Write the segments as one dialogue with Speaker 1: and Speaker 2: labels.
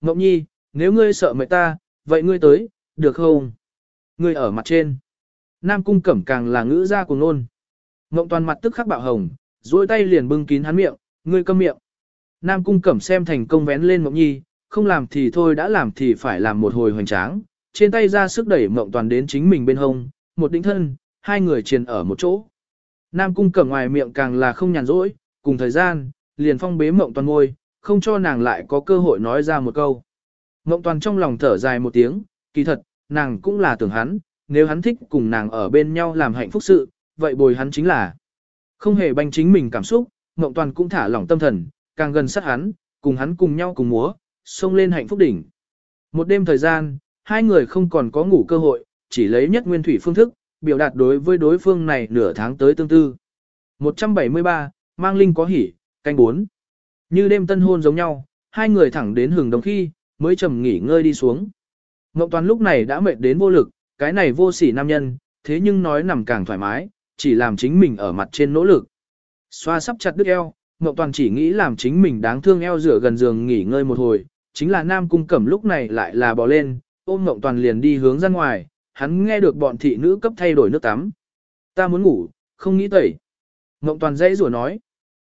Speaker 1: Ngọc Nhi, nếu ngươi sợ mệt ta, vậy ngươi tới, được không? Ngươi ở mặt trên. Nam cung cẩm càng là ngữ ra cùng nôn. Ngộng toàn mặt tức khắc bạo hồng, duỗi tay liền bưng kín hắn miệng, ngươi câm miệng. Nam cung cẩm xem thành công vén lên Ngọc Nhi, không làm thì thôi đã làm thì phải làm một hồi hoành tráng, trên tay ra sức đẩy Ngộng toàn đến chính mình bên hông, một đỉnh thân, hai người triền ở một chỗ. Nam cung cẩm ngoài miệng càng là không nhàn rỗi, cùng thời gian, liền phong bế Ngộng toàn ngôi, không cho nàng lại có cơ hội nói ra một câu. Ngộng toàn trong lòng thở dài một tiếng, kỳ thật, nàng cũng là tưởng hắn, nếu hắn thích cùng nàng ở bên nhau làm hạnh phúc sự, vậy bồi hắn chính là không hề banh chính mình cảm xúc, Ngộng toàn cũng thả lỏng tâm thần, càng gần sát hắn, cùng hắn cùng nhau cùng múa, xông lên hạnh phúc đỉnh. Một đêm thời gian, hai người không còn có ngủ cơ hội, chỉ lấy nhất nguyên thủy phương thức, biểu đạt đối với đối phương này nửa tháng tới tương tư. 173, mang linh có hỉ, canh 4. Như đêm tân hôn giống nhau, hai người thẳng đến hừng đồng khi, mới trầm nghỉ ngơi đi xuống. Ngộng Toàn lúc này đã mệt đến vô lực, cái này vô sỉ nam nhân, thế nhưng nói nằm càng thoải mái, chỉ làm chính mình ở mặt trên nỗ lực. Xoa sắp chặt đứt eo, Ngộng Toàn chỉ nghĩ làm chính mình đáng thương eo rửa gần giường nghỉ ngơi một hồi, chính là Nam Cung Cẩm lúc này lại là bò lên, ôm Ngộng Toàn liền đi hướng ra ngoài, hắn nghe được bọn thị nữ cấp thay đổi nước tắm. Ta muốn ngủ, không nghĩ tẩy. Ngộng Toàn dãy rủa nói.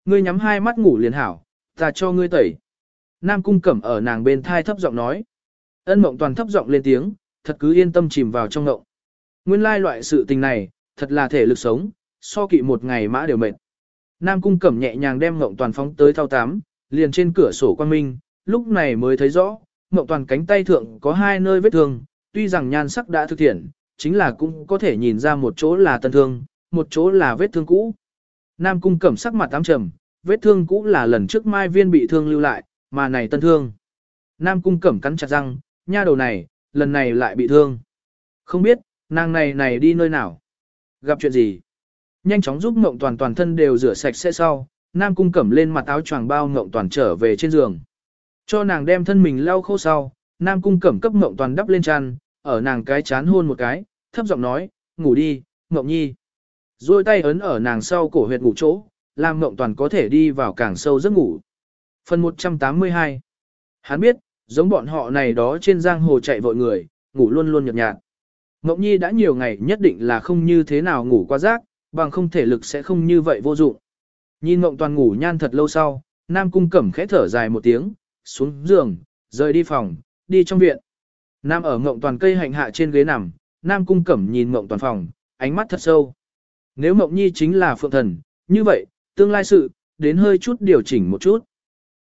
Speaker 1: Ngươi nhắm hai mắt ngủ liền hảo, ta cho ngươi tẩy. Nam Cung Cẩm ở nàng bên thai thấp giọng nói. Ân Mộng Toàn thấp giọng lên tiếng, thật cứ yên tâm chìm vào trong ngộng. Nguyên lai loại sự tình này, thật là thể lực sống, so kỵ một ngày mã đều mệt. Nam Cung Cẩm nhẹ nhàng đem Ngộng Toàn phóng tới thao tám, liền trên cửa sổ quan minh, lúc này mới thấy rõ, Ngộng Toàn cánh tay thượng có hai nơi vết thương, tuy rằng nhan sắc đã thực thiện, chính là cũng có thể nhìn ra một chỗ là tân thương, một chỗ là vết thương cũ. Nam Cung Cẩm sắc mặt tám trầm, vết thương cũ là lần trước Mai Viên bị thương lưu lại, mà này tân thương. Nam Cung Cẩm cắn chặt răng, nha đầu này, lần này lại bị thương. Không biết, nàng này này đi nơi nào? Gặp chuyện gì? Nhanh chóng giúp Ngộng Toàn toàn thân đều rửa sạch sẽ sau, Nam Cung Cẩm lên mặt áo choàng bao Ngộng Toàn trở về trên giường. Cho nàng đem thân mình lau khô sau, Nam Cung Cẩm cấp Ngộng Toàn đắp lên chăn, ở nàng cái chán hôn một cái, thấp giọng nói, ngủ đi, Ngộng Nhi. Rồi tay ấn ở nàng sau cổ huyệt ngủ chỗ, làm mộng Toàn có thể đi vào càng sâu giấc ngủ. Phần 182 Hắn biết, giống bọn họ này đó trên giang hồ chạy vội người, ngủ luôn luôn nhợt nhạt. Mộng Nhi đã nhiều ngày nhất định là không như thế nào ngủ qua giấc, bằng không thể lực sẽ không như vậy vô dụng. Nhìn mộng Toàn ngủ nhan thật lâu sau, Nam Cung Cẩm khẽ thở dài một tiếng, xuống giường, rời đi phòng, đi trong viện. Nam ở Ngộng Toàn cây hạnh hạ trên ghế nằm, Nam Cung Cẩm nhìn Ngộng Toàn phòng, ánh mắt thật sâu. Nếu Mộng Nhi chính là phượng thần, như vậy, tương lai sự, đến hơi chút điều chỉnh một chút.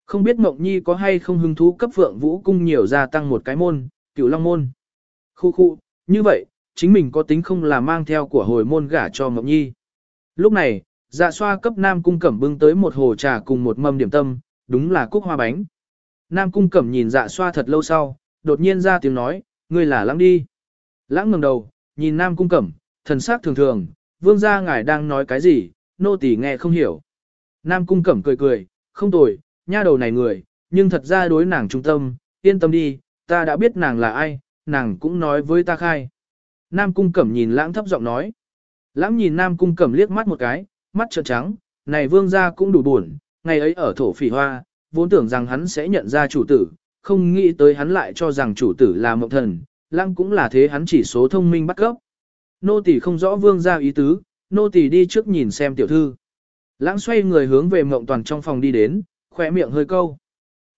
Speaker 1: Không biết Mộng Nhi có hay không hứng thú cấp Phượng Vũ cung nhiều gia tăng một cái môn, cửu long môn. Khu khu, như vậy, chính mình có tính không là mang theo của hồi môn gả cho Mộng Nhi. Lúc này, dạ xoa cấp Nam Cung Cẩm bưng tới một hồ trà cùng một mâm điểm tâm, đúng là cúc hoa bánh. Nam Cung Cẩm nhìn dạ xoa thật lâu sau, đột nhiên ra tiếng nói, ngươi là lãng đi. Lãng ngẩng đầu, nhìn Nam Cung Cẩm, thần sắc thường thường, vương gia ngài đang nói cái gì, nô tỳ nghe không hiểu. Nam Cung Cẩm cười cười, không tồi, nha đầu này người, nhưng thật ra đối nàng trung tâm, yên tâm đi, ta đã biết nàng là ai, nàng cũng nói với ta khai. Nam Cung Cẩm nhìn lãng thấp giọng nói. Lãng nhìn Nam Cung Cẩm liếc mắt một cái, mắt trợn trắng, này vương gia cũng đủ buồn, ngày ấy ở thổ phỉ hoa, vốn tưởng rằng hắn sẽ nhận ra chủ tử, không nghĩ tới hắn lại cho rằng chủ tử là mộng thần, lãng cũng là thế hắn chỉ số thông minh bắt gốc. Nô tỳ không rõ vương gia ý tứ, nô tỳ đi trước nhìn xem tiểu thư. Lãng xoay người hướng về mộng toàn trong phòng đi đến, khỏe miệng hơi câu.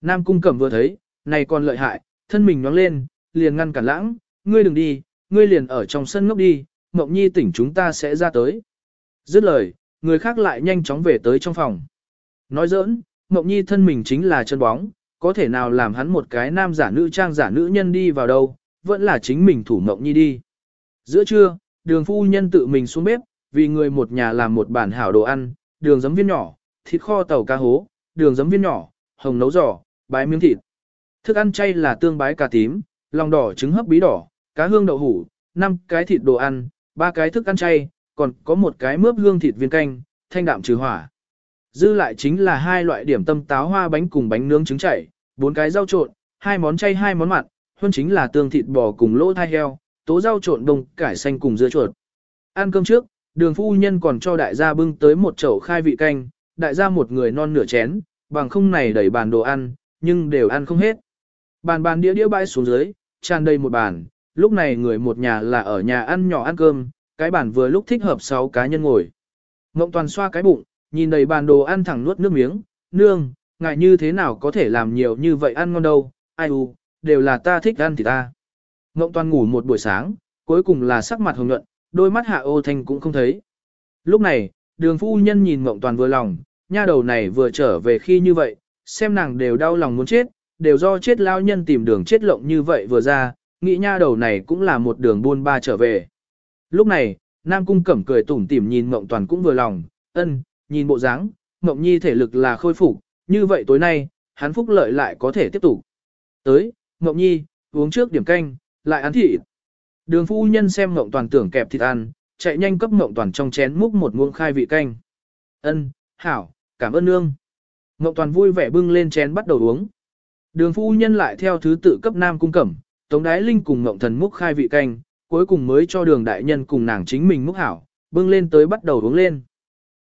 Speaker 1: Nam cung cẩm vừa thấy, này còn lợi hại, thân mình nhoáng lên, liền ngăn cản lãng, ngươi đừng đi, ngươi liền ở trong sân ngốc đi, mộng nhi tỉnh chúng ta sẽ ra tới. Dứt lời, người khác lại nhanh chóng về tới trong phòng. Nói giỡn, mộng nhi thân mình chính là chân bóng, có thể nào làm hắn một cái nam giả nữ trang giả nữ nhân đi vào đâu, vẫn là chính mình thủ mộng nhi đi. Giữa trưa, đường phu nhân tự mình xuống bếp, vì người một nhà làm một bản hảo đồ ăn, đường giấm viên nhỏ, thịt kho tàu cá hố, đường giấm viên nhỏ, hồng nấu giò, bái miếng thịt. Thức ăn chay là tương bái cà tím, lòng đỏ trứng hấp bí đỏ, cá hương đậu hủ, 5 cái thịt đồ ăn, 3 cái thức ăn chay, còn có một cái mướp hương thịt viên canh, thanh đạm trừ hỏa. Dư lại chính là hai loại điểm tâm táo hoa bánh cùng bánh nướng trứng chảy, bốn cái rau trộn, hai món chay hai món mặn, hơn chính là tương thịt bò cùng lỗ thai heo, tố rau trộn đông, cải xanh cùng dưa chuột. Ăn cơm trước, đường phu nhân còn cho đại gia bưng tới một chậu khai vị canh, đại gia một người non nửa chén, bằng không này đẩy bàn đồ ăn, nhưng đều ăn không hết. Bàn bàn đĩa đĩa bãi xuống dưới, tràn đầy một bàn, lúc này người một nhà là ở nhà ăn nhỏ ăn cơm, cái bàn vừa lúc thích hợp 6 cá nhân ngồi. Ngộng toàn xoa cái bụng, nhìn đầy bàn đồ ăn thẳng nuốt nước miếng, nương, ngại như thế nào có thể làm nhiều như vậy ăn ngon đâu, ai u, đều là ta thích ăn thì ta. Ngộng toàn ngủ một buổi sáng, cuối cùng là sắc mặt hồng nhuận, đôi mắt hạ ô thanh cũng không thấy. Lúc này, đường phu nhân nhìn mộng toàn vừa lòng, nha đầu này vừa trở về khi như vậy, xem nàng đều đau lòng muốn chết, đều do chết lao nhân tìm đường chết lộng như vậy vừa ra, nghĩ nha đầu này cũng là một đường buôn ba trở về. Lúc này, Nam Cung Cẩm cười tủm tỉm nhìn Mộng Toàn cũng vừa lòng, ân, nhìn bộ dáng, Mộng Nhi thể lực là khôi phục, như vậy tối nay, hắn phúc lợi lại có thể tiếp tục. Tới, Mộng Nhi, uống trước điểm canh, lại ăn thịt. Đường phu nhân xem Ngộng Toàn tưởng kẹp thịt ăn, chạy nhanh cấp Ngộng Toàn trong chén múc một muỗng khai vị canh. Ân, hảo, cảm ơn nương. Ngộng Toàn vui vẻ bưng lên chén bắt đầu uống. Đường phu nhân lại theo thứ tự cấp Nam Cung Cẩm, Tống Đái Linh cùng Ngộng Thần múc khai vị canh, cuối cùng mới cho đường đại nhân cùng nàng chính mình múc hảo, bưng lên tới bắt đầu uống lên.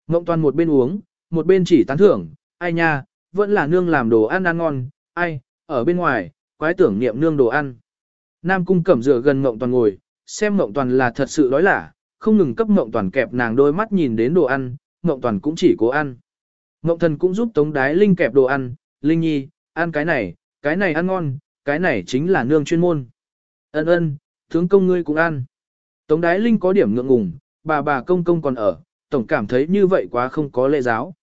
Speaker 1: Ngộng Toàn một bên uống, một bên chỉ tán thưởng, ai nha, vẫn là nương làm đồ ăn ăn ngon, ai, ở bên ngoài, quái tưởng niệm nương đồ ăn. Nam Cung Cẩm dựa gần Ngộng Toàn ngồi, xem Ngộng Toàn là thật sự đói lả, không ngừng cấp Ngộng Toàn kẹp nàng đôi mắt nhìn đến đồ ăn, Ngộng Toàn cũng chỉ cố ăn. Ngộng Thần cũng giúp Tống Đái Linh kẹp đồ ăn, Linh Nhi, ăn cái này, cái này ăn ngon, cái này chính là nương chuyên môn. Ân ân, tướng công ngươi cũng ăn. Tống Đái Linh có điểm ngượng ngùng, bà bà công công còn ở, tổng cảm thấy như vậy quá không có lễ giáo.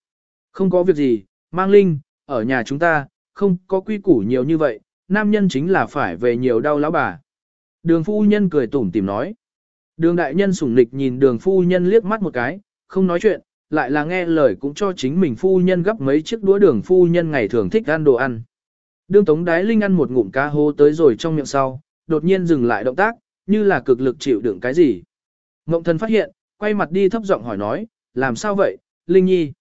Speaker 1: Không có việc gì, mang Linh, ở nhà chúng ta, không có quy củ nhiều như vậy, nam nhân chính là phải về nhiều đau lão bà. Đường phu nhân cười tủm tìm nói. Đường đại nhân sủng nịch nhìn đường phu nhân liếc mắt một cái, không nói chuyện, lại là nghe lời cũng cho chính mình phu nhân gấp mấy chiếc đũa đường phu nhân ngày thường thích ăn đồ ăn. đường Tống Đái Linh ăn một ngụm cá hô tới rồi trong miệng sau, đột nhiên dừng lại động tác, như là cực lực chịu đựng cái gì. Ngộng thần phát hiện, quay mặt đi thấp giọng hỏi nói, làm sao vậy, Linh Nhi?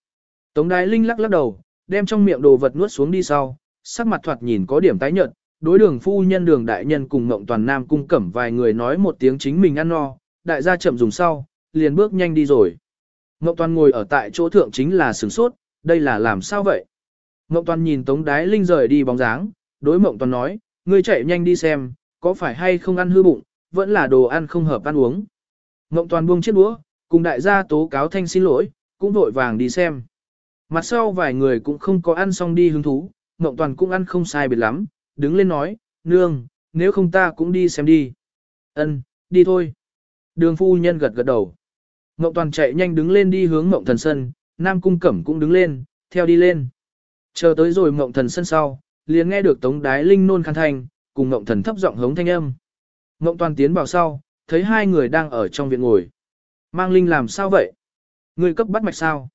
Speaker 1: Tống Đái Linh lắc lắc đầu, đem trong miệng đồ vật nuốt xuống đi sau, sắc mặt thoạt nhìn có điểm tái nhợt, đối đường phu nhân đường đại nhân cùng Ngộng toàn nam cung cẩm vài người nói một tiếng chính mình ăn no, đại gia chậm dùng sau, liền bước nhanh đi rồi. Ngộng toàn ngồi ở tại chỗ thượng chính là sửng sốt, đây là làm sao vậy? Ngộng Toàn nhìn Tống Đái Linh rời đi bóng dáng, đối Mộng Toàn nói, ngươi chạy nhanh đi xem, có phải hay không ăn hư bụng, vẫn là đồ ăn không hợp ăn uống. Ngộng Toàn buông chiếc đũa, cùng đại gia tố cáo thanh xin lỗi, cũng vội vàng đi xem. Mặt sau vài người cũng không có ăn xong đi hứng thú, Ngộng Toàn cũng ăn không sai biệt lắm, đứng lên nói, nương, nếu không ta cũng đi xem đi. Ân, đi thôi. Đường phu nhân gật gật đầu. Mộng Toàn chạy nhanh đứng lên đi hướng Mộng Thần Sân, Nam Cung Cẩm cũng đứng lên, theo đi lên. Chờ tới rồi mộng thần sân sau, liền nghe được tống đái linh nôn khăn thanh, cùng mộng thần thấp giọng hống thanh âm. Mộng toàn tiến vào sau, thấy hai người đang ở trong viện ngồi. Mang linh làm sao vậy? Người cấp bắt mạch sao?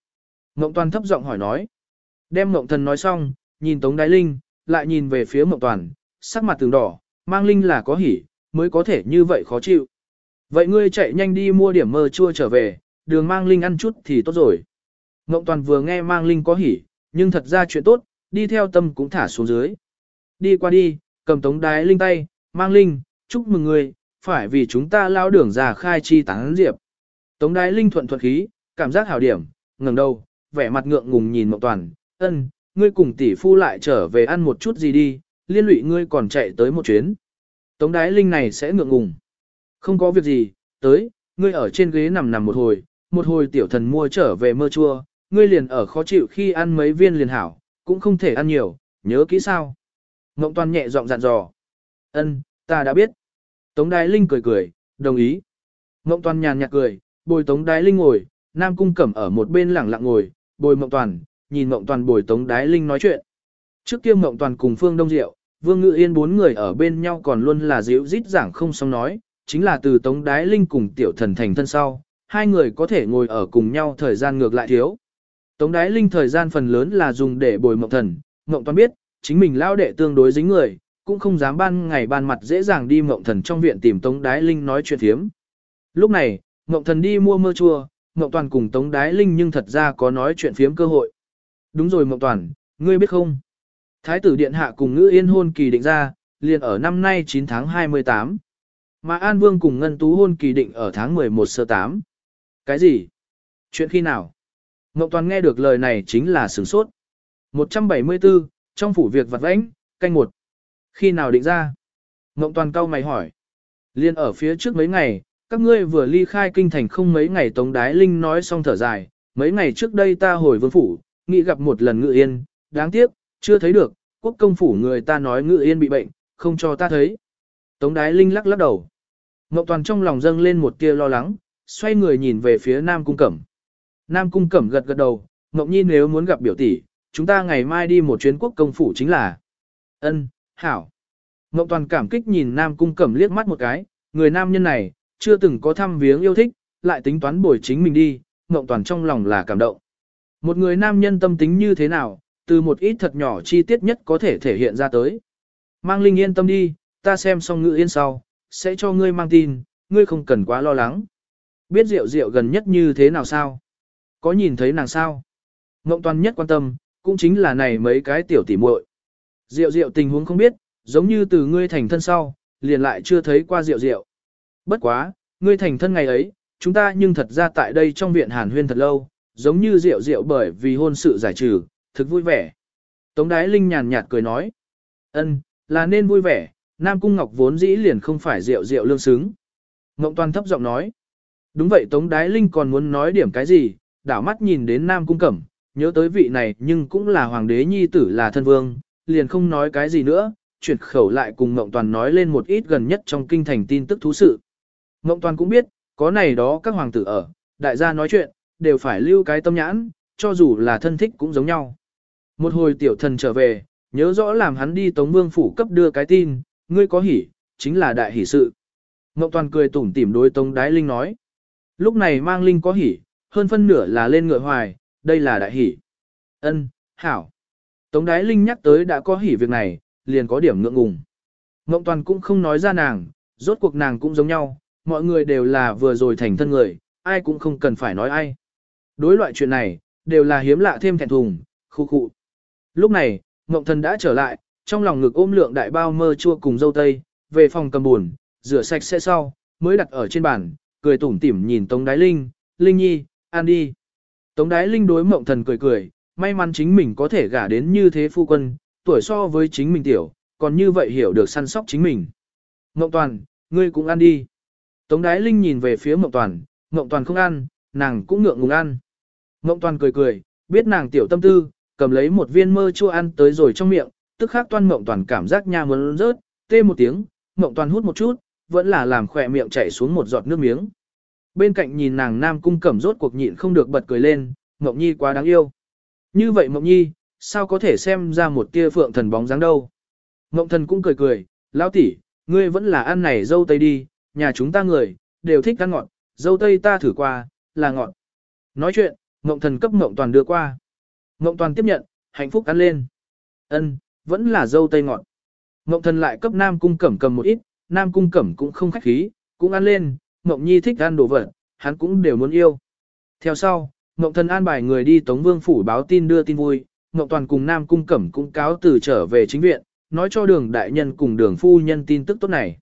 Speaker 1: Mộng toàn thấp giọng hỏi nói. Đem mộng thần nói xong, nhìn tống đái linh, lại nhìn về phía mộng toàn, sắc mặt từng đỏ, mang linh là có hỉ, mới có thể như vậy khó chịu. Vậy ngươi chạy nhanh đi mua điểm mơ chua trở về, đường mang linh ăn chút thì tốt rồi. Ngộng toàn vừa nghe mang linh có hỉ, nhưng thật ra chuyện tốt, đi theo tâm cũng thả xuống dưới. Đi qua đi, cầm tống đái linh tay, mang linh, chúc mừng người, phải vì chúng ta lao đường già khai chi tán diệp. Tống đái linh thuận thuận khí, cảm giác hảo điểm, ngẩng đầu, vẻ mặt ngượng ngùng nhìn Mộng Toàn, ân, ngươi cùng tỷ phu lại trở về ăn một chút gì đi, liên lụy ngươi còn chạy tới một chuyến. Tống đái linh này sẽ ngượng ngùng. Không có việc gì, tới, ngươi ở trên ghế nằm nằm một hồi, một hồi tiểu thần mua trở về mơ chua, ngươi liền ở khó chịu khi ăn mấy viên liền hảo, cũng không thể ăn nhiều, nhớ kỹ sao. Ngộng toàn nhẹ giọng dặn dò. Ân, ta đã biết. Tống Đái Linh cười cười, đồng ý. Ngộng toàn nhàn nhạt cười, bồi Tống Đái Linh ngồi, Nam Cung Cẩm ở một bên lẳng lặng ngồi, bồi mộng toàn, nhìn Ngộng toàn bồi Tống Đái Linh nói chuyện. Trước kia Ngộng toàn cùng Phương Đông Diệu, Vương Ngự Yên bốn người ở bên nhau còn luôn là dịu rít giảng không xong nói, chính là từ Tống Đái Linh cùng Tiểu Thần thành thân sau, hai người có thể ngồi ở cùng nhau thời gian ngược lại thiếu. Tống đái linh thời gian phần lớn là dùng để bồi mộng thần, mộng toàn biết, chính mình lao đệ tương đối dính người, cũng không dám ban ngày ban mặt dễ dàng đi mộng thần trong viện tìm Tống đái linh nói chuyện thiếm. Lúc này, mộng thần đi mua mơ chua, mộng toàn cùng Tống đái linh nhưng thật ra có nói chuyện phiếm cơ hội. Đúng rồi mộng toàn, ngươi biết không? Thái tử điện hạ cùng ngữ yên hôn kỳ định ra, liền ở năm nay 9 tháng 28. Mà An Vương cùng Ngân Tú hôn kỳ định ở tháng 11 sơ 8. Cái gì? Chuyện khi nào? Mộng Toàn nghe được lời này chính là sửng sốt. 174, trong phủ việc vặt vãnh, canh một. Khi nào định ra? Mộng toàn cau mày hỏi. Liên ở phía trước mấy ngày, các ngươi vừa ly khai kinh thành không mấy ngày Tống Đái Linh nói xong thở dài, mấy ngày trước đây ta hồi vương phủ, nghĩ gặp một lần ngự yên, đáng tiếc, chưa thấy được, quốc công phủ người ta nói ngự yên bị bệnh, không cho ta thấy. Tống Đái Linh lắc lắc đầu. Ngọc Toàn trong lòng dâng lên một tia lo lắng, xoay người nhìn về phía Nam Cung Cẩm. Nam Cung Cẩm gật gật đầu, Ngọc Nhi nếu muốn gặp biểu tỷ, chúng ta ngày mai đi một chuyến quốc công phủ chính là. Ân, hảo. Ngọc Toàn cảm kích nhìn Nam Cung Cẩm liếc mắt một cái, người nam nhân này, chưa từng có thăm viếng yêu thích, lại tính toán bồi chính mình đi, Ngọc Toàn trong lòng là cảm động. Một người nam nhân tâm tính như thế nào, từ một ít thật nhỏ chi tiết nhất có thể thể hiện ra tới. Mang Linh yên tâm đi, ta xem xong ngự yên sau, sẽ cho ngươi mang tin, ngươi không cần quá lo lắng. Biết Diệu Diệu gần nhất như thế nào sao? Có nhìn thấy nàng sao? Ngộng toàn nhất quan tâm, cũng chính là này mấy cái tiểu tỉ muội. Diệu Diệu tình huống không biết, giống như từ ngươi thành thân sau, liền lại chưa thấy qua Diệu Diệu. Bất quá, ngươi thành thân ngày ấy, chúng ta nhưng thật ra tại đây trong viện hàn huyên thật lâu, giống như rượu rượu bởi vì hôn sự giải trừ, thực vui vẻ. Tống Đái Linh nhàn nhạt cười nói, ân, là nên vui vẻ, Nam Cung Ngọc vốn dĩ liền không phải rượu rượu lương xứng. Ngộng Toàn thấp giọng nói, đúng vậy Tống Đái Linh còn muốn nói điểm cái gì, đảo mắt nhìn đến Nam Cung Cẩm, nhớ tới vị này nhưng cũng là hoàng đế nhi tử là thân vương, liền không nói cái gì nữa, chuyển khẩu lại cùng Ngộng Toàn nói lên một ít gần nhất trong kinh thành tin tức thú sự. Ngộng Toàn cũng biết, có này đó các hoàng tử ở, đại gia nói chuyện, đều phải lưu cái tâm nhãn, cho dù là thân thích cũng giống nhau. Một hồi tiểu thần trở về, nhớ rõ làm hắn đi Tống Vương phủ cấp đưa cái tin, ngươi có hỉ, chính là đại hỉ sự. Ngộ Toàn cười tủm tỉm đối Tống Đái Linh nói. Lúc này mang Linh có hỉ, hơn phân nửa là lên ngựa hoài, đây là đại hỉ. Ân, hảo. Tống Đái Linh nhắc tới đã có hỉ việc này, liền có điểm ngượng ngùng. Ngộng Toàn cũng không nói ra nàng, rốt cuộc nàng cũng giống nhau, mọi người đều là vừa rồi thành thân người, ai cũng không cần phải nói ai. Đối loại chuyện này, đều là hiếm lạ thêm thẹn thùng, khu khu. Lúc này, Ngộng Thần đã trở lại, trong lòng ngực ôm lượng đại bao mơ chua cùng dâu tây, về phòng cầm buồn, rửa sạch sẽ sau, mới đặt ở trên bàn, cười tủm tỉm nhìn Tống Đái Linh, Linh Nhi, ăn đi. Tống Đái Linh đối Mộng Thần cười cười, may mắn chính mình có thể gả đến như thế phu quân, tuổi so với chính mình tiểu, còn như vậy hiểu được săn sóc chính mình. Mộng Toàn, ngươi cũng ăn đi. Tống Đái Linh nhìn về phía Mộng Toàn, Mộng Toàn không ăn, nàng cũng ngượng ngùng ăn. Mộng Toàn cười cười, biết nàng tiểu tâm tư, cầm lấy một viên mơ chua ăn tới rồi trong miệng, tức khắc toan Mộng Toàn cảm giác nha muốn rớt, tê một tiếng, Mộng Toàn hút một chút, vẫn là làm khỏe miệng chảy xuống một giọt nước miếng. Bên cạnh nhìn nàng Nam Cung Cẩm rốt cuộc nhịn không được bật cười lên, Mộng Nhi quá đáng yêu. Như vậy Mộng Nhi, sao có thể xem ra một tia phượng thần bóng dáng đâu. Mộng thần cũng cười cười, lão tỷ, ngươi vẫn là ăn này dâu tây đi, nhà chúng ta người, đều thích ăn ngọt, dâu tây ta thử qua, là ngọt. Nói chuyện, Ngộng thần cấp ngộng toàn đưa qua. Ngộng toàn tiếp nhận, hạnh phúc ăn lên. Ân, vẫn là dâu tây ngọt. Ngộng thần lại cấp Nam Cung Cẩm cầm một ít, Nam Cung Cẩm cũng không khách khí, cũng ăn lên, ngộng Nhi thích ăn đồ vật, hắn cũng đều muốn yêu. Theo sau, ngộng thần an bài người đi Tống Vương Phủ báo tin đưa tin vui, ngộng Toàn cùng Nam Cung Cẩm cũng cáo từ trở về chính viện, nói cho đường đại nhân cùng đường phu nhân tin tức tốt này.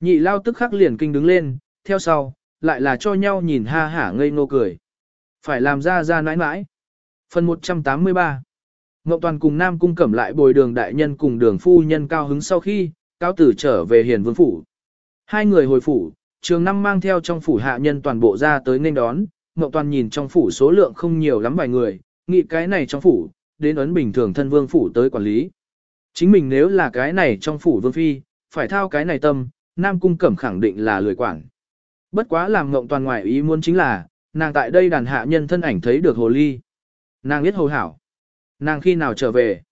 Speaker 1: Nhị lao tức khắc liền kinh đứng lên, theo sau, lại là cho nhau nhìn ha hả ngây ngô cười. Phải làm ra ra nãi nãi. Phần 183 Ngọc Toàn cùng Nam Cung Cẩm lại bồi đường đại nhân cùng đường phu nhân cao hứng sau khi, cáo tử trở về hiền vương phủ. Hai người hồi phủ, trường năm mang theo trong phủ hạ nhân toàn bộ ra tới nên đón, Ngọc Toàn nhìn trong phủ số lượng không nhiều lắm vài người, nghĩ cái này trong phủ, đến ấn bình thường thân vương phủ tới quản lý. Chính mình nếu là cái này trong phủ vương phi, phải thao cái này tâm, Nam Cung Cẩm khẳng định là lười quản. Bất quá làm ngộng toàn ngoại ý muốn chính là, nàng tại đây đàn hạ nhân thân ảnh thấy được hồ ly. Nàng biết hồ hảo. Nàng khi nào trở về?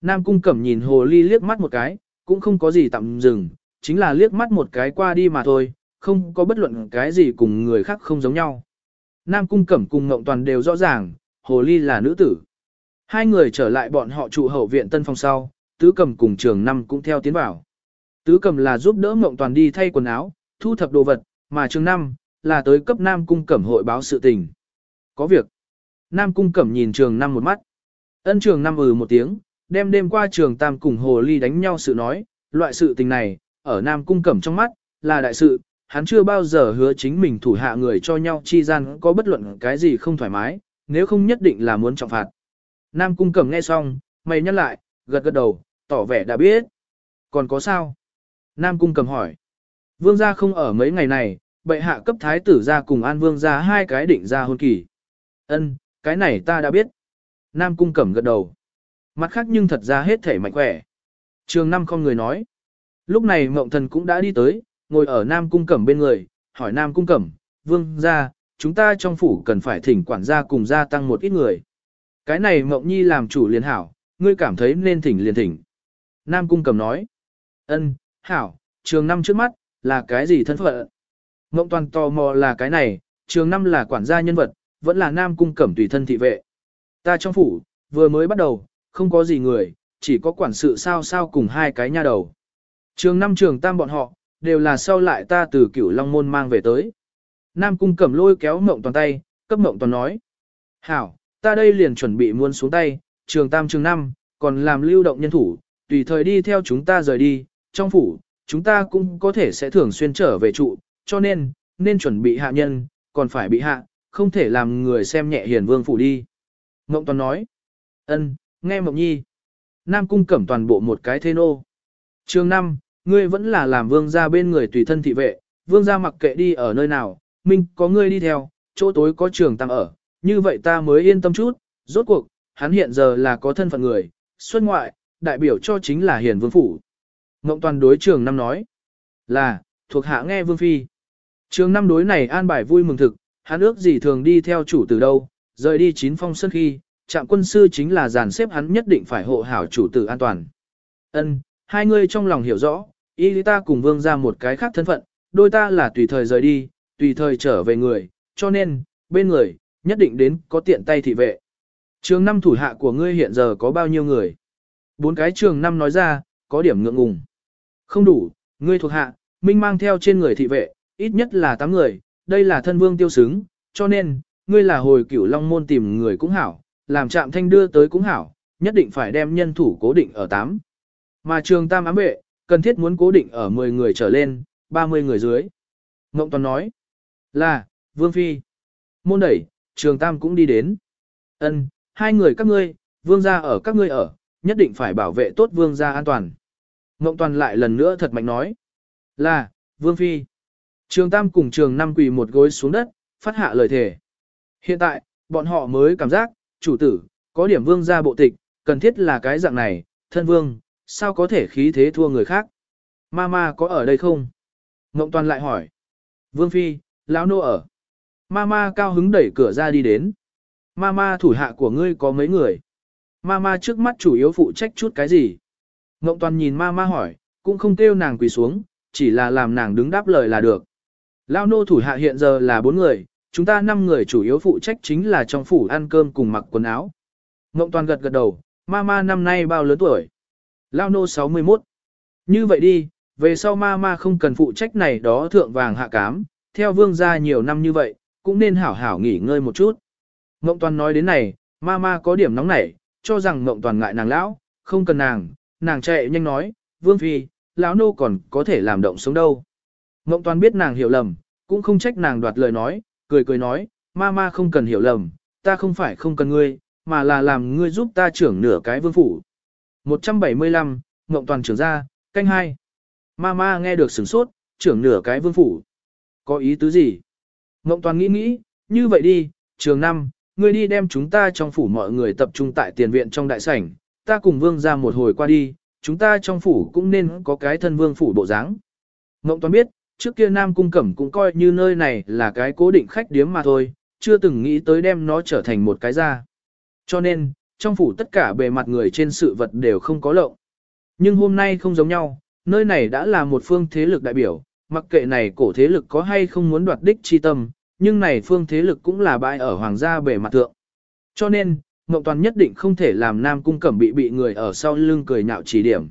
Speaker 1: Nam Cung Cẩm nhìn hồ ly liếc mắt một cái, cũng không có gì tạm dừng, chính là liếc mắt một cái qua đi mà thôi, không có bất luận cái gì cùng người khác không giống nhau. Nam Cung Cẩm cùng Ngộng Toàn đều rõ ràng, hồ ly là nữ tử. Hai người trở lại bọn họ trụ hậu viện tân phòng sau, tứ cầm cùng trường năm cũng theo tiến vào. Tứ cầm là giúp đỡ ngộng toàn đi thay quần áo, thu thập đồ vật, mà trường năm, là tới cấp nam cung cẩm hội báo sự tình. Có việc. Nam cung cẩm nhìn trường năm một mắt. Ân trường năm ừ một tiếng, đem đêm qua trường tam cùng hồ ly đánh nhau sự nói, loại sự tình này, ở nam cung cẩm trong mắt, là đại sự, hắn chưa bao giờ hứa chính mình thủ hạ người cho nhau chi gian có bất luận cái gì không thoải mái, nếu không nhất định là muốn trọng phạt. Nam cung cẩm nghe xong, mày nhắc lại, gật gật đầu, tỏ vẻ đã biết. còn có sao? Nam cung Cẩm hỏi. Vương gia không ở mấy ngày này, bệ hạ cấp thái tử ra cùng an vương gia hai cái định ra hôn kỳ. Ân, cái này ta đã biết. Nam cung cẩm gật đầu. Mặt khác nhưng thật ra hết thể mạnh khỏe. Trường năm không người nói. Lúc này mộng thần cũng đã đi tới, ngồi ở Nam cung cẩm bên người, hỏi Nam cung cẩm, vương gia, chúng ta trong phủ cần phải thỉnh quản gia cùng gia tăng một ít người. Cái này mộng nhi làm chủ liền hảo, ngươi cảm thấy nên thỉnh liền thỉnh. Nam cung cẩm nói. Ân, hảo, trường năm trước mắt, là cái gì thân phận? Ngộng toàn tò mò là cái này, trường năm là quản gia nhân vật, vẫn là nam cung cẩm tùy thân thị vệ. Ta trong phủ, vừa mới bắt đầu, không có gì người, chỉ có quản sự sao sao cùng hai cái nha đầu. Trường năm trường tam bọn họ, đều là sau lại ta từ cửu long môn mang về tới. Nam cung cẩm lôi kéo mộng toàn tay, cấp mộng toàn nói. Hảo, ta đây liền chuẩn bị muôn xuống tay, trường tam trường năm, còn làm lưu động nhân thủ, tùy thời đi theo chúng ta rời đi, trong phủ, chúng ta cũng có thể sẽ thường xuyên trở về trụ, cho nên, nên chuẩn bị hạ nhân, còn phải bị hạ, không thể làm người xem nhẹ hiền vương phủ đi. Mộng toàn nói, ân, nghe mộng nhi. Nam cung cẩm toàn bộ một cái thế nô. Chương 5, ngươi vẫn là làm vương gia bên người tùy thân thị vệ, vương gia mặc kệ đi ở nơi nào, minh có ngươi đi theo, chỗ tối có trường tăng ở, như vậy ta mới yên tâm chút, rốt cuộc, hắn hiện giờ là có thân phận người, xuất ngoại, đại biểu cho chính là hiền vương phủ. Ngộng toàn đối trường năm nói, là, thuộc hạ nghe vương phi. Trường năm đối này an bài vui mừng thực, hắn ước gì thường đi theo chủ tử đâu, rời đi chín phong sân khi, trạm quân sư chính là dàn xếp hắn nhất định phải hộ hảo chủ tử an toàn. Ân, hai người trong lòng hiểu rõ, ý lý ta cùng vương ra một cái khác thân phận, đôi ta là tùy thời rời đi, tùy thời trở về người, cho nên, bên người, nhất định đến có tiện tay thị vệ. Trường năm thủ hạ của ngươi hiện giờ có bao nhiêu người? Bốn cái trường năm nói ra, có điểm ngượng ngùng. Không đủ, ngươi thuộc hạ, minh mang theo trên người thị vệ, ít nhất là 8 người, đây là thân vương tiêu xứng, cho nên, ngươi là hồi cửu long môn tìm người cũng hảo, làm trạm thanh đưa tới cũng hảo, nhất định phải đem nhân thủ cố định ở 8. Mà trường tam ám vệ, cần thiết muốn cố định ở 10 người trở lên, 30 người dưới. Ngộng Toàn nói, là, Vương Phi. Môn đẩy, trường tam cũng đi đến. ân hai người các ngươi, vương gia ở các ngươi ở, nhất định phải bảo vệ tốt vương gia an toàn. Ngộng Toàn lại lần nữa thật mạnh nói, là, Vương Phi. Trường Tam cùng trường Năm quỳ một gối xuống đất, phát hạ lời thề. Hiện tại, bọn họ mới cảm giác, chủ tử, có điểm vương gia bộ tịch, cần thiết là cái dạng này, thân vương, sao có thể khí thế thua người khác. Mama có ở đây không? Ngộng Toàn lại hỏi. Vương Phi, lão nô ở. Mama cao hứng đẩy cửa ra đi đến. Mama thủ hạ của ngươi có mấy người? Mama trước mắt chủ yếu phụ trách chút cái gì? Ngộng Toàn nhìn Mama hỏi, cũng không kêu nàng quỳ xuống, chỉ là làm nàng đứng đáp lời là được. Lao nô thủ hạ hiện giờ là bốn người, chúng ta năm người chủ yếu phụ trách chính là trong phủ ăn cơm cùng mặc quần áo. Ngộng toàn gật gật đầu, mama năm nay bao lớn tuổi? Lao nô 61. Như vậy đi, về sau mama không cần phụ trách này đó thượng vàng hạ cám, theo vương gia nhiều năm như vậy, cũng nên hảo hảo nghỉ ngơi một chút. Ngộng toàn nói đến này, mama có điểm nóng nảy, cho rằng ngộng toàn ngại nàng lão, không cần nàng, nàng chạy nhanh nói, vương phi, lão nô còn có thể làm động sống đâu. Ngộng toàn biết nàng hiểu lầm, cũng không trách nàng đoạt lời nói, cười cười nói, ma ma không cần hiểu lầm, ta không phải không cần ngươi, mà là làm ngươi giúp ta trưởng nửa cái vương phủ. 175, Ngộng toàn trưởng ra, canh hai. Ma ma nghe được sửng sốt, trưởng nửa cái vương phủ. Có ý tứ gì? Ngộng toàn nghĩ nghĩ, như vậy đi, trường năm, ngươi đi đem chúng ta trong phủ mọi người tập trung tại tiền viện trong đại sảnh, ta cùng vương ra một hồi qua đi, chúng ta trong phủ cũng nên có cái thân vương phủ bộ dáng. Ngộng toàn biết, trước kia Nam Cung Cẩm cũng coi như nơi này là cái cố định khách điếm mà thôi, chưa từng nghĩ tới đem nó trở thành một cái ra. Cho nên, trong phủ tất cả bề mặt người trên sự vật đều không có lộng. Nhưng hôm nay không giống nhau, nơi này đã là một phương thế lực đại biểu, mặc kệ này cổ thế lực có hay không muốn đoạt đích chi tâm, nhưng này phương thế lực cũng là bãi ở hoàng gia bề mặt thượng. Cho nên, Ngộng Toàn nhất định không thể làm Nam Cung Cẩm bị bị người ở sau lưng cười nhạo chỉ điểm.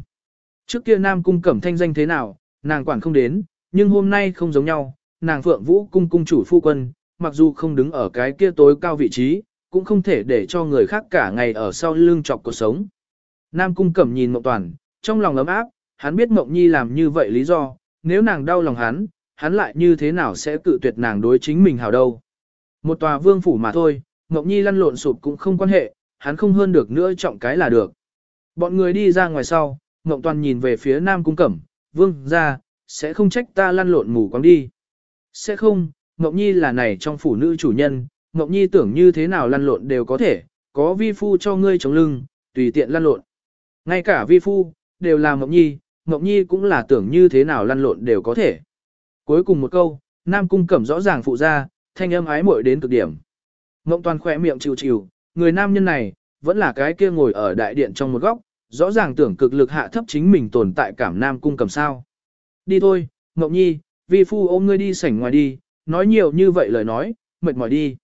Speaker 1: Trước kia Nam Cung Cẩm thanh danh thế nào, nàng quản không đến, nhưng hôm nay không giống nhau, nàng Phượng Vũ Cung cung chủ phu quân, mặc dù không đứng ở cái kia tối cao vị trí, cũng không thể để cho người khác cả ngày ở sau lưng chọc cuộc sống. Nam Cung Cẩm nhìn Mộng Toàn, trong lòng ấm áp, hắn biết Mộng Nhi làm như vậy lý do, nếu nàng đau lòng hắn, hắn lại như thế nào sẽ cự tuyệt nàng đối chính mình hảo đâu. Một tòa vương phủ mà thôi, Ngọc Nhi lăn lộn sụp cũng không quan hệ, hắn không hơn được nữa trọng cái là được. Bọn người đi ra ngoài sau, Ngọc Toàn nhìn về phía Nam Cung Cẩm, vương ra, sẽ không trách ta lăn lộn mù quáng đi. Sẽ không, Ngọc Nhi là này trong phủ nữ chủ nhân, Ngọc Nhi tưởng như thế nào lăn lộn đều có thể, có vi phu cho ngươi chống lưng, tùy tiện lăn lộn. Ngay cả vi phu, đều là Ngọc Nhi, Ngọc Nhi cũng là tưởng như thế nào lăn lộn đều có thể. Cuối cùng một câu, Nam Cung Cẩm rõ ràng phụ ra, thanh âm ái muội đến cực điểm. Mộng Toàn khỏe miệng chịu chịu, người nam nhân này, vẫn là cái kia ngồi ở đại điện trong một góc, rõ ràng tưởng cực lực hạ thấp chính mình tồn tại cảm Nam Cung Cẩm sao. Đi thôi, Mộng Nhi, vi phu ôm ngươi đi sảnh ngoài đi, nói nhiều như vậy lời nói, mệt mỏi đi.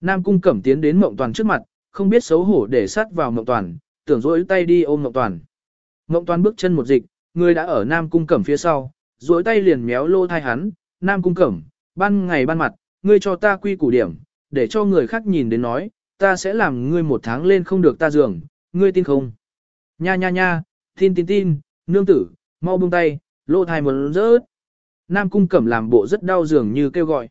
Speaker 1: Nam Cung Cẩm tiến đến Mộng Toàn trước mặt, không biết xấu hổ để sát vào Mộng Toàn, tưởng rỗi tay đi ôm Mộng Toàn. Mộng Toàn bước chân một dịch, người đã ở Nam Cung Cẩm phía sau, rỗi tay liền méo lô thai hắn, Nam Cung Cẩm, ban ngày ban mặt, ngươi cho ta quy củ điểm, để cho người khác nhìn đến nói, ta sẽ làm ngươi một tháng lên không được ta giường, ngươi tin không? Nha nha nha, tin tin tin, nương tử, mau buông tay, lô thai muốn rớt. Nam Cung Cẩm làm bộ rất đau dường như kêu gọi.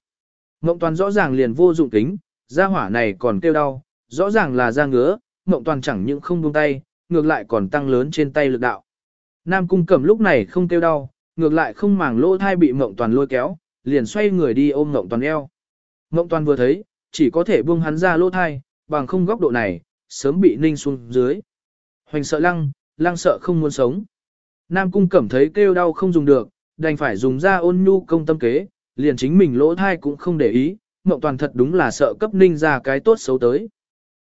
Speaker 1: Ngộng Toàn rõ ràng liền vô dụng tính, gia hỏa này còn kêu đau, rõ ràng là da ngứa, Ngộng Toàn chẳng những không buông tay, ngược lại còn tăng lớn trên tay lực đạo. Nam Cung Cẩm lúc này không kêu đau, ngược lại không màng lỗ thai bị Ngộng Toàn lôi kéo, liền xoay người đi ôm Ngộng Toàn eo. Ngộng Toàn vừa thấy, chỉ có thể buông hắn ra lỗ thai, bằng không góc độ này, sớm bị ninh xuống dưới. Hoành sợ lăng, lăng sợ không muốn sống. Nam Cung Cẩm thấy kêu đau không dùng được, đành phải dùng ra ôn nhu công tâm kế, liền chính mình lỗ thai cũng không để ý, Mộng Toàn thật đúng là sợ cấp ninh ra cái tốt xấu tới.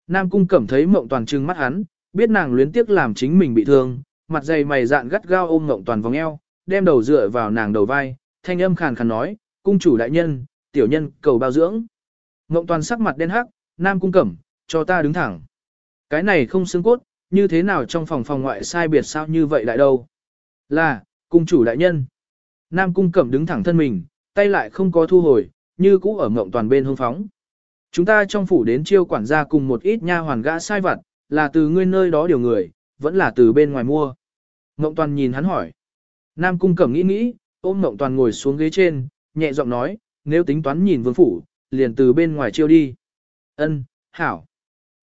Speaker 1: Nam Cung Cẩm thấy Mộng Toàn trừng mắt hắn, biết nàng luyến tiếc làm chính mình bị thương, mặt dày mày dạn gắt gao ôm Mộng Toàn vòng eo, đem đầu dựa vào nàng đầu vai, thanh âm khàn khàn nói, cung chủ đại nhân, tiểu nhân cầu bao dưỡng. Ngộng Toàn sắc mặt đen hắc, Nam Cung Cẩm, cho ta đứng thẳng. Cái này không xương cốt, như thế nào trong phòng phòng ngoại sai biệt sao như vậy lại đâu. Là, cung chủ đại nhân. Nam Cung Cẩm đứng thẳng thân mình, tay lại không có thu hồi, như cũ ở ngộng toàn bên hương phóng. Chúng ta trong phủ đến chiêu quản gia cùng một ít nha hoàn gã sai vặt, là từ ngươi nơi đó điều người, vẫn là từ bên ngoài mua. Ngộng toàn nhìn hắn hỏi. Nam cung cẩm nghĩ nghĩ, ôm ngộng toàn ngồi xuống ghế trên, nhẹ giọng nói, nếu tính toán nhìn vương phủ, liền từ bên ngoài chiêu đi. Ân, hảo.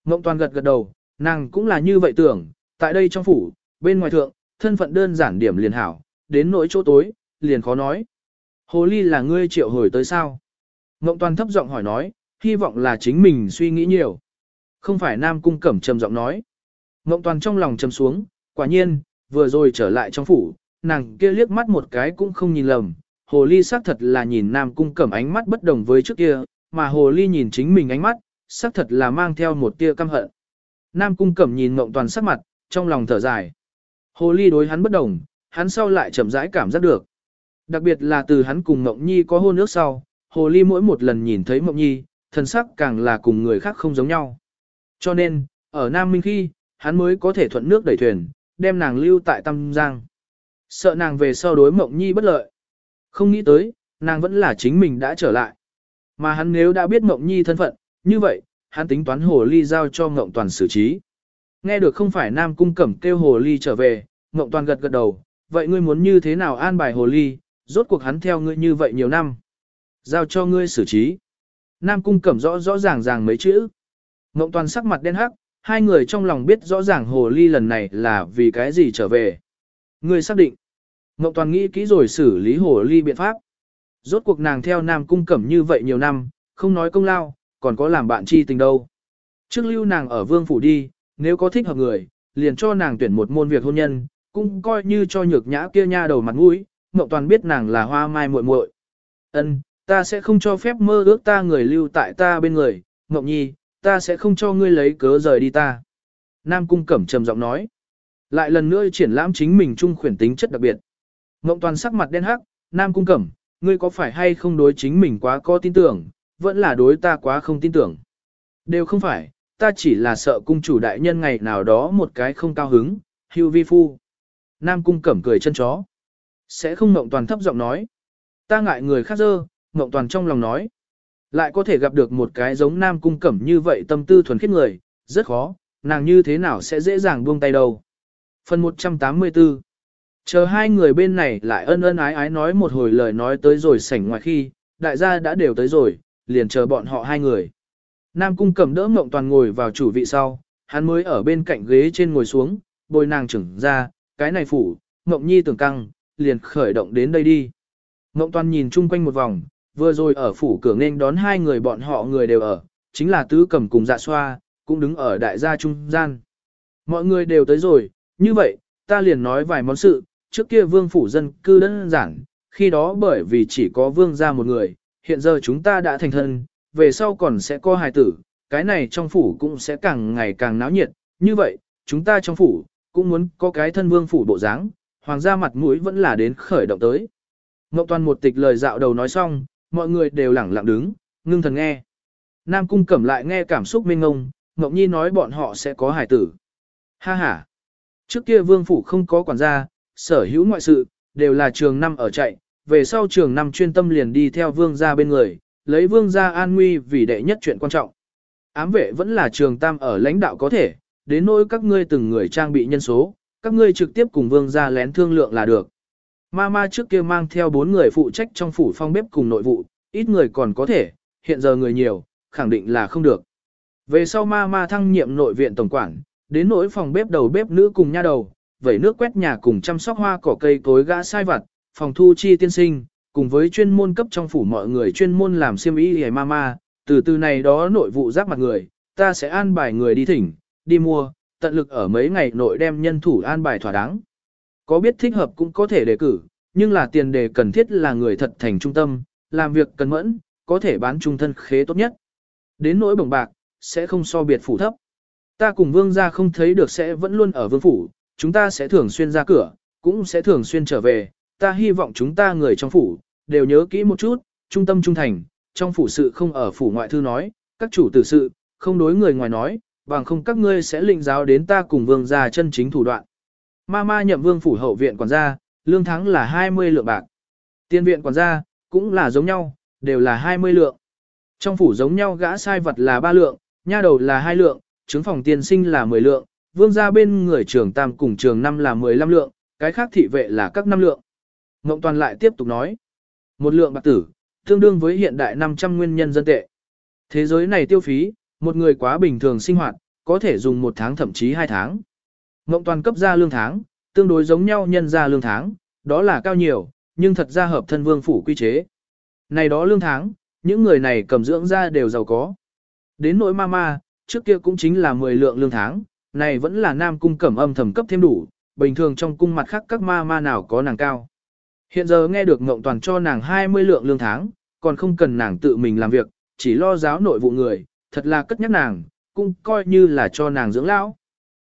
Speaker 1: Ngộng toàn gật gật đầu, nàng cũng là như vậy tưởng, tại đây trong phủ, bên ngoài thượng, thân phận đơn giản điểm liền hảo, đến nỗi chỗ tối, liền khó nói. Hồ ly là ngươi triệu hồi tới sao? Ngộng toàn thấp giọng hỏi nói, hy vọng là chính mình suy nghĩ nhiều. Không phải Nam Cung Cẩm trầm giọng nói. Ngộng toàn trong lòng trầm xuống, quả nhiên, vừa rồi trở lại trong phủ, nàng kia liếc mắt một cái cũng không nhìn lầm. Hồ ly xác thật là nhìn Nam Cung Cẩm ánh mắt bất đồng với trước kia, mà hồ ly nhìn chính mình ánh mắt, xác thật là mang theo một tia căm hận. Nam Cung Cẩm nhìn mộng toàn sắc mặt, trong lòng thở dài. Hồ ly đối hắn bất đồng, hắn sau lại chậm rãi cảm giác được. Đặc biệt là từ hắn cùng Mộng Nhi có hôn ước sau, Hồ Ly mỗi một lần nhìn thấy Mộng Nhi, thần sắc càng là cùng người khác không giống nhau. Cho nên, ở Nam Minh khi, hắn mới có thể thuận nước đẩy thuyền, đem nàng lưu tại Tâm Giang. Sợ nàng về sau đối Mộng Nhi bất lợi. Không nghĩ tới, nàng vẫn là chính mình đã trở lại. Mà hắn nếu đã biết Ngộng Nhi thân phận, như vậy, hắn tính toán Hồ Ly giao cho Ngộng Toàn xử trí. Nghe được không phải Nam Cung Cẩm kêu Hồ Ly trở về, Ngộng Toàn gật gật đầu, vậy ngươi muốn như thế nào an bài Hồ Ly, rốt cuộc hắn theo ngươi như vậy nhiều năm. Giao cho ngươi xử trí. Nam cung cẩm rõ rõ ràng ràng mấy chữ. Ngộng toàn sắc mặt đen hắc, hai người trong lòng biết rõ ràng hồ ly lần này là vì cái gì trở về. Ngươi xác định. Ngộng toàn nghĩ kỹ rồi xử lý hồ ly biện pháp. Rốt cuộc nàng theo Nam cung cẩm như vậy nhiều năm, không nói công lao, còn có làm bạn chi tình đâu. Trước lưu nàng ở vương phủ đi, nếu có thích hợp người, liền cho nàng tuyển một môn việc hôn nhân, cũng coi như cho nhược nhã kia nha đầu mặt mũi, Ngộng Toàn biết nàng là hoa mai muội muội. Ân, ta sẽ không cho phép mơ ước ta người lưu tại ta bên người, Ngộng Nhi, ta sẽ không cho ngươi lấy cớ rời đi ta. Nam Cung Cẩm trầm giọng nói. Lại lần nữa triển lãm chính mình trung khuyển tính chất đặc biệt. Ngộng Toàn sắc mặt đen hắc, Nam Cung Cẩm, ngươi có phải hay không đối chính mình quá có tin tưởng, vẫn là đối ta quá không tin tưởng. Đều không phải, ta chỉ là sợ cung chủ đại nhân ngày nào đó một cái không cao hứng, hưu vi phu. Nam Cung Cẩm cười chân chó. Sẽ không Mộng Toàn thấp giọng nói. Ta ngại người khác dơ, Mộng Toàn trong lòng nói. Lại có thể gặp được một cái giống Nam Cung Cẩm như vậy tâm tư thuần khiết người, rất khó, nàng như thế nào sẽ dễ dàng buông tay đầu. Phần 184 Chờ hai người bên này lại ân ân ái ái nói một hồi lời nói tới rồi sảnh ngoài khi, đại gia đã đều tới rồi, liền chờ bọn họ hai người. Nam Cung Cẩm đỡ Mộng Toàn ngồi vào chủ vị sau, hắn mới ở bên cạnh ghế trên ngồi xuống, bồi nàng trưởng ra, cái này phủ, mộng Nhi tưởng căng, liền khởi động đến đây đi. Mộng Toàn nhìn chung quanh một vòng, vừa rồi ở phủ cửa nên đón hai người bọn họ người đều ở, chính là tứ cầm cùng dạ xoa, cũng đứng ở đại gia trung gian. Mọi người đều tới rồi, như vậy, ta liền nói vài món sự, trước kia vương phủ dân cư đơn giản, khi đó bởi vì chỉ có vương gia một người, hiện giờ chúng ta đã thành thân, về sau còn sẽ có hài tử, cái này trong phủ cũng sẽ càng ngày càng náo nhiệt, như vậy, chúng ta trong phủ, cũng muốn có cái thân vương phủ bộ dáng, hoàng gia mặt mũi vẫn là đến khởi động tới. Ngọc Toàn một tịch lời dạo đầu nói xong, mọi người đều lẳng lặng đứng, ngưng thần nghe. Nam Cung Cẩm lại nghe cảm xúc mênh ngông, Ngọc Nhi nói bọn họ sẽ có hải tử. Ha ha! Trước kia vương phủ không có quản gia, sở hữu ngoại sự, đều là trường năm ở chạy, về sau trường năm chuyên tâm liền đi theo vương gia bên người, lấy vương gia an nguy vì đệ nhất chuyện quan trọng. Ám vệ vẫn là trường tam ở lãnh đạo có thể, đến nỗi các ngươi từng người trang bị nhân số, các ngươi trực tiếp cùng vương gia lén thương lượng là được. ma ma trước kia mang theo bốn người phụ trách trong phủ phong bếp cùng nội vụ, ít người còn có thể, hiện giờ người nhiều, khẳng định là không được. Về sau ma ma thăng nhiệm nội viện tổng quản, đến nỗi phòng bếp đầu bếp nữ cùng nha đầu, vẩy nước quét nhà cùng chăm sóc hoa cỏ cây cối gã sai vặt, phòng thu chi tiên sinh, cùng với chuyên môn cấp trong phủ mọi người chuyên môn làm siêm y hề mama, từ từ này đó nội vụ giáp mặt người, ta sẽ an bài người đi thỉnh, đi mua, tận lực ở mấy ngày nội đem nhân thủ an bài thỏa đáng. Có biết thích hợp cũng có thể đề cử, nhưng là tiền đề cần thiết là người thật thành trung tâm, làm việc cần mẫn, có thể bán trung thân khế tốt nhất. Đến nỗi bổng bạc, sẽ không so biệt phủ thấp. Ta cùng vương gia không thấy được sẽ vẫn luôn ở vương phủ, chúng ta sẽ thường xuyên ra cửa, cũng sẽ thường xuyên trở về, ta hy vọng chúng ta người trong phủ, đều nhớ kỹ một chút, trung tâm trung thành, trong phủ sự không ở phủ ngoại thư nói, các chủ tử sự, không đối người ngoài nói, bằng không các ngươi sẽ lĩnh giáo đến ta cùng vương gia chân chính thủ đoạn. Ma ma nhậm vương phủ hậu viện quản gia, lương tháng là 20 lượng bạc. Tiên viện quản gia, cũng là giống nhau, đều là 20 lượng. Trong phủ giống nhau gã sai vật là 3 lượng, nha đầu là 2 lượng, trứng phòng tiên sinh là 10 lượng, vương gia bên người trường tam cùng trường năm là 15 lượng, cái khác thị vệ là các năm lượng. Ngộng toàn lại tiếp tục nói. Một lượng bạc tử, tương đương với hiện đại 500 nguyên nhân dân tệ. Thế giới này tiêu phí, một người quá bình thường sinh hoạt, có thể dùng một tháng thậm chí hai tháng. Ngộng toàn cấp ra lương tháng, tương đối giống nhau nhân ra lương tháng, đó là cao nhiều, nhưng thật ra hợp thân vương phủ quy chế. Này đó lương tháng, những người này cầm dưỡng ra đều giàu có. Đến nỗi mama, trước kia cũng chính là 10 lượng lương tháng, này vẫn là nam cung cẩm âm thầm cấp thêm đủ, bình thường trong cung mặt khác các ma ma nào có nàng cao. Hiện giờ nghe được Ngộng Toàn cho nàng 20 lượng lương tháng, còn không cần nàng tự mình làm việc, chỉ lo giáo nội vụ người, thật là cất nhắc nàng, cũng coi như là cho nàng dưỡng lão.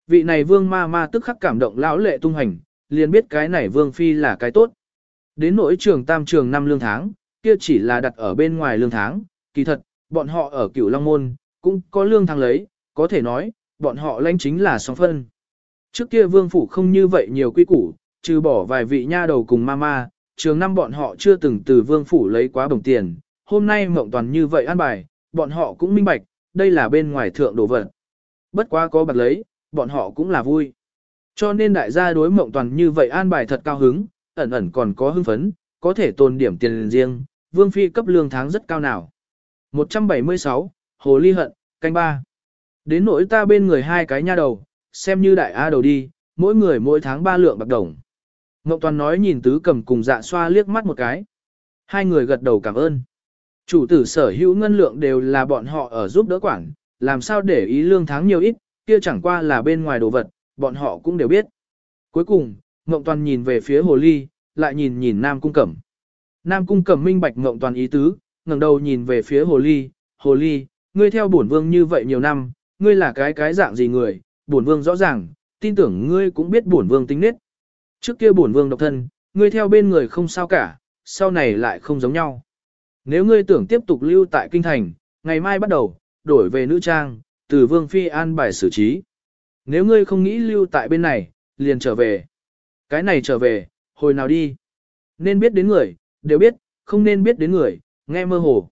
Speaker 1: Vị này vương ma ma tức khắc cảm động lão lệ tung hành, liền biết cái này vương phi là cái tốt. Đến nỗi trường tam trường năm lương tháng, kia chỉ là đặt ở bên ngoài lương tháng, kỳ thật, bọn họ ở cửu Long Môn, cũng có lương tháng lấy, có thể nói, bọn họ lãnh chính là song phân. Trước kia vương phủ không như vậy nhiều quy củ, trừ bỏ vài vị nha đầu cùng mama, trường năm bọn họ chưa từng từ vương phủ lấy quá đồng tiền, hôm nay mộng toàn như vậy an bài, bọn họ cũng minh bạch, đây là bên ngoài thượng đồ vật. Bất quá có bạc lấy, bọn họ cũng là vui. Cho nên đại gia đối mộng toàn như vậy an bài thật cao hứng, ẩn ẩn còn có hưng phấn, có thể tồn điểm tiền riêng, vương phi cấp lương tháng rất cao nào. 176, Hồ Ly Hận, canh ba. Đến nỗi ta bên người hai cái nha đầu, xem như đại A đầu đi, mỗi người mỗi tháng ba lượng bạc đồng. Ngọc Toàn nói nhìn tứ cầm cùng dạ xoa liếc mắt một cái. Hai người gật đầu cảm ơn. Chủ tử sở hữu ngân lượng đều là bọn họ ở giúp đỡ quản, làm sao để ý lương tháng nhiều ít, kia chẳng qua là bên ngoài đồ vật, bọn họ cũng đều biết. Cuối cùng, Ngộng Toàn nhìn về phía Hồ Ly, lại nhìn nhìn Nam Cung Cẩm. Nam Cung Cẩm minh bạch Ngộng Toàn ý tứ, ngẩng đầu nhìn về phía Hồ Ly, Hồ Ly, ngươi theo bổn vương như vậy nhiều năm, ngươi là cái cái dạng gì người, bổn vương rõ ràng, tin tưởng ngươi cũng biết bổn vương tính nết. Trước kia bổn vương độc thân, ngươi theo bên người không sao cả, sau này lại không giống nhau. Nếu ngươi tưởng tiếp tục lưu tại kinh thành, ngày mai bắt đầu, đổi về nữ trang, từ vương phi an bài xử trí. Nếu ngươi không nghĩ lưu tại bên này, liền trở về. Cái này trở về, hồi nào đi. Nên biết đến người, đều biết, không nên biết đến người, nghe mơ hồ.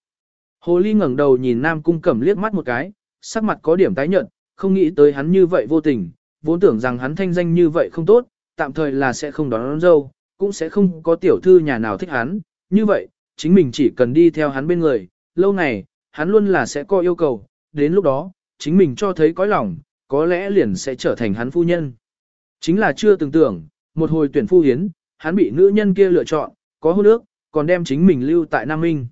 Speaker 1: Hồ ly ngẩng đầu nhìn Nam Cung Cẩm liếc mắt một cái, sắc mặt có điểm tái nhợt, không nghĩ tới hắn như vậy vô tình, vốn tưởng rằng hắn thanh danh như vậy không tốt, tạm thời là sẽ không đón, đón dâu, cũng sẽ không có tiểu thư nhà nào thích hắn, như vậy, chính mình chỉ cần đi theo hắn bên người, lâu này, hắn luôn là sẽ có yêu cầu, đến lúc đó, chính mình cho thấy cõi lòng, có lẽ liền sẽ trở thành hắn phu nhân. Chính là chưa từng tưởng, Một hồi tuyển phu hiến, hắn bị nữ nhân kia lựa chọn, có hôn ước, còn đem chính mình lưu tại Nam Minh.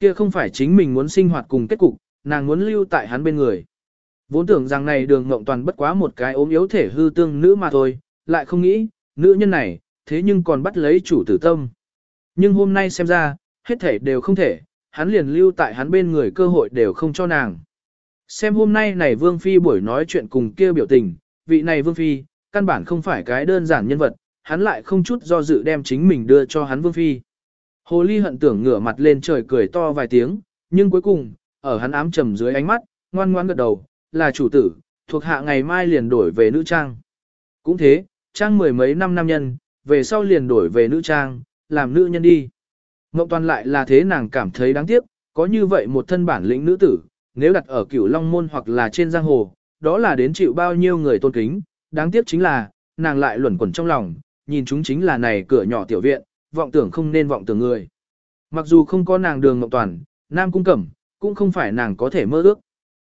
Speaker 1: Kia không phải chính mình muốn sinh hoạt cùng kết cục, nàng muốn lưu tại hắn bên người. Vốn tưởng rằng này đường mộng toàn bất quá một cái ốm yếu thể hư tương nữ mà thôi, lại không nghĩ, nữ nhân này, thế nhưng còn bắt lấy chủ tử tâm. Nhưng hôm nay xem ra, hết thể đều không thể, hắn liền lưu tại hắn bên người cơ hội đều không cho nàng. Xem hôm nay này Vương Phi buổi nói chuyện cùng kia biểu tình, vị này Vương Phi, căn bản không phải cái đơn giản nhân vật, hắn lại không chút do dự đem chính mình đưa cho hắn Vương Phi. Hồ Ly hận tưởng ngửa mặt lên trời cười to vài tiếng, nhưng cuối cùng, ở hắn ám trầm dưới ánh mắt, ngoan ngoan gật đầu, là chủ tử, thuộc hạ ngày mai liền đổi về nữ trang. Cũng thế, trang mười mấy năm nam nhân, về sau liền đổi về nữ trang, làm nữ nhân đi. Ngộng toàn lại là thế nàng cảm thấy đáng tiếc, có như vậy một thân bản lĩnh nữ tử, nếu đặt ở cửu long môn hoặc là trên giang hồ, đó là đến chịu bao nhiêu người tôn kính, đáng tiếc chính là, nàng lại luẩn quẩn trong lòng, nhìn chúng chính là này cửa nhỏ tiểu viện, vọng tưởng không nên vọng tưởng người. Mặc dù không có nàng đường ngọc toàn, nam cung cẩm, cũng không phải nàng có thể mơ ước.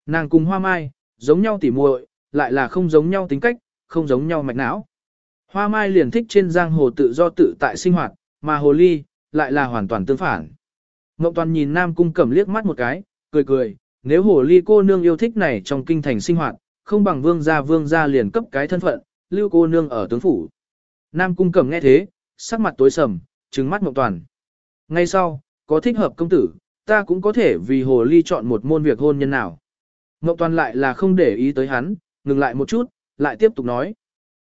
Speaker 1: Nàng cùng hoa mai, giống nhau tỉ muội, lại là không giống nhau tính cách, không giống nhau mạch não. Hoa mai liền thích trên giang hồ tự do tự tại sinh hoạt, mà hồ ly, lại là hoàn toàn tương phản. Ngọc Toàn nhìn Nam Cung Cẩm liếc mắt một cái, cười cười, nếu hồ ly cô nương yêu thích này trong kinh thành sinh hoạt, không bằng vương gia vương gia liền cấp cái thân phận, lưu cô nương ở tướng phủ. Nam Cung Cẩm nghe thế, sắc mặt tối sầm, trừng mắt Ngọc Toàn. Ngay sau, có thích hợp công tử, ta cũng có thể vì hồ ly chọn một môn việc hôn nhân nào. Ngọc Toàn lại là không để ý tới hắn, ngừng lại một chút, lại tiếp tục nói.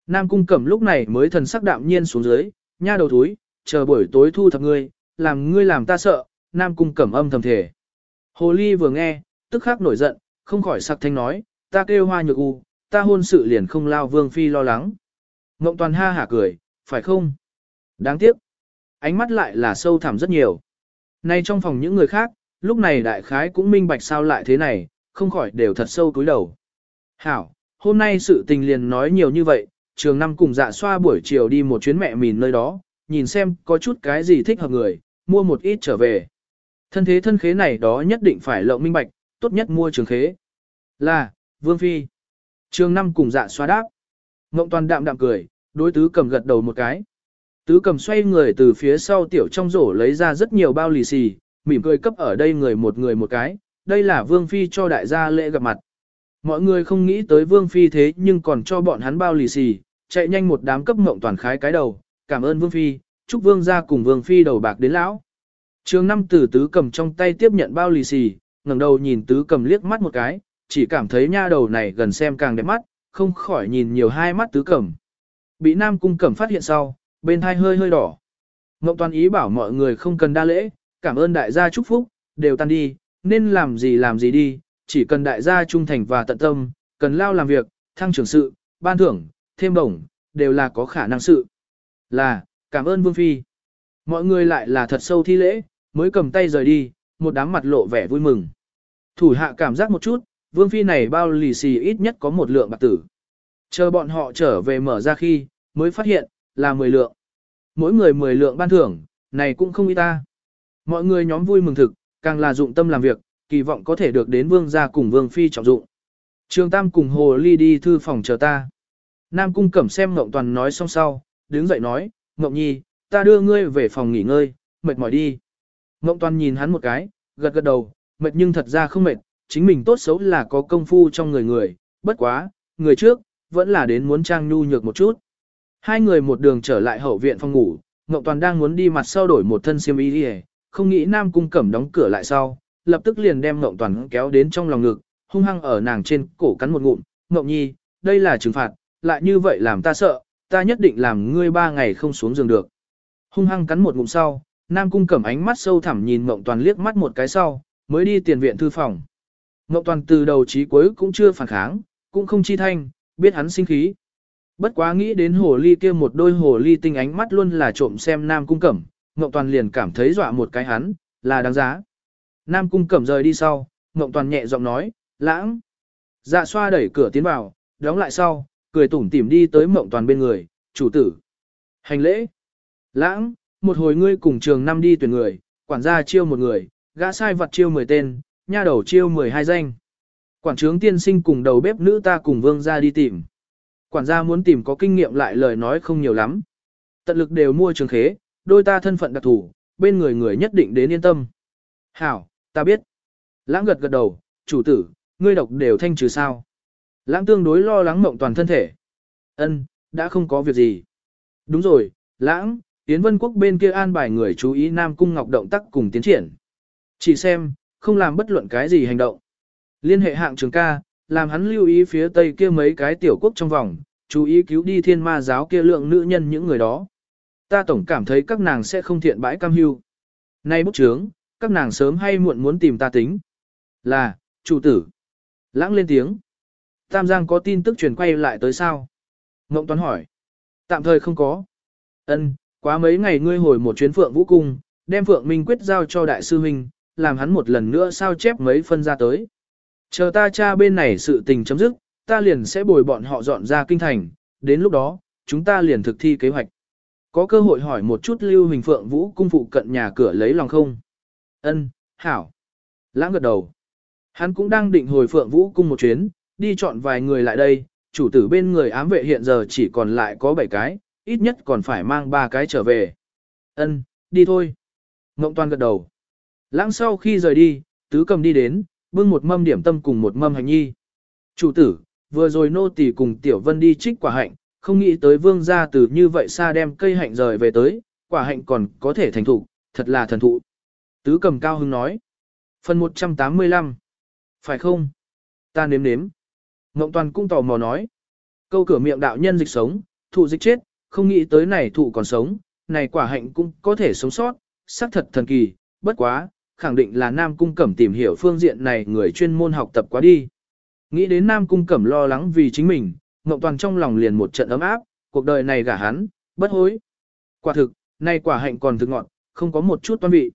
Speaker 1: Nam Cung Cẩm lúc này mới thần sắc đạm nhiên xuống dưới, nha đầu thúi, chờ buổi tối thu thập ngươi, làm ngươi làm ta sợ, Nam Cung Cẩm âm thầm thể. Hồ Ly vừa nghe, tức khắc nổi giận, không khỏi sặc thanh nói, ta kêu hoa nhược u, ta hôn sự liền không lao Vương Phi lo lắng. Ngộng Toàn ha hả cười, phải không? Đáng tiếc. Ánh mắt lại là sâu thẳm rất nhiều. Nay trong phòng những người khác, lúc này đại khái cũng minh bạch sao lại thế này, không khỏi đều thật sâu cúi đầu. Hảo, hôm nay sự tình liền nói nhiều như vậy, trường năm cùng dạ xoa buổi chiều đi một chuyến mẹ mìn nơi đó, nhìn xem có chút cái gì thích hợp người, mua một ít trở về. Thân thế thân khế này đó nhất định phải lộng minh bạch, tốt nhất mua trường khế. Là, Vương Phi. Trường năm cùng dạ xoa đáp. Ngộng toàn đạm đạm cười, đối tứ cầm gật đầu một cái. Tứ cầm xoay người từ phía sau tiểu trong rổ lấy ra rất nhiều bao lì xì, mỉm cười cấp ở đây người một người một cái, đây là Vương Phi cho đại gia lễ gặp mặt. Mọi người không nghĩ tới Vương Phi thế nhưng còn cho bọn hắn bao lì xì, chạy nhanh một đám cấp mộng toàn khái cái đầu, cảm ơn Vương Phi, chúc Vương ra cùng Vương Phi đầu bạc đến lão. Trường năm tử tứ cầm trong tay tiếp nhận bao lì xì, ngẩng đầu nhìn tứ cầm liếc mắt một cái, chỉ cảm thấy nha đầu này gần xem càng đẹp mắt, không khỏi nhìn nhiều hai mắt tứ cầm. Bị nam cung cẩm phát hiện sau, bên thai hơi hơi đỏ. Ngộng toàn ý bảo mọi người không cần đa lễ, cảm ơn đại gia chúc phúc, đều tan đi, nên làm gì làm gì đi, chỉ cần đại gia trung thành và tận tâm, cần lao làm việc, thăng trưởng sự, ban thưởng, thêm bổng đều là có khả năng sự. Là, cảm ơn Vương Phi. Mọi người lại là thật sâu thi lễ, mới cầm tay rời đi, một đám mặt lộ vẻ vui mừng. Thủ hạ cảm giác một chút, Vương Phi này bao lì xì ít nhất có một lượng bạc tử. Chờ bọn họ trở về mở ra khi, mới phát hiện, là 10 lượng. Mỗi người 10 lượng ban thưởng, này cũng không ít ta. Mọi người nhóm vui mừng thực, càng là dụng tâm làm việc, kỳ vọng có thể được đến vương gia cùng vương phi trọng dụng. Trường Tam cùng Hồ Ly đi thư phòng chờ ta. Nam Cung Cẩm xem Ngộng Toàn nói xong sau, đứng dậy nói, Ngộng Nhi, ta đưa ngươi về phòng nghỉ ngơi, mệt mỏi đi. Ngộng Toàn nhìn hắn một cái, gật gật đầu, mệt nhưng thật ra không mệt, chính mình tốt xấu là có công phu trong người người, bất quá, người trước, vẫn là đến muốn trang nhu nhược một chút. Hai người một đường trở lại hậu viện phòng ngủ, Ngọc Toàn đang muốn đi mặt sau đổi một thân xiêm y đi không nghĩ Nam Cung Cẩm đóng cửa lại sau, lập tức liền đem Ngọc Toàn kéo đến trong lòng ngực, hung hăng ở nàng trên cổ cắn một ngụm, Ngọc Nhi, đây là trừng phạt, lại như vậy làm ta sợ, ta nhất định làm ngươi ba ngày không xuống giường được. Hung hăng cắn một ngụm sau, Nam Cung Cẩm ánh mắt sâu thẳm nhìn Ngọc Toàn liếc mắt một cái sau, mới đi tiền viện thư phòng. Ngọc Toàn từ đầu chí cuối cũng chưa phản kháng, cũng không chi thanh, biết hắn sinh khí. Bất quá nghĩ đến hồ ly kia một đôi hồ ly tinh ánh mắt luôn là trộm xem Nam Cung Cẩm, Ngộng Toàn liền cảm thấy dọa một cái hắn, là đáng giá. Nam Cung Cẩm rời đi sau, Ngộng Toàn nhẹ giọng nói, lãng. Dạ xoa đẩy cửa tiến vào, đóng lại sau, cười tủm tỉm đi tới Ngộng Toàn bên người, chủ tử. Hành lễ. Lãng, một hồi ngươi cùng trường năm đi tuyển người, quản gia chiêu một người, gã sai vật chiêu 10 tên, nha đầu chiêu 12 danh. Quản trướng tiên sinh cùng đầu bếp nữ ta cùng vương ra đi tìm. Quản gia muốn tìm có kinh nghiệm lại lời nói không nhiều lắm, Tận lực đều mua trường khế, đôi ta thân phận đặc thủ, bên người người nhất định đến yên tâm. Hảo, ta biết. Lãng gật gật đầu, chủ tử, ngươi độc đều thanh trừ sao. Lãng tương đối lo lắng mộng toàn thân thể. Ân, đã không có việc gì. Đúng rồi, lãng, Yến Vân Quốc bên kia an bài người chú ý Nam Cung Ngọc động tác cùng tiến triển. Chỉ xem, không làm bất luận cái gì hành động. Liên hệ hạng trường ca, làm hắn lưu ý phía tây kia mấy cái tiểu quốc trong vòng, chú ý cứu đi thiên ma giáo kia lượng nữ nhân những người đó. Ta tổng cảm thấy các nàng sẽ không thiện bãi cam hưu. Nay bút trướng, các nàng sớm hay muộn muốn tìm ta tính. Là, chủ tử. Lãng lên tiếng. Tam Giang có tin tức truyền quay lại tới sao? Ngộng Toán hỏi. Tạm thời không có. Ân, quá mấy ngày ngươi hồi một chuyến Phượng Vũ Cung, đem Phượng Minh Quyết giao cho Đại sư Huynh, làm hắn một lần nữa sao chép mấy phân ra tới. Chờ ta cha bên này sự tình chấm dứt, ta liền sẽ bồi bọn họ dọn ra kinh thành, đến lúc đó, chúng ta liền thực thi kế hoạch. Có cơ hội hỏi một chút Lưu Hình Phượng Vũ cung phụ cận nhà cửa lấy lòng không? Ân, hảo. Lãng gật đầu. Hắn cũng đang định hồi Phượng Vũ cung một chuyến, đi chọn vài người lại đây, chủ tử bên người ám vệ hiện giờ chỉ còn lại có 7 cái, ít nhất còn phải mang 3 cái trở về. Ân, đi thôi. Ngộng toàn gật đầu. Lãng sau khi rời đi, tứ cầm đi đến, bưng một mâm điểm tâm cùng một mâm hành nhi. Chủ tử, vừa rồi nô tỳ cùng Tiểu Vân đi trích quả hạnh, không nghĩ tới vương gia từ như vậy xa đem cây hạnh rời về tới, quả hạnh còn có thể thành thụ, thật là thần thụ. Tứ cầm cao hưng nói. Phần 185. Phải không? Ta nếm nếm. Ngộng toàn cung tò mò nói. Câu cửa miệng đạo nhân dịch sống, thụ dịch chết, không nghĩ tới này thụ còn sống, này quả hạnh cũng có thể sống sót, xác thật thần kỳ, bất quá, khẳng định là Nam Cung Cẩm tìm hiểu phương diện này người chuyên môn học tập quá đi. Nghĩ đến Nam Cung Cẩm lo lắng vì chính mình, ngọc Toàn trong lòng liền một trận ấm áp, cuộc đời này gả hắn, bất hối. Quả thực, nay quả hạnh còn thực ngọt, không có một chút toan vị.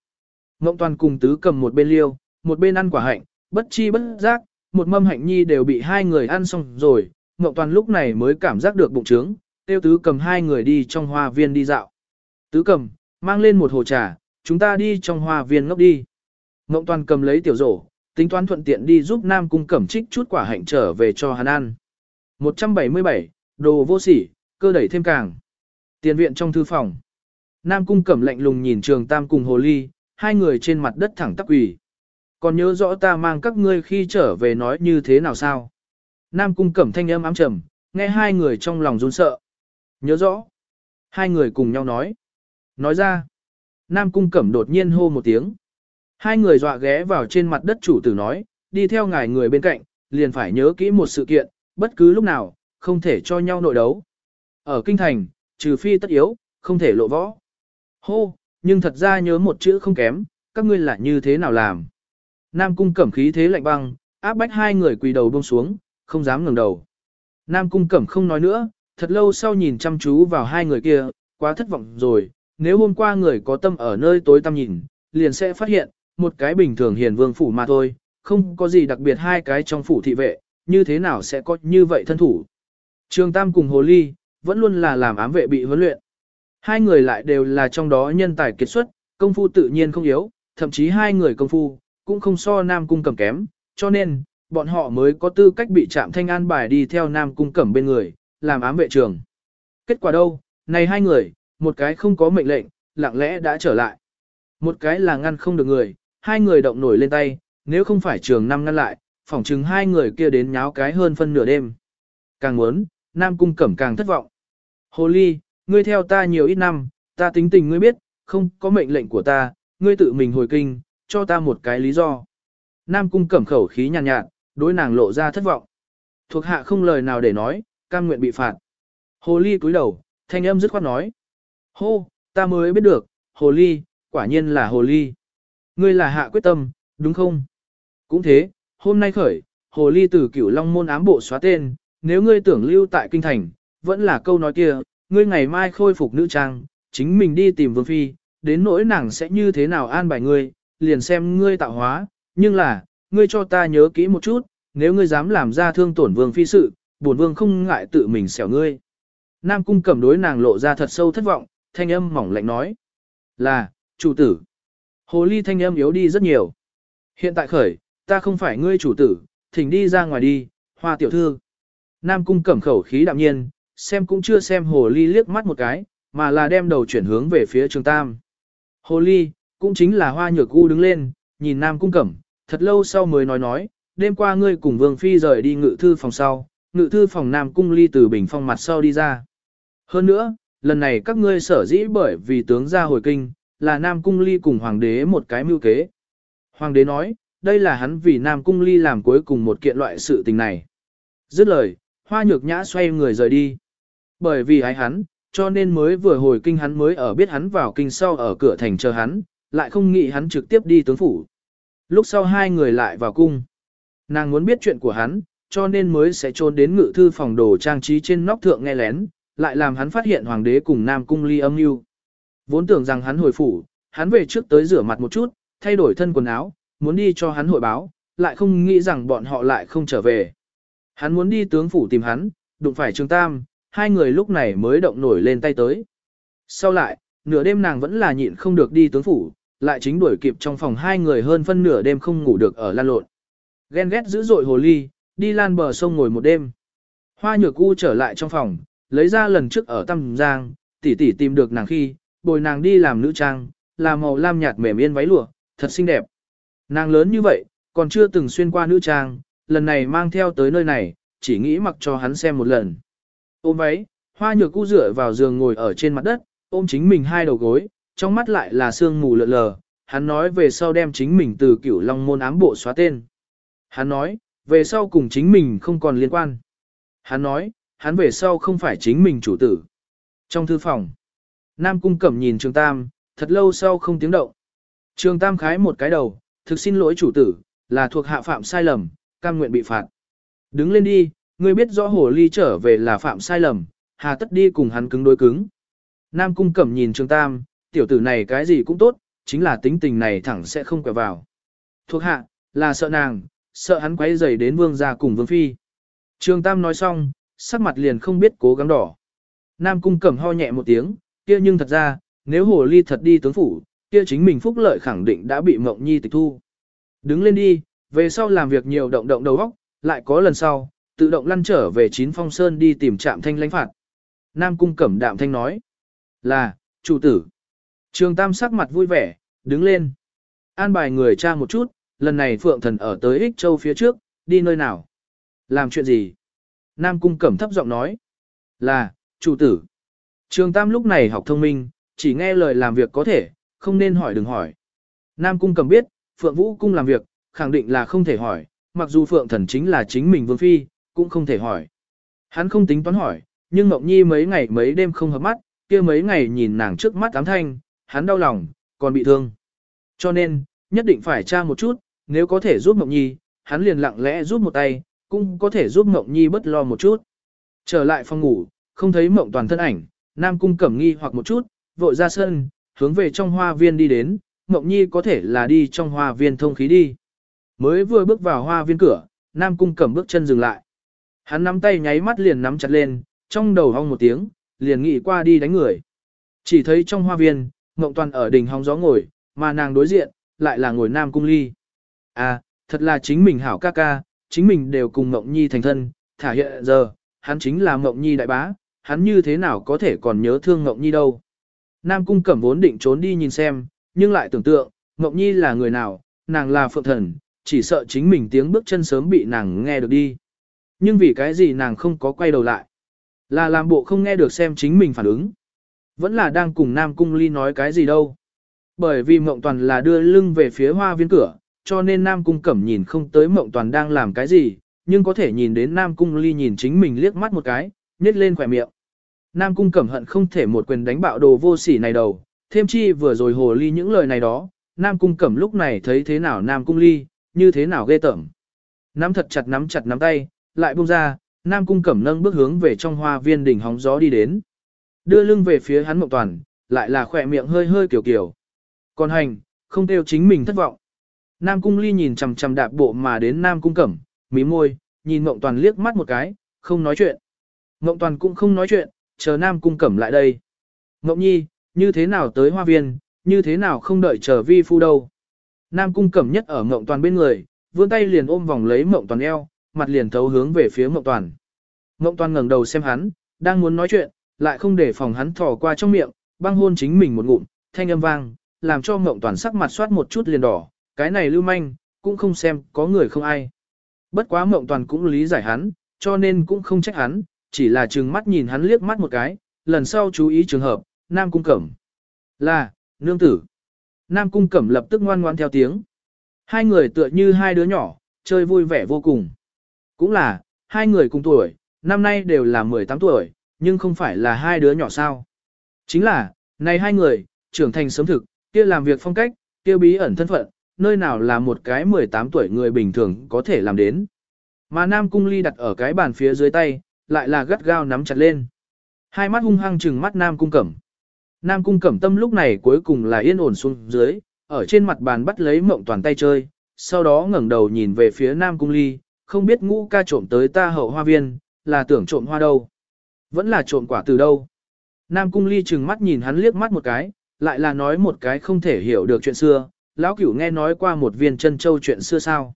Speaker 1: ngọc Toàn cùng tứ cầm một bên liêu, một bên ăn quả hạnh, bất chi bất giác, một mâm hạnh nhi đều bị hai người ăn xong rồi, ngọc Toàn lúc này mới cảm giác được bụng trướng, tiêu tứ cầm hai người đi trong hoa viên đi dạo. Tứ cầm, mang lên một hồ trà, chúng ta đi trong hoa viên ngốc đi. Ngộng Toàn cầm lấy tiểu rổ, tính toán thuận tiện đi giúp Nam Cung Cẩm trích chút quả hạnh trở về cho hắn ăn. 177, đồ vô sỉ, cơ đẩy thêm càng. Tiền viện trong thư phòng. Nam Cung Cẩm lạnh lùng nhìn Trường Tam cùng Hồ Ly, hai người trên mặt đất thẳng tắp quỳ. Còn nhớ rõ ta mang các ngươi khi trở về nói như thế nào sao? Nam Cung Cẩm thanh âm ám trầm, nghe hai người trong lòng run sợ. Nhớ rõ. Hai người cùng nhau nói. Nói ra. Nam Cung Cẩm đột nhiên hô một tiếng. Hai người dọa ghé vào trên mặt đất chủ tử nói, đi theo ngài người bên cạnh, liền phải nhớ kỹ một sự kiện, bất cứ lúc nào, không thể cho nhau nội đấu. Ở kinh thành, trừ phi tất yếu, không thể lộ võ. Hô, nhưng thật ra nhớ một chữ không kém, các ngươi là như thế nào làm. Nam cung cẩm khí thế lạnh băng, áp bách hai người quỳ đầu buông xuống, không dám ngẩng đầu. Nam cung cẩm không nói nữa, thật lâu sau nhìn chăm chú vào hai người kia, quá thất vọng rồi, nếu hôm qua người có tâm ở nơi tối tăm nhìn, liền sẽ phát hiện, một cái bình thường hiền vương phủ mà thôi, không có gì đặc biệt hai cái trong phủ thị vệ, như thế nào sẽ có như vậy thân thủ. Trường Tam cùng Hồ Ly, vẫn luôn là làm ám vệ bị huấn luyện. Hai người lại đều là trong đó nhân tài kiệt xuất, công phu tự nhiên không yếu, thậm chí hai người công phu, cũng không so Nam Cung cầm kém, cho nên, bọn họ mới có tư cách bị chạm thanh an bài đi theo Nam Cung cẩm bên người, làm ám vệ trường. Kết quả đâu, này hai người, một cái không có mệnh lệnh, lặng lẽ đã trở lại. Một cái là ngăn không được người, hai người động nổi lên tay, nếu không phải trường năm ngăn lại, phỏng chừng hai người kia đến nháo cái hơn phân nửa đêm. Càng muốn, Nam Cung Cẩm càng thất vọng. Hồ Ly, ngươi theo ta nhiều ít năm, ta tính tình ngươi biết, không có mệnh lệnh của ta, ngươi tự mình hồi kinh, cho ta một cái lý do. Nam Cung Cẩm khẩu khí nhàn nhạt, nhạt, đối nàng lộ ra thất vọng. Thuộc hạ không lời nào để nói, cam nguyện bị phạt. Hồ Ly cúi đầu, thanh âm dứt khoát nói. Hô, ta mới biết được, Hồ Ly, quả nhiên là Hồ Ly. Ngươi là hạ quyết tâm, đúng không? Cũng thế, hôm nay khởi, hồ ly tử cửu long môn ám bộ xóa tên, nếu ngươi tưởng lưu tại kinh thành, vẫn là câu nói kia, ngươi ngày mai khôi phục nữ trang, chính mình đi tìm vương phi, đến nỗi nàng sẽ như thế nào an bài ngươi, liền xem ngươi tạo hóa, nhưng là, ngươi cho ta nhớ kỹ một chút, nếu ngươi dám làm ra thương tổn vương phi sự, bổn vương không ngại tự mình xẻo ngươi. Nam cung cẩm đối nàng lộ ra thật sâu thất vọng, thanh âm mỏng lạnh nói, là, chủ tử. Hồ ly thanh âm yếu đi rất nhiều. Hiện tại khởi, ta không phải ngươi chủ tử, thỉnh đi ra ngoài đi, hoa tiểu thư. Nam cung cẩm khẩu khí đạm nhiên, xem cũng chưa xem hồ ly liếc mắt một cái, mà là đem đầu chuyển hướng về phía Trường Tam. Hồ ly, cũng chính là hoa nhược u đứng lên, nhìn Nam Cung Cẩm, thật lâu sau mới nói nói, đêm qua ngươi cùng Vương Phi rời đi ngự thư phòng sau, ngự thư phòng Nam Cung ly từ bình phong mặt sau đi ra. Hơn nữa, lần này các ngươi sở dĩ bởi vì tướng ra hồi kinh, là Nam Cung ly cùng Hoàng đế một cái mưu kế. Hoàng đế nói, đây là hắn vì Nam Cung ly làm cuối cùng một kiện loại sự tình này. Dứt lời, hoa nhược nhã xoay người rời đi. Bởi vì ái hắn, cho nên mới vừa hồi kinh hắn mới ở biết hắn vào kinh sau ở cửa thành chờ hắn, lại không nghĩ hắn trực tiếp đi tướng phủ. Lúc sau hai người lại vào cung. Nàng muốn biết chuyện của hắn, cho nên mới sẽ trốn đến ngự thư phòng đồ trang trí trên nóc thượng nghe lén, lại làm hắn phát hiện hoàng đế cùng nam cung ly âm mưu. Vốn tưởng rằng hắn hồi phủ, hắn về trước tới rửa mặt một chút, thay đổi thân quần áo, muốn đi cho hắn hội báo, lại không nghĩ rằng bọn họ lại không trở về. Hắn muốn đi tướng phủ tìm hắn, đụng phải Trương Tam, hai người lúc này mới động nổi lên tay tới. Sau lại, nửa đêm nàng vẫn là nhịn không được đi tướng phủ, lại chính đuổi kịp trong phòng hai người hơn phân nửa đêm không ngủ được ở lan lộn. Ghen ghét dữ dội hồ ly, đi lan bờ sông ngồi một đêm. Hoa nhược u trở lại trong phòng, lấy ra lần trước ở Tâm Giang, tỷ tỷ tìm được nàng khi, bồi nàng đi làm nữ trang, là màu lam nhạt mềm yên váy lụa, thật xinh đẹp. Nàng lớn như vậy, còn chưa từng xuyên qua nữ trang, lần này mang theo tới nơi này, chỉ nghĩ mặc cho hắn xem một lần. Ôm váy, hoa nhược cu rửa vào giường ngồi ở trên mặt đất, ôm chính mình hai đầu gối, trong mắt lại là sương mù lợn lờ, hắn nói về sau đem chính mình từ cửu long môn ám bộ xóa tên. Hắn nói, về sau cùng chính mình không còn liên quan. Hắn nói, hắn về sau không phải chính mình chủ tử. Trong thư phòng, Nam Cung Cẩm nhìn Trường Tam, thật lâu sau không tiếng động. Trường Tam khái một cái đầu, thực xin lỗi chủ tử, là thuộc hạ phạm sai lầm, cam nguyện bị phạt. Đứng lên đi, ngươi biết rõ hồ ly trở về là phạm sai lầm, hà tất đi cùng hắn cứng đối cứng. Nam Cung Cẩm nhìn Trường Tam, tiểu tử này cái gì cũng tốt, chính là tính tình này thẳng sẽ không quẹo vào. Thuộc hạ, là sợ nàng, sợ hắn quấy rầy đến vương gia cùng vương phi. Trường Tam nói xong, sắc mặt liền không biết cố gắng đỏ. Nam Cung Cẩm ho nhẹ một tiếng, kia nhưng thật ra, nếu hồ ly thật đi tướng phủ, kia chính mình phúc lợi khẳng định đã bị Mộng Nhi tịch thu. Đứng lên đi, về sau làm việc nhiều động động đầu óc, lại có lần sau, tự động lăn trở về chín phong sơn đi tìm trạm thanh lãnh phạt. Nam Cung Cẩm đạm thanh nói, là, chủ tử. Trường Tam sắc mặt vui vẻ, đứng lên. An bài người cha một chút, lần này Phượng Thần ở tới Ích Châu phía trước, đi nơi nào? Làm chuyện gì? Nam Cung Cẩm thấp giọng nói. Là, chủ tử. Trường Tam lúc này học thông minh, chỉ nghe lời làm việc có thể, không nên hỏi đừng hỏi. Nam Cung cầm biết, Phượng Vũ Cung làm việc, khẳng định là không thể hỏi, mặc dù Phượng Thần chính là chính mình Vương Phi, cũng không thể hỏi. Hắn không tính toán hỏi, nhưng Ngọc Nhi mấy ngày mấy đêm không hợp mắt, kia mấy ngày nhìn nàng trước mắt ám thanh, hắn đau lòng, còn bị thương. Cho nên, nhất định phải tra một chút, nếu có thể giúp Ngọc Nhi, hắn liền lặng lẽ giúp một tay, cũng có thể giúp Ngọc Nhi bất lo một chút. Trở lại phòng ngủ, không thấy Mộng toàn thân ảnh, Nam Cung cẩm nghi hoặc một chút, vội ra sân, hướng về trong hoa viên đi đến, Ngọc Nhi có thể là đi trong hoa viên thông khí đi. Mới vừa bước vào hoa viên cửa, Nam Cung cẩm bước chân dừng lại. Hắn nắm tay nháy mắt liền nắm chặt lên, trong đầu hong một tiếng, liền nghĩ qua đi đánh người. Chỉ thấy trong hoa viên, Ngộng Toàn ở đỉnh hóng gió ngồi, mà nàng đối diện, lại là ngồi Nam Cung Ly. À, thật là chính mình hảo ca ca, chính mình đều cùng Ngộng Nhi thành thân, thả hiện giờ, hắn chính là Ngộng Nhi đại bá, hắn như thế nào có thể còn nhớ thương Ngọc Nhi đâu. Nam Cung Cẩm vốn định trốn đi nhìn xem, nhưng lại tưởng tượng, Ngọc Nhi là người nào, nàng là phượng thần, chỉ sợ chính mình tiếng bước chân sớm bị nàng nghe được đi. Nhưng vì cái gì nàng không có quay đầu lại. Là làm bộ không nghe được xem chính mình phản ứng. Vẫn là đang cùng Nam Cung Ly nói cái gì đâu. Bởi vì Mộng Toàn là đưa lưng về phía hoa viên cửa, cho nên Nam Cung Cẩm nhìn không tới Mộng Toàn đang làm cái gì, nhưng có thể nhìn đến Nam Cung Ly nhìn chính mình liếc mắt một cái, nhếch lên khỏe miệng. Nam Cung Cẩm hận không thể một quyền đánh bạo đồ vô sỉ này đầu, thêm chi vừa rồi hồ ly những lời này đó, Nam Cung Cẩm lúc này thấy thế nào Nam Cung Ly, như thế nào ghê tởm. Nắm thật chặt nắm chặt nắm tay, lại buông ra, Nam Cung Cẩm nâng bước hướng về trong hoa viên đỉnh hóng gió đi đến. Đưa lưng về phía hắn Mộng Toàn, lại là khỏe miệng hơi hơi kiểu kiểu. Còn hành, không theo chính mình thất vọng. Nam Cung Ly nhìn chằm chằm đạp bộ mà đến Nam Cung Cẩm, mí môi, nhìn Mộng Toàn liếc mắt một cái, không nói chuyện. Mộng Toàn cũng không nói chuyện, chờ Nam Cung Cẩm lại đây. Mộng Nhi, như thế nào tới hoa viên, như thế nào không đợi chờ vi phu đâu. Nam Cung Cẩm nhất ở Mộng Toàn bên người, vươn tay liền ôm vòng lấy Mộng Toàn eo, mặt liền thấu hướng về phía Mộng Toàn. Mộng Toàn ngẩng đầu xem hắn, đang muốn nói chuyện, lại không để phòng hắn thò qua trong miệng, băng hôn chính mình một ngụm, thanh âm vang, làm cho Ngộng Toàn sắc mặt soát một chút liền đỏ, cái này lưu manh, cũng không xem có người không ai. Bất quá Ngộng Toàn cũng lý giải hắn, cho nên cũng không trách hắn, chỉ là trừng mắt nhìn hắn liếc mắt một cái, lần sau chú ý trường hợp, Nam Cung Cẩm. Là, nương tử. Nam Cung Cẩm lập tức ngoan ngoan theo tiếng. Hai người tựa như hai đứa nhỏ, chơi vui vẻ vô cùng. Cũng là, hai người cùng tuổi, năm nay đều là 18 tuổi, nhưng không phải là hai đứa nhỏ sao. Chính là, này hai người, trưởng thành sớm thực, kia làm việc phong cách, kia bí ẩn thân phận, nơi nào là một cái 18 tuổi người bình thường có thể làm đến. Mà Nam Cung Ly đặt ở cái bàn phía dưới tay, lại là gắt gao nắm chặt lên. Hai mắt hung hăng trừng mắt Nam Cung Cẩm. Nam Cung Cẩm tâm lúc này cuối cùng là yên ổn xuống dưới, ở trên mặt bàn bắt lấy mộng toàn tay chơi, sau đó ngẩng đầu nhìn về phía Nam Cung Ly, không biết ngũ ca trộm tới ta hậu hoa viên, là tưởng trộm hoa đâu. Vẫn là trộm quả từ đâu. Nam Cung Ly trừng mắt nhìn hắn liếc mắt một cái, lại là nói một cái không thể hiểu được chuyện xưa, lão cửu nghe nói qua một viên chân châu chuyện xưa sao.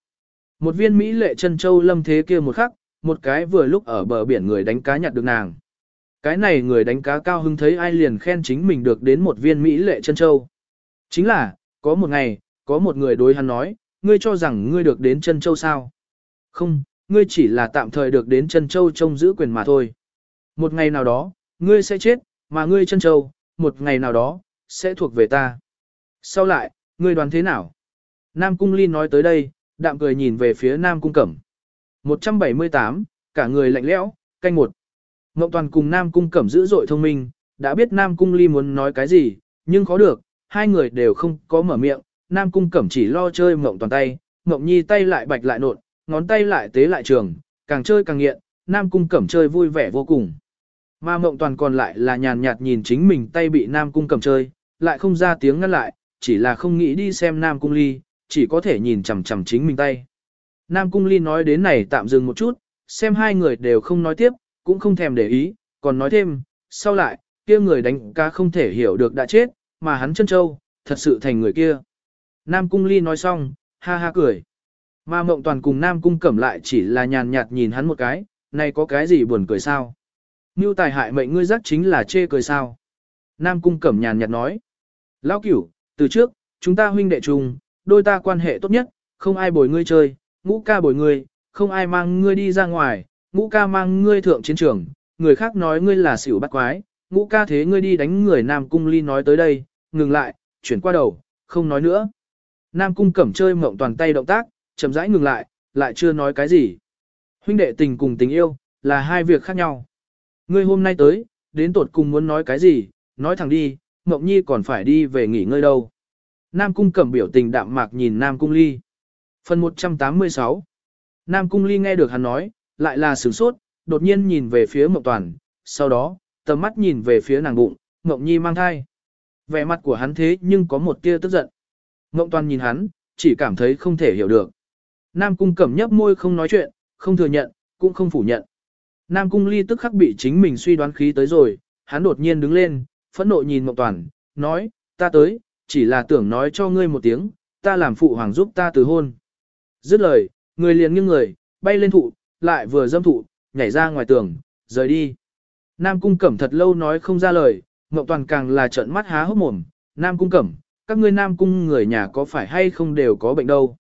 Speaker 1: Một viên Mỹ lệ chân châu lâm thế kia một khắc, một cái vừa lúc ở bờ biển người đánh cá nhặt được nàng. Cái này người đánh cá cao hưng thấy ai liền khen chính mình được đến một viên Mỹ lệ chân châu. Chính là, có một ngày, có một người đối hắn nói, ngươi cho rằng ngươi được đến chân châu sao? Không, ngươi chỉ là tạm thời được đến chân châu trông giữ quyền mà thôi. Một ngày nào đó, ngươi sẽ chết, mà ngươi chân châu, một ngày nào đó, sẽ thuộc về ta. Sau lại, ngươi đoán thế nào? Nam Cung Ly nói tới đây, đạm cười nhìn về phía Nam Cung Cẩm. 178, cả người lạnh lẽo, canh một. Ngộng Toàn cùng Nam Cung Cẩm dữ dội thông minh, đã biết Nam Cung Ly muốn nói cái gì, nhưng khó được, hai người đều không có mở miệng, Nam Cung Cẩm chỉ lo chơi Ngộng Toàn tay, Ngộng Nhi tay lại bạch lại nộn, ngón tay lại tế lại trường, càng chơi càng nghiện, Nam Cung Cẩm chơi vui vẻ vô cùng. Mà Ngộng Toàn còn lại là nhàn nhạt nhìn chính mình tay bị Nam Cung Cẩm chơi, lại không ra tiếng ngăn lại, chỉ là không nghĩ đi xem Nam Cung Ly, chỉ có thể nhìn chằm chằm chính mình tay. Nam Cung Ly nói đến này tạm dừng một chút, xem hai người đều không nói tiếp, cũng không thèm để ý, còn nói thêm, sau lại, kia người đánh cá không thể hiểu được đã chết, mà hắn chân châu, thật sự thành người kia. Nam Cung Ly nói xong, ha ha cười. Mà Mộng Toàn cùng Nam Cung Cẩm lại chỉ là nhàn nhạt nhìn hắn một cái, này có cái gì buồn cười sao? Như tài hại mệnh ngươi giác chính là chê cười sao? Nam Cung Cẩm nhàn nhạt nói. Lão cửu, từ trước, chúng ta huynh đệ chung, đôi ta quan hệ tốt nhất, không ai bồi ngươi chơi, ngũ ca bồi ngươi, không ai mang ngươi đi ra ngoài, ngũ ca mang ngươi thượng chiến trường, người khác nói ngươi là xỉu bắt quái, ngũ ca thế ngươi đi đánh người Nam Cung Ly nói tới đây, ngừng lại, chuyển qua đầu, không nói nữa. Nam Cung cẩm chơi mộng toàn tay động tác, chậm rãi ngừng lại, lại chưa nói cái gì. Huynh đệ tình cùng tình yêu, là hai việc khác nhau. Ngươi hôm nay tới, đến tột cùng muốn nói cái gì, nói thẳng đi, Mộng Nhi còn phải đi về nghỉ ngơi đâu. Nam Cung cẩm biểu tình đạm mạc nhìn Nam Cung Ly. Phần 186 Nam Cung Ly nghe được hắn nói, lại là sửng sốt, đột nhiên nhìn về phía Mộng Toàn, sau đó, tầm mắt nhìn về phía nàng bụng, Mộng Nhi mang thai. Vẻ mặt của hắn thế nhưng có một tia tức giận. Mộng Toàn nhìn hắn, chỉ cảm thấy không thể hiểu được. Nam Cung cẩm nhấp môi không nói chuyện, không thừa nhận, cũng không phủ nhận. Nam Cung Ly tức khắc bị chính mình suy đoán khí tới rồi, hắn đột nhiên đứng lên, phẫn nộ nhìn Mộng Toàn, nói, ta tới, chỉ là tưởng nói cho ngươi một tiếng, ta làm phụ hoàng giúp ta từ hôn. Dứt lời, người liền nghiêng người, bay lên thụ, lại vừa dâm thụ, nhảy ra ngoài tường, rời đi. Nam Cung Cẩm thật lâu nói không ra lời, Ngọc Toàn càng là trợn mắt há hốc mồm, Nam Cung Cẩm, các ngươi Nam Cung người nhà có phải hay không đều có bệnh đâu.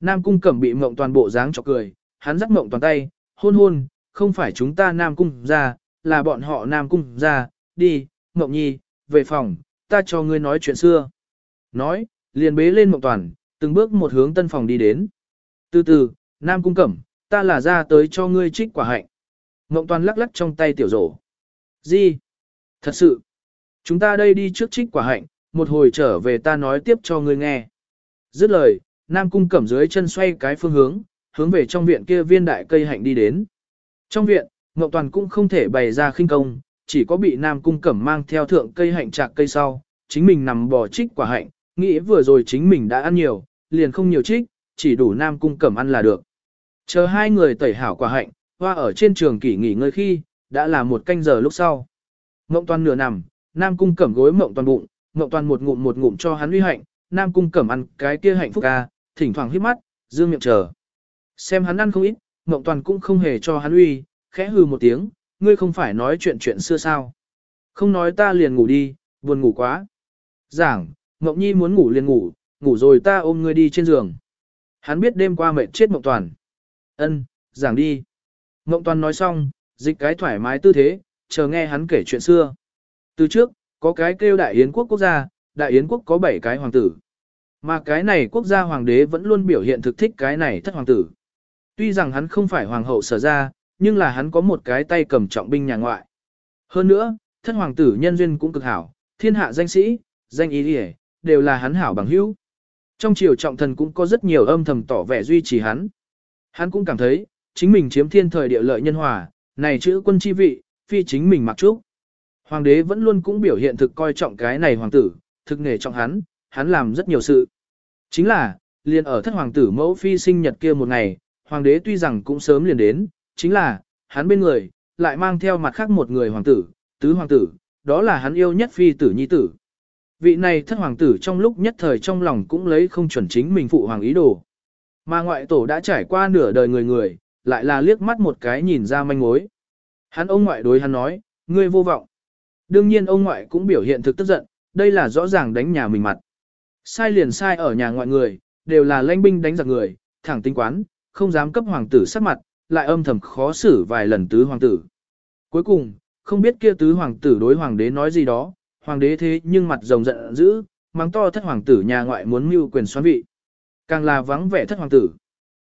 Speaker 1: Nam Cung Cẩm bị Ngọc Toàn bộ dáng chọc cười, hắn dắt Ngọc Toàn tay, hôn hôn, không phải chúng ta Nam Cung ra, là bọn họ Nam Cung ra, đi, Ngọc Nhi, về phòng, ta cho ngươi nói chuyện xưa. Nói, liền bế lên Ngọc Toàn, từng bước một hướng tân phòng đi đến. Từ từ, Nam Cung Cẩm, ta là ra tới cho ngươi trích quả hạnh. Ngộng toàn lắc lắc trong tay tiểu rổ. Gì? Thật sự. Chúng ta đây đi trước trích quả hạnh, một hồi trở về ta nói tiếp cho ngươi nghe. Dứt lời, Nam Cung cẩm dưới chân xoay cái phương hướng, hướng về trong viện kia viên đại cây hạnh đi đến. Trong viện, Ngộng Toàn cũng không thể bày ra khinh công, chỉ có bị Nam Cung Cẩm mang theo thượng cây hạnh chạc cây sau, chính mình nằm bò trích quả hạnh, nghĩ vừa rồi chính mình đã ăn nhiều, liền không nhiều trích, chỉ đủ Nam Cung Cẩm ăn là được. Chờ hai người tẩy hảo quả hạnh, hoa ở trên trường kỷ nghỉ ngơi khi, đã là một canh giờ lúc sau. Mộng toàn nửa nằm, Nam Cung cẩm gối mộng toàn bụng, mộng toàn một ngụm một ngụm cho hắn uy hạnh, Nam Cung cẩm ăn cái kia hạnh phúc ca, thỉnh thoảng hít mắt, dương miệng chờ. Xem hắn ăn không ít, mộng toàn cũng không hề cho hắn uy, khẽ hừ một tiếng, ngươi không phải nói chuyện chuyện xưa sao. Không nói ta liền ngủ đi, buồn ngủ quá. Giảng, mộng Nhi muốn ngủ liền ngủ, ngủ rồi ta ôm ngươi đi trên giường. Hắn biết đêm qua mệt chết Mộng Toàn. Ân, giảng đi. Mộng Toàn nói xong, dịch cái thoải mái tư thế, chờ nghe hắn kể chuyện xưa. Từ trước, có cái kêu Đại Yến quốc quốc gia, Đại Yến quốc có 7 cái hoàng tử. Mà cái này quốc gia hoàng đế vẫn luôn biểu hiện thực thích cái này thất hoàng tử. Tuy rằng hắn không phải hoàng hậu sở ra, nhưng là hắn có một cái tay cầm trọng binh nhà ngoại. Hơn nữa, thất hoàng tử nhân duyên cũng cực hảo, thiên hạ danh sĩ, danh ý đi đều là hắn hảo bằng hữu. Trong triều trọng thần cũng có rất nhiều âm thầm tỏ vẻ duy trì hắn. Hắn cũng cảm thấy, chính mình chiếm thiên thời địa lợi nhân hòa, này chữ quân chi vị, phi chính mình mặc trúc. Hoàng đế vẫn luôn cũng biểu hiện thực coi trọng cái này hoàng tử, thực nghề trọng hắn, hắn làm rất nhiều sự. Chính là, liền ở thất hoàng tử mẫu phi sinh nhật kia một ngày, hoàng đế tuy rằng cũng sớm liền đến, chính là, hắn bên người, lại mang theo mặt khác một người hoàng tử, tứ hoàng tử, đó là hắn yêu nhất phi tử nhi tử. Vị này thất hoàng tử trong lúc nhất thời trong lòng cũng lấy không chuẩn chính mình phụ hoàng ý đồ. Mà ngoại tổ đã trải qua nửa đời người người, lại là liếc mắt một cái nhìn ra manh mối. Hắn ông ngoại đối hắn nói, ngươi vô vọng. Đương nhiên ông ngoại cũng biểu hiện thực tức giận, đây là rõ ràng đánh nhà mình mặt. Sai liền sai ở nhà ngoại người, đều là lãnh binh đánh giặc người, thẳng tinh quán, không dám cấp hoàng tử sắc mặt, lại âm thầm khó xử vài lần tứ hoàng tử. Cuối cùng, không biết kia tứ hoàng tử đối hoàng đế nói gì đó, hoàng đế thế nhưng mặt rồng giận dữ, mắng to thất hoàng tử nhà ngoại muốn mưu quyền xoán vị. Càng là vắng vẻ thất hoàng tử.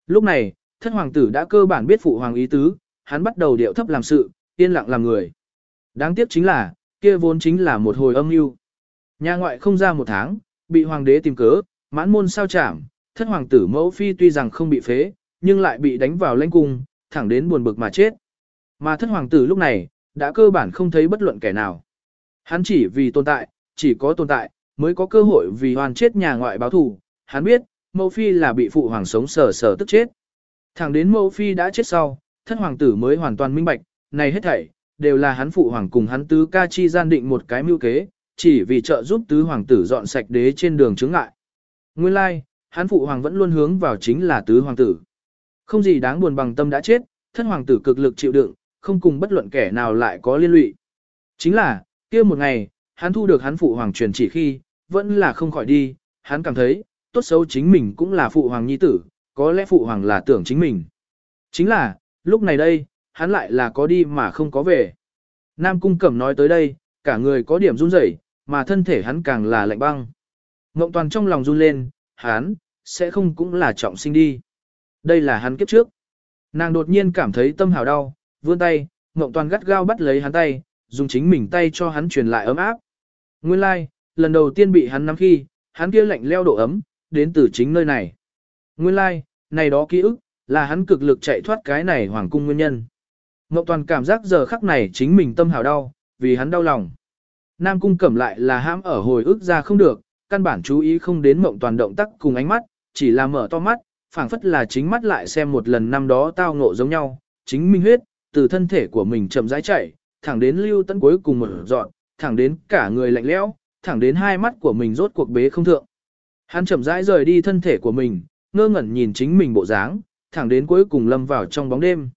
Speaker 1: Lúc này, thất hoàng tử đã cơ bản biết phụ hoàng ý tứ, hắn bắt đầu điệu thấp làm sự, yên lặng làm người. Đáng tiếc chính là, kia vốn chính là một hồi âm mưu. Nhà ngoại không ra một tháng, bị hoàng đế tìm cớ, mãn môn sao chảm, thất hoàng tử mẫu phi tuy rằng không bị phế, nhưng lại bị đánh vào lãnh cung, thẳng đến buồn bực mà chết. Mà thất hoàng tử lúc này, đã cơ bản không thấy bất luận kẻ nào. Hắn chỉ vì tồn tại, chỉ có tồn tại, mới có cơ hội vì hoàn chết nhà ngoại báo thù. Hắn biết, mẫu phi là bị phụ hoàng sống sờ sờ tức chết. Thẳng đến mẫu phi đã chết sau, thất hoàng tử mới hoàn toàn minh bạch, này hết thảy, đều là hắn phụ hoàng cùng hắn tứ ca chi gian định một cái mưu kế, chỉ vì trợ giúp tứ hoàng tử dọn sạch đế trên đường chứng ngại. Nguyên lai, like, hắn phụ hoàng vẫn luôn hướng vào chính là tứ hoàng tử. Không gì đáng buồn bằng tâm đã chết, thân hoàng tử cực lực chịu đựng, không cùng bất luận kẻ nào lại có liên lụy. Chính là, kia một ngày, hắn thu được hắn phụ hoàng truyền chỉ khi, vẫn là không khỏi đi, hắn cảm thấy, tốt xấu chính mình cũng là phụ hoàng nhi tử, có lẽ phụ hoàng là tưởng chính mình. Chính là, lúc này đây, hắn lại là có đi mà không có về. Nam Cung Cẩm nói tới đây, cả người có điểm run rẩy, mà thân thể hắn càng là lạnh băng. Ngộng toàn trong lòng run lên, hắn, sẽ không cũng là trọng sinh đi. Đây là hắn kiếp trước. Nàng đột nhiên cảm thấy tâm hào đau, vươn tay, Ngộng toàn gắt gao bắt lấy hắn tay, dùng chính mình tay cho hắn truyền lại ấm áp. Nguyên lai, like, lần đầu tiên bị hắn nắm khi, hắn kia lạnh leo độ ấm, đến từ chính nơi này. Nguyên lai, like, này đó ký ức, là hắn cực lực chạy thoát cái này hoàng cung nguyên nhân. Ngọc Toàn cảm giác giờ khắc này chính mình tâm hào đau, vì hắn đau lòng. Nam cung cẩm lại là hãm ở hồi ức ra không được, căn bản chú ý không đến mộng toàn động tác cùng ánh mắt, chỉ là mở to mắt, phảng phất là chính mắt lại xem một lần năm đó tao ngộ giống nhau, chính minh huyết, từ thân thể của mình chậm rãi chảy, thẳng đến lưu tấn cuối cùng một dọn, thẳng đến cả người lạnh lẽo, thẳng đến hai mắt của mình rốt cuộc bế không thượng. Hắn chậm rãi rời đi thân thể của mình, ngơ ngẩn nhìn chính mình bộ dáng, thẳng đến cuối cùng lâm vào trong bóng đêm.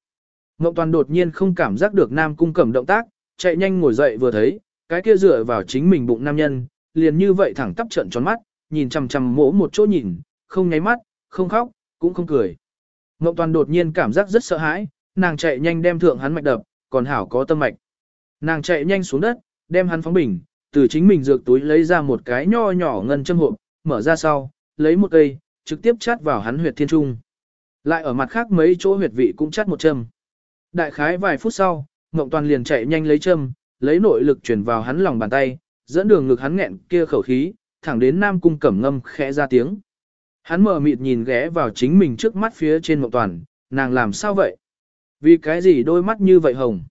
Speaker 1: Ngộng toàn đột nhiên không cảm giác được nam cung cẩm động tác, chạy nhanh ngồi dậy vừa thấy, cái kia dựa vào chính mình bụng nam nhân, liền như vậy thẳng tắp trợn tròn mắt, nhìn chằm chằm mỗ một chỗ nhìn, không nháy mắt, không khóc, cũng không cười. Ngộng toàn đột nhiên cảm giác rất sợ hãi, nàng chạy nhanh đem thượng hắn mạch đập, còn hảo có tâm mạch. Nàng chạy nhanh xuống đất, đem hắn phóng bình, từ chính mình dược túi lấy ra một cái nho nhỏ ngân châm hộp, mở ra sau, lấy một cây, trực tiếp chát vào hắn huyệt thiên trung. Lại ở mặt khác mấy chỗ huyệt vị cũng chát một châm. Đại khái vài phút sau, Ngộng Toàn liền chạy nhanh lấy châm, lấy nội lực truyền vào hắn lòng bàn tay, dẫn đường ngực hắn nghẹn kia khẩu khí, thẳng đến Nam Cung Cẩm ngâm khẽ ra tiếng. Hắn mở mịt nhìn ghé vào chính mình trước mắt phía trên Ngộng Toàn, nàng làm sao vậy? Vì cái gì đôi mắt như vậy hồng?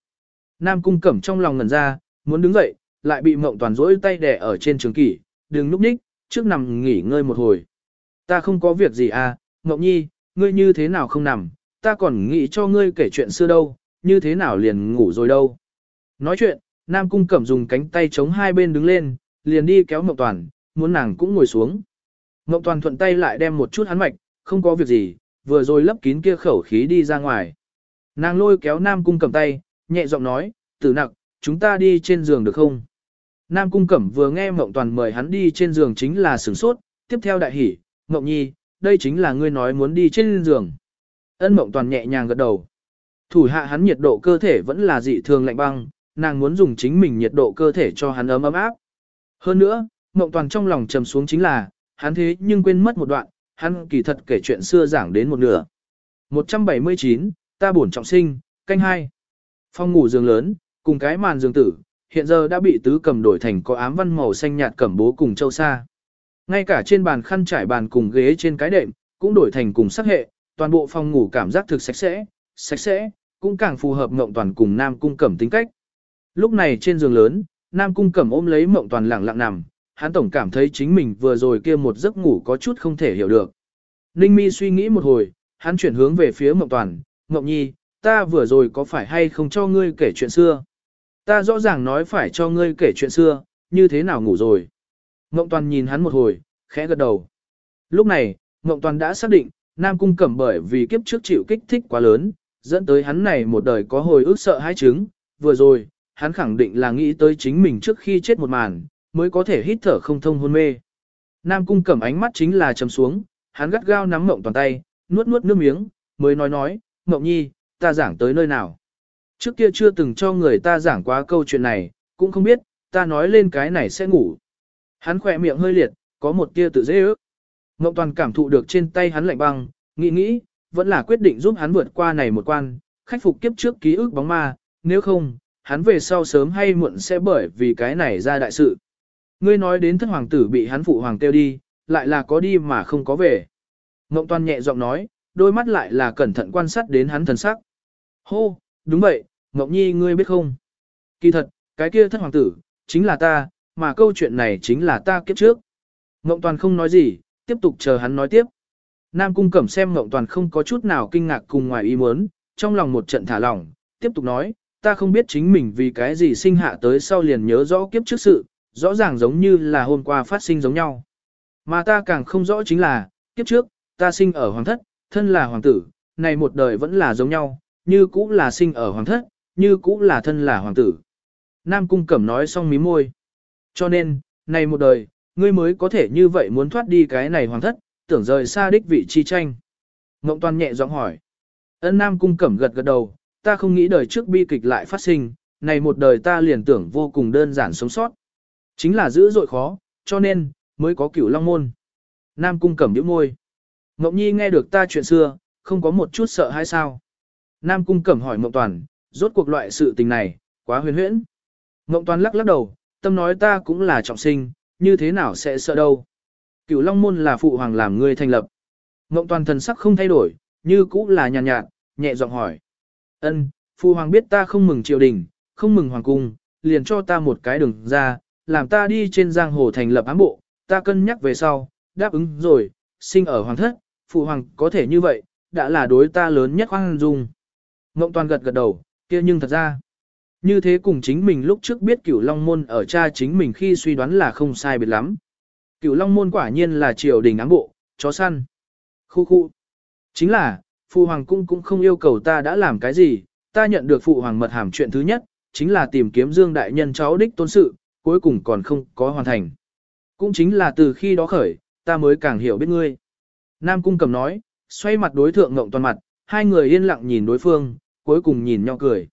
Speaker 1: Nam Cung Cẩm trong lòng ngẩn ra, muốn đứng dậy, lại bị Mộng Toàn rỗi tay đè ở trên trường kỷ, đừng núp ních, trước nằm nghỉ ngơi một hồi. Ta không có việc gì à, Mộng Nhi, ngươi như thế nào không nằm, ta còn nghĩ cho ngươi kể chuyện xưa đâu, như thế nào liền ngủ rồi đâu. Nói chuyện, Nam Cung Cẩm dùng cánh tay chống hai bên đứng lên, liền đi kéo Mộng Toàn, muốn nàng cũng ngồi xuống. Mộng Toàn thuận tay lại đem một chút hắn mạch, không có việc gì, vừa rồi lấp kín kia khẩu khí đi ra ngoài. Nàng lôi kéo Nam Cung Cẩm tay, nhẹ giọng nói, tử nặc, chúng ta đi trên giường được không? Nam Cung Cẩm vừa nghe Mộng Toàn mời hắn đi trên giường chính là sửng sốt, tiếp theo đại hỉ, Mộng Nhi, đây chính là ngươi nói muốn đi trên giường. Ân Mộng Toàn nhẹ nhàng gật đầu. Thủ hạ hắn nhiệt độ cơ thể vẫn là dị thường lạnh băng, nàng muốn dùng chính mình nhiệt độ cơ thể cho hắn ấm ấm áp. Hơn nữa, Mộng Toàn trong lòng trầm xuống chính là, hắn thế nhưng quên mất một đoạn, hắn kỳ thật kể chuyện xưa giảng đến một nửa. 179, ta bổn trọng sinh, canh hai. Phòng ngủ giường lớn, cùng cái màn giường tử, hiện giờ đã bị tứ cầm đổi thành có ám văn màu xanh nhạt cẩm bố cùng châu sa. Ngay cả trên bàn khăn trải bàn cùng ghế trên cái đệm, cũng đổi thành cùng sắc hệ, toàn bộ phòng ngủ cảm giác thực sạch sẽ, sạch sẽ, cũng càng phù hợp mộng toàn cùng Nam Cung Cẩm tính cách. Lúc này trên giường lớn, Nam Cung Cẩm ôm lấy mộng toàn lặng lặng nằm, hắn tổng cảm thấy chính mình vừa rồi kia một giấc ngủ có chút không thể hiểu được. Ninh Mi suy nghĩ một hồi, hắn chuyển hướng về phía mộng toàn, mộng nhi, ta vừa rồi có phải hay không cho ngươi kể chuyện xưa? Ta rõ ràng nói phải cho ngươi kể chuyện xưa, như thế nào ngủ rồi? Ngộng toàn nhìn hắn một hồi, khẽ gật đầu. Lúc này, Ngộng toàn đã xác định, Nam Cung Cẩm bởi vì kiếp trước chịu kích thích quá lớn, dẫn tới hắn này một đời có hồi ức sợ hãi chứng. Vừa rồi, hắn khẳng định là nghĩ tới chính mình trước khi chết một màn, mới có thể hít thở không thông hôn mê. Nam Cung Cẩm ánh mắt chính là trầm xuống, hắn gắt gao nắm Ngộng toàn tay, nuốt nuốt nước miếng, mới nói nói, Ngộng nhi, ta giảng tới nơi nào. Trước kia chưa từng cho người ta giảng quá câu chuyện này, cũng không biết, ta nói lên cái này sẽ ngủ. Hắn khỏe miệng hơi liệt, có một tia tự dễ ước. Ngộng toàn cảm thụ được trên tay hắn lạnh băng, nghĩ nghĩ, vẫn là quyết định giúp hắn vượt qua này một quan, khắc phục kiếp trước ký ức bóng ma, nếu không, hắn về sau sớm hay muộn sẽ bởi vì cái này ra đại sự. Ngươi nói đến thất hoàng tử bị hắn phụ hoàng tiêu đi, lại là có đi mà không có về. Ngộng toàn nhẹ giọng nói, đôi mắt lại là cẩn thận quan sát đến hắn thần sắc. Hô, đúng vậy, Ngọc Nhi ngươi biết không? Kỳ thật, cái kia thất hoàng tử, chính là ta, mà câu chuyện này chính là ta kiếp trước. Ngộng Toàn không nói gì, tiếp tục chờ hắn nói tiếp. Nam Cung Cẩm xem Ngộng Toàn không có chút nào kinh ngạc cùng ngoài ý muốn, trong lòng một trận thả lỏng, tiếp tục nói, ta không biết chính mình vì cái gì sinh hạ tới sau liền nhớ rõ kiếp trước sự, rõ ràng giống như là hôm qua phát sinh giống nhau. Mà ta càng không rõ chính là, kiếp trước, ta sinh ở hoàng thất, thân là hoàng tử, này một đời vẫn là giống nhau, như cũ là sinh ở hoàng thất, như cũ là thân là hoàng tử. Nam Cung Cẩm nói xong mí môi. Cho nên, này một đời, ngươi mới có thể như vậy muốn thoát đi cái này hoàng thất, tưởng rời xa đích vị chi tranh. Ngộng Toàn nhẹ giọng hỏi. Ân Nam Cung Cẩm gật gật đầu, ta không nghĩ đời trước bi kịch lại phát sinh, này một đời ta liền tưởng vô cùng đơn giản sống sót. Chính là giữ dội khó, cho nên, mới có cửu long môn. Nam Cung Cẩm nhíu môi. Ngộng Nhi nghe được ta chuyện xưa, không có một chút sợ hay sao? Nam Cung Cẩm hỏi Mộng Toàn, rốt cuộc loại sự tình này, quá huyền huyễn. Mộng Toàn lắc lắc đầu, tâm nói ta cũng là trọng sinh, như thế nào sẽ sợ đâu. Cửu Long Môn là phụ hoàng làm ngươi thành lập. Mộng Toàn thần sắc không thay đổi, như cũ là nhàn nhạt, nhẹ giọng hỏi. Ân, phụ hoàng biết ta không mừng triều đình, không mừng hoàng cung, liền cho ta một cái đường ra, làm ta đi trên giang hồ thành lập ám bộ, ta cân nhắc về sau, đáp ứng rồi, sinh ở hoàng thất, phụ hoàng có thể như vậy, đã là đối ta lớn nhất khoan dung. Ngộng Toàn gật gật đầu, kia nhưng thật ra, như thế cùng chính mình lúc trước biết cửu Long Môn ở cha chính mình khi suy đoán là không sai biệt lắm. Cửu Long Môn quả nhiên là triều đình áng bộ, chó săn. Khu khu. Chính là, Phụ Hoàng Cung cũng không yêu cầu ta đã làm cái gì, ta nhận được Phụ Hoàng mật hàm chuyện thứ nhất, chính là tìm kiếm Dương Đại Nhân cháu đích tôn sự, cuối cùng còn không có hoàn thành. Cũng chính là từ khi đó khởi, ta mới càng hiểu biết ngươi. Nam Cung cầm nói, xoay mặt đối thượng ngộng toàn mặt, hai người yên lặng nhìn đối phương, cuối cùng nhìn nhau cười.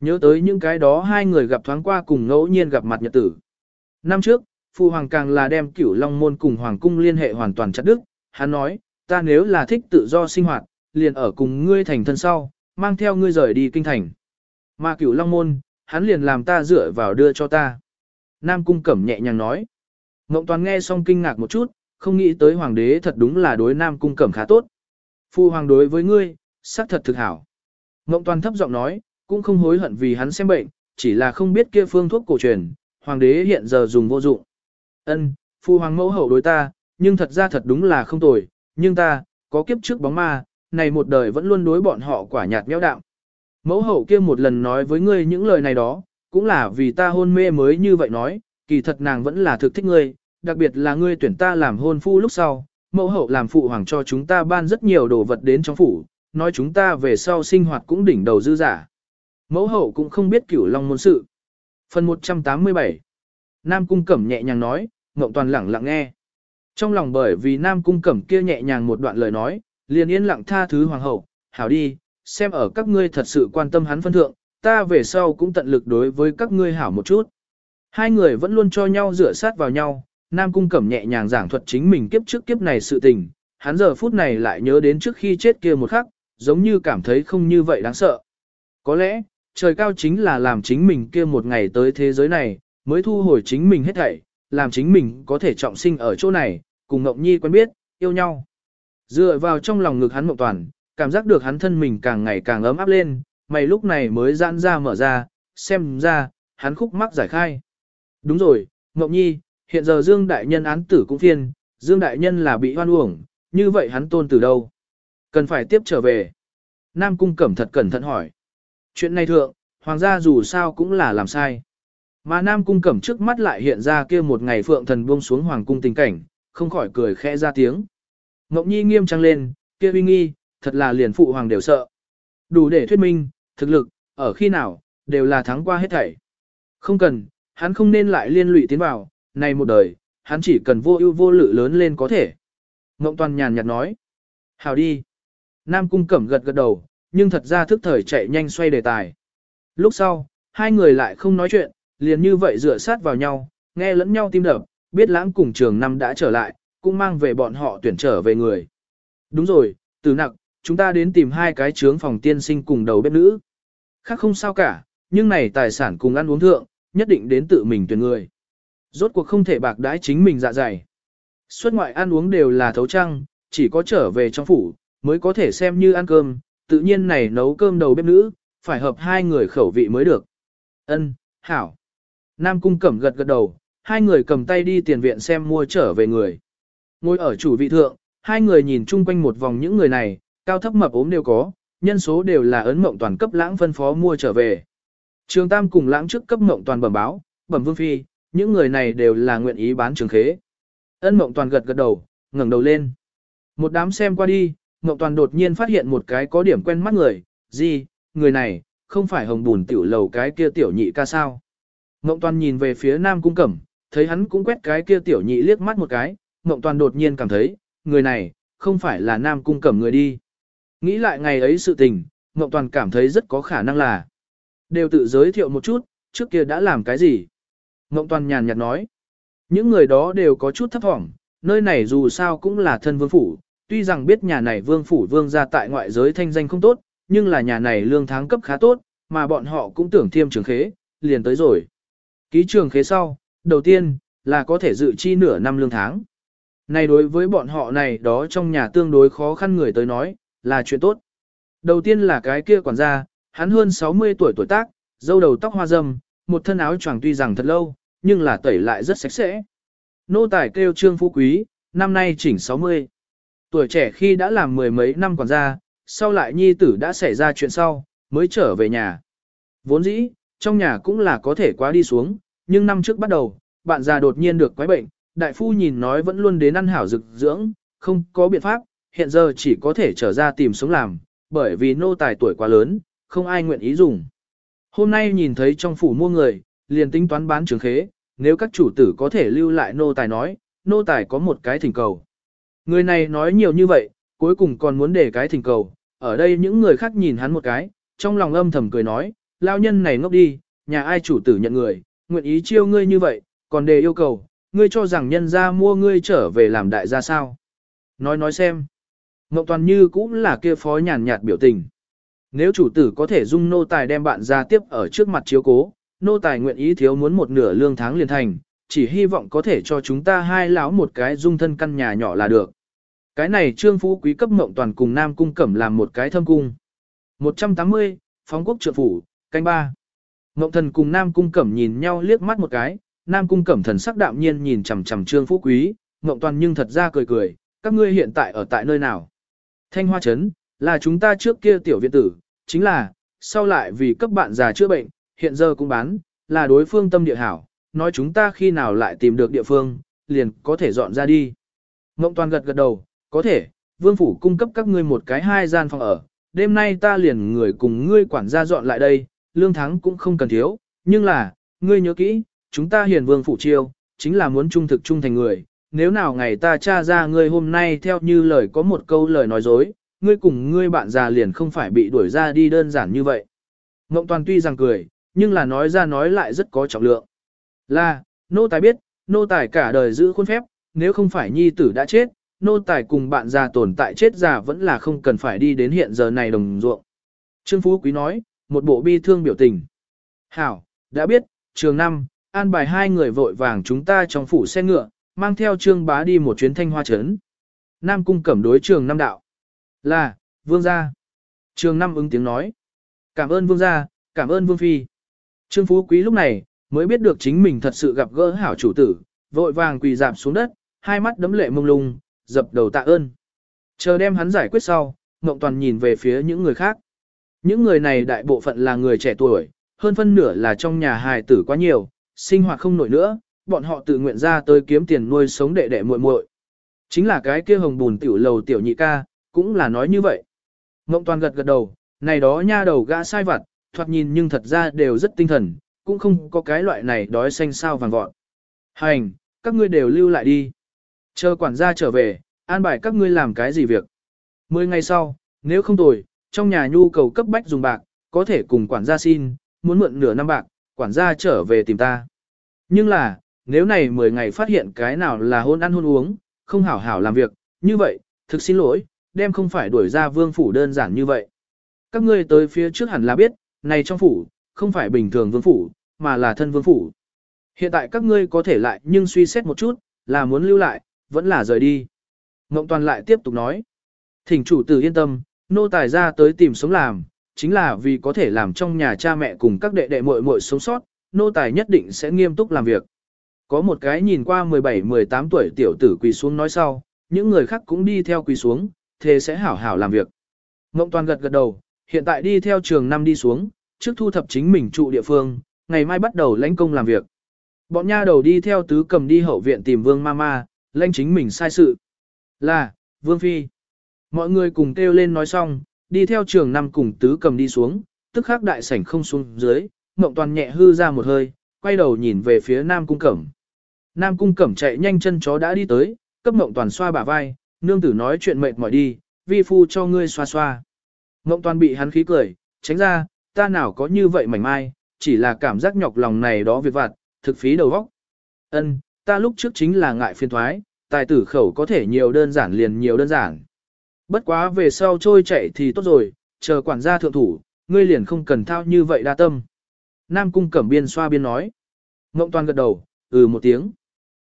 Speaker 1: Nhớ tới những cái đó hai người gặp thoáng qua cùng ngẫu nhiên gặp mặt nhật tử. Năm trước, Phụ Hoàng càng là đem cửu Long Môn cùng Hoàng Cung liên hệ hoàn toàn chặt đứt, hắn nói, ta nếu là thích tự do sinh hoạt, liền ở cùng ngươi thành thân sau, mang theo ngươi rời đi kinh thành. Mà cửu Long Môn, hắn liền làm ta dựa vào đưa cho ta. Nam Cung Cẩm nhẹ nhàng nói. Ngộng Toàn nghe xong kinh ngạc một chút, không nghĩ tới Hoàng đế thật đúng là đối Nam Cung Cẩm khá tốt. Phu Hoàng đối với ngươi, xác thật thực hảo. Ngộng Toàn thấp giọng nói, cũng không hối hận vì hắn xem bệnh, chỉ là không biết kia phương thuốc cổ truyền, hoàng đế hiện giờ dùng vô dụng. Ân, phu hoàng mẫu hậu đối ta, nhưng thật ra thật đúng là không tồi, nhưng ta, có kiếp trước bóng ma, này một đời vẫn luôn đối bọn họ quả nhạt nhẽo đạo. Mẫu hậu kia một lần nói với ngươi những lời này đó, cũng là vì ta hôn mê mới như vậy nói, kỳ thật nàng vẫn là thực thích ngươi, đặc biệt là ngươi tuyển ta làm hôn phu lúc sau, mẫu hậu làm phụ hoàng cho chúng ta ban rất nhiều đồ vật đến trong phủ, nói chúng ta về sau sinh hoạt cũng đỉnh đầu dư giả. Mẫu hậu cũng không biết cửu long môn sự. Phần 187 Nam Cung Cẩm nhẹ nhàng nói, Ngộng Toàn lẳng lặng nghe. Trong lòng bởi vì Nam Cung Cẩm kia nhẹ nhàng một đoạn lời nói, liền yên lặng tha thứ hoàng hậu, hảo đi, xem ở các ngươi thật sự quan tâm hắn phân thượng, ta về sau cũng tận lực đối với các ngươi hảo một chút. Hai người vẫn luôn cho nhau rửa sát vào nhau, Nam Cung Cẩm nhẹ nhàng giảng thuật chính mình kiếp trước kiếp này sự tình, hắn giờ phút này lại nhớ đến trước khi chết kia một khắc, giống như cảm thấy không như vậy đáng sợ. Có lẽ, trời cao chính là làm chính mình kia một ngày tới thế giới này, mới thu hồi chính mình hết thảy, làm chính mình có thể trọng sinh ở chỗ này, cùng Ngọc Nhi quen biết, yêu nhau. Dựa vào trong lòng ngực hắn Mộng Toàn, cảm giác được hắn thân mình càng ngày càng ấm áp lên, mày lúc này mới giãn ra mở ra, xem ra, hắn khúc mắc giải khai. Đúng rồi, Ngọc Nhi, hiện giờ Dương Đại Nhân án tử cũng phiên, Dương Đại Nhân là bị hoan uổng, như vậy hắn tôn từ đâu? Cần phải tiếp trở về. Nam Cung Cẩm thật cẩn thận hỏi. Chuyện này thượng, hoàng gia dù sao cũng là làm sai. Mà Nam Cung Cẩm trước mắt lại hiện ra kia một ngày phượng thần buông xuống hoàng cung tình cảnh, không khỏi cười khẽ ra tiếng. Ngọc Nhi nghiêm trang lên, kia uy nghi, thật là liền phụ hoàng đều sợ. Đủ để thuyết minh, thực lực, ở khi nào, đều là thắng qua hết thảy. Không cần, hắn không nên lại liên lụy tiến vào, này một đời, hắn chỉ cần vô ưu vô lự lớn lên có thể. Ngộng toàn nhàn nhạt nói. Hào đi. Nam cung cẩm gật gật đầu, nhưng thật ra thức thời chạy nhanh xoay đề tài. Lúc sau, hai người lại không nói chuyện, liền như vậy dựa sát vào nhau, nghe lẫn nhau tim đập, biết lãng cùng trường năm đã trở lại, cũng mang về bọn họ tuyển trở về người. Đúng rồi, từ nặng, chúng ta đến tìm hai cái trướng phòng tiên sinh cùng đầu bếp nữ. Khác không sao cả, nhưng này tài sản cùng ăn uống thượng, nhất định đến tự mình tuyển người. Rốt cuộc không thể bạc đãi chính mình dạ dày. Xuất ngoại ăn uống đều là thấu trăng, chỉ có trở về trong phủ, mới có thể xem như ăn cơm, tự nhiên này nấu cơm đầu bếp nữ, phải hợp hai người khẩu vị mới được. Ân, hảo. Nam cung cẩm gật gật đầu, hai người cầm tay đi tiền viện xem mua trở về người. Ngồi ở chủ vị thượng, hai người nhìn chung quanh một vòng những người này, cao thấp mập ốm đều có, nhân số đều là ấn mộng toàn cấp lãng phân phó mua trở về. Trường Tam cùng lãng trước cấp mộng toàn bẩm báo, bẩm vương phi, những người này đều là nguyện ý bán trường khế. Ân mộng toàn gật gật đầu, ngẩng đầu lên. Một đám xem qua đi, mộng toàn đột nhiên phát hiện một cái có điểm quen mắt người, gì, người này, không phải hồng bùn tiểu lầu cái kia tiểu nhị ca sao. Mộng toàn nhìn về phía nam cung cẩm, thấy hắn cũng quét cái kia tiểu nhị liếc mắt một cái, mộng toàn đột nhiên cảm thấy, người này, không phải là nam cung cẩm người đi. Nghĩ lại ngày ấy sự tình, mộng toàn cảm thấy rất có khả năng là. Đều tự giới thiệu một chút, trước kia đã làm cái gì. Mộng toàn nhàn nhạt nói. Những người đó đều có chút thấp thỏm, nơi này dù sao cũng là thân vương phủ, tuy rằng biết nhà này vương phủ vương gia tại ngoại giới thanh danh không tốt, nhưng là nhà này lương tháng cấp khá tốt, mà bọn họ cũng tưởng thiêm trường khế, liền tới rồi. Ký trường khế sau, đầu tiên, là có thể dự chi nửa năm lương tháng. Này đối với bọn họ này đó trong nhà tương đối khó khăn người tới nói, là chuyện tốt. Đầu tiên là cái kia quản gia, hắn hơn 60 tuổi tuổi tác, dâu đầu tóc hoa râm, một thân áo choàng tuy rằng thật lâu, nhưng là tẩy lại rất sạch sẽ. Nô tài kêu trương phú quý, năm nay chỉnh 60. Tuổi trẻ khi đã làm mười mấy năm còn ra, sau lại nhi tử đã xảy ra chuyện sau, mới trở về nhà. Vốn dĩ, trong nhà cũng là có thể quá đi xuống, nhưng năm trước bắt đầu, bạn già đột nhiên được quái bệnh, đại phu nhìn nói vẫn luôn đến ăn hảo dược dưỡng, không có biện pháp, hiện giờ chỉ có thể trở ra tìm sống làm, bởi vì nô tài tuổi quá lớn, không ai nguyện ý dùng. Hôm nay nhìn thấy trong phủ mua người, liền tính toán bán trường khế, nếu các chủ tử có thể lưu lại nô tài nói, nô tài có một cái thỉnh cầu. Người này nói nhiều như vậy, cuối cùng còn muốn để cái thỉnh cầu, ở đây những người khác nhìn hắn một cái, trong lòng âm thầm cười nói, lao nhân này ngốc đi, nhà ai chủ tử nhận người, nguyện ý chiêu ngươi như vậy, còn đề yêu cầu, ngươi cho rằng nhân ra mua ngươi trở về làm đại gia sao. Nói nói xem. Ngọc Toàn Như cũng là kia phó nhàn nhạt biểu tình. Nếu chủ tử có thể dung nô tài đem bạn ra tiếp ở trước mặt chiếu cố, nô tài nguyện ý thiếu muốn một nửa lương tháng liền thành, chỉ hy vọng có thể cho chúng ta hai lão một cái dung thân căn nhà nhỏ là được. Cái này trương phú quý cấp mộng toàn cùng Nam Cung Cẩm làm một cái thâm cung. 180, phóng quốc trượng phủ, canh ba. Mộng thần cùng Nam Cung Cẩm nhìn nhau liếc mắt một cái, Nam Cung Cẩm thần sắc đạm nhiên nhìn chằm chằm trương phú quý, mộng toàn nhưng thật ra cười cười, các ngươi hiện tại ở tại nơi nào? Thanh Hoa Trấn, là chúng ta trước kia tiểu viện tử, chính là, sau lại vì cấp bạn già chữa bệnh, hiện giờ cũng bán, là đối phương tâm địa hảo, nói chúng ta khi nào lại tìm được địa phương, liền có thể dọn ra đi. Mộng toàn gật gật đầu, có thể, vương phủ cung cấp các ngươi một cái hai gian phòng ở, đêm nay ta liền người cùng ngươi quản gia dọn lại đây, lương tháng cũng không cần thiếu, nhưng là, ngươi nhớ kỹ, chúng ta hiền vương phủ chiêu, chính là muốn trung thực trung thành người, nếu nào ngày ta tra ra ngươi hôm nay theo như lời có một câu lời nói dối, ngươi cùng ngươi bạn già liền không phải bị đuổi ra đi đơn giản như vậy. Ngộng toàn tuy rằng cười, nhưng là nói ra nói lại rất có trọng lượng. Là, nô tài biết, nô tài cả đời giữ khuôn phép, nếu không phải nhi tử đã chết, nô tài cùng bạn già tồn tại chết già vẫn là không cần phải đi đến hiện giờ này đồng ruộng. Trương Phú Quý nói, một bộ bi thương biểu tình. Hảo, đã biết, trường năm, an bài hai người vội vàng chúng ta trong phủ xe ngựa, mang theo trương bá đi một chuyến thanh hoa trấn. Nam cung cẩm đối trường năm đạo. Là, vương gia. Trường năm ứng tiếng nói. Cảm ơn vương gia, cảm ơn vương phi. Trương Phú Quý lúc này, mới biết được chính mình thật sự gặp gỡ hảo chủ tử, vội vàng quỳ dạp xuống đất, hai mắt đấm lệ mông lung, dập đầu tạ ơn. Chờ đem hắn giải quyết sau, Ngộng Toàn nhìn về phía những người khác. Những người này đại bộ phận là người trẻ tuổi, hơn phân nửa là trong nhà hài tử quá nhiều, sinh hoạt không nổi nữa, bọn họ tự nguyện ra tới kiếm tiền nuôi sống đệ đệ muội muội. Chính là cái kia hồng bùn tiểu lầu tiểu nhị ca, cũng là nói như vậy. Ngộng Toàn gật gật đầu, này đó nha đầu gã sai vặt, thoạt nhìn nhưng thật ra đều rất tinh thần, cũng không có cái loại này đói xanh sao vàng vọt. Hành, các ngươi đều lưu lại đi. Chờ quản gia trở về, an bài các ngươi làm cái gì việc. Mười ngày sau, nếu không tồi, trong nhà nhu cầu cấp bách dùng bạc, có thể cùng quản gia xin, muốn mượn nửa năm bạc, quản gia trở về tìm ta. Nhưng là, nếu này 10 ngày phát hiện cái nào là hôn ăn hôn uống, không hảo hảo làm việc, như vậy, thực xin lỗi, đem không phải đuổi ra vương phủ đơn giản như vậy. Các ngươi tới phía trước hẳn là biết, này trong phủ, không phải bình thường vương phủ, mà là thân vương phủ. Hiện tại các ngươi có thể lại nhưng suy xét một chút, là muốn lưu lại, vẫn là rời đi. Ngộng Toàn lại tiếp tục nói. Thỉnh chủ tử yên tâm, nô tài ra tới tìm sống làm, chính là vì có thể làm trong nhà cha mẹ cùng các đệ đệ muội muội sống sót, nô tài nhất định sẽ nghiêm túc làm việc. Có một cái nhìn qua 17-18 tuổi tiểu tử quỳ xuống nói sau, những người khác cũng đi theo quỳ xuống, thế sẽ hảo hảo làm việc. Ngộng Toàn gật gật đầu, hiện tại đi theo trường năm đi xuống, trước thu thập chính mình trụ địa phương, ngày mai bắt đầu lãnh công làm việc. Bọn nha đầu đi theo tứ cầm đi hậu viện tìm vương mama, lãnh chính mình sai sự. Là, vương phi. Mọi người cùng kêu lên nói xong, đi theo trường năm cùng tứ cầm đi xuống, tức khắc đại sảnh không xuống dưới, mộng toàn nhẹ hư ra một hơi, quay đầu nhìn về phía nam cung cẩm. Nam cung cẩm chạy nhanh chân chó đã đi tới, cấp mộng toàn xoa bả vai, nương tử nói chuyện mệt mỏi đi, vi phu cho ngươi xoa xoa. Mộng toàn bị hắn khí cười, tránh ra, ta nào có như vậy mảnh mai, chỉ là cảm giác nhọc lòng này đó việc vặt, thực phí đầu vóc. Ân, ta lúc trước chính là ngại phiền thoái, tài tử khẩu có thể nhiều đơn giản liền nhiều đơn giản. Bất quá về sau trôi chạy thì tốt rồi, chờ quản gia thượng thủ, ngươi liền không cần thao như vậy đa tâm. Nam cung cẩm biên xoa biên nói. Ngộng toàn gật đầu, ừ một tiếng.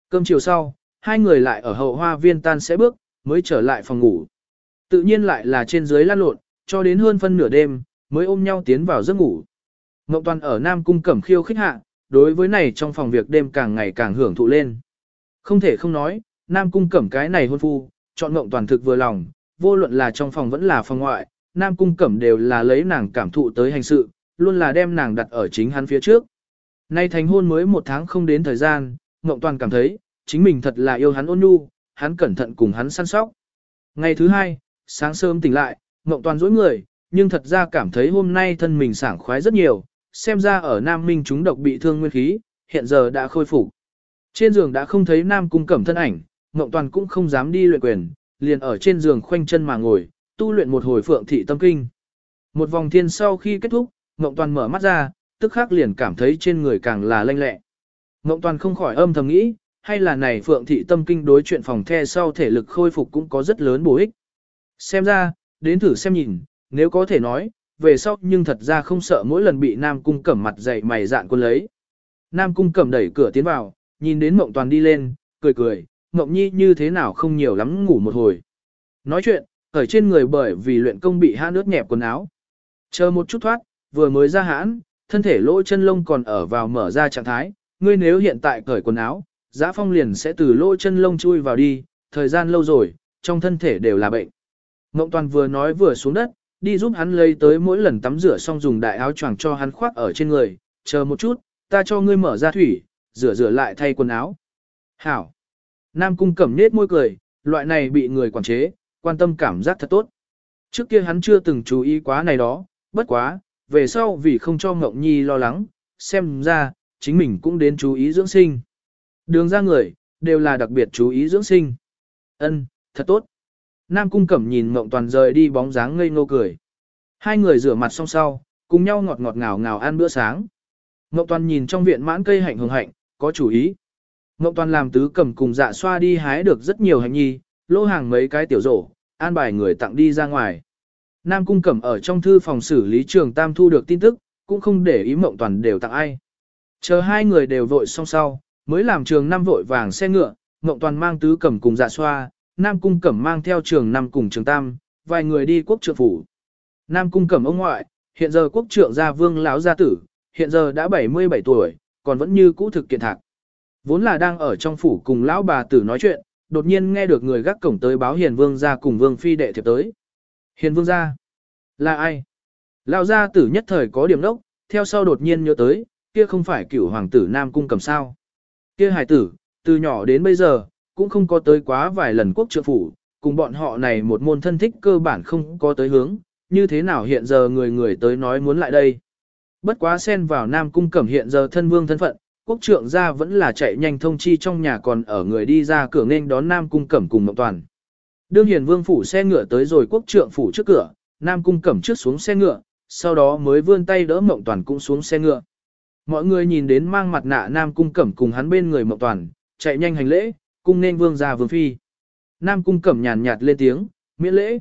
Speaker 1: Cơm chiều sau, hai người lại ở hậu hoa viên tan sẽ bước, mới trở lại phòng ngủ. Tự nhiên lại là trên dưới lăn lộn, cho đến hơn phân nửa đêm, mới ôm nhau tiến vào giấc ngủ. Ngộng toàn ở Nam cung cẩm khiêu khích hạ, đối với này trong phòng việc đêm càng ngày càng hưởng thụ lên. Không thể không nói, Nam cung cẩm cái này hôn phu, chọn Ngộng toàn thực vừa lòng, vô luận là trong phòng vẫn là phòng ngoại, Nam Cung Cẩm đều là lấy nàng cảm thụ tới hành sự, luôn là đem nàng đặt ở chính hắn phía trước. Nay thành hôn mới một tháng không đến thời gian, Ngộng Toàn cảm thấy, chính mình thật là yêu hắn ôn nhu, hắn cẩn thận cùng hắn săn sóc. Ngày thứ hai, sáng sớm tỉnh lại, Ngộng Toàn dối người, nhưng thật ra cảm thấy hôm nay thân mình sảng khoái rất nhiều, xem ra ở Nam Minh chúng độc bị thương nguyên khí, hiện giờ đã khôi phục. Trên giường đã không thấy Nam Cung Cẩm thân ảnh, Ngộng Toàn cũng không dám đi luyện quyền, liền ở trên giường khoanh chân mà ngồi, tu luyện một hồi phượng thị tâm kinh. Một vòng thiên sau khi kết thúc, Ngộng Toàn mở mắt ra, tức khắc liền cảm thấy trên người càng là lanh lẹ. Ngộng Toàn không khỏi âm thầm nghĩ, hay là này phượng thị tâm kinh đối chuyện phòng the sau thể lực khôi phục cũng có rất lớn bổ ích. Xem ra, đến thử xem nhìn, nếu có thể nói, về sau nhưng thật ra không sợ mỗi lần bị Nam Cung cẩm mặt dậy mày dạn quân lấy. Nam Cung cẩm đẩy cửa tiến vào, nhìn đến Mộng Toàn đi lên, cười cười, Ngộng Nhi như thế nào không nhiều lắm ngủ một hồi. Nói chuyện, ở trên người bởi vì luyện công bị hãn nước nhẹp quần áo. Chờ một chút thoát, vừa mới ra hãn, thân thể lỗ chân lông còn ở vào mở ra trạng thái, ngươi nếu hiện tại cởi quần áo, giã phong liền sẽ từ lỗ chân lông chui vào đi, thời gian lâu rồi, trong thân thể đều là bệnh. Ngộng toàn vừa nói vừa xuống đất, đi giúp hắn lấy tới mỗi lần tắm rửa xong dùng đại áo choàng cho hắn khoác ở trên người, chờ một chút, ta cho ngươi mở ra thủy, rửa rửa lại thay quần áo. Hảo. Nam cung cẩm nết môi cười, loại này bị người quản chế, quan tâm cảm giác thật tốt. Trước kia hắn chưa từng chú ý quá này đó, bất quá, về sau vì không cho Ngộng Nhi lo lắng, xem ra, chính mình cũng đến chú ý dưỡng sinh. Đường ra người, đều là đặc biệt chú ý dưỡng sinh. Ân, thật tốt. Nam Cung Cẩm nhìn Mộng Toàn rời đi bóng dáng ngây ngô cười. Hai người rửa mặt xong sau, cùng nhau ngọt ngọt ngào ngào ăn bữa sáng. Mộng Toàn nhìn trong viện mãn cây hạnh hồng hạnh, có chủ ý. Mộng Toàn làm tứ cầm cùng dạ xoa đi hái được rất nhiều hành nhi, lô hàng mấy cái tiểu rổ, an bài người tặng đi ra ngoài. Nam Cung Cẩm ở trong thư phòng xử lý trường Tam thu được tin tức, cũng không để ý Mộng Toàn đều tặng ai. Chờ hai người đều vội xong sau, mới làm trường năm vội vàng xe ngựa, Mộng Toàn mang tứ cẩm cùng dạ xoa, Nam Cung Cẩm mang theo trường năm cùng trường Tam, vài người đi quốc trượng phủ. Nam Cung Cẩm ông ngoại, hiện giờ quốc trượng gia vương lão gia tử, hiện giờ đã 77 tuổi, còn vẫn như cũ thực kiện thạc. Vốn là đang ở trong phủ cùng lão bà tử nói chuyện, đột nhiên nghe được người gác cổng tới báo Hiền Vương gia cùng Vương phi đệ thiệp tới. Hiền Vương gia? Là ai? Lão gia tử nhất thời có điểm đốc, theo sau đột nhiên nhớ tới, kia không phải cửu hoàng tử Nam cung cầm sao? Kia hải tử, từ nhỏ đến bây giờ, cũng không có tới quá vài lần quốc trượng phủ, cùng bọn họ này một môn thân thích cơ bản không có tới hướng, như thế nào hiện giờ người người tới nói muốn lại đây. Bất quá xen vào Nam Cung Cẩm hiện giờ thân vương thân phận, quốc trượng gia vẫn là chạy nhanh thông chi trong nhà còn ở người đi ra cửa nên đón Nam Cung Cẩm cùng Mộng Toàn. Đương Hiền Vương phủ xe ngựa tới rồi quốc trượng phủ trước cửa, Nam Cung Cẩm trước xuống xe ngựa, sau đó mới vươn tay đỡ Mộng Toàn cũng xuống xe ngựa. Mọi người nhìn đến mang mặt nạ Nam Cung Cẩm cùng hắn bên người Mộng Toàn, chạy nhanh hành lễ, cung nên vương gia vương phi. Nam Cung Cẩm nhàn nhạt lên tiếng, miễn lễ.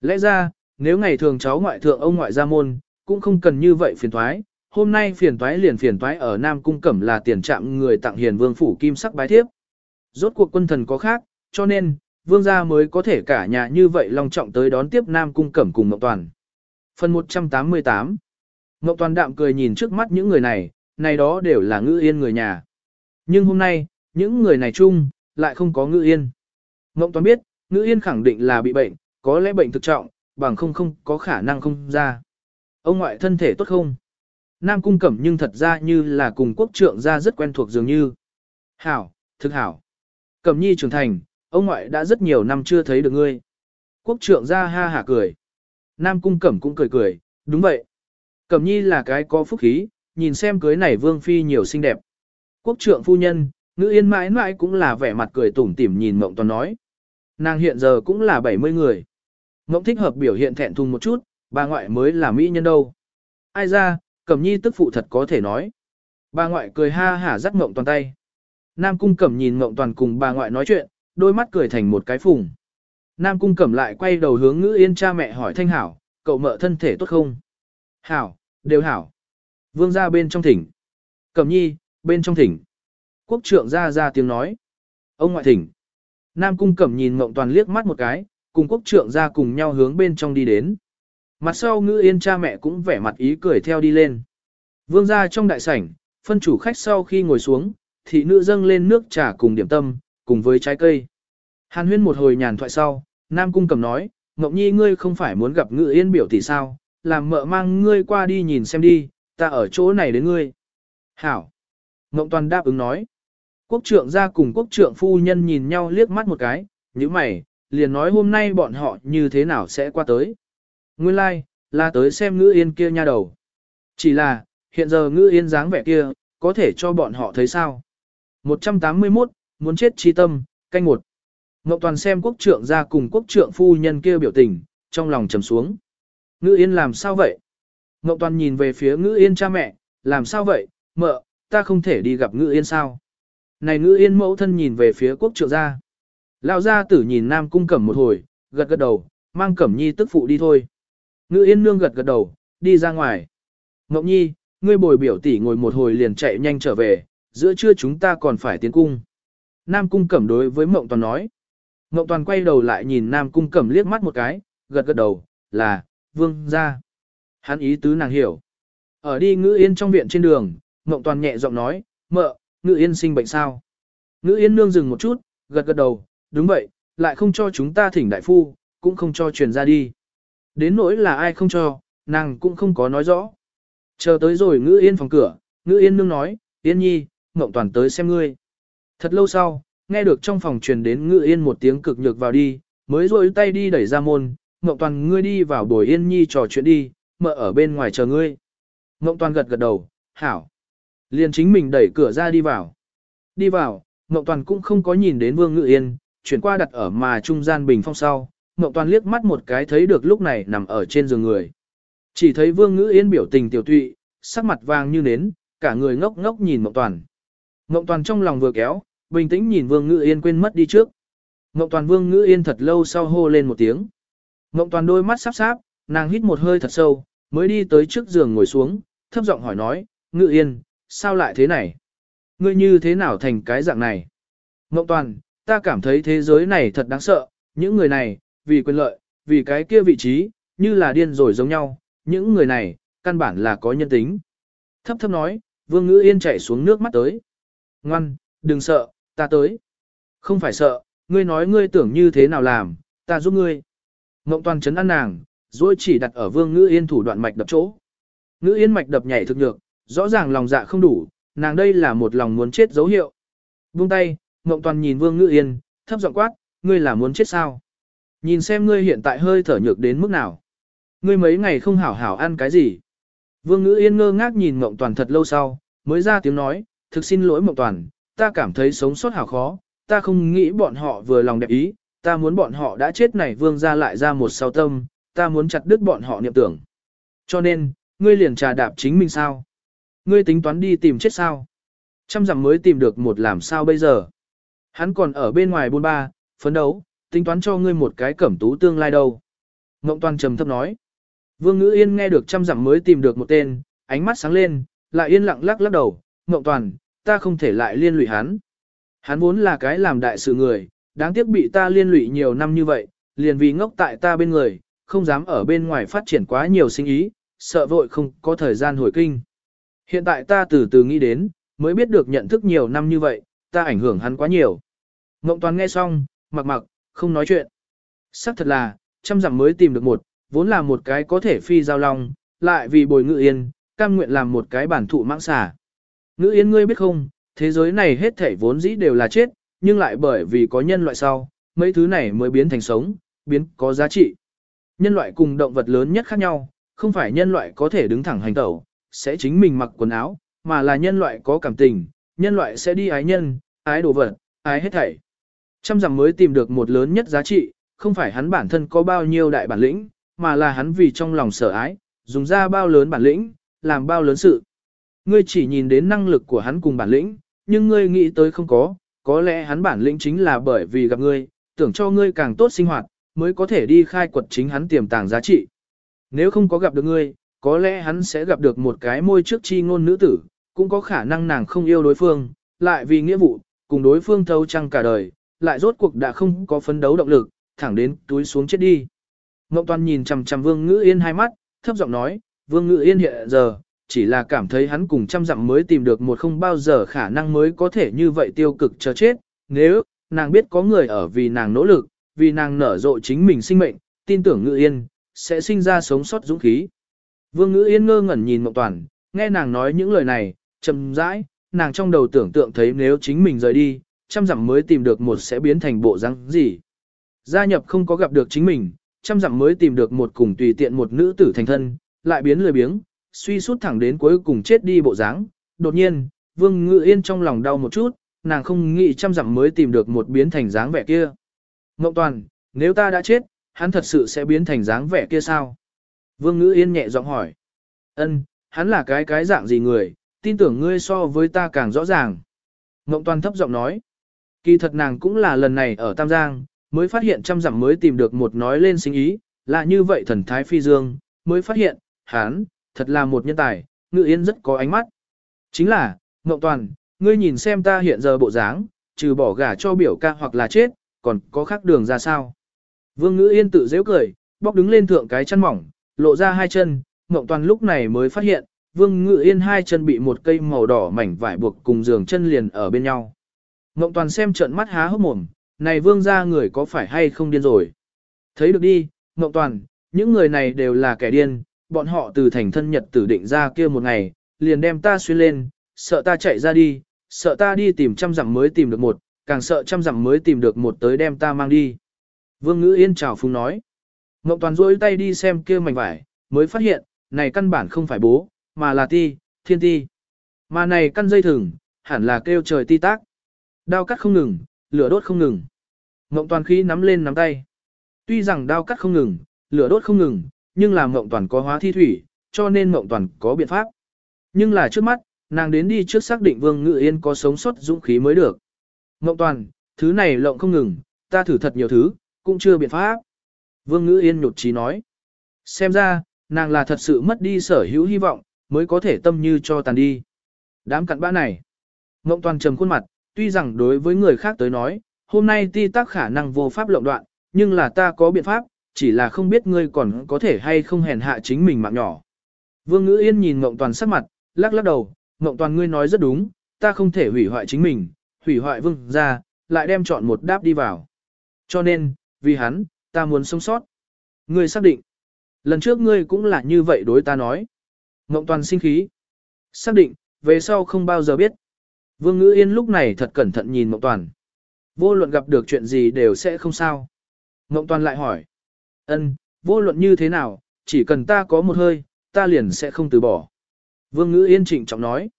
Speaker 1: Lẽ ra, nếu ngày thường cháu ngoại thượng ông ngoại gia môn, cũng không cần như vậy phiền thoái. Hôm nay phiền toái liền phiền toái ở Nam Cung Cẩm là tiền trạm người tặng hiền vương phủ kim sắc bái thiếp. Rốt cuộc quân thần có khác, cho nên, vương gia mới có thể cả nhà như vậy long trọng tới đón tiếp Nam Cung Cẩm cùng Ngọc Toàn. Phần 188 Ngọc Toàn đạm cười nhìn trước mắt những người này, này đó đều là ngữ yên người nhà. Nhưng hôm nay, những người này chung, lại không có ngữ yên. Ngọc Toàn biết, ngữ yên khẳng định là bị bệnh, có lẽ bệnh thực trọng, bằng không không có khả năng không ra. Ông ngoại thân thể tốt không? Nam cung cẩm nhưng thật ra như là cùng quốc trượng gia rất quen thuộc dường như. Hảo, thực hảo. Cẩm nhi trưởng thành, ông ngoại đã rất nhiều năm chưa thấy được ngươi. Quốc trượng gia ha hả cười. Nam cung cẩm cũng cười cười, đúng vậy. Cẩm nhi là cái có phúc khí, nhìn xem cưới này vương phi nhiều xinh đẹp. Quốc trượng phu nhân, ngữ yên mãi mãi cũng là vẻ mặt cười tủm tỉm nhìn mộng toàn nói. Nàng hiện giờ cũng là 70 người. Mộng thích hợp biểu hiện thẹn thùng một chút, bà ngoại mới là mỹ nhân đâu. Ai ra, Cẩm Nhi tức phụ thật có thể nói. Bà ngoại cười ha hả dắt Mộng Toàn tay. Nam Cung Cẩm nhìn Mộng Toàn cùng bà ngoại nói chuyện, đôi mắt cười thành một cái phùng. Nam Cung Cẩm lại quay đầu hướng Ngữ Yên cha mẹ hỏi Thanh Hảo, cậu mợ thân thể tốt không? Hảo, đều hảo. Vương ra bên trong thỉnh. Cẩm Nhi, bên trong thỉnh. Quốc trượng ra ra tiếng nói. Ông ngoại thỉnh. Nam Cung Cẩm nhìn Mộng Toàn liếc mắt một cái, cùng quốc trượng ra cùng nhau hướng bên trong đi đến. Mặt sau ngữ yên cha mẹ cũng vẻ mặt ý cười theo đi lên. Vương ra trong đại sảnh, phân chủ khách sau khi ngồi xuống, thị nữ dâng lên nước trà cùng điểm tâm, cùng với trái cây. Hàn huyên một hồi nhàn thoại sau, Nam Cung cầm nói, Ngọc Nhi ngươi không phải muốn gặp ngữ yên biểu tỷ sao, làm mợ mang ngươi qua đi nhìn xem đi, ta ở chỗ này đến ngươi. Hảo. Ngọc Toàn đáp ứng nói. Quốc trượng ra cùng quốc trượng phu nhân nhìn nhau liếc mắt một cái, như mày, liền nói hôm nay bọn họ như thế nào sẽ qua tới. Nguyên lai, like, là tới xem ngữ yên kia nha đầu. Chỉ là, hiện giờ ngữ yên dáng vẻ kia, có thể cho bọn họ thấy sao. 181, muốn chết chi tâm, canh một. Ngọc Toàn xem quốc trượng ra cùng quốc trượng phu nhân kia biểu tình, trong lòng trầm xuống. Ngữ yên làm sao vậy? Ngọc Toàn nhìn về phía ngữ yên cha mẹ, làm sao vậy, mợ, ta không thể đi gặp ngữ yên sao? Này ngữ yên mẫu thân nhìn về phía quốc trượng gia, Lão gia tử nhìn nam cung cẩm một hồi, gật gật đầu, mang cẩm nhi tức phụ đi thôi. Ngữ yên nương gật gật đầu, đi ra ngoài. Ngọc nhi, ngươi bồi biểu tỷ ngồi một hồi liền chạy nhanh trở về, giữa trưa chúng ta còn phải tiến cung. Nam cung cẩm đối với mộng toàn nói. Mộng toàn quay đầu lại nhìn Nam cung cẩm liếc mắt một cái, gật gật đầu, là, vương ra. Hắn ý tứ nàng hiểu. Ở đi ngữ yên trong viện trên đường, mộng toàn nhẹ giọng nói, mợ, ngữ yên sinh bệnh sao? Ngữ yên nương dừng một chút, gật gật đầu, đúng vậy, lại không cho chúng ta thỉnh đại phu, cũng không cho truyền ra đi. Đến nỗi là ai không cho, nàng cũng không có nói rõ. Chờ tới rồi ngữ yên phòng cửa, ngữ yên nương nói, yên nhi, mộng toàn tới xem ngươi. Thật lâu sau, nghe được trong phòng truyền đến ngữ yên một tiếng cực nhược vào đi, mới rôi tay đi đẩy ra môn, mộng toàn ngươi đi vào bồi yên nhi trò chuyện đi, mợ ở bên ngoài chờ ngươi. Mộng toàn gật gật đầu, hảo. Liền chính mình đẩy cửa ra đi vào. Đi vào, Ngộng Toàn cũng không có nhìn đến Vương ngữ Yên, chuyển qua đặt ở mà trung gian bình phong sau. Ngộ Toàn liếc mắt một cái thấy được lúc này nằm ở trên giường người. Chỉ thấy Vương Ngữ Yên biểu tình tiểu tụy, sắc mặt vàng như nến, cả người ngốc ngốc nhìn Ngộ Toàn. Ngộ Toàn trong lòng vừa kéo, bình tĩnh nhìn Vương Ngữ Yên quên mất đi trước. Ngộ Toàn Vương Ngữ Yên thật lâu sau hô lên một tiếng. Ngộ Toàn đôi mắt sắp sáp, nàng hít một hơi thật sâu, mới đi tới trước giường ngồi xuống, thấp giọng hỏi nói, Ngự Yên, sao lại thế này? Ngươi như thế nào thành cái dạng này? Ngộng Toàn, ta cảm thấy thế giới này thật đáng sợ, những người này, vì quyền lợi, vì cái kia vị trí, như là điên rồi giống nhau, những người này, căn bản là có nhân tính. Thấp thấp nói, Vương Ngữ Yên chảy xuống nước mắt tới. Ngoan, đừng sợ, ta tới. Không phải sợ, ngươi nói ngươi tưởng như thế nào làm, ta giúp ngươi. Ngộng toàn chấn ăn nàng, rồi chỉ đặt ở Vương Ngữ Yên thủ đoạn mạch đập chỗ. Ngữ Yên mạch đập nhảy thực nhược, rõ ràng lòng dạ không đủ, nàng đây là một lòng muốn chết dấu hiệu. Buông tay, Ngộng toàn nhìn Vương Ngữ Yên, thấp giọng quát, ngươi là muốn chết sao? Nhìn xem ngươi hiện tại hơi thở nhược đến mức nào. Ngươi mấy ngày không hảo hảo ăn cái gì? Vương Ngữ Yên ngơ ngác nhìn Mộng Toàn thật lâu sau, mới ra tiếng nói, thực xin lỗi Mộng Toàn, ta cảm thấy sống sót hảo khó, ta không nghĩ bọn họ vừa lòng đẹp ý, ta muốn bọn họ đã chết này vương ra lại ra một sao tâm, ta muốn chặt đứt bọn họ niệm tưởng. Cho nên, ngươi liền trà đạp chính mình sao? Ngươi tính toán đi tìm chết sao? Trăm dặm mới tìm được một làm sao bây giờ? Hắn còn ở bên ngoài buôn ba, phấn đấu, tính toán cho ngươi một cái cẩm tú tương lai đâu. Ngộng Toàn trầm thấp nói. Vương Ngữ Yên nghe được trăm dặm mới tìm được một tên, ánh mắt sáng lên, lại yên lặng lắc lắc đầu, Ngộng Toàn, ta không thể lại liên lụy hắn. Hắn vốn là cái làm đại sự người, đáng tiếc bị ta liên lụy nhiều năm như vậy, liền vì ngốc tại ta bên người, không dám ở bên ngoài phát triển quá nhiều sinh ý, sợ vội không có thời gian hồi kinh. Hiện tại ta từ từ nghĩ đến, mới biết được nhận thức nhiều năm như vậy, ta ảnh hưởng hắn quá nhiều. Ngộng Toàn nghe xong, mặc mặc, không nói chuyện. Sắc thật là, trăm dặm mới tìm được một, vốn là một cái có thể phi giao long, lại vì bồi ngự yên, cam nguyện làm một cái bản thụ mạng xà. Ngự yên ngươi biết không, thế giới này hết thảy vốn dĩ đều là chết, nhưng lại bởi vì có nhân loại sau, mấy thứ này mới biến thành sống, biến có giá trị. Nhân loại cùng động vật lớn nhất khác nhau, không phải nhân loại có thể đứng thẳng hành tẩu, sẽ chính mình mặc quần áo, mà là nhân loại có cảm tình, nhân loại sẽ đi ái nhân, ái đồ vật, ái hết thảy. Trăm dặm mới tìm được một lớn nhất giá trị, không phải hắn bản thân có bao nhiêu đại bản lĩnh, mà là hắn vì trong lòng sở ái, dùng ra bao lớn bản lĩnh, làm bao lớn sự. Ngươi chỉ nhìn đến năng lực của hắn cùng bản lĩnh, nhưng ngươi nghĩ tới không có, có lẽ hắn bản lĩnh chính là bởi vì gặp ngươi, tưởng cho ngươi càng tốt sinh hoạt, mới có thể đi khai quật chính hắn tiềm tàng giá trị. Nếu không có gặp được ngươi, có lẽ hắn sẽ gặp được một cái môi trước chi ngôn nữ tử, cũng có khả năng nàng không yêu đối phương, lại vì nghĩa vụ, cùng đối phương thâu trăng cả đời, lại rốt cuộc đã không có phấn đấu động lực, thẳng đến túi xuống chết đi. Ngộng Toàn nhìn chằm chằm Vương Ngữ Yên hai mắt, thấp giọng nói, Vương Ngữ Yên hiện giờ, chỉ là cảm thấy hắn cùng trăm dặm mới tìm được một không bao giờ khả năng mới có thể như vậy tiêu cực chờ chết. Nếu, nàng biết có người ở vì nàng nỗ lực, vì nàng nở rộ chính mình sinh mệnh, tin tưởng Ngữ Yên, sẽ sinh ra sống sót dũng khí. Vương Ngữ Yên ngơ ngẩn nhìn Ngộng Toàn, nghe nàng nói những lời này, chậm rãi, nàng trong đầu tưởng tượng thấy nếu chính mình rời đi, trăm dặm mới tìm được một sẽ biến thành bộ răng gì. Gia nhập không có gặp được chính mình, trăm dặm mới tìm được một cùng tùy tiện một nữ tử thành thân, lại biến lười biếng, suy sút thẳng đến cuối cùng chết đi bộ dáng. Đột nhiên, Vương Ngự Yên trong lòng đau một chút, nàng không nghĩ trăm dặm mới tìm được một biến thành dáng vẻ kia. Ngộng Toàn, nếu ta đã chết, hắn thật sự sẽ biến thành dáng vẻ kia sao? Vương Ngự Yên nhẹ giọng hỏi. Ân, hắn là cái cái dạng gì người, tin tưởng ngươi so với ta càng rõ ràng. Ngộng Toàn thấp giọng nói. Kỳ thật nàng cũng là lần này ở Tam Giang, mới phát hiện trăm dặm mới tìm được một nói lên sinh ý, là như vậy thần thái phi dương, mới phát hiện, hán, thật là một nhân tài, ngự yên rất có ánh mắt. Chính là, Ngộng Toàn, ngươi nhìn xem ta hiện giờ bộ dáng, trừ bỏ gả cho biểu ca hoặc là chết, còn có khác đường ra sao. Vương ngữ yên tự dễ cười, bóc đứng lên thượng cái chân mỏng, lộ ra hai chân, Ngộng Toàn lúc này mới phát hiện, Vương Ngự Yên hai chân bị một cây màu đỏ mảnh vải buộc cùng giường chân liền ở bên nhau. Ngộng Toàn xem trợn mắt há hốc mồm, này vương gia người có phải hay không điên rồi. Thấy được đi, Ngộng Toàn, những người này đều là kẻ điên, bọn họ từ thành thân nhật tử định ra kia một ngày, liền đem ta xuyên lên, sợ ta chạy ra đi, sợ ta đi tìm trăm dặm mới tìm được một, càng sợ trăm dặm mới tìm được một tới đem ta mang đi. Vương Ngữ Yên chào phúng nói. Ngộng Toàn rôi tay đi xem kia mảnh vải, mới phát hiện, này căn bản không phải bố, mà là ti, thiên ti. Mà này căn dây thừng, hẳn là kêu trời ti tác. Đao cắt không ngừng, lửa đốt không ngừng. Ngộng toàn khí nắm lên nắm tay. Tuy rằng đao cắt không ngừng, lửa đốt không ngừng, nhưng là ngộng toàn có hóa thi thủy, cho nên ngộng toàn có biện pháp. Nhưng là trước mắt, nàng đến đi trước xác định Vương Ngự Yên có sống sót dũng khí mới được. Ngộng toàn, thứ này lộng không ngừng, ta thử thật nhiều thứ, cũng chưa biện pháp. Vương Ngữ Yên nhột trí nói. Xem ra, nàng là thật sự mất đi sở hữu hy vọng, mới có thể tâm như cho tàn đi. Đám cặn bã này. Ngộng toàn trầm khuôn mặt, tuy rằng đối với người khác tới nói, hôm nay ti tác khả năng vô pháp lộng đoạn, nhưng là ta có biện pháp, chỉ là không biết ngươi còn có thể hay không hèn hạ chính mình mạng nhỏ. Vương Ngữ Yên nhìn Ngộng toàn sắc mặt, lắc lắc đầu, Ngộng toàn ngươi nói rất đúng, ta không thể hủy hoại chính mình, hủy hoại vương ra, lại đem chọn một đáp đi vào. Cho nên, vì hắn, ta muốn sống sót. Ngươi xác định. Lần trước ngươi cũng là như vậy đối ta nói. Ngộng toàn sinh khí. Xác định, về sau không bao giờ biết. Vương Ngữ Yên lúc này thật cẩn thận nhìn Mộng toàn. Vô luận gặp được chuyện gì đều sẽ không sao. Mộng toàn lại hỏi. ân, vô luận như thế nào, chỉ cần ta có một hơi, ta liền sẽ không từ bỏ. Vương Ngữ Yên trịnh trọng nói.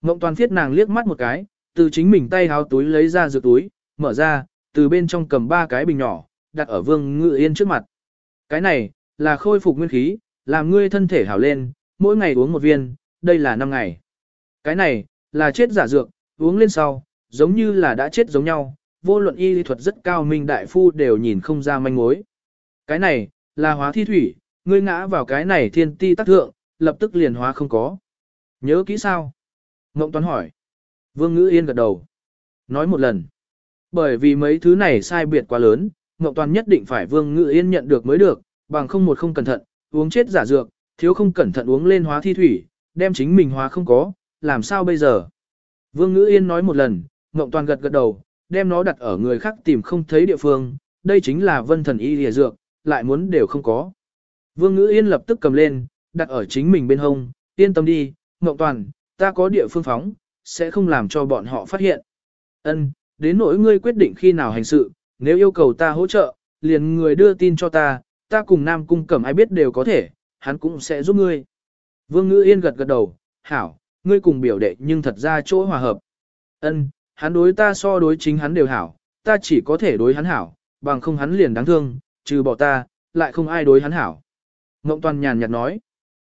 Speaker 1: Mộng toàn thiết nàng liếc mắt một cái, từ chính mình tay háo túi lấy ra dược túi, mở ra, từ bên trong cầm ba cái bình nhỏ, đặt ở Vương Ngữ Yên trước mặt. Cái này, là khôi phục nguyên khí, làm ngươi thân thể hảo lên, mỗi ngày uống một viên, đây là 5 ngày. Cái này, là chết giả dược, uống lên sau, giống như là đã chết giống nhau, vô luận y lý thuật rất cao minh đại phu đều nhìn không ra manh mối. Cái này, là hóa thi thủy, ngươi ngã vào cái này thiên ti tác thượng, lập tức liền hóa không có. Nhớ kỹ sao? Ngộng Toán hỏi. Vương Ngữ Yên gật đầu. Nói một lần. Bởi vì mấy thứ này sai biệt quá lớn, Ngộng Toàn nhất định phải Vương Ngữ Yên nhận được mới được, bằng không một không cẩn thận, uống chết giả dược, thiếu không cẩn thận uống lên hóa thi thủy, đem chính mình hóa không có, làm sao bây giờ? Vương Ngữ Yên nói một lần, Ngộng Toàn gật gật đầu, đem nó đặt ở người khác tìm không thấy địa phương, đây chính là vân thần y lìa dược, lại muốn đều không có. Vương Ngữ Yên lập tức cầm lên, đặt ở chính mình bên hông, yên tâm đi, Ngộng Toàn, ta có địa phương phóng, sẽ không làm cho bọn họ phát hiện. Ân, đến nỗi ngươi quyết định khi nào hành sự, nếu yêu cầu ta hỗ trợ, liền người đưa tin cho ta, ta cùng Nam Cung Cẩm ai biết đều có thể, hắn cũng sẽ giúp ngươi. Vương Ngữ Yên gật gật đầu, hảo, ngươi cùng biểu đệ nhưng thật ra chỗ hòa hợp. Ân, hắn đối ta so đối chính hắn đều hảo, ta chỉ có thể đối hắn hảo, bằng không hắn liền đáng thương, trừ bỏ ta, lại không ai đối hắn hảo. Ngộng Toàn nhàn nhạt nói.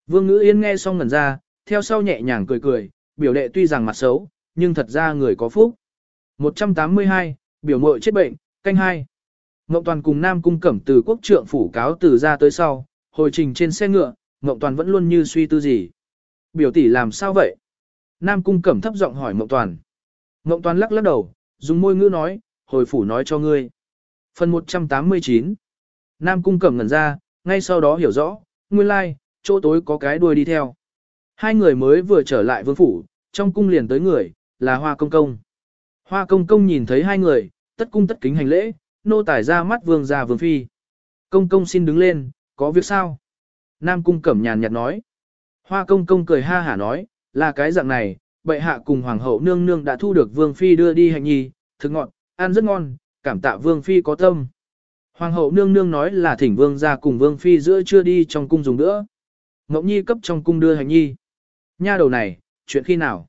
Speaker 1: Vương Ngữ Yên nghe xong ngẩn ra, theo sau nhẹ nhàng cười cười, biểu đệ tuy rằng mặt xấu, nhưng thật ra người có phúc. 182, biểu mội chết bệnh, canh hai. Ngộng Toàn cùng Nam Cung Cẩm từ quốc trượng phủ cáo từ ra tới sau, hồi trình trên xe ngựa, Ngộng Toàn vẫn luôn như suy tư gì. Biểu tỷ làm sao vậy? Nam Cung Cẩm thấp giọng hỏi Mộng Toàn. Mộng Toàn lắc lắc đầu, dùng môi ngữ nói, hồi phủ nói cho ngươi. Phần 189 Nam Cung Cẩm ngẩn ra, ngay sau đó hiểu rõ, nguyên lai, like, chỗ tối có cái đuôi đi theo. Hai người mới vừa trở lại vương phủ, trong cung liền tới người, là Hoa Công Công. Hoa Công Công nhìn thấy hai người, tất cung tất kính hành lễ, nô tải ra mắt vương gia vương phi. Công Công xin đứng lên, có việc sao? Nam Cung Cẩm nhàn nhạt nói. Hoa Công Công cười ha hả nói, là cái dạng này, bệ hạ cùng Hoàng hậu nương nương đã thu được vương phi đưa đi hành nhi, thực ngọn, ăn rất ngon, cảm tạ vương phi có tâm. Hoàng hậu nương nương nói là thỉnh vương ra cùng vương phi giữa chưa đi trong cung dùng nữa. Ngọc Nhi cấp trong cung đưa hành nhi. Nha đầu này, chuyện khi nào?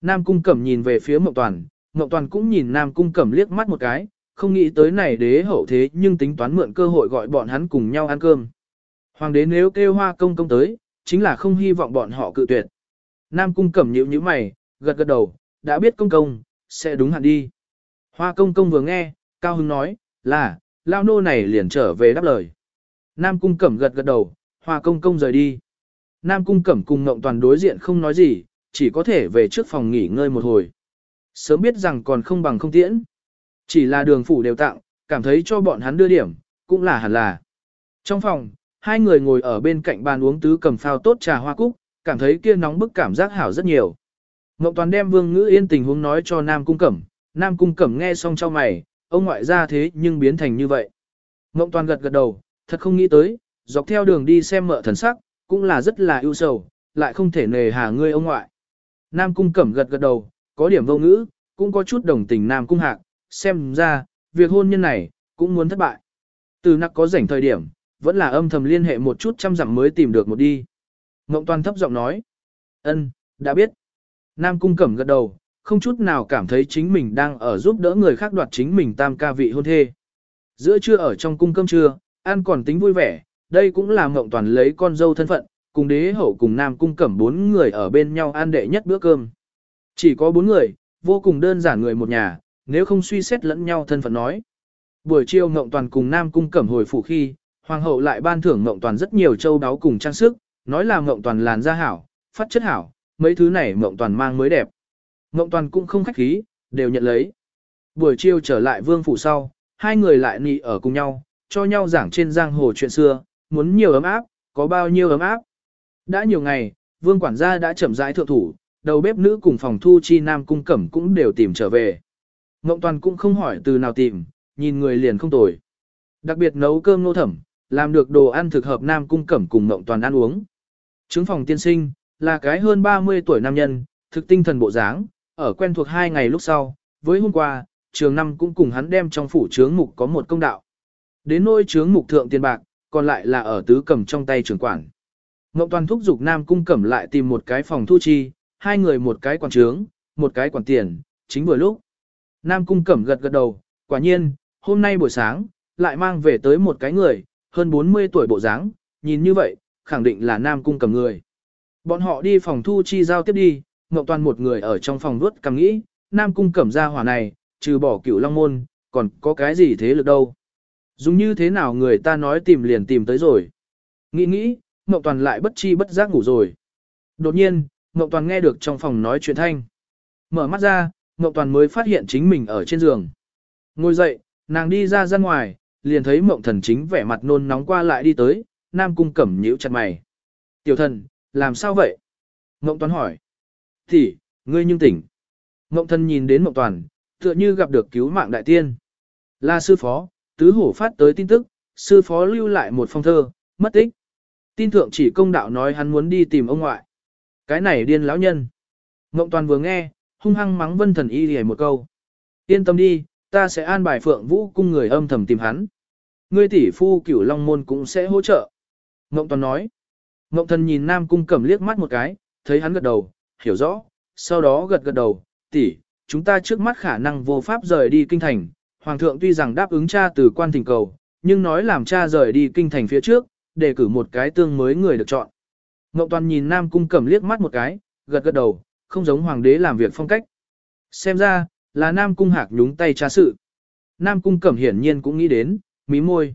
Speaker 1: Nam Cung Cẩm nhìn về phía Mộng Toàn, Mộng Toàn cũng nhìn Nam Cung Cẩm liếc mắt một cái, không nghĩ tới này đế hậu thế nhưng tính toán mượn cơ hội gọi bọn hắn cùng nhau ăn cơm. Hoàng đế nếu kêu hoa công công tới, chính là không hy vọng bọn họ cự tuyệt. Nam Cung Cẩm nhíu nhíu mày, gật gật đầu, đã biết công công, sẽ đúng hạn đi. Hoa công công vừa nghe, Cao hứng nói, là, lao nô này liền trở về đáp lời. Nam Cung Cẩm gật gật đầu, Hoa công công rời đi. Nam Cung Cẩm cùng Ngộng Toàn đối diện không nói gì, chỉ có thể về trước phòng nghỉ ngơi một hồi. Sớm biết rằng còn không bằng không tiễn. Chỉ là đường phủ đều tặng, cảm thấy cho bọn hắn đưa điểm, cũng là hẳn là. Trong phòng, hai người ngồi ở bên cạnh bàn uống tứ cầm phao tốt trà hoa cúc, cảm thấy kia nóng bức cảm giác hảo rất nhiều. Ngọc Toàn đem Vương Ngữ Yên tình huống nói cho Nam Cung Cẩm, Nam Cung Cẩm nghe xong cho mày, ông ngoại ra thế nhưng biến thành như vậy. Ngọc Toàn gật gật đầu, thật không nghĩ tới, dọc theo đường đi xem mợ thần sắc, cũng là rất là ưu sầu, lại không thể nề hà ngươi ông ngoại. Nam cung cẩm gật gật đầu, có điểm vô ngữ, cũng có chút đồng tình Nam cung hạc, xem ra, việc hôn nhân này, cũng muốn thất bại. Từ nặc có rảnh thời điểm, vẫn là âm thầm liên hệ một chút trăm dặm mới tìm được một đi. Ngộng toàn thấp giọng nói, ân, đã biết. Nam Cung Cẩm gật đầu, không chút nào cảm thấy chính mình đang ở giúp đỡ người khác đoạt chính mình tam ca vị hôn thê. Giữa trưa ở trong cung cơm trưa, ăn còn tính vui vẻ, đây cũng là mộng toàn lấy con dâu thân phận, cùng đế hậu cùng Nam Cung Cẩm bốn người ở bên nhau ăn đệ nhất bữa cơm. Chỉ có bốn người, vô cùng đơn giản người một nhà, nếu không suy xét lẫn nhau thân phận nói. Buổi chiều Ngộng Toàn cùng Nam Cung Cẩm hồi phủ khi, Hoàng hậu lại ban thưởng Ngộng Toàn rất nhiều châu đáo cùng trang sức, nói là mộng Toàn làn da hảo, phát chất hảo, mấy thứ này mộng Toàn mang mới đẹp. Mộng Toàn cũng không khách khí, đều nhận lấy. Buổi chiều trở lại vương phủ sau, hai người lại nị ở cùng nhau, cho nhau giảng trên giang hồ chuyện xưa, muốn nhiều ấm áp, có bao nhiêu ấm áp. Đã nhiều ngày, vương quản gia đã chậm rãi thượng thủ, đầu bếp nữ cùng phòng thu chi nam cung cẩm cũng đều tìm trở về. Ngộng Toàn cũng không hỏi từ nào tìm, nhìn người liền không tồi. Đặc biệt nấu cơm nô thẩm, làm được đồ ăn thực hợp nam cung cẩm cùng Ngộng Toàn ăn uống. Trứng phòng tiên sinh, là cái hơn 30 tuổi nam nhân, thực tinh thần bộ dáng, ở quen thuộc hai ngày lúc sau, với hôm qua, trường năm cũng cùng hắn đem trong phủ trướng mục có một công đạo. Đến nôi trướng mục thượng tiền bạc, còn lại là ở tứ cầm trong tay trường quản. Ngọc Toàn thúc giục Nam Cung Cẩm lại tìm một cái phòng thu chi, hai người một cái quản trướng, một cái quản tiền, chính vừa lúc. Nam Cung Cẩm gật gật đầu, quả nhiên, hôm nay buổi sáng, lại mang về tới một cái người, hơn 40 tuổi bộ dáng, nhìn như vậy, khẳng định là Nam Cung cầm người. Bọn họ đi phòng thu chi giao tiếp đi, Ngọc Toàn một người ở trong phòng vuốt cầm nghĩ, Nam Cung Cẩm ra hỏa này, trừ bỏ cửu long môn, còn có cái gì thế lực đâu. Dùng như thế nào người ta nói tìm liền tìm tới rồi. Nghĩ nghĩ, Ngọc Toàn lại bất chi bất giác ngủ rồi. Đột nhiên, Ngọc Toàn nghe được trong phòng nói chuyện thanh. Mở mắt ra, Ngọc Toàn mới phát hiện chính mình ở trên giường. Ngồi dậy, nàng đi ra ra ngoài, liền thấy Mộng Thần chính vẻ mặt nôn nóng qua lại đi tới, Nam Cung Cẩm nhíu chặt mày. Tiểu thần, làm sao vậy? Mộng Toàn hỏi. Thì, ngươi nhưng tỉnh. Mộng Thần nhìn đến Mộng Toàn, tựa như gặp được cứu mạng đại tiên. Là sư phó, tứ hổ phát tới tin tức, sư phó lưu lại một phong thơ, mất tích. Tin thượng chỉ công đạo nói hắn muốn đi tìm ông ngoại. Cái này điên lão nhân. Ngộng toàn vừa nghe, hung hăng mắng vân thần y hề một câu. Yên tâm đi, ta sẽ an bài phượng vũ cung người âm thầm tìm hắn. Ngươi tỷ phu cửu long môn cũng sẽ hỗ trợ. Ngộng toàn nói. Ngộng thần nhìn nam cung cẩm liếc mắt một cái, thấy hắn gật đầu, hiểu rõ, sau đó gật gật đầu, tỷ, chúng ta trước mắt khả năng vô pháp rời đi kinh thành. Hoàng thượng tuy rằng đáp ứng cha từ quan thỉnh cầu, nhưng nói làm cha rời đi kinh thành phía trước, để cử một cái tương mới người được chọn. Ngộng toàn nhìn Nam Cung Cẩm liếc mắt một cái, gật gật đầu, không giống hoàng đế làm việc phong cách. Xem ra, là Nam Cung Hạc nhúng tay tra sự. Nam Cung Cẩm hiển nhiên cũng nghĩ đến, mí môi.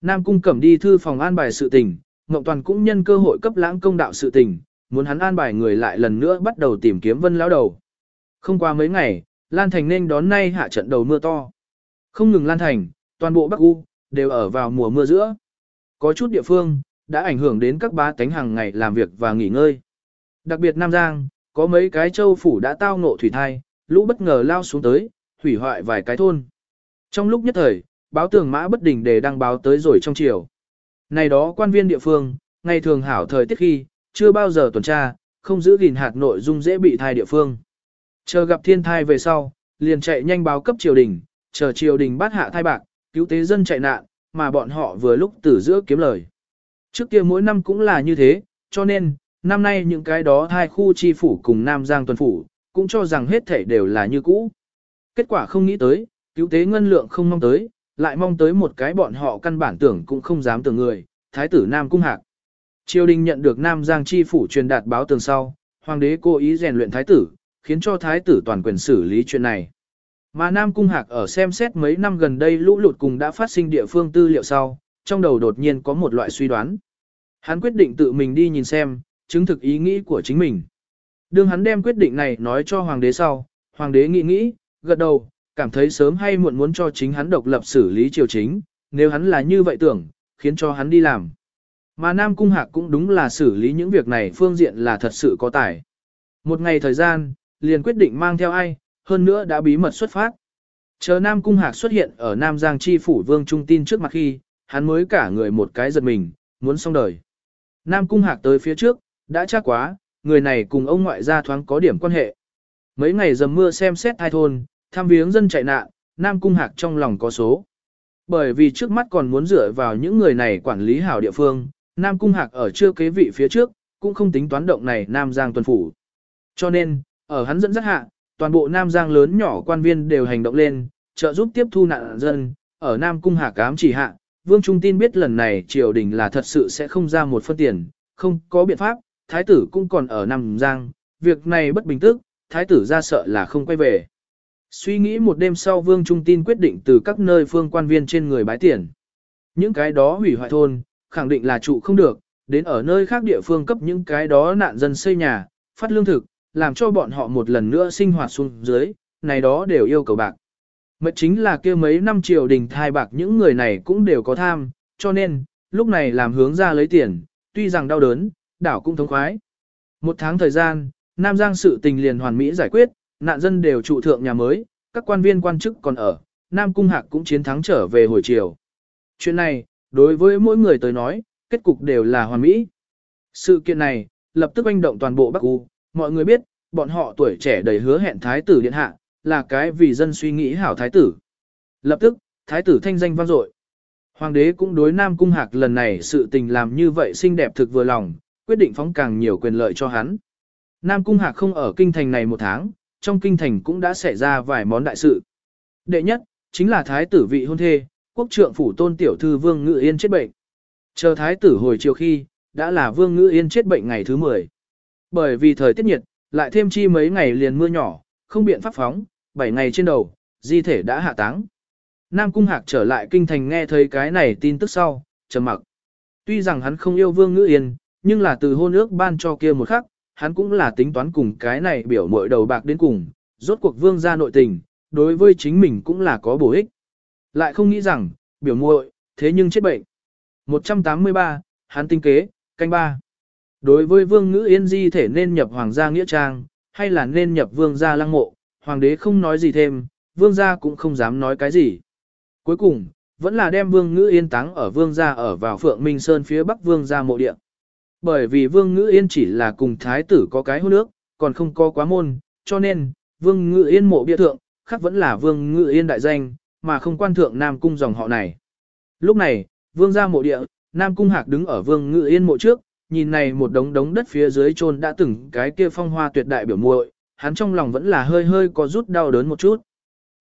Speaker 1: Nam Cung Cẩm đi thư phòng an bài sự tình, Ngộng Toàn cũng nhân cơ hội cấp lãng công đạo sự tình, muốn hắn an bài người lại lần nữa bắt đầu tìm kiếm Vân lão đầu. Không qua mấy ngày, Lan Thành nên đón nay hạ trận đầu mưa to. Không ngừng Lan Thành, toàn bộ Bắc U, đều ở vào mùa mưa giữa. Có chút địa phương, đã ảnh hưởng đến các bá tánh hàng ngày làm việc và nghỉ ngơi. Đặc biệt Nam Giang, có mấy cái châu phủ đã tao ngộ thủy thai, lũ bất ngờ lao xuống tới, hủy hoại vài cái thôn. Trong lúc nhất thời, báo tường mã bất đình để đăng báo tới rồi trong chiều. Này đó quan viên địa phương, ngày thường hảo thời tiết khi, chưa bao giờ tuần tra, không giữ gìn hạt nội dung dễ bị thai địa phương. Chờ gặp thiên thai về sau, liền chạy nhanh báo cấp triều đình, chờ triều đình bắt hạ thai bạc, cứu tế dân chạy nạn, mà bọn họ vừa lúc từ giữa kiếm lời. Trước kia mỗi năm cũng là như thế, cho nên, năm nay những cái đó hai khu chi phủ cùng Nam Giang tuần phủ, cũng cho rằng hết thảy đều là như cũ. Kết quả không nghĩ tới, cứu tế ngân lượng không mong tới, lại mong tới một cái bọn họ căn bản tưởng cũng không dám tưởng người, thái tử Nam Cung Hạc. Triều đình nhận được Nam Giang chi phủ truyền đạt báo tường sau, hoàng đế cố ý rèn luyện thái tử, khiến cho thái tử toàn quyền xử lý chuyện này. Mà Nam Cung Hạc ở xem xét mấy năm gần đây lũ lụt cùng đã phát sinh địa phương tư liệu sau, trong đầu đột nhiên có một loại suy đoán. Hắn quyết định tự mình đi nhìn xem, chứng thực ý nghĩ của chính mình. Đương hắn đem quyết định này nói cho hoàng đế sau, hoàng đế nghĩ nghĩ, gật đầu, cảm thấy sớm hay muộn muốn cho chính hắn độc lập xử lý triều chính, nếu hắn là như vậy tưởng, khiến cho hắn đi làm. Mà Nam Cung Hạc cũng đúng là xử lý những việc này phương diện là thật sự có tài. Một ngày thời gian, liền quyết định mang theo ai, hơn nữa đã bí mật xuất phát. Chờ Nam Cung Hạc xuất hiện ở Nam Giang Chi Phủ Vương Trung tin trước mặt khi, hắn mới cả người một cái giật mình, muốn xong đời. Nam Cung Hạc tới phía trước, đã chắc quá, người này cùng ông ngoại gia thoáng có điểm quan hệ. Mấy ngày dầm mưa xem xét hai thôn, tham viếng dân chạy nạn, Nam Cung Hạc trong lòng có số. Bởi vì trước mắt còn muốn dựa vào những người này quản lý hảo địa phương, Nam Cung Hạc ở chưa kế vị phía trước, cũng không tính toán động này Nam Giang tuần phủ. Cho nên, Ở hắn dẫn dắt hạ, toàn bộ Nam Giang lớn nhỏ quan viên đều hành động lên, trợ giúp tiếp thu nạn dân, ở Nam Cung hạc Cám chỉ hạ, Vương Trung tin biết lần này triều đình là thật sự sẽ không ra một phân tiền, không có biện pháp, thái tử cũng còn ở Nam Giang, việc này bất bình tức, thái tử ra sợ là không quay về. Suy nghĩ một đêm sau Vương Trung tin quyết định từ các nơi phương quan viên trên người bái tiền. Những cái đó hủy hoại thôn, khẳng định là trụ không được, đến ở nơi khác địa phương cấp những cái đó nạn dân xây nhà, phát lương thực, làm cho bọn họ một lần nữa sinh hoạt xuống dưới, này đó đều yêu cầu bạc. Mật chính là kia mấy năm triều đình thai bạc những người này cũng đều có tham, cho nên, lúc này làm hướng ra lấy tiền, tuy rằng đau đớn, đảo cũng thống khoái. Một tháng thời gian, Nam Giang sự tình liền hoàn mỹ giải quyết, nạn dân đều trụ thượng nhà mới, các quan viên quan chức còn ở, Nam Cung Hạc cũng chiến thắng trở về hồi chiều. Chuyện này, đối với mỗi người tới nói, kết cục đều là hoàn mỹ. Sự kiện này, lập tức anh động toàn bộ Bắc U, mọi người biết, bọn họ tuổi trẻ đầy hứa hẹn thái tử điện hạ, là cái vì dân suy nghĩ hảo thái tử. Lập tức, thái tử thanh danh vang dội. Hoàng đế cũng đối Nam Cung Hạc lần này sự tình làm như vậy xinh đẹp thực vừa lòng, quyết định phóng càng nhiều quyền lợi cho hắn. Nam Cung Hạc không ở kinh thành này một tháng, trong kinh thành cũng đã xảy ra vài món đại sự. Đệ nhất, chính là thái tử vị hôn thê, quốc trượng phủ tôn tiểu thư Vương Ngự Yên chết bệnh. Chờ thái tử hồi chiều khi, đã là Vương Ngự Yên chết bệnh ngày thứ 10. Bởi vì thời tiết nhiệt, lại thêm chi mấy ngày liền mưa nhỏ, không biện pháp phóng, 7 ngày trên đầu, di thể đã hạ táng. Nam Cung Hạc trở lại kinh thành nghe thấy cái này tin tức sau, trầm mặc. Tuy rằng hắn không yêu Vương Ngữ Yên, nhưng là từ hôn ước ban cho kia một khắc, hắn cũng là tính toán cùng cái này biểu mội đầu bạc đến cùng, rốt cuộc Vương gia nội tình, đối với chính mình cũng là có bổ ích. Lại không nghĩ rằng, biểu muội thế nhưng chết bệnh. 183, hắn tinh kế, canh ba. Đối với Vương Ngữ Yên di thể nên nhập Hoàng gia Nghĩa Trang, hay là nên nhập Vương gia Lăng Mộ, Hoàng đế không nói gì thêm, Vương gia cũng không dám nói cái gì. Cuối cùng, vẫn là đem Vương Ngữ Yên táng ở Vương gia ở vào Phượng Minh Sơn phía Bắc Vương gia mộ địa. Bởi vì Vương Ngữ Yên chỉ là cùng Thái tử có cái hôn nước, còn không có quá môn, cho nên, Vương Ngữ Yên mộ bia thượng, khắc vẫn là Vương Ngữ Yên đại danh, mà không quan thượng Nam Cung dòng họ này. Lúc này, Vương ra mộ địa, Nam Cung Hạc đứng ở Vương Ngữ Yên mộ trước, nhìn này một đống đống đất phía dưới chôn đã từng cái kia phong hoa tuyệt đại biểu muội, hắn trong lòng vẫn là hơi hơi có rút đau đớn một chút.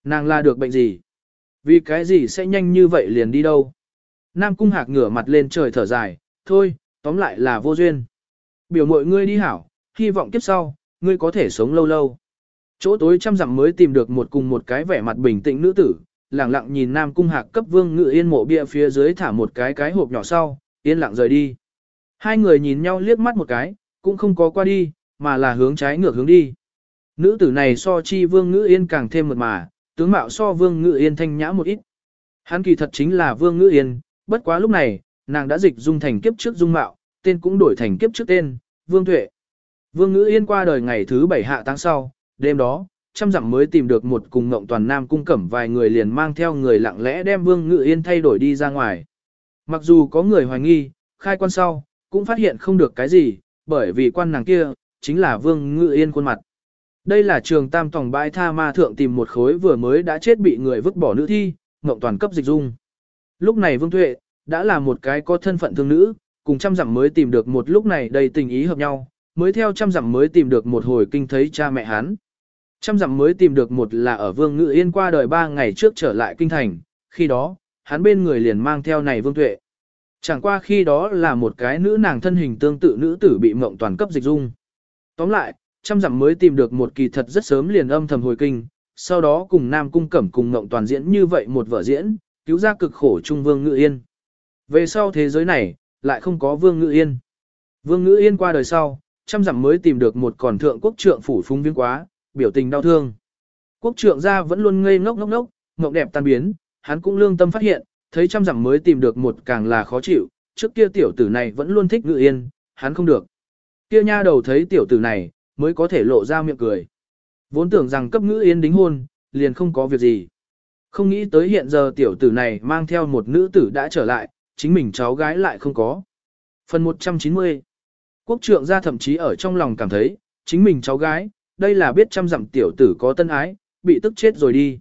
Speaker 1: Nàng là được bệnh gì? Vì cái gì sẽ nhanh như vậy liền đi đâu? Nam cung hạc ngửa mặt lên trời thở dài, thôi, tóm lại là vô duyên. Biểu mội ngươi đi hảo, hy vọng kiếp sau, ngươi có thể sống lâu lâu. Chỗ tối trăm dặm mới tìm được một cùng một cái vẻ mặt bình tĩnh nữ tử, lặng lặng nhìn Nam cung hạc cấp vương ngự yên mộ bia phía dưới thả một cái cái hộp nhỏ sau, yên lặng rời đi. Hai người nhìn nhau liếc mắt một cái, cũng không có qua đi, mà là hướng trái ngược hướng đi. Nữ tử này so chi vương Ngự yên càng thêm mật mà, tướng mạo so vương Ngự yên thanh nhã một ít. Hắn kỳ thật chính là vương Ngự yên, bất quá lúc này, nàng đã dịch dung thành kiếp trước dung mạo, tên cũng đổi thành kiếp trước tên, vương tuệ. Vương ngữ yên qua đời ngày thứ bảy hạ tháng sau, đêm đó, trăm dặm mới tìm được một cùng ngộng toàn nam cung cẩm vài người liền mang theo người lặng lẽ đem vương ngữ yên thay đổi đi ra ngoài. Mặc dù có người hoài nghi, khai quan sau, cũng phát hiện không được cái gì, bởi vì quan nàng kia, chính là vương ngữ yên khuôn mặt. Đây là trường tam tòng bãi tha ma thượng tìm một khối vừa mới đã chết bị người vứt bỏ nữ thi, ngộng toàn cấp dịch dung. Lúc này Vương Thuệ, đã là một cái có thân phận thương nữ, cùng trăm dặm mới tìm được một lúc này đầy tình ý hợp nhau, mới theo trăm dặm mới tìm được một hồi kinh thấy cha mẹ hắn. Trăm dặm mới tìm được một là ở Vương Ngự Yên qua đời ba ngày trước trở lại kinh thành, khi đó, hắn bên người liền mang theo này Vương Tuệ. Chẳng qua khi đó là một cái nữ nàng thân hình tương tự nữ tử bị mộng toàn cấp dịch dung. Tóm lại, trăm dặm mới tìm được một kỳ thật rất sớm liền âm thầm hồi kinh, sau đó cùng Nam Cung Cẩm cùng mộng Toàn diễn như vậy một vở diễn, cứu ra cực khổ Trung Vương Ngự Yên. Về sau thế giới này, lại không có Vương Ngữ Yên. Vương Ngữ Yên qua đời sau, trăm dặm mới tìm được một còn thượng quốc trượng phủ phúng viếng quá, biểu tình đau thương. Quốc trượng gia vẫn luôn ngây ngốc ngốc ngốc, ngọc đẹp tan biến, hắn cũng lương tâm phát hiện, thấy trăm dặm mới tìm được một càng là khó chịu, trước kia tiểu tử này vẫn luôn thích Ngữ Yên, hắn không được. Kia nha đầu thấy tiểu tử này, mới có thể lộ ra miệng cười. Vốn tưởng rằng cấp ngữ yên đính hôn, liền không có việc gì. Không nghĩ tới hiện giờ tiểu tử này mang theo một nữ tử đã trở lại, chính mình cháu gái lại không có. Phần 190 Quốc trượng gia thậm chí ở trong lòng cảm thấy, chính mình cháu gái, đây là biết trăm dặm tiểu tử có tân ái, bị tức chết rồi đi.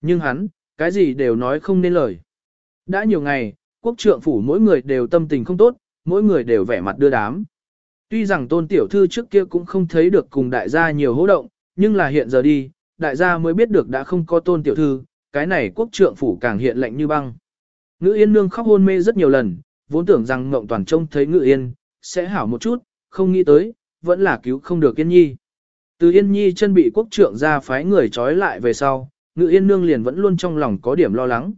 Speaker 1: Nhưng hắn, cái gì đều nói không nên lời. Đã nhiều ngày, quốc trượng phủ mỗi người đều tâm tình không tốt, mỗi người đều vẻ mặt đưa đám. Tuy rằng tôn tiểu thư trước kia cũng không thấy được cùng đại gia nhiều hỗ động, nhưng là hiện giờ đi, đại gia mới biết được đã không có tôn tiểu thư, cái này quốc trượng phủ càng hiện lạnh như băng. Ngữ yên nương khóc hôn mê rất nhiều lần, vốn tưởng rằng Ngộng Toàn trông thấy Ngữ yên, sẽ hảo một chút, không nghĩ tới, vẫn là cứu không được Yên Nhi. Từ Yên Nhi chân bị quốc trượng ra phái người trói lại về sau, Ngữ yên nương liền vẫn luôn trong lòng có điểm lo lắng.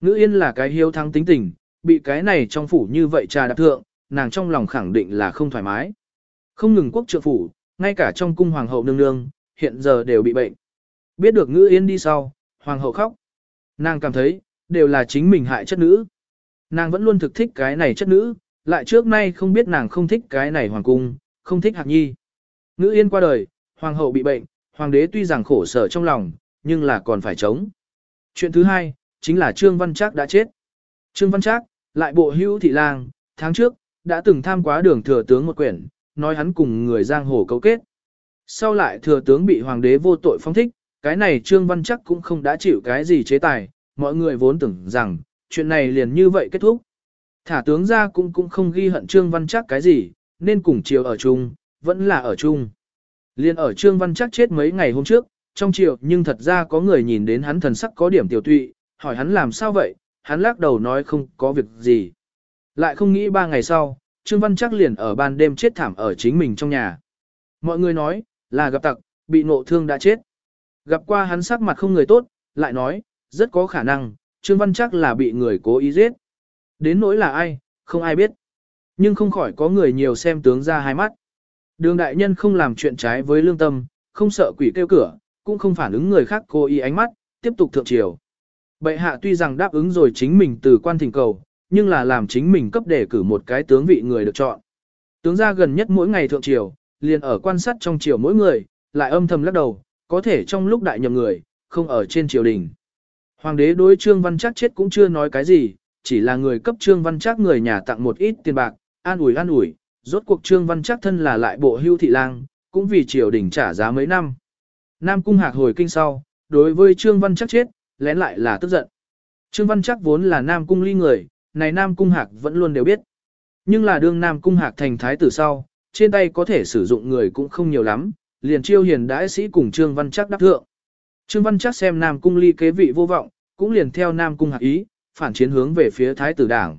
Speaker 1: Ngữ yên là cái hiếu thắng tính tình, bị cái này trong phủ như vậy trà đạp thượng, nàng trong lòng khẳng định là không thoải mái. Không ngừng quốc trượng phủ, ngay cả trong cung hoàng hậu nương nương, hiện giờ đều bị bệnh. Biết được ngữ yên đi sau, hoàng hậu khóc. Nàng cảm thấy, đều là chính mình hại chất nữ. Nàng vẫn luôn thực thích cái này chất nữ, lại trước nay không biết nàng không thích cái này hoàng cung, không thích hạc nhi. Ngữ yên qua đời, hoàng hậu bị bệnh, hoàng đế tuy rằng khổ sở trong lòng, nhưng là còn phải chống. Chuyện thứ hai, chính là Trương Văn Trác đã chết. Trương Văn Trác, lại bộ hữu thị lang, tháng trước, đã từng tham quá đường thừa tướng một quyển, nói hắn cùng người giang hồ cấu kết. Sau lại thừa tướng bị hoàng đế vô tội phong thích, cái này Trương Văn trác cũng không đã chịu cái gì chế tài, mọi người vốn tưởng rằng, chuyện này liền như vậy kết thúc. Thả tướng ra cũng cũng không ghi hận Trương Văn Chắc cái gì, nên cùng chiều ở chung, vẫn là ở chung. Liên ở Trương Văn Chắc chết mấy ngày hôm trước, trong chiều nhưng thật ra có người nhìn đến hắn thần sắc có điểm tiểu tụy, hỏi hắn làm sao vậy, hắn lắc đầu nói không có việc gì. Lại không nghĩ ba ngày sau, Trương Văn Chắc liền ở ban đêm chết thảm ở chính mình trong nhà. Mọi người nói, là gặp tặc, bị nộ thương đã chết. Gặp qua hắn sắc mặt không người tốt, lại nói, rất có khả năng, Trương Văn chắc là bị người cố ý giết. Đến nỗi là ai, không ai biết. Nhưng không khỏi có người nhiều xem tướng ra hai mắt. Đường đại nhân không làm chuyện trái với lương tâm, không sợ quỷ kêu cửa, cũng không phản ứng người khác cố ý ánh mắt, tiếp tục thượng triều. Bệ hạ tuy rằng đáp ứng rồi chính mình từ quan thỉnh cầu, nhưng là làm chính mình cấp để cử một cái tướng vị người được chọn. Tướng ra gần nhất mỗi ngày thượng triều, liền ở quan sát trong triều mỗi người, lại âm thầm lắc đầu, có thể trong lúc đại nhầm người, không ở trên triều đình. Hoàng đế đối Trương Văn Trác chết cũng chưa nói cái gì, chỉ là người cấp Trương Văn Trác người nhà tặng một ít tiền bạc, an ủi an ủi, rốt cuộc Trương Văn Trác thân là lại bộ hưu thị lang, cũng vì triều đình trả giá mấy năm. Nam Cung Hạc hồi kinh sau, đối với Trương Văn Trác chết, lén lại là tức giận. Trương Văn Trác vốn là Nam Cung ly người, này Nam Cung Hạc vẫn luôn đều biết. Nhưng là đương Nam Cung Hạc thành thái tử sau, trên tay có thể sử dụng người cũng không nhiều lắm, liền chiêu hiền đãi sĩ cùng Trương Văn Chắc đáp thượng. Trương Văn Chắc xem Nam Cung ly kế vị vô vọng, cũng liền theo Nam Cung hạc ý, phản chiến hướng về phía Thái tử Đảng.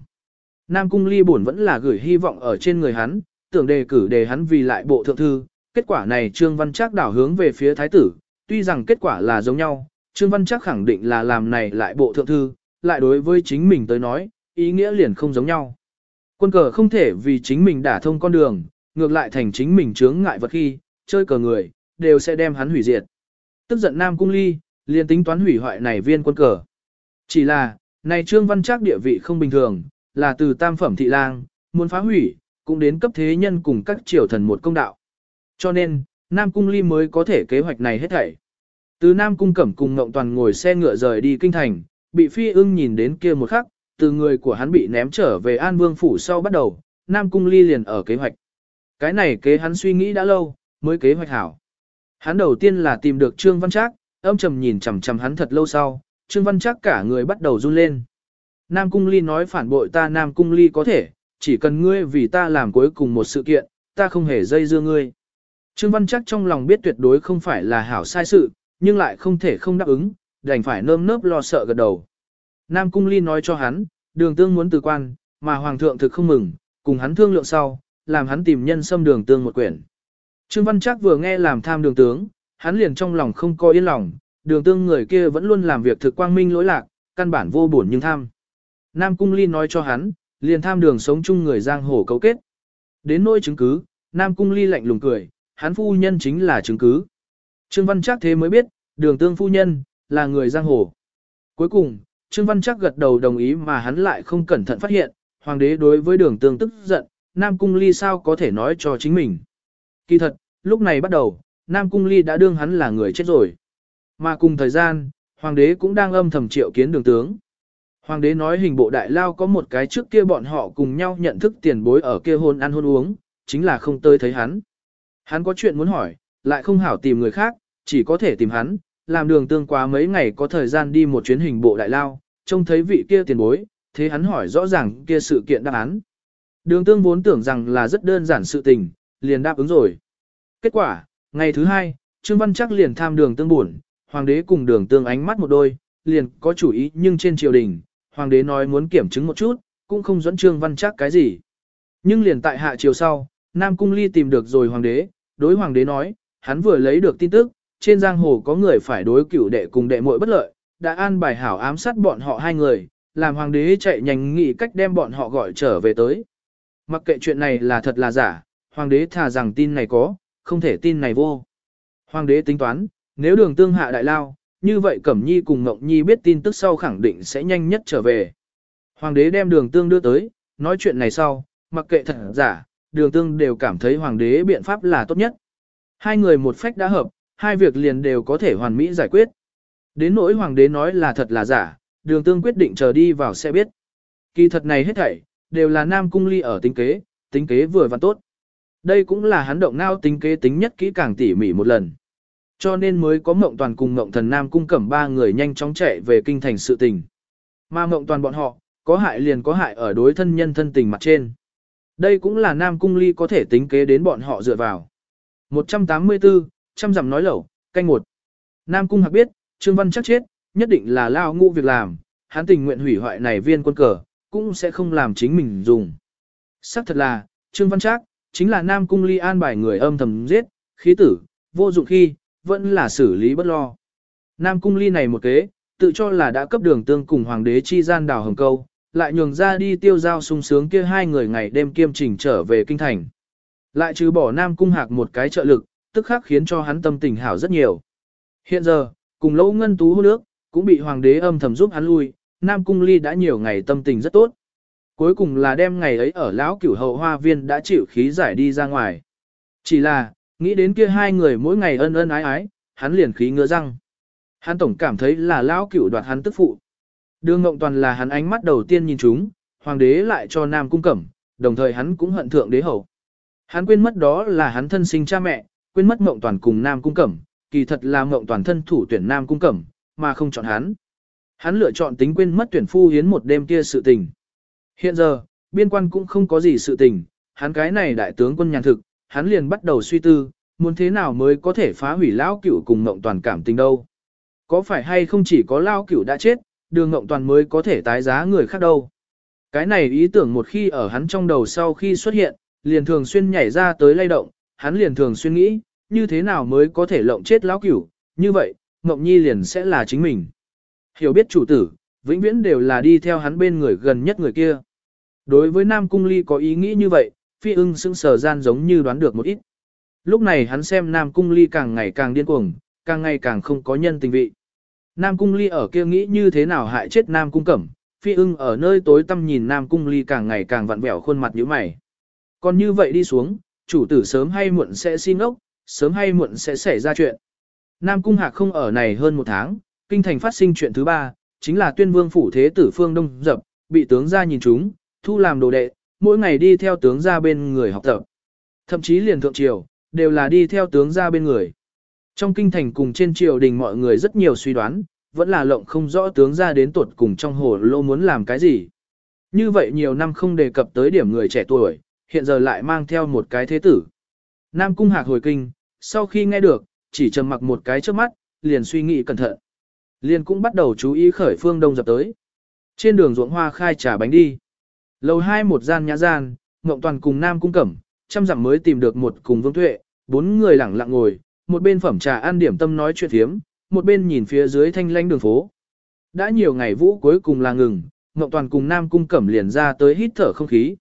Speaker 1: Nam Cung ly buồn vẫn là gửi hy vọng ở trên người hắn, tưởng đề cử đề hắn vì lại bộ thượng thư. Kết quả này Trương Văn Chắc đảo hướng về phía Thái tử, tuy rằng kết quả là giống nhau, Trương Văn Chắc khẳng định là làm này lại bộ thượng thư, lại đối với chính mình tới nói, ý nghĩa liền không giống nhau. Quân cờ không thể vì chính mình đả thông con đường, ngược lại thành chính mình chướng ngại vật khi, chơi cờ người, đều sẽ đem hắn hủy diệt. Tức giận Nam Cung Ly, liền tính toán hủy hoại này viên quân cờ. Chỉ là, này Trương Văn Trác địa vị không bình thường, là từ tam phẩm thị lang, muốn phá hủy, cũng đến cấp thế nhân cùng các triều thần một công đạo. Cho nên, Nam Cung Ly mới có thể kế hoạch này hết thảy. Từ Nam Cung Cẩm cùng Ngộng Toàn ngồi xe ngựa rời đi kinh thành, bị Phi ưng nhìn đến kia một khắc, từ người của hắn bị ném trở về An Vương Phủ sau bắt đầu, Nam Cung Ly liền ở kế hoạch. Cái này kế hắn suy nghĩ đã lâu, mới kế hoạch hảo. Hắn đầu tiên là tìm được Trương Văn Trác, âm trầm nhìn chằm chằm hắn thật lâu sau, Trương Văn Trác cả người bắt đầu run lên. Nam Cung Ly nói phản bội ta Nam Cung Ly có thể, chỉ cần ngươi vì ta làm cuối cùng một sự kiện, ta không hề dây dưa ngươi. Trương Văn Trác trong lòng biết tuyệt đối không phải là hảo sai sự, nhưng lại không thể không đáp ứng, đành phải nơm nớp lo sợ gật đầu. Nam Cung Ly nói cho hắn, đường tương muốn từ quan, mà Hoàng thượng thực không mừng, cùng hắn thương lượng sau, làm hắn tìm nhân xâm đường tương một quyển. Trương Văn Trác vừa nghe làm tham đường tướng, hắn liền trong lòng không có yên lòng, đường tương người kia vẫn luôn làm việc thực quang minh lỗi lạc, căn bản vô buồn nhưng tham. Nam Cung Ly nói cho hắn, liền tham đường sống chung người giang hồ cấu kết. Đến nỗi chứng cứ, Nam Cung Ly lạnh lùng cười, hắn phu nhân chính là chứng cứ. Trương Văn Trác thế mới biết, đường tương phu nhân, là người giang hồ. Cuối cùng, Trương Văn Trác gật đầu đồng ý mà hắn lại không cẩn thận phát hiện, hoàng đế đối với đường tương tức giận, Nam Cung Ly sao có thể nói cho chính mình. Kỳ thật, lúc này bắt đầu, Nam Cung Ly đã đương hắn là người chết rồi. Mà cùng thời gian, Hoàng đế cũng đang âm thầm triệu kiến đường tướng. Hoàng đế nói hình bộ đại lao có một cái trước kia bọn họ cùng nhau nhận thức tiền bối ở kia hôn ăn hôn uống, chính là không tới thấy hắn. Hắn có chuyện muốn hỏi, lại không hảo tìm người khác, chỉ có thể tìm hắn, làm đường tương quá mấy ngày có thời gian đi một chuyến hình bộ đại lao, trông thấy vị kia tiền bối, thế hắn hỏi rõ ràng kia sự kiện đáp án. Đường tương vốn tưởng rằng là rất đơn giản sự tình, liền đáp ứng rồi. Kết quả, ngày thứ hai, Trương Văn chắc liền tham đường tương buồn, hoàng đế cùng đường tương ánh mắt một đôi, liền có chủ ý nhưng trên triều đình, hoàng đế nói muốn kiểm chứng một chút, cũng không dẫn Trương Văn chắc cái gì. Nhưng liền tại hạ triều sau, Nam Cung Ly tìm được rồi hoàng đế, đối hoàng đế nói, hắn vừa lấy được tin tức, trên giang hồ có người phải đối cửu đệ cùng đệ muội bất lợi, đã an bài hảo ám sát bọn họ hai người, làm hoàng đế chạy nhanh nghĩ cách đem bọn họ gọi trở về tới. Mặc kệ chuyện này là thật là giả, hoàng đế thà rằng tin này có, không thể tin này vô. Hoàng đế tính toán, nếu đường tương hạ đại lao, như vậy Cẩm Nhi cùng Ngọc Nhi biết tin tức sau khẳng định sẽ nhanh nhất trở về. Hoàng đế đem đường tương đưa tới, nói chuyện này sau, mặc kệ thật giả, đường tương đều cảm thấy hoàng đế biện pháp là tốt nhất. Hai người một phách đã hợp, hai việc liền đều có thể hoàn mỹ giải quyết. Đến nỗi hoàng đế nói là thật là giả, đường tương quyết định chờ đi vào sẽ biết. Kỳ thật này hết thảy, đều là nam cung ly ở tính kế, tính kế vừa và tốt. Đây cũng là hắn động nao tính kế tính nhất kỹ càng tỉ mỉ một lần. Cho nên mới có mộng toàn cùng mộng thần nam cung cẩm ba người nhanh chóng chạy về kinh thành sự tình. Mà mộng toàn bọn họ, có hại liền có hại ở đối thân nhân thân tình mặt trên. Đây cũng là nam cung ly có thể tính kế đến bọn họ dựa vào. 184, trăm dặm nói lẩu, canh một. Nam cung hạc biết, Trương Văn chắc chết, nhất định là lao ngu việc làm, hắn tình nguyện hủy hoại này viên quân cờ, cũng sẽ không làm chính mình dùng. Sắc thật là, Trương Văn Trác chính là Nam Cung Ly an bài người âm thầm giết, khí tử, vô dụng khi, vẫn là xử lý bất lo. Nam Cung Ly này một kế, tự cho là đã cấp đường tương cùng hoàng đế chi gian đào hồng câu, lại nhường ra đi tiêu giao sung sướng kia hai người ngày đêm kiêm trình trở về kinh thành. Lại trừ bỏ Nam Cung Hạc một cái trợ lực, tức khắc khiến cho hắn tâm tình hảo rất nhiều. Hiện giờ, cùng lỗ ngân tú hôn nước, cũng bị hoàng đế âm thầm giúp hắn lui, Nam Cung Ly đã nhiều ngày tâm tình rất tốt. Cuối cùng là đêm ngày ấy ở lão cửu hậu hoa viên đã chịu khí giải đi ra ngoài. Chỉ là, nghĩ đến kia hai người mỗi ngày ân ân ái ái, hắn liền khí ngứa răng. Hắn tổng cảm thấy là lão cửu đoạt hắn tức phụ. Đường Ngộng Toàn là hắn ánh mắt đầu tiên nhìn chúng, hoàng đế lại cho Nam Cung Cẩm, đồng thời hắn cũng hận thượng đế hậu. Hắn quên mất đó là hắn thân sinh cha mẹ, quên mất Ngộng Toàn cùng Nam Cung Cẩm, kỳ thật là Ngộng Toàn thân thủ tuyển Nam Cung Cẩm, mà không chọn hắn. Hắn lựa chọn tính quên mất tuyển phu hiến một đêm kia sự tình. Hiện giờ, biên quan cũng không có gì sự tình, hắn cái này đại tướng quân nhàn thực, hắn liền bắt đầu suy tư, muốn thế nào mới có thể phá hủy lão cửu cùng Ngộng Toàn cảm tình đâu. Có phải hay không chỉ có lão cửu đã chết, đường Ngộng Toàn mới có thể tái giá người khác đâu. Cái này ý tưởng một khi ở hắn trong đầu sau khi xuất hiện, liền thường xuyên nhảy ra tới lay động, hắn liền thường xuyên nghĩ, như thế nào mới có thể lộng chết lão cửu, như vậy, Ngộng Nhi liền sẽ là chính mình. Hiểu biết chủ tử, vĩnh viễn đều là đi theo hắn bên người gần nhất người kia. Đối với Nam Cung Ly có ý nghĩ như vậy, phi ưng sững sờ gian giống như đoán được một ít. Lúc này hắn xem Nam Cung Ly càng ngày càng điên cuồng, càng ngày càng không có nhân tình vị. Nam Cung Ly ở kia nghĩ như thế nào hại chết Nam Cung Cẩm, phi ưng ở nơi tối tăm nhìn Nam Cung Ly càng ngày càng vặn vẹo khuôn mặt như mày. Còn như vậy đi xuống, chủ tử sớm hay muộn sẽ xin ốc, sớm hay muộn sẽ xảy ra chuyện. Nam Cung Hạc không ở này hơn một tháng, kinh thành phát sinh chuyện thứ ba, chính là tuyên vương phủ thế tử phương đông dập, bị tướng gia nhìn chúng, thu làm đồ đệ, mỗi ngày đi theo tướng gia bên người học tập. Thậm chí liền thượng triều, đều là đi theo tướng gia bên người. Trong kinh thành cùng trên triều đình mọi người rất nhiều suy đoán, vẫn là lộng không rõ tướng gia đến tuột cùng trong hồ lô muốn làm cái gì. Như vậy nhiều năm không đề cập tới điểm người trẻ tuổi, hiện giờ lại mang theo một cái thế tử. Nam cung hạc hồi kinh, sau khi nghe được, chỉ trầm mặc một cái trước mắt, liền suy nghĩ cẩn thận. Liền cũng bắt đầu chú ý khởi phương đông dập tới. Trên đường ruộng hoa khai trà bánh đi. Lầu hai một gian nhã gian, Ngộng Toàn cùng Nam Cung Cẩm, trăm dặm mới tìm được một cùng Vương Tuệ, bốn người lẳng lặng ngồi, một bên phẩm trà ăn điểm tâm nói chuyện thiếm, một bên nhìn phía dưới thanh lanh đường phố. Đã nhiều ngày vũ cuối cùng là ngừng, Ngộng Toàn cùng Nam Cung Cẩm liền ra tới hít thở không khí.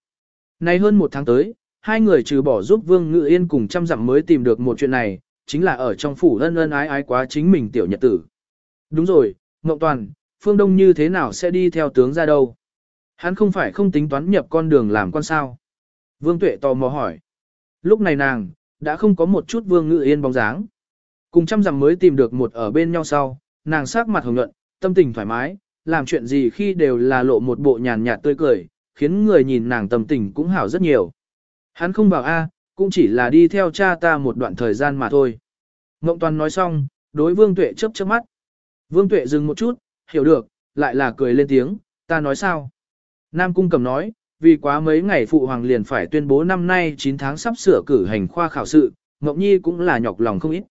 Speaker 1: Nay hơn một tháng tới, hai người trừ bỏ giúp Vương Ngự Yên cùng trăm dặm mới tìm được một chuyện này, chính là ở trong phủ ân ân ái ái quá chính mình tiểu nhật tử. Đúng rồi, Ngộng Toàn, Phương Đông như thế nào sẽ đi theo tướng ra đâu? Hắn không phải không tính toán nhập con đường làm con sao? Vương Tuệ tò mò hỏi. Lúc này nàng, đã không có một chút Vương Ngự Yên bóng dáng. Cùng trăm dặm mới tìm được một ở bên nhau sau, nàng sắc mặt hồng nhuận, tâm tình thoải mái, làm chuyện gì khi đều là lộ một bộ nhàn nhạt tươi cười, khiến người nhìn nàng tâm tình cũng hảo rất nhiều. Hắn không bảo A, cũng chỉ là đi theo cha ta một đoạn thời gian mà thôi. Ngộng Toàn nói xong, đối Vương Tuệ chớp chớp mắt. Vương Tuệ dừng một chút, hiểu được, lại là cười lên tiếng, ta nói sao? Nam Cung cầm nói, vì quá mấy ngày Phụ Hoàng liền phải tuyên bố năm nay 9 tháng sắp sửa cử hành khoa khảo sự, Ngọc Nhi cũng là nhọc lòng không ít.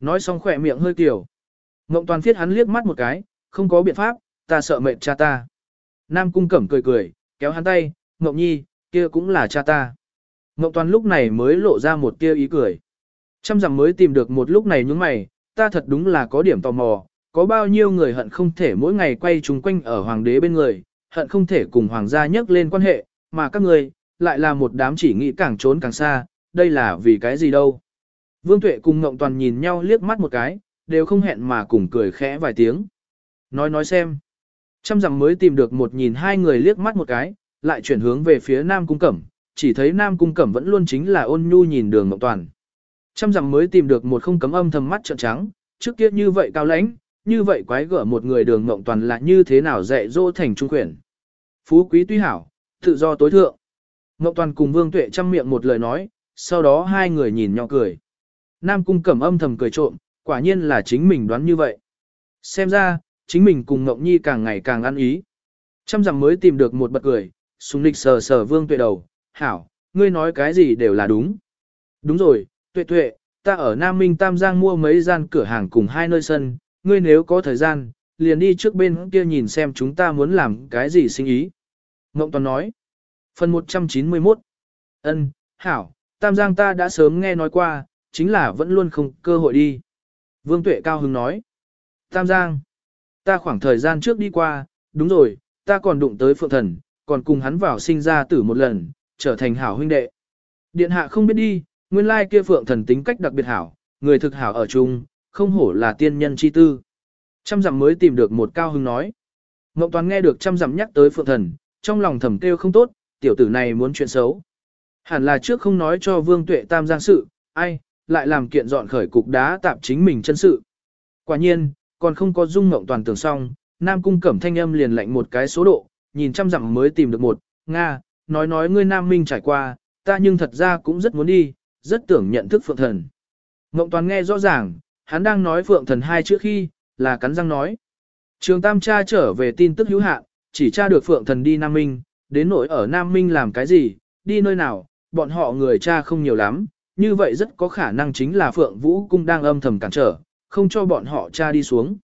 Speaker 1: nói xong khỏe miệng hơi tiểu, Ngộng toàn phiết hắn liếc mắt một cái, không có biện pháp, ta sợ mệt cha ta. Nam cung cẩm cười cười, kéo hắn tay, Ngộng nhi, kia cũng là cha ta. Ngộng toàn lúc này mới lộ ra một tia ý cười. Trăm dặm mới tìm được một lúc này những mày, ta thật đúng là có điểm tò mò, có bao nhiêu người hận không thể mỗi ngày quay chung quanh ở hoàng đế bên người, hận không thể cùng hoàng gia nhắc lên quan hệ, mà các người, lại là một đám chỉ nghĩ càng trốn càng xa, đây là vì cái gì đâu. Vương Tuệ cùng Ngộng Toàn nhìn nhau liếc mắt một cái, đều không hẹn mà cùng cười khẽ vài tiếng. Nói nói xem. Trăm dặm mới tìm được một nhìn hai người liếc mắt một cái, lại chuyển hướng về phía Nam Cung Cẩm, chỉ thấy Nam Cung Cẩm vẫn luôn chính là ôn nhu nhìn đường Ngộng Toàn. Trăm dặm mới tìm được một không cấm âm thầm mắt trợn trắng, trước kia như vậy cao lãnh, như vậy quái gở một người đường Ngộng Toàn là như thế nào dạy dỗ thành trung quyển. Phú quý tuy hảo, tự do tối thượng. Ngộng Toàn cùng Vương Tuệ chăm miệng một lời nói, sau đó hai người nhìn nhau cười. Nam Cung Cẩm âm thầm cười trộm, quả nhiên là chính mình đoán như vậy. Xem ra, chính mình cùng Ngộng Nhi càng ngày càng ăn ý. Trăm dặm mới tìm được một bật cười, sùng lịch sờ sờ Vương Tuệ đầu, hảo, ngươi nói cái gì đều là đúng. Đúng rồi, Tuệ Tuệ, ta ở Nam Minh Tam Giang mua mấy gian cửa hàng cùng hai nơi sân, ngươi nếu có thời gian, liền đi trước bên kia nhìn xem chúng ta muốn làm cái gì sinh ý. Ngộng Toàn nói. Phần 191 Ân, Hảo, Tam Giang ta đã sớm nghe nói qua, chính là vẫn luôn không cơ hội đi. Vương Tuệ cao Hưng nói. Tam Giang, ta khoảng thời gian trước đi qua, đúng rồi, ta còn đụng tới Phượng Thần, còn cùng hắn vào sinh ra tử một lần, trở thành hảo huynh đệ. Điện hạ không biết đi, nguyên lai kia Phượng Thần tính cách đặc biệt hảo, người thực hảo ở chung, không hổ là tiên nhân chi tư. Trăm dặm mới tìm được một cao hứng nói. Ngọc Toàn nghe được trăm dặm nhắc tới Phượng Thần, trong lòng thầm kêu không tốt, tiểu tử này muốn chuyện xấu. Hẳn là trước không nói cho Vương Tuệ Tam Giang sự, ai, lại làm kiện dọn khởi cục đá tạp chính mình chân sự. Quả nhiên, còn không có dung mộng toàn tưởng xong, Nam Cung Cẩm thanh âm liền lạnh một cái số độ, nhìn trăm dặm mới tìm được một, Nga, nói nói ngươi Nam Minh trải qua, ta nhưng thật ra cũng rất muốn đi, rất tưởng nhận thức Phượng Thần. Mộng toàn nghe rõ ràng, hắn đang nói Phượng Thần hai chữ khi, là cắn răng nói. Trường Tam cha trở về tin tức hữu hạn, chỉ tra được Phượng Thần đi Nam Minh, đến nỗi ở Nam Minh làm cái gì, đi nơi nào, bọn họ người cha không nhiều lắm, như vậy rất có khả năng chính là Phượng Vũ Cung đang âm thầm cản trở, không cho bọn họ cha đi xuống.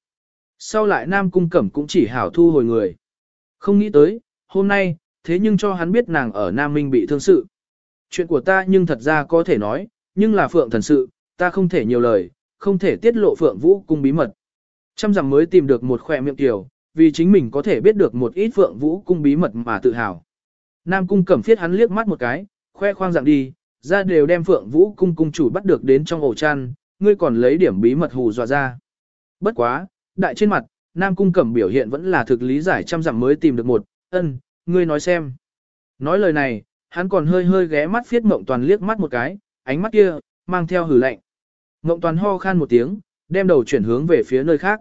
Speaker 1: Sau lại Nam Cung Cẩm cũng chỉ hảo thu hồi người. Không nghĩ tới, hôm nay, thế nhưng cho hắn biết nàng ở Nam Minh bị thương sự. Chuyện của ta nhưng thật ra có thể nói, nhưng là Phượng thần sự, ta không thể nhiều lời, không thể tiết lộ Phượng Vũ Cung bí mật. Trăm dặm mới tìm được một khỏe miệng tiểu, vì chính mình có thể biết được một ít Phượng Vũ Cung bí mật mà tự hào. Nam Cung Cẩm phiết hắn liếc mắt một cái, khoe khoang dạng đi, ra đều đem Phượng Vũ cung cung chủ bắt được đến trong ổ chăn, ngươi còn lấy điểm bí mật hù dọa ra. Bất quá, đại trên mặt, Nam cung cẩm biểu hiện vẫn là thực lý giải trăm dặm mới tìm được một, ân, ngươi nói xem. Nói lời này, hắn còn hơi hơi ghé mắt phiết mộng toàn liếc mắt một cái, ánh mắt kia, mang theo hử lạnh. Mộng toàn ho khan một tiếng, đem đầu chuyển hướng về phía nơi khác.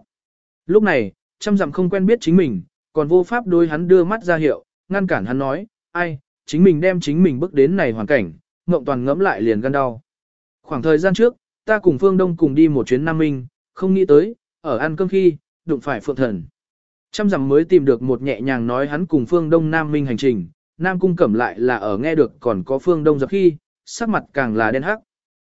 Speaker 1: Lúc này, trăm dặm không quen biết chính mình, còn vô pháp đối hắn đưa mắt ra hiệu, ngăn cản hắn nói, ai, chính mình đem chính mình bước đến này hoàn cảnh, Ngộng Toàn ngẫm lại liền gan đau. Khoảng thời gian trước, ta cùng Phương Đông cùng đi một chuyến Nam Minh, không nghĩ tới, ở ăn cơm khi, đụng phải Phượng Thần. Trăm dặm mới tìm được một nhẹ nhàng nói hắn cùng Phương Đông Nam Minh hành trình, Nam Cung Cẩm lại là ở nghe được còn có Phương Đông dập khi, sắc mặt càng là đen hắc.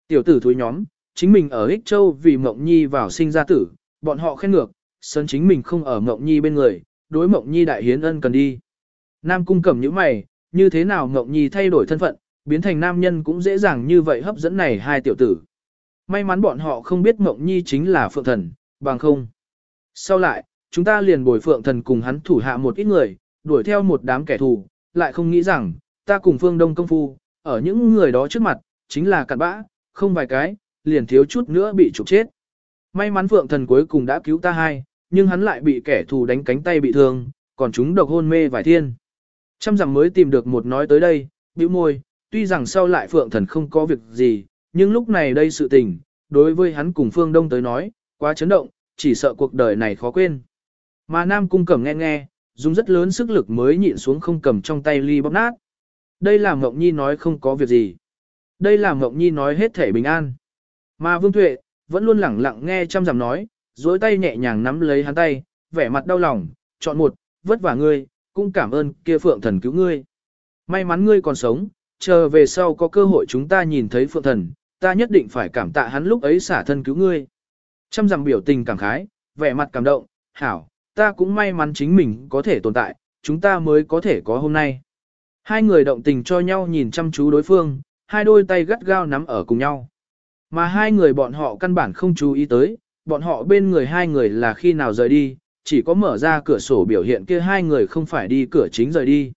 Speaker 1: Tiểu tử thúi nhóm, chính mình ở Ích Châu vì Mộng Nhi vào sinh ra tử, bọn họ khen ngược, sơn chính mình không ở Mộng Nhi bên người, đối Mộng Nhi đại hiến ân cần đi. Nam Cung Cẩm những mày, như thế nào Mộng Nhi thay đổi thân phận, biến thành nam nhân cũng dễ dàng như vậy hấp dẫn này hai tiểu tử. May mắn bọn họ không biết Mộng Nhi chính là Phượng Thần, bằng không. Sau lại, chúng ta liền bồi Phượng Thần cùng hắn thủ hạ một ít người, đuổi theo một đám kẻ thù, lại không nghĩ rằng, ta cùng Phương Đông công phu, ở những người đó trước mặt, chính là cặn bã, không vài cái, liền thiếu chút nữa bị trục chết. May mắn Phượng Thần cuối cùng đã cứu ta hai, nhưng hắn lại bị kẻ thù đánh cánh tay bị thương, còn chúng độc hôn mê vài thiên. Trăm dặm mới tìm được một nói tới đây, bĩu môi, tuy rằng sau lại Phượng Thần không có việc gì, nhưng lúc này đây sự tình, đối với hắn cùng Phương Đông tới nói, quá chấn động, chỉ sợ cuộc đời này khó quên. Mà Nam Cung Cẩm nghe nghe, dùng rất lớn sức lực mới nhịn xuống không cầm trong tay ly bóp nát. Đây là Ngọc Nhi nói không có việc gì. Đây là Ngọc Nhi nói hết thể bình an. Mà Vương Tuệ, vẫn luôn lẳng lặng nghe chăm giảm nói, dối tay nhẹ nhàng nắm lấy hắn tay, vẻ mặt đau lòng, chọn một, vất vả ngươi, cũng cảm ơn kia Phượng Thần cứu ngươi. May mắn ngươi còn sống, chờ về sau có cơ hội chúng ta nhìn thấy phượng thần, ta nhất định phải cảm tạ hắn lúc ấy xả thân cứu ngươi. Chăm dặm biểu tình cảm khái, vẻ mặt cảm động, hảo, ta cũng may mắn chính mình có thể tồn tại, chúng ta mới có thể có hôm nay. Hai người động tình cho nhau nhìn chăm chú đối phương, hai đôi tay gắt gao nắm ở cùng nhau. Mà hai người bọn họ căn bản không chú ý tới, bọn họ bên người hai người là khi nào rời đi, chỉ có mở ra cửa sổ biểu hiện kia hai người không phải đi cửa chính rời đi.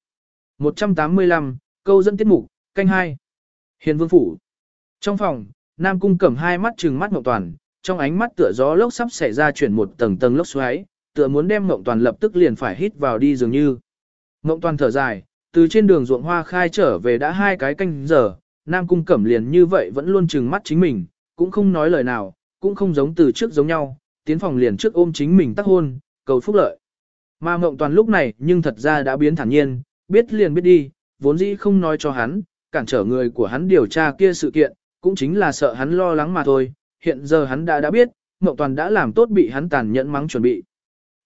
Speaker 1: 185, câu dẫn tiết mục, canh hai. Hiền vương phủ. Trong phòng, Nam Cung cầm hai mắt trừng mắt Ngọc Toàn, trong ánh mắt tựa gió lốc sắp xảy ra chuyển một tầng tầng lốc xoáy, tựa muốn đem Ngọc Toàn lập tức liền phải hít vào đi dường như. Ngọc Toàn thở dài, từ trên đường ruộng hoa khai trở về đã hai cái canh giờ, Nam Cung Cẩm liền như vậy vẫn luôn trừng mắt chính mình, cũng không nói lời nào, cũng không giống từ trước giống nhau, tiến phòng liền trước ôm chính mình tác hôn, cầu phúc lợi. Mà Ngộng Toàn lúc này nhưng thật ra đã biến thản nhiên, biết liền biết đi, vốn dĩ không nói cho hắn, cản trở người của hắn điều tra kia sự kiện, cũng chính là sợ hắn lo lắng mà thôi, hiện giờ hắn đã đã biết, Ngộng Toàn đã làm tốt bị hắn tàn nhẫn mắng chuẩn bị.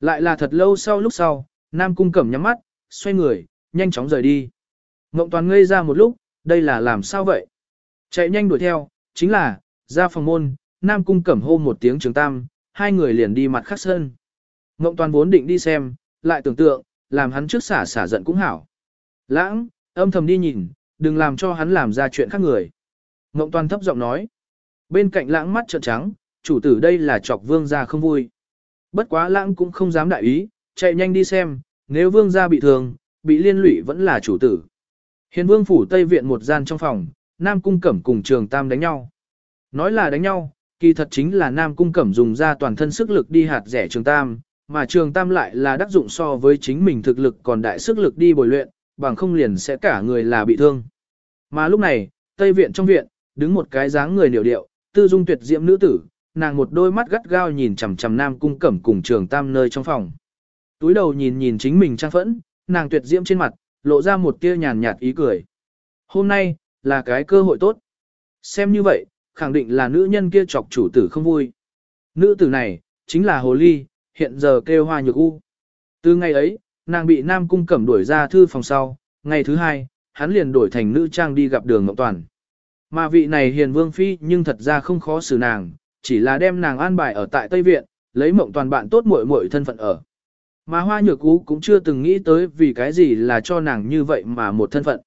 Speaker 1: Lại là thật lâu sau lúc sau, Nam Cung Cẩm nhắm mắt, xoay người, nhanh chóng rời đi. Ngộng Toàn ngây ra một lúc, đây là làm sao vậy? Chạy nhanh đuổi theo, chính là, ra phòng môn, Nam Cung Cẩm hô một tiếng trường tam, hai người liền đi mặt khắc sơn. Ngộng Toàn vốn định đi xem, lại tưởng tượng, làm hắn trước xả xả giận cũng hảo. Lãng, âm thầm đi nhìn, đừng làm cho hắn làm ra chuyện khác người. Ngộng toàn thấp giọng nói. Bên cạnh lãng mắt trợn trắng, chủ tử đây là chọc vương gia không vui. Bất quá lãng cũng không dám đại ý, chạy nhanh đi xem, nếu vương gia bị thương, bị liên lụy vẫn là chủ tử. Hiền vương phủ Tây Viện một gian trong phòng, Nam Cung Cẩm cùng Trường Tam đánh nhau. Nói là đánh nhau, kỳ thật chính là Nam Cung Cẩm dùng ra toàn thân sức lực đi hạt rẻ Trường Tam, mà Trường Tam lại là đắc dụng so với chính mình thực lực còn đại sức lực đi bồi luyện, bằng không liền sẽ cả người là bị thương. Mà lúc này, Tây Viện trong viện, đứng một cái dáng người điệu điệu, tư dung tuyệt diễm nữ tử, nàng một đôi mắt gắt gao nhìn chằm chằm Nam Cung Cẩm cùng Trường Tam nơi trong phòng. Túi đầu nhìn nhìn chính mình trang phẫn, nàng tuyệt diễm trên mặt, lộ ra một tia nhàn nhạt ý cười. Hôm nay, là cái cơ hội tốt. Xem như vậy, khẳng định là nữ nhân kia chọc chủ tử không vui. Nữ tử này, chính là Hồ Ly, hiện giờ kêu hoa nhược u. Từ ngày ấy, nàng bị Nam Cung Cẩm đuổi ra thư phòng sau, ngày thứ hai, hắn liền đổi thành nữ trang đi gặp đường Ngọc Toàn. Mà vị này hiền vương phi nhưng thật ra không khó xử nàng, chỉ là đem nàng an bài ở tại Tây Viện, lấy mộng toàn bạn tốt muội muội thân phận ở. Mà hoa nhược cú cũng chưa từng nghĩ tới vì cái gì là cho nàng như vậy mà một thân phận.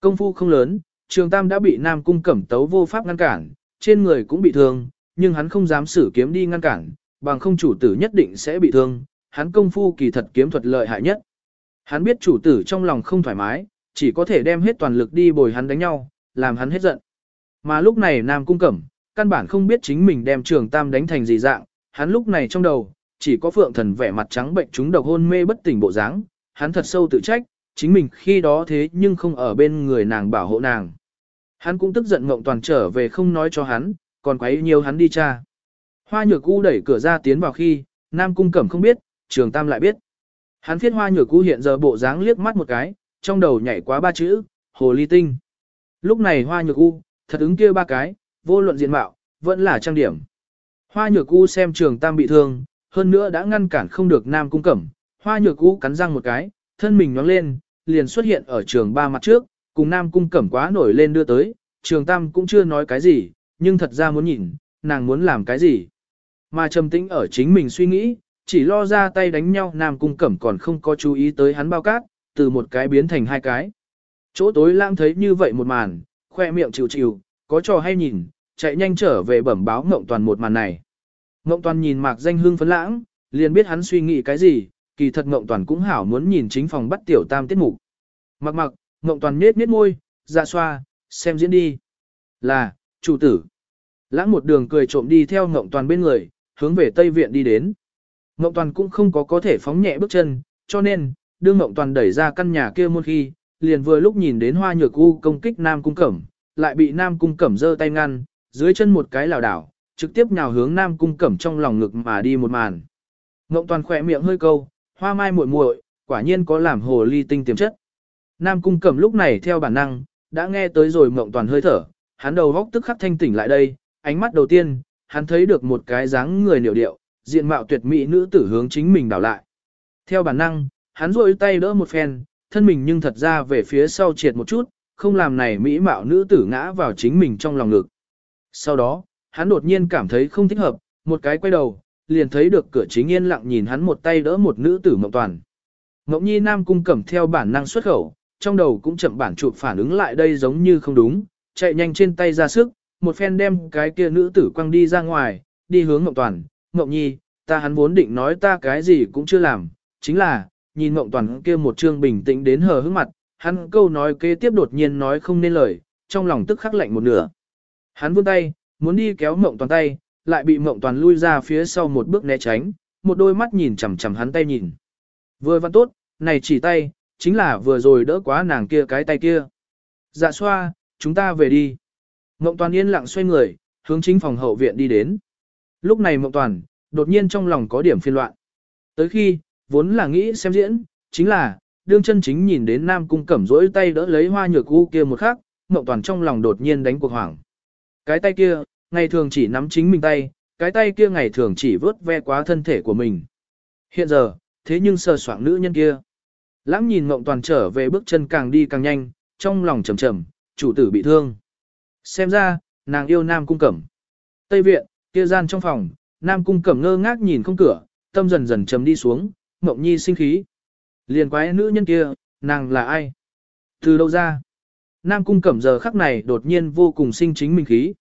Speaker 1: Công phu không lớn, trường tam đã bị nam cung cẩm tấu vô pháp ngăn cản, trên người cũng bị thương, nhưng hắn không dám sử kiếm đi ngăn cản, bằng không chủ tử nhất định sẽ bị thương, hắn công phu kỳ thật kiếm thuật lợi hại nhất. Hắn biết chủ tử trong lòng không thoải mái, chỉ có thể đem hết toàn lực đi bồi hắn đánh nhau, làm hắn hết giận. Mà lúc này Nam Cung Cẩm, căn bản không biết chính mình đem trường tam đánh thành gì dạng, hắn lúc này trong đầu, chỉ có phượng thần vẻ mặt trắng bệnh chúng độc hôn mê bất tỉnh bộ dáng, hắn thật sâu tự trách, chính mình khi đó thế nhưng không ở bên người nàng bảo hộ nàng. Hắn cũng tức giận ngộng toàn trở về không nói cho hắn, còn quấy nhiều hắn đi cha. Hoa nhược u đẩy cửa ra tiến vào khi, Nam Cung Cẩm không biết, trường tam lại biết. Hắn viết hoa nhược u hiện giờ bộ dáng liếc mắt một cái, trong đầu nhảy quá ba chữ, hồ ly tinh. Lúc này hoa nhược u, thật ứng kia ba cái, vô luận diện mạo, vẫn là trang điểm. Hoa nhược u xem trường tam bị thương, hơn nữa đã ngăn cản không được nam cung cẩm. Hoa nhược cũ cắn răng một cái, thân mình nhoáng lên, liền xuất hiện ở trường ba mặt trước, cùng nam cung cẩm quá nổi lên đưa tới, trường tam cũng chưa nói cái gì, nhưng thật ra muốn nhìn, nàng muốn làm cái gì. Mà trầm tĩnh ở chính mình suy nghĩ, chỉ lo ra tay đánh nhau nam cung cẩm còn không có chú ý tới hắn bao cát, từ một cái biến thành hai cái. Chỗ tối lãng thấy như vậy một màn, khoe miệng chịu chịu, có trò hay nhìn, chạy nhanh trở về bẩm báo Ngộng Toàn một màn này. Ngộng Toàn nhìn Mạc Danh hưng phấn lãng, liền biết hắn suy nghĩ cái gì, kỳ thật Ngộng Toàn cũng hảo muốn nhìn chính phòng bắt tiểu tam tiết mục. Mặc mặc, Ngộng Toàn nhếch nhếch môi, dạ xoa, xem diễn đi. Là, chủ tử. Lãng một đường cười trộm đi theo Ngộng Toàn bên người, hướng về Tây Viện đi đến. Ngộng Toàn cũng không có có thể phóng nhẹ bước chân, cho nên, đương Ngộng Toàn đẩy ra căn nhà kia một khi, liền vừa lúc nhìn đến hoa nhược u công kích Nam Cung Cẩm, lại bị Nam Cung Cẩm giơ tay ngăn, dưới chân một cái lảo đảo, trực tiếp nhào hướng Nam Cung Cẩm trong lòng ngực mà đi một màn. Ngộng toàn khỏe miệng hơi câu, hoa mai muội muội, quả nhiên có làm hồ ly tinh tiềm chất. Nam Cung Cẩm lúc này theo bản năng, đã nghe tới rồi Ngộng toàn hơi thở, hắn đầu góc tức khắc thanh tỉnh lại đây, ánh mắt đầu tiên, hắn thấy được một cái dáng người liệu điệu, diện mạo tuyệt mỹ nữ tử hướng chính mình đảo lại. Theo bản năng, hắn rôi tay đỡ một phen, thân mình nhưng thật ra về phía sau triệt một chút, không làm này mỹ mạo nữ tử ngã vào chính mình trong lòng ngực. Sau đó, hắn đột nhiên cảm thấy không thích hợp, một cái quay đầu, liền thấy được cửa chính yên lặng nhìn hắn một tay đỡ một nữ tử Mộng Toàn. Mộng Nhi Nam cung cẩm theo bản năng xuất khẩu, trong đầu cũng chậm bản chụp phản ứng lại đây giống như không đúng, chạy nhanh trên tay ra sức, một phen đem cái kia nữ tử quăng đi ra ngoài, đi hướng Mộng Toàn, Mộng Nhi, ta hắn vốn định nói ta cái gì cũng chưa làm, chính là, nhìn Mộng Toàn kia một trương bình tĩnh đến hờ hững mặt, hắn câu nói kế tiếp đột nhiên nói không nên lời, trong lòng tức khắc lạnh một nửa. Hắn vươn tay, muốn đi kéo Mộng Toàn tay, lại bị Mộng Toàn lui ra phía sau một bước né tránh, một đôi mắt nhìn chằm chằm hắn tay nhìn. Vừa văn tốt, này chỉ tay, chính là vừa rồi đỡ quá nàng kia cái tay kia. Dạ xoa, chúng ta về đi. Mộng Toàn yên lặng xoay người, hướng chính phòng hậu viện đi đến. Lúc này Mộng Toàn, đột nhiên trong lòng có điểm phiên loạn. Tới khi, vốn là nghĩ xem diễn, chính là, đương chân chính nhìn đến Nam Cung cẩm rỗi tay đỡ lấy hoa nhược u kia một khắc, Mộng Toàn trong lòng đột nhiên đánh cuộc hoảng. Cái tay kia, ngày thường chỉ nắm chính mình tay, cái tay kia ngày thường chỉ vớt ve quá thân thể của mình. Hiện giờ, thế nhưng sờ soạng nữ nhân kia. Lãng nhìn Ngộng Toàn trở về bước chân càng đi càng nhanh, trong lòng trầm trầm, chủ tử bị thương. Xem ra, nàng yêu Nam Cung Cẩm. Tây viện, kia gian trong phòng, Nam Cung Cẩm ngơ ngác nhìn không cửa, tâm dần dần trầm đi xuống, Ngộng Nhi sinh khí. Liền quái nữ nhân kia, nàng là ai? Từ đâu ra? Nam Cung Cẩm giờ khắc này đột nhiên vô cùng sinh chính mình khí.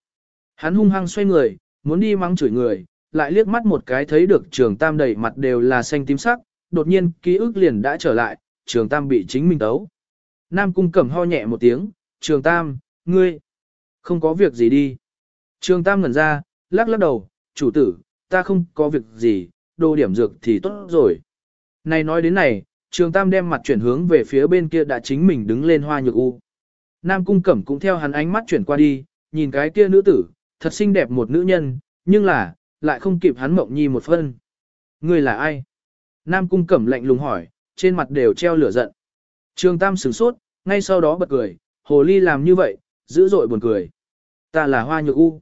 Speaker 1: Hắn hung hăng xoay người, muốn đi mắng chửi người, lại liếc mắt một cái thấy được trường tam đầy mặt đều là xanh tím sắc, đột nhiên ký ức liền đã trở lại, trường tam bị chính mình tấu. Nam cung cẩm ho nhẹ một tiếng, trường tam, ngươi, không có việc gì đi. Trường tam ngẩn ra, lắc lắc đầu, chủ tử, ta không có việc gì, đồ điểm dược thì tốt rồi. Này nói đến này, trường tam đem mặt chuyển hướng về phía bên kia đã chính mình đứng lên hoa nhược u. Nam cung cẩm cũng theo hắn ánh mắt chuyển qua đi, nhìn cái kia nữ tử, thật xinh đẹp một nữ nhân, nhưng là, lại không kịp hắn mộng nhi một phân. Ngươi là ai? Nam cung cẩm lạnh lùng hỏi, trên mặt đều treo lửa giận. Trường Tam sửng sốt, ngay sau đó bật cười, hồ ly làm như vậy, dữ dội buồn cười. Ta là Hoa Nhược U.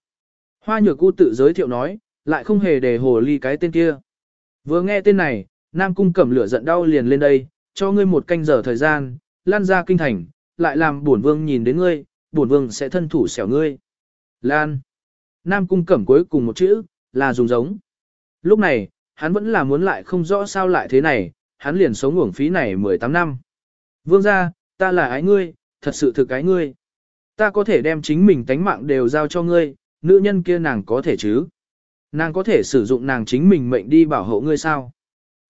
Speaker 1: Hoa Nhược U tự giới thiệu nói, lại không hề để hồ ly cái tên kia. Vừa nghe tên này, Nam cung cẩm lửa giận đau liền lên đây, cho ngươi một canh giờ thời gian, lan ra kinh thành, lại làm bổn vương nhìn đến ngươi, bổn vương sẽ thân thủ xẻo ngươi. Lan. Nam cung cẩm cuối cùng một chữ, là dùng giống. Lúc này, hắn vẫn là muốn lại không rõ sao lại thế này, hắn liền sống uổng phí này 18 năm. Vương gia, ta là ái ngươi, thật sự thực ái ngươi. Ta có thể đem chính mình tánh mạng đều giao cho ngươi, nữ nhân kia nàng có thể chứ. Nàng có thể sử dụng nàng chính mình mệnh đi bảo hộ ngươi sao?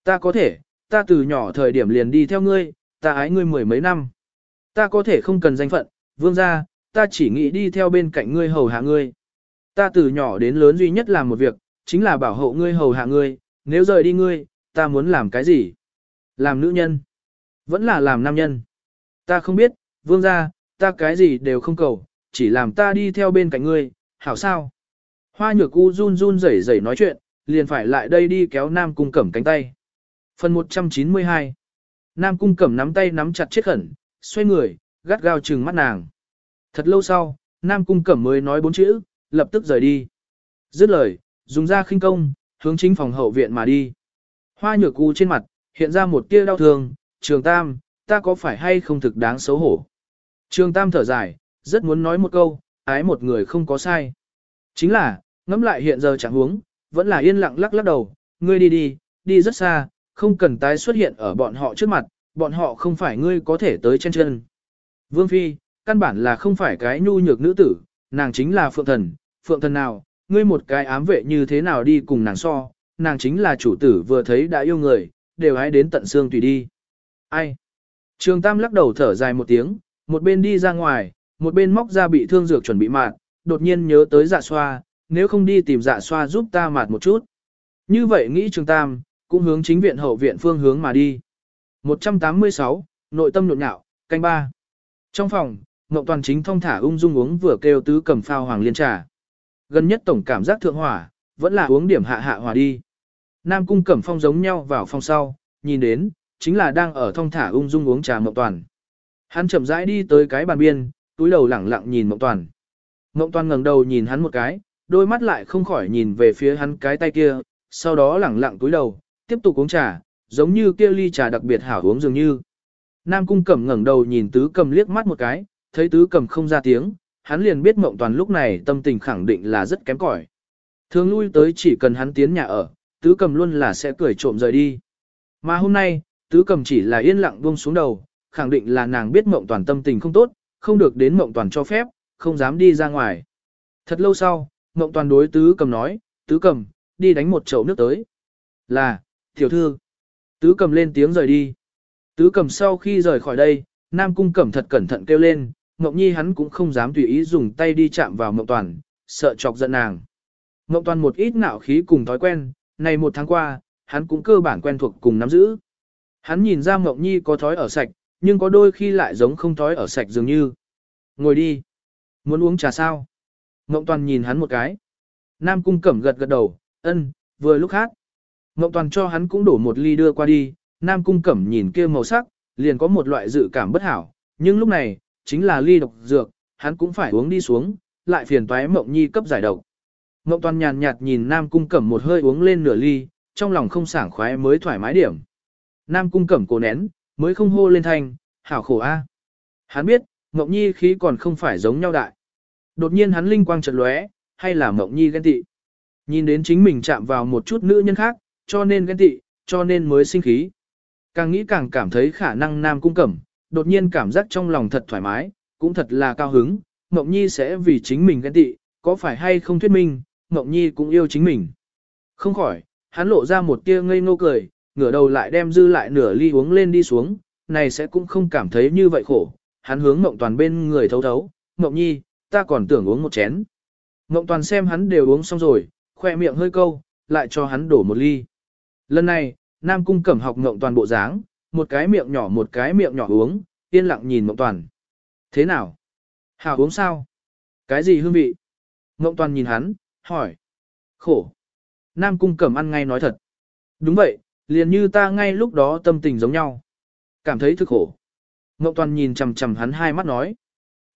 Speaker 1: Ta có thể, ta từ nhỏ thời điểm liền đi theo ngươi, ta ái ngươi mười mấy năm. Ta có thể không cần danh phận, vương gia, ta chỉ nghĩ đi theo bên cạnh ngươi hầu hạ ngươi. Ta từ nhỏ đến lớn duy nhất làm một việc, chính là bảo hộ ngươi hầu hạ ngươi, nếu rời đi ngươi, ta muốn làm cái gì? Làm nữ nhân, vẫn là làm nam nhân. Ta không biết, vương gia, ta cái gì đều không cầu, chỉ làm ta đi theo bên cạnh ngươi, hảo sao? Hoa nhược u run run rẩy rẩy nói chuyện, liền phải lại đây đi kéo Nam Cung Cẩm cánh tay. Phần 192 Nam Cung Cẩm nắm tay nắm chặt chết khẩn, xoay người, gắt gao trừng mắt nàng. Thật lâu sau, Nam Cung Cẩm mới nói bốn chữ, lập tức rời đi. Dứt lời, dùng ra khinh công, hướng chính phòng hậu viện mà đi. Hoa nhược u trên mặt, hiện ra một tia đau thương, trường tam, ta có phải hay không thực đáng xấu hổ. Trường tam thở dài, rất muốn nói một câu, ái một người không có sai. Chính là, ngẫm lại hiện giờ chẳng huống, vẫn là yên lặng lắc lắc đầu, ngươi đi đi, đi rất xa, không cần tái xuất hiện ở bọn họ trước mặt, bọn họ không phải ngươi có thể tới chân chân. Vương Phi, căn bản là không phải cái nhu nhược nữ tử, nàng chính là phượng thần, phượng thần nào, ngươi một cái ám vệ như thế nào đi cùng nàng so, nàng chính là chủ tử vừa thấy đã yêu người, đều hãy đến tận xương tùy đi. Ai? Trường Tam lắc đầu thở dài một tiếng, một bên đi ra ngoài, một bên móc ra bị thương dược chuẩn bị mạt, đột nhiên nhớ tới dạ xoa, nếu không đi tìm dạ xoa giúp ta mạt một chút. Như vậy nghĩ Trường Tam, cũng hướng chính viện hậu viện phương hướng mà đi. 186, nội tâm nhộn nhạo, canh ba. Trong phòng, Ngộ Toàn chính thông thả ung dung uống vừa kêu tứ cầm phao hoàng liên trà. Gần nhất tổng cảm giác thượng hỏa, vẫn là uống điểm hạ hạ hỏa đi. Nam cung cẩm phong giống nhau vào phòng sau, nhìn đến, chính là đang ở thông thả ung dung uống trà ngộ Toàn. Hắn chậm rãi đi tới cái bàn biên, túi đầu lẳng lặng nhìn ngộ Toàn. Ngộ Toàn ngẩng đầu nhìn hắn một cái, đôi mắt lại không khỏi nhìn về phía hắn cái tay kia, sau đó lẳng lặng túi đầu, tiếp tục uống trà, giống như kia ly trà đặc biệt hảo uống dường như. Nam cung cẩm ngẩng đầu nhìn tứ cầm liếc mắt một cái, thấy tứ cầm không ra tiếng, hắn liền biết mộng toàn lúc này tâm tình khẳng định là rất kém cỏi. Thường lui tới chỉ cần hắn tiến nhà ở, tứ cầm luôn là sẽ cười trộm rời đi. Mà hôm nay, tứ cầm chỉ là yên lặng buông xuống đầu, khẳng định là nàng biết mộng toàn tâm tình không tốt, không được đến mộng toàn cho phép, không dám đi ra ngoài. Thật lâu sau, mộng toàn đối tứ cầm nói, tứ cầm, đi đánh một chậu nước tới. Là, tiểu thư. Tứ cầm lên tiếng rời đi. Tứ cầm sau khi rời khỏi đây, Nam Cung cẩm thật cẩn thận kêu lên, Ngọc Nhi hắn cũng không dám tùy ý dùng tay đi chạm vào Ngọc Toàn, sợ chọc giận nàng. Ngọc Toàn một ít nạo khí cùng thói quen, này một tháng qua, hắn cũng cơ bản quen thuộc cùng nắm giữ. Hắn nhìn ra Ngọc Nhi có thói ở sạch, nhưng có đôi khi lại giống không thói ở sạch dường như. Ngồi đi. Muốn uống trà sao? Ngọc Toàn nhìn hắn một cái. Nam Cung cẩm gật gật đầu, ân, vừa lúc hát. Ngọc Toàn cho hắn cũng đổ một ly đưa qua đi, Nam Cung cẩm nhìn kia màu sắc, liền có một loại dự cảm bất hảo, nhưng lúc này, chính là ly độc dược, hắn cũng phải uống đi xuống, lại phiền toái Mộng Nhi cấp giải độc. Mộng Toàn nhàn nhạt nhìn Nam Cung Cẩm một hơi uống lên nửa ly, trong lòng không sảng khoái mới thoải mái điểm. Nam Cung Cẩm cố nén, mới không hô lên thanh, hảo khổ a. Hắn biết, Mộng Nhi khí còn không phải giống nhau đại. Đột nhiên hắn linh quang chợt lóe, hay là Mộng Nhi ghen tị. Nhìn đến chính mình chạm vào một chút nữ nhân khác, cho nên ghen tị, cho nên mới sinh khí. Càng nghĩ càng cảm thấy khả năng Nam Cung Cẩm, đột nhiên cảm giác trong lòng thật thoải mái, cũng thật là cao hứng, Mộng Nhi sẽ vì chính mình ghen tị, có phải hay không thuyết minh, Mộng Nhi cũng yêu chính mình. Không khỏi, hắn lộ ra một tia ngây ngô cười, ngửa đầu lại đem dư lại nửa ly uống lên đi xuống, này sẽ cũng không cảm thấy như vậy khổ. Hắn hướng Mộng Toàn bên người thấu thấu, Mộng Nhi, ta còn tưởng uống một chén. Mộng Toàn xem hắn đều uống xong rồi, khoe miệng hơi câu, lại cho hắn đổ một ly. Lần này, Nam Cung Cẩm học Mộng Toàn bộ dáng, một cái miệng nhỏ một cái miệng nhỏ uống, yên lặng nhìn Mộng Toàn. Thế nào? Hảo uống sao? Cái gì hương vị? Mộng Toàn nhìn hắn, hỏi. Khổ. Nam Cung Cẩm ăn ngay nói thật. Đúng vậy, liền như ta ngay lúc đó tâm tình giống nhau. Cảm thấy thực khổ. Mộng Toàn nhìn chằm chằm hắn hai mắt nói.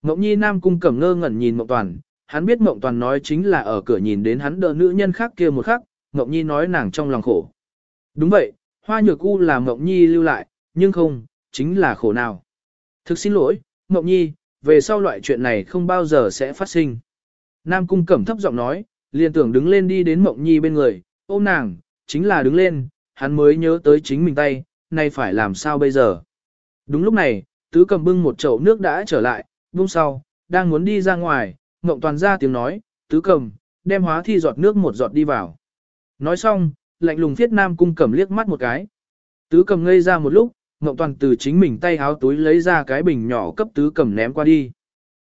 Speaker 1: Mộng Nhi Nam Cung Cẩm ngơ ngẩn nhìn Mộng Toàn, hắn biết Mộng Toàn nói chính là ở cửa nhìn đến hắn đỡ nữ nhân khác kia một khắc, Mộng Nhi nói nàng trong lòng khổ. Đúng vậy, hoa nhược u là Mộng Nhi lưu lại, nhưng không, chính là khổ nào. Thực xin lỗi, Mộng Nhi, về sau loại chuyện này không bao giờ sẽ phát sinh. Nam Cung Cẩm thấp giọng nói, liền tưởng đứng lên đi đến Mộng Nhi bên người, ôm nàng, chính là đứng lên, hắn mới nhớ tới chính mình tay, nay phải làm sao bây giờ. Đúng lúc này, tứ cầm bưng một chậu nước đã trở lại, buông sau, đang muốn đi ra ngoài, Mộng Toàn ra tiếng nói, tứ cầm, đem hóa thi giọt nước một giọt đi vào. Nói xong, lạnh lùng viết Nam Cung Cẩm liếc mắt một cái. Tứ cầm ngây ra một lúc, Ngộng Toàn từ chính mình tay háo túi lấy ra cái bình nhỏ cấp tứ cầm ném qua đi.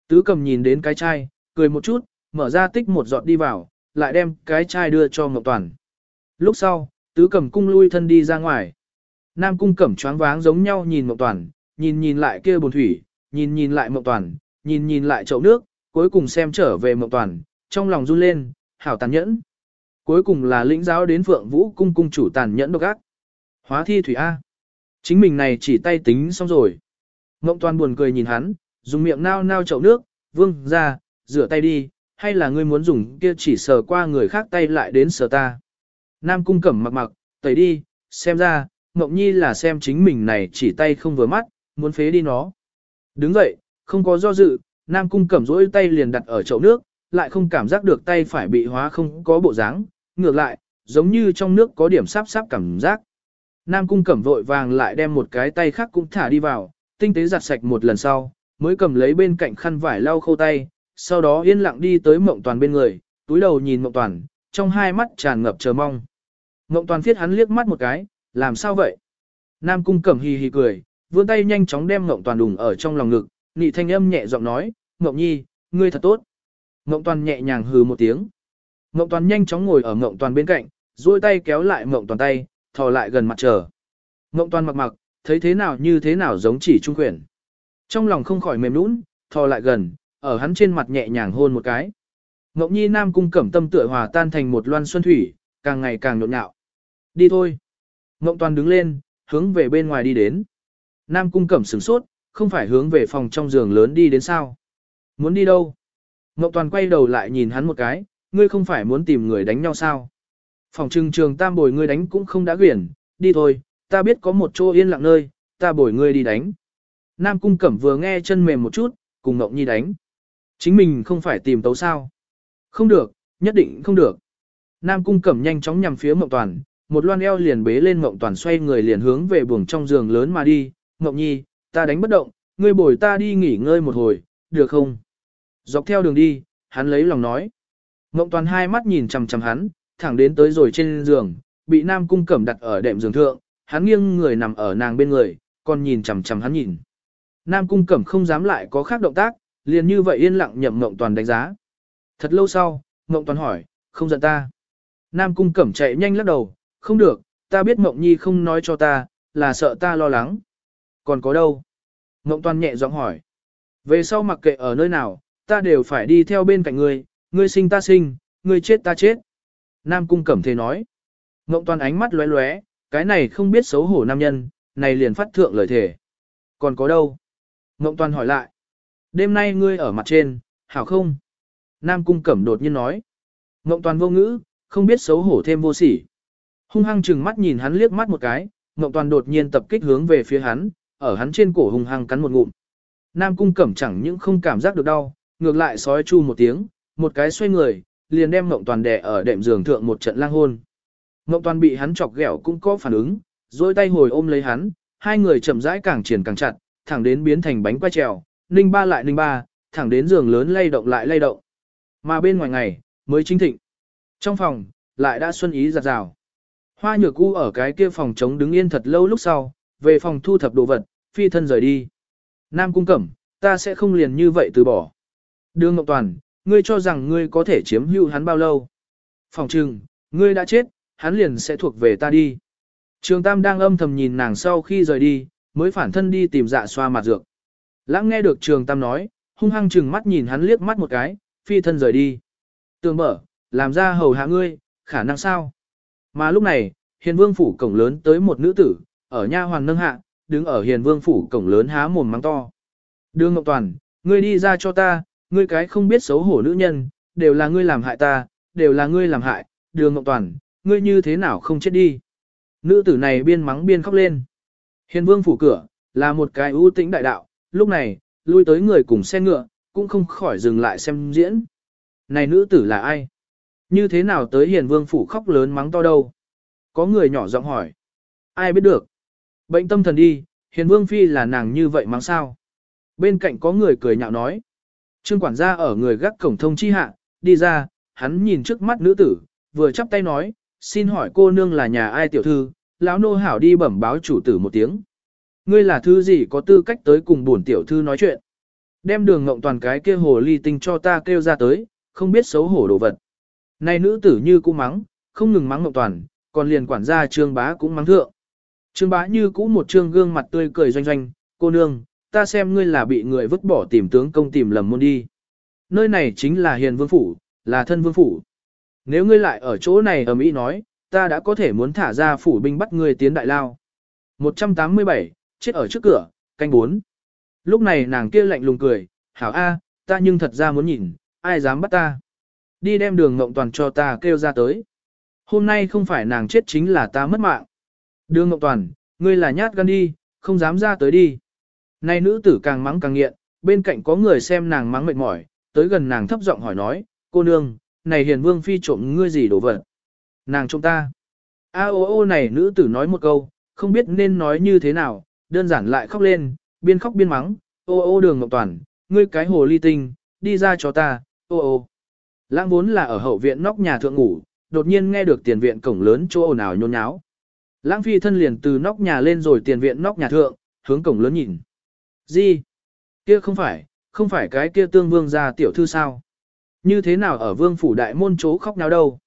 Speaker 1: Tứ cầm nhìn đến cái chai, cười một chút, mở ra tích một giọt đi vào, lại đem cái chai đưa cho Ngộng Toàn. Lúc sau, tứ cầm cung lui thân đi ra ngoài. Nam cung cẩm choáng váng giống nhau nhìn Ngộng Toàn, nhìn nhìn lại kia bồn thủy, nhìn nhìn lại Ngộng Toàn, nhìn nhìn lại chậu nước, cuối cùng xem trở về Ngộng Toàn, trong lòng run lên, hảo tàn nhẫn. Cuối cùng là lĩnh giáo đến Phượng Vũ cung cung chủ tàn nhẫn độc ác. Hóa thi thủy A. Chính mình này chỉ tay tính xong rồi. Ngộng toàn buồn cười nhìn hắn, dùng miệng nao nao chậu nước, vương ra, rửa tay đi, hay là ngươi muốn dùng kia chỉ sờ qua người khác tay lại đến sờ ta. Nam cung cẩm mặc mặc, tẩy đi, xem ra, Ngộng Nhi là xem chính mình này chỉ tay không vừa mắt, muốn phế đi nó. Đứng dậy, không có do dự, Nam cung cẩm rỗi tay liền đặt ở chậu nước, lại không cảm giác được tay phải bị hóa không có bộ dáng, ngược lại, giống như trong nước có điểm sáp sáp cảm giác. Nam cung cẩm vội vàng lại đem một cái tay khác cũng thả đi vào, tinh tế giặt sạch một lần sau, mới cầm lấy bên cạnh khăn vải lau khô tay, sau đó yên lặng đi tới mộng toàn bên người, túi đầu nhìn mộng toàn, trong hai mắt tràn ngập chờ mong. Mộng toàn thiết hắn liếc mắt một cái, làm sao vậy? Nam cung cẩm hì hì cười, vươn tay nhanh chóng đem mộng toàn đùng ở trong lòng ngực, nị thanh âm nhẹ giọng nói, mộng nhi, ngươi thật tốt. Mộng toàn nhẹ nhàng hừ một tiếng. Mộng toàn nhanh chóng ngồi ở mộng toàn bên cạnh, duỗi tay kéo lại mộng toàn tay, thò lại gần mặt chờ. Mộng toàn mặc mặc, thấy thế nào như thế nào giống chỉ trung quyển. Trong lòng không khỏi mềm nũng, thò lại gần, ở hắn trên mặt nhẹ nhàng hôn một cái. Mộng nhi nam cung cẩm tâm tựa hòa tan thành một loan xuân thủy, càng ngày càng nhộn nhạo. Đi thôi. Mộng toàn đứng lên, hướng về bên ngoài đi đến. Nam cung cẩm sửng sốt, không phải hướng về phòng trong giường lớn đi đến sao. Muốn đi đâu? Mộng toàn quay đầu lại nhìn hắn một cái, ngươi không phải muốn tìm người đánh nhau sao? Phòng trừng trường tam bồi ngươi đánh cũng không đã quyển, đi thôi, ta biết có một chỗ yên lặng nơi, ta bồi ngươi đi đánh. Nam cung cẩm vừa nghe chân mềm một chút, cùng Ngọc Nhi đánh. Chính mình không phải tìm tấu sao. Không được, nhất định không được. Nam cung cẩm nhanh chóng nhằm phía Mộng Toàn, một loan eo liền bế lên Mộng Toàn xoay người liền hướng về buồng trong giường lớn mà đi. Mộng nhi, ta đánh bất động, ngươi bồi ta đi nghỉ ngơi một hồi, được không? Dọc theo đường đi, hắn lấy lòng nói. Mộng Toàn hai mắt nhìn chằm chằm hắn, thẳng đến tới rồi trên giường, bị Nam cung cẩm đặt ở đệm giường thượng, hắn nghiêng người nằm ở nàng bên người, còn nhìn chằm chằm hắn nhìn. Nam cung cẩm không dám lại có khác động tác, liền như vậy yên lặng nhậm Mộng Toàn đánh giá. Thật lâu sau, Mộng Toàn hỏi, không giận ta. Nam cung cẩm chạy nhanh lắc đầu, không được, ta biết Mộng Nhi không nói cho ta, là sợ ta lo lắng. Còn có đâu? Mộng Toàn nhẹ giọng hỏi. Về sau mặc kệ ở nơi nào, ta đều phải đi theo bên cạnh ngươi, ngươi sinh ta sinh, ngươi chết ta chết. Nam cung cẩm thế nói. Ngộng Toàn ánh mắt lóe lóe, cái này không biết xấu hổ nam nhân, này liền phát thượng lời thể. Còn có đâu? Ngộng Toàn hỏi lại. Đêm nay ngươi ở mặt trên, hảo không? Nam cung cẩm đột nhiên nói. Ngộng Toàn vô ngữ, không biết xấu hổ thêm vô sỉ. Hung hăng chừng mắt nhìn hắn liếc mắt một cái, Ngộng Toàn đột nhiên tập kích hướng về phía hắn, ở hắn trên cổ hung hăng cắn một ngụm. Nam Cung Cẩm chẳng những không cảm giác được đau, ngược lại sói chu một tiếng, một cái xoay người, liền đem Ngộng Toàn đè ở đệm giường thượng một trận lang hôn. Ngộng Toàn bị hắn chọc ghẹo cũng có phản ứng, rồi tay hồi ôm lấy hắn, hai người chậm rãi càng triển càng chặt, thẳng đến biến thành bánh quay trèo, ninh ba lại ninh ba, thẳng đến giường lớn lay động lại lay động. Mà bên ngoài ngày, mới chính thịnh. Trong phòng, lại đã xuân ý giặt rào. Hoa nhược cu ở cái kia phòng trống đứng yên thật lâu lúc sau, về phòng thu thập đồ vật, phi thân rời đi. Nam cung cẩm, ta sẽ không liền như vậy từ bỏ. Đường Ngọc Toàn, ngươi cho rằng ngươi có thể chiếm hữu hắn bao lâu? Phòng trừng, ngươi đã chết, hắn liền sẽ thuộc về ta đi. Trường Tam đang âm thầm nhìn nàng sau khi rời đi, mới phản thân đi tìm dạ xoa mặt dược. Lãng nghe được Trường Tam nói, hung hăng chừng mắt nhìn hắn liếc mắt một cái, phi thân rời đi. Tường mở, làm ra hầu hạ ngươi, khả năng sao? Mà lúc này, hiền vương phủ cổng lớn tới một nữ tử, ở nha hoàng nâng hạ, đứng ở hiền vương phủ cổng lớn há mồm mắng to. Đương Ngọc Toàn, ngươi đi ra cho ta, ngươi cái không biết xấu hổ nữ nhân, đều là ngươi làm hại ta, đều là ngươi làm hại, đường Ngọc Toàn, ngươi như thế nào không chết đi. Nữ tử này biên mắng biên khóc lên. Hiền vương phủ cửa, là một cái ưu tĩnh đại đạo, lúc này, lui tới người cùng xe ngựa, cũng không khỏi dừng lại xem diễn. Này nữ tử là ai? Như thế nào tới hiền vương phủ khóc lớn mắng to đâu? Có người nhỏ giọng hỏi. Ai biết được? Bệnh tâm thần đi, hiền vương phi là nàng như vậy mắng sao? Bên cạnh có người cười nhạo nói. Trương quản gia ở người gác cổng thông chi hạ, đi ra, hắn nhìn trước mắt nữ tử, vừa chắp tay nói, xin hỏi cô nương là nhà ai tiểu thư, lão nô hảo đi bẩm báo chủ tử một tiếng. Ngươi là thư gì có tư cách tới cùng bổn tiểu thư nói chuyện. Đem đường ngộng toàn cái kia hồ ly tinh cho ta kêu ra tới, không biết xấu hổ đồ vật. Này nữ tử như cũ mắng, không ngừng mắng ngộng Toàn, còn liền quản gia Trương Bá cũng mắng thượng. Trương Bá như cũ một trương gương mặt tươi cười doanh doanh, cô nương, ta xem ngươi là bị người vứt bỏ tìm tướng công tìm lầm môn đi. Nơi này chính là hiền vương phủ, là thân vương phủ. Nếu ngươi lại ở chỗ này ở Mỹ nói, ta đã có thể muốn thả ra phủ binh bắt ngươi tiến đại lao. 187, chết ở trước cửa, canh 4. Lúc này nàng kia lạnh lùng cười, hảo A, ta nhưng thật ra muốn nhìn, ai dám bắt ta. Đi đem đường ngộng toàn cho ta kêu ra tới. Hôm nay không phải nàng chết chính là ta mất mạng. Đường ngộng toàn, ngươi là nhát gan đi, không dám ra tới đi nay nữ tử càng mắng càng nghiện, bên cạnh có người xem nàng mắng mệt mỏi, tới gần nàng thấp giọng hỏi nói, cô nương, này hiền vương phi trộm ngươi gì đổ vật. Nàng trộm ta. A ô ô này nữ tử nói một câu, không biết nên nói như thế nào, đơn giản lại khóc lên, biên khóc biên mắng, ô ô đường ngọc toàn, ngươi cái hồ ly tinh, đi ra cho ta, ô ô. Lãng vốn là ở hậu viện nóc nhà thượng ngủ, đột nhiên nghe được tiền viện cổng lớn chỗ ồn ào nhôn nháo. Lãng phi thân liền từ nóc nhà lên rồi tiền viện nóc nhà thượng, hướng cổng lớn nhìn. Gì? Kia không phải, không phải cái kia tương vương gia tiểu thư sao? Như thế nào ở vương phủ đại môn chỗ khóc nào đâu?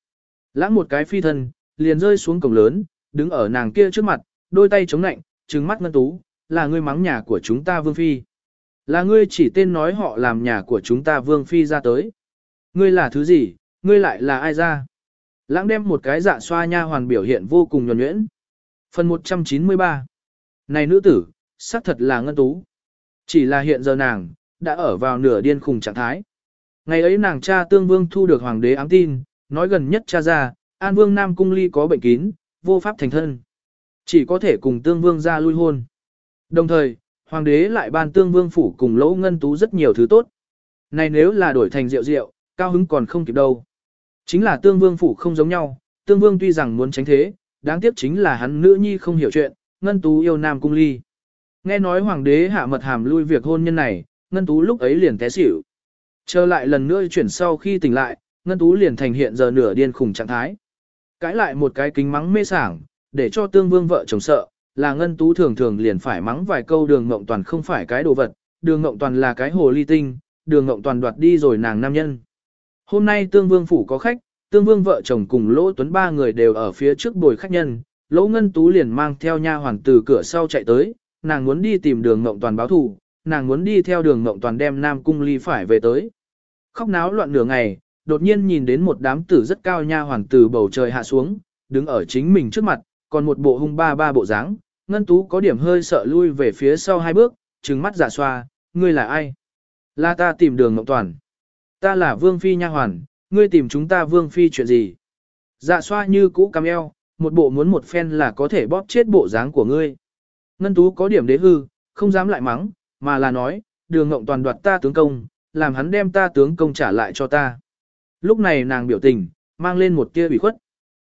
Speaker 1: Lãng một cái phi thân, liền rơi xuống cổng lớn, đứng ở nàng kia trước mặt, đôi tay chống nạnh, trừng mắt ngân tú, là ngươi mắng nhà của chúng ta vương phi. Là ngươi chỉ tên nói họ làm nhà của chúng ta vương phi ra tới. Ngươi là thứ gì, ngươi lại là ai ra? Lãng đem một cái dạ xoa nha hoàn biểu hiện vô cùng nhuần nhuyễn. Phần 193 Này nữ tử, xác thật là ngân tú. Chỉ là hiện giờ nàng, đã ở vào nửa điên khùng trạng thái. Ngày ấy nàng cha tương vương thu được hoàng đế ám tin, nói gần nhất cha ra, an vương nam cung ly có bệnh kín, vô pháp thành thân. Chỉ có thể cùng tương vương ra lui hôn. Đồng thời, hoàng đế lại ban tương vương phủ cùng lỗ ngân tú rất nhiều thứ tốt. Này nếu là đổi thành rượu rượu, cao hứng còn không kịp đâu. Chính là tương vương phủ không giống nhau, tương vương tuy rằng muốn tránh thế, đáng tiếc chính là hắn nữ nhi không hiểu chuyện, ngân tú yêu nam cung ly. Nghe nói hoàng đế hạ mật hàm lui việc hôn nhân này, ngân tú lúc ấy liền té xỉu. Trở lại lần nữa chuyển sau khi tỉnh lại, ngân tú liền thành hiện giờ nửa điên khủng trạng thái. Cãi lại một cái kính mắng mê sảng, để cho tương vương vợ chồng sợ, là ngân tú thường thường liền phải mắng vài câu đường ngộng toàn không phải cái đồ vật, đường ngộng toàn là cái hồ ly tinh, đường ngộng toàn đoạt đi rồi nàng nam nhân. Hôm nay tương vương phủ có khách, tương vương vợ chồng cùng lỗ tuấn ba người đều ở phía trước bồi khách nhân, lỗ ngân tú liền mang theo nha hoàng từ cửa sau chạy tới, nàng muốn đi tìm đường mộng toàn báo thù, nàng muốn đi theo đường mộng toàn đem nam cung ly phải về tới. Khóc náo loạn nửa ngày, đột nhiên nhìn đến một đám tử rất cao nha hoàng từ bầu trời hạ xuống, đứng ở chính mình trước mặt, còn một bộ hung ba ba bộ dáng, ngân tú có điểm hơi sợ lui về phía sau hai bước, trừng mắt giả xoa, ngươi là ai? Là ta tìm đường ngộng toàn. Ta là vương phi nha hoàn, ngươi tìm chúng ta vương phi chuyện gì? Dạ xoa như cũ cam eo, một bộ muốn một phen là có thể bóp chết bộ dáng của ngươi. Ngân tú có điểm đế hư, không dám lại mắng, mà là nói, đường ngộng toàn đoạt ta tướng công, làm hắn đem ta tướng công trả lại cho ta. Lúc này nàng biểu tình, mang lên một tia bị khuất.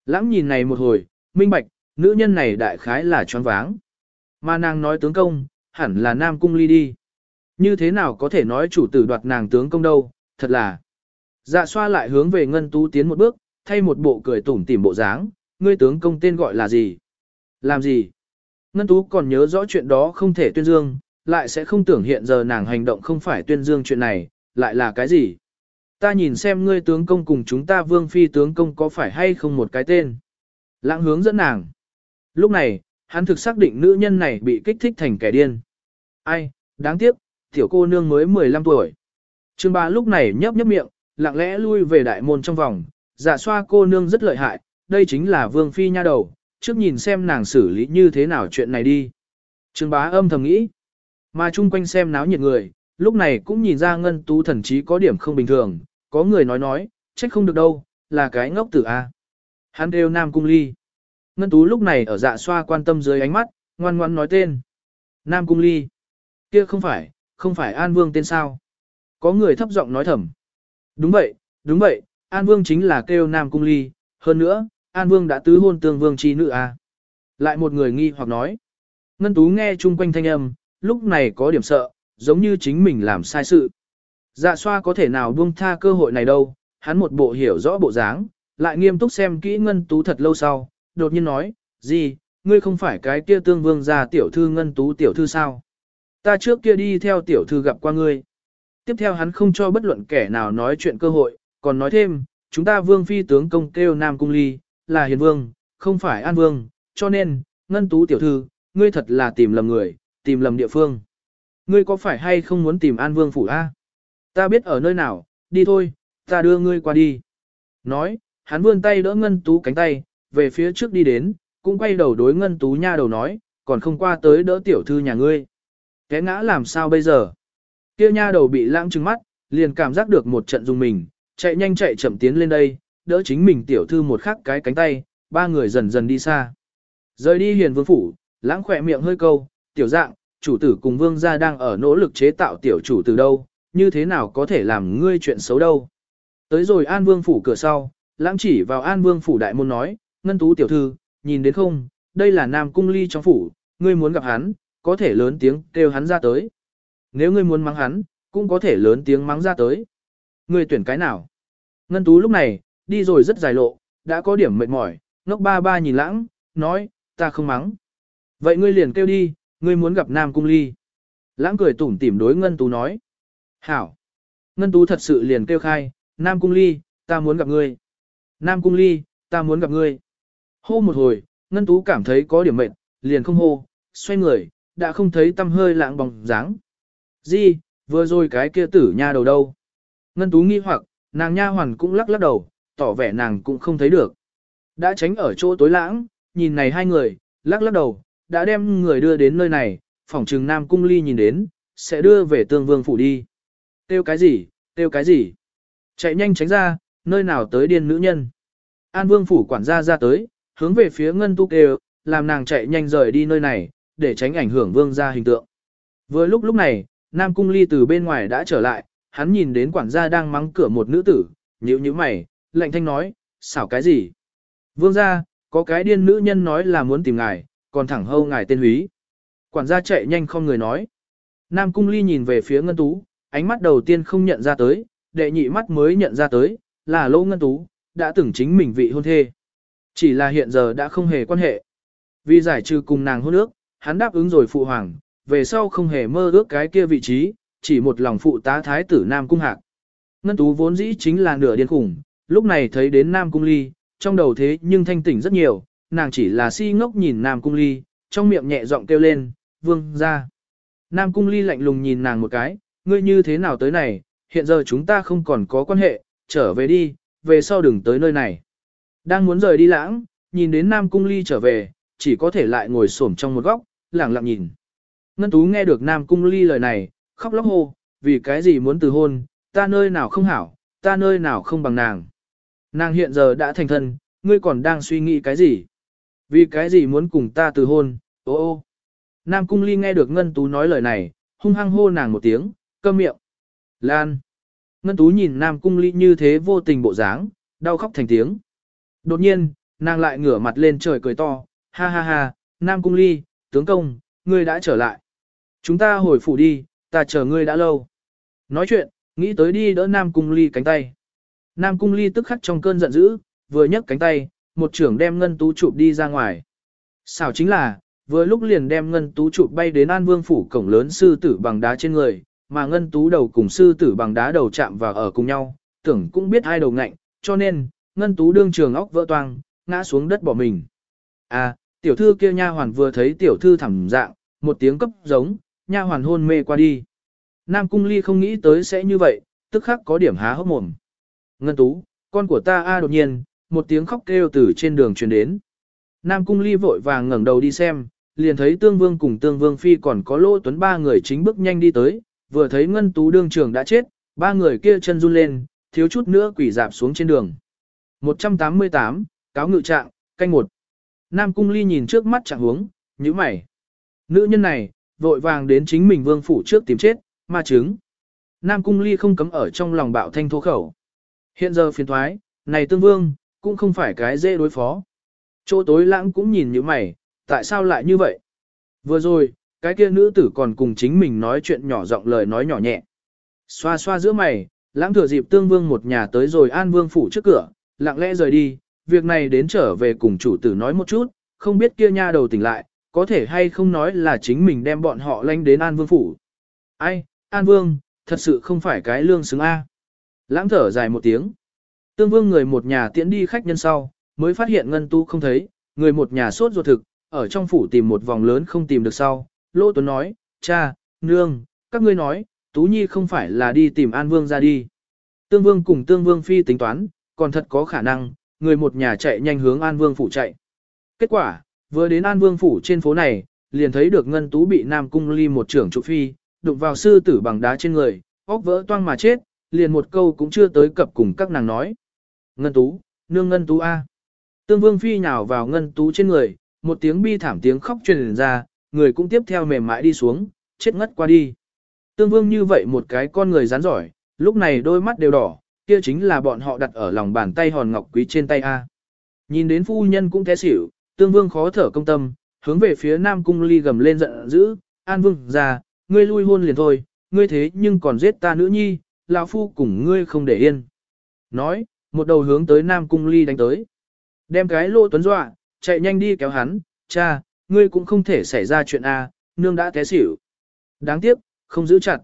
Speaker 1: Lãng nhìn này một hồi, minh bạch, nữ nhân này đại khái là choáng váng. Mà nàng nói tướng công, hẳn là nam cung ly đi. Như thế nào có thể nói chủ tử đoạt nàng tướng công đâu, thật là. Dạ xoa lại hướng về ngân tú tiến một bước, thay một bộ cười tủm tỉm bộ dáng, ngươi tướng công tên gọi là gì? Làm gì? Ngân tú còn nhớ rõ chuyện đó không thể tuyên dương, lại sẽ không tưởng hiện giờ nàng hành động không phải tuyên dương chuyện này, lại là cái gì? Ta nhìn xem ngươi tướng công cùng chúng ta vương phi tướng công có phải hay không một cái tên. Lãng hướng dẫn nàng. Lúc này, hắn thực xác định nữ nhân này bị kích thích thành kẻ điên. Ai, đáng tiếc, tiểu cô nương mới 15 tuổi. Trương ba lúc này nhấp nhấp miệng, lặng lẽ lui về đại môn trong vòng, dạ xoa cô nương rất lợi hại, đây chính là vương phi nha đầu, trước nhìn xem nàng xử lý như thế nào chuyện này đi. Trương bá âm thầm nghĩ, mà chung quanh xem náo nhiệt người, lúc này cũng nhìn ra ngân tú thần trí có điểm không bình thường, có người nói nói, trách không được đâu, là cái ngốc tử A. Hắn đều nam cung ly. Ngân tú lúc này ở dạ xoa quan tâm dưới ánh mắt, ngoan ngoan nói tên. Nam cung ly. Kia không phải, không phải An Vương tên sao. Có người thấp giọng nói thầm. Đúng vậy, đúng vậy, An Vương chính là kêu Nam cung ly. Hơn nữa, An Vương đã tứ hôn tương vương chi nữ à? Lại một người nghi hoặc nói. Ngân tú nghe chung quanh thanh âm, lúc này có điểm sợ, giống như chính mình làm sai sự. Dạ xoa có thể nào buông tha cơ hội này đâu, hắn một bộ hiểu rõ bộ dáng, lại nghiêm túc xem kỹ ngân tú thật lâu sau, đột nhiên nói, gì, ngươi không phải cái kia tương vương gia tiểu thư ngân tú tiểu thư sao? Ta trước kia đi theo tiểu thư gặp qua ngươi. Tiếp theo hắn không cho bất luận kẻ nào nói chuyện cơ hội, còn nói thêm, chúng ta vương phi tướng công kêu nam cung ly, là hiền vương, không phải an vương, cho nên, ngân tú tiểu thư, ngươi thật là tìm lầm người, tìm lầm địa phương. Ngươi có phải hay không muốn tìm an vương phủ a? Ta biết ở nơi nào, đi thôi, ta đưa ngươi qua đi. Nói, hắn vươn tay đỡ ngân tú cánh tay, về phía trước đi đến, cũng quay đầu đối ngân tú nha đầu nói, còn không qua tới đỡ tiểu thư nhà ngươi. Cái ngã làm sao bây giờ? Kia nha đầu bị lãng trừng mắt, liền cảm giác được một trận dùng mình, chạy nhanh chạy chậm tiến lên đây, đỡ chính mình tiểu thư một khắc cái cánh tay, ba người dần dần đi xa. Rời đi hiền vương phủ, lãng khỏe miệng hơi câu, tiểu dạng, chủ tử cùng vương gia đang ở nỗ lực chế tạo tiểu chủ từ đâu, như thế nào có thể làm ngươi chuyện xấu đâu. Tới rồi an vương phủ cửa sau, lãng chỉ vào an vương phủ đại môn nói, ngân tú tiểu thư, nhìn đến không, đây là nam cung ly trong phủ, ngươi muốn gặp hắn, có thể lớn tiếng kêu hắn ra tới. Nếu ngươi muốn mắng hắn, cũng có thể lớn tiếng mắng ra tới. Ngươi tuyển cái nào? Ngân tú lúc này, đi rồi rất dài lộ, đã có điểm mệt mỏi, ngốc ba ba nhìn lãng, nói, ta không mắng. Vậy ngươi liền kêu đi, ngươi muốn gặp Nam Cung Ly. Lãng cười tủm tỉm đối Ngân Tú nói. Hảo. Ngân Tú thật sự liền kêu khai, Nam Cung Ly, ta muốn gặp ngươi. Nam Cung Ly, ta muốn gặp ngươi. Hô một hồi, Ngân Tú cảm thấy có điểm mệt, liền không hô, xoay người, đã không thấy tâm hơi lãng bóng dáng. Gì, vừa rồi cái kia tử nha đầu đâu. Ngân Tú nghi hoặc, nàng nha hoàn cũng lắc lắc đầu, tỏ vẻ nàng cũng không thấy được. Đã tránh ở chỗ tối lãng, nhìn này hai người, lắc lắc đầu, đã đem người đưa đến nơi này, phỏng trừng Nam Cung Ly nhìn đến, sẽ đưa về tương vương phủ đi. Tiêu cái gì, tiêu cái gì? Chạy nhanh tránh ra, nơi nào tới điên nữ nhân. An vương phủ quản gia ra tới, hướng về phía ngân tu kêu, làm nàng chạy nhanh rời đi nơi này, để tránh ảnh hưởng vương gia hình tượng. Vừa lúc lúc này, Nam Cung Ly từ bên ngoài đã trở lại, hắn nhìn đến quản gia đang mắng cửa một nữ tử, nhíu nhíu mày, lạnh thanh nói, xảo cái gì? Vương gia, có cái điên nữ nhân nói là muốn tìm ngài, còn thẳng hâu ngài tên húy. Quản gia chạy nhanh không người nói. Nam Cung Ly nhìn về phía Ngân Tú, ánh mắt đầu tiên không nhận ra tới, đệ nhị mắt mới nhận ra tới, là Lô Ngân Tú, đã từng chính mình vị hôn thê. Chỉ là hiện giờ đã không hề quan hệ. Vì giải trừ cùng nàng hôn ước, hắn đáp ứng rồi phụ hoàng, về sau không hề mơ ước cái kia vị trí, chỉ một lòng phụ tá thái tử Nam Cung Hạc. Ngân Tú vốn dĩ chính là nửa điên khủng, lúc này thấy đến Nam Cung Ly, trong đầu thế nhưng thanh tỉnh rất nhiều, nàng chỉ là si ngốc nhìn Nam Cung Ly, trong miệng nhẹ giọng kêu lên, vương ra. Nam Cung Ly lạnh lùng nhìn nàng một cái, ngươi như thế nào tới này, hiện giờ chúng ta không còn có quan hệ, trở về đi, về sau đừng tới nơi này. Đang muốn rời đi lãng, nhìn đến Nam Cung Ly trở về, chỉ có thể lại ngồi xổm trong một góc, lẳng lặng nhìn. Ngân Tú nghe được Nam Cung Ly lời này, khóc lóc hô, vì cái gì muốn từ hôn, ta nơi nào không hảo, ta nơi nào không bằng nàng. Nàng hiện giờ đã thành thân, ngươi còn đang suy nghĩ cái gì? Vì cái gì muốn cùng ta từ hôn, ô ô. Nam Cung Ly nghe được Ngân Tú nói lời này, hung hăng hô nàng một tiếng, câm miệng. Lan. Ngân Tú nhìn Nam Cung Ly như thế vô tình bộ dáng, đau khóc thành tiếng. Đột nhiên, nàng lại ngửa mặt lên trời cười to, ha ha ha, Nam Cung Ly, tướng công, ngươi đã trở lại. Chúng ta hồi phủ đi, ta chờ ngươi đã lâu. Nói chuyện, nghĩ tới đi đỡ Nam Cung Ly cánh tay. Nam Cung Ly tức khắc trong cơn giận dữ, vừa nhấc cánh tay, một trưởng đem Ngân Tú chụp đi ra ngoài. Xảo chính là, vừa lúc liền đem Ngân Tú chụp bay đến An Vương phủ cổng lớn sư tử bằng đá trên người, mà Ngân Tú đầu cùng sư tử bằng đá đầu chạm vào ở cùng nhau, tưởng cũng biết hai đầu ngạnh, cho nên, Ngân Tú đương trường óc vỡ toang, ngã xuống đất bỏ mình. À, tiểu thư kia nha hoàn vừa thấy tiểu thư thẳng dạng, một tiếng cấp giống, nha hoàn hôn mê qua đi. Nam Cung Ly không nghĩ tới sẽ như vậy, tức khắc có điểm há hốc mồm. Ngân Tú, con của ta a đột nhiên, một tiếng khóc kêu từ trên đường truyền đến. Nam Cung Ly vội vàng ngẩng đầu đi xem, liền thấy Tương Vương cùng Tương Vương Phi còn có Lỗ Tuấn ba người chính bước nhanh đi tới, vừa thấy Ngân Tú đương trường đã chết, ba người kia chân run lên, thiếu chút nữa quỷ dạp xuống trên đường. 188, cáo ngự trạng, canh một. Nam Cung Ly nhìn trước mắt trạng hướng, nhíu mày. Nữ nhân này, vội vàng đến chính mình vương phủ trước tìm chết, ma chứng. Nam Cung Ly không cấm ở trong lòng bạo thanh thô khẩu. Hiện giờ phiền thoái, này tương vương, cũng không phải cái dễ đối phó. Chỗ tối lãng cũng nhìn như mày, tại sao lại như vậy? Vừa rồi, cái kia nữ tử còn cùng chính mình nói chuyện nhỏ giọng lời nói nhỏ nhẹ. Xoa xoa giữa mày, lãng thừa dịp tương vương một nhà tới rồi an vương phủ trước cửa, lặng lẽ rời đi, việc này đến trở về cùng chủ tử nói một chút, không biết kia nha đầu tỉnh lại, có thể hay không nói là chính mình đem bọn họ lanh đến an vương phủ. Ai, an vương, thật sự không phải cái lương xứng A. Lãng thở dài một tiếng. Tương vương người một nhà tiễn đi khách nhân sau, mới phát hiện ngân tu không thấy, người một nhà sốt ruột thực, ở trong phủ tìm một vòng lớn không tìm được sau. Lô Tuấn nói, cha, nương, các ngươi nói, Tú Nhi không phải là đi tìm An Vương ra đi. Tương Vương cùng Tương Vương Phi tính toán, còn thật có khả năng, người một nhà chạy nhanh hướng An Vương phủ chạy. Kết quả, vừa đến An Vương phủ trên phố này, liền thấy được Ngân Tú bị Nam Cung Ly một trưởng trụ phi, đụng vào sư tử bằng đá trên người, óc vỡ toang mà chết, liền một câu cũng chưa tới cập cùng các nàng nói. Ngân Tú, nương Ngân Tú A. Tương Vương Phi nhào vào Ngân Tú trên người, một tiếng bi thảm tiếng khóc truyền ra, người cũng tiếp theo mềm mại đi xuống, chết ngất qua đi. Tương Vương như vậy một cái con người rắn giỏi, lúc này đôi mắt đều đỏ, kia chính là bọn họ đặt ở lòng bàn tay hòn ngọc quý trên tay A. Nhìn đến phu nhân cũng té xỉu, Tương Vương khó thở công tâm, hướng về phía Nam Cung Ly gầm lên giận dữ, An Vương ra, ngươi lui hôn liền thôi, ngươi thế nhưng còn giết ta nữ nhi, lão phu cùng ngươi không để yên. Nói, một đầu hướng tới Nam Cung Ly đánh tới. Đem cái lô tuấn dọa, chạy nhanh đi kéo hắn, cha, ngươi cũng không thể xảy ra chuyện A, nương đã té xỉu. Đáng tiếc, không giữ chặt.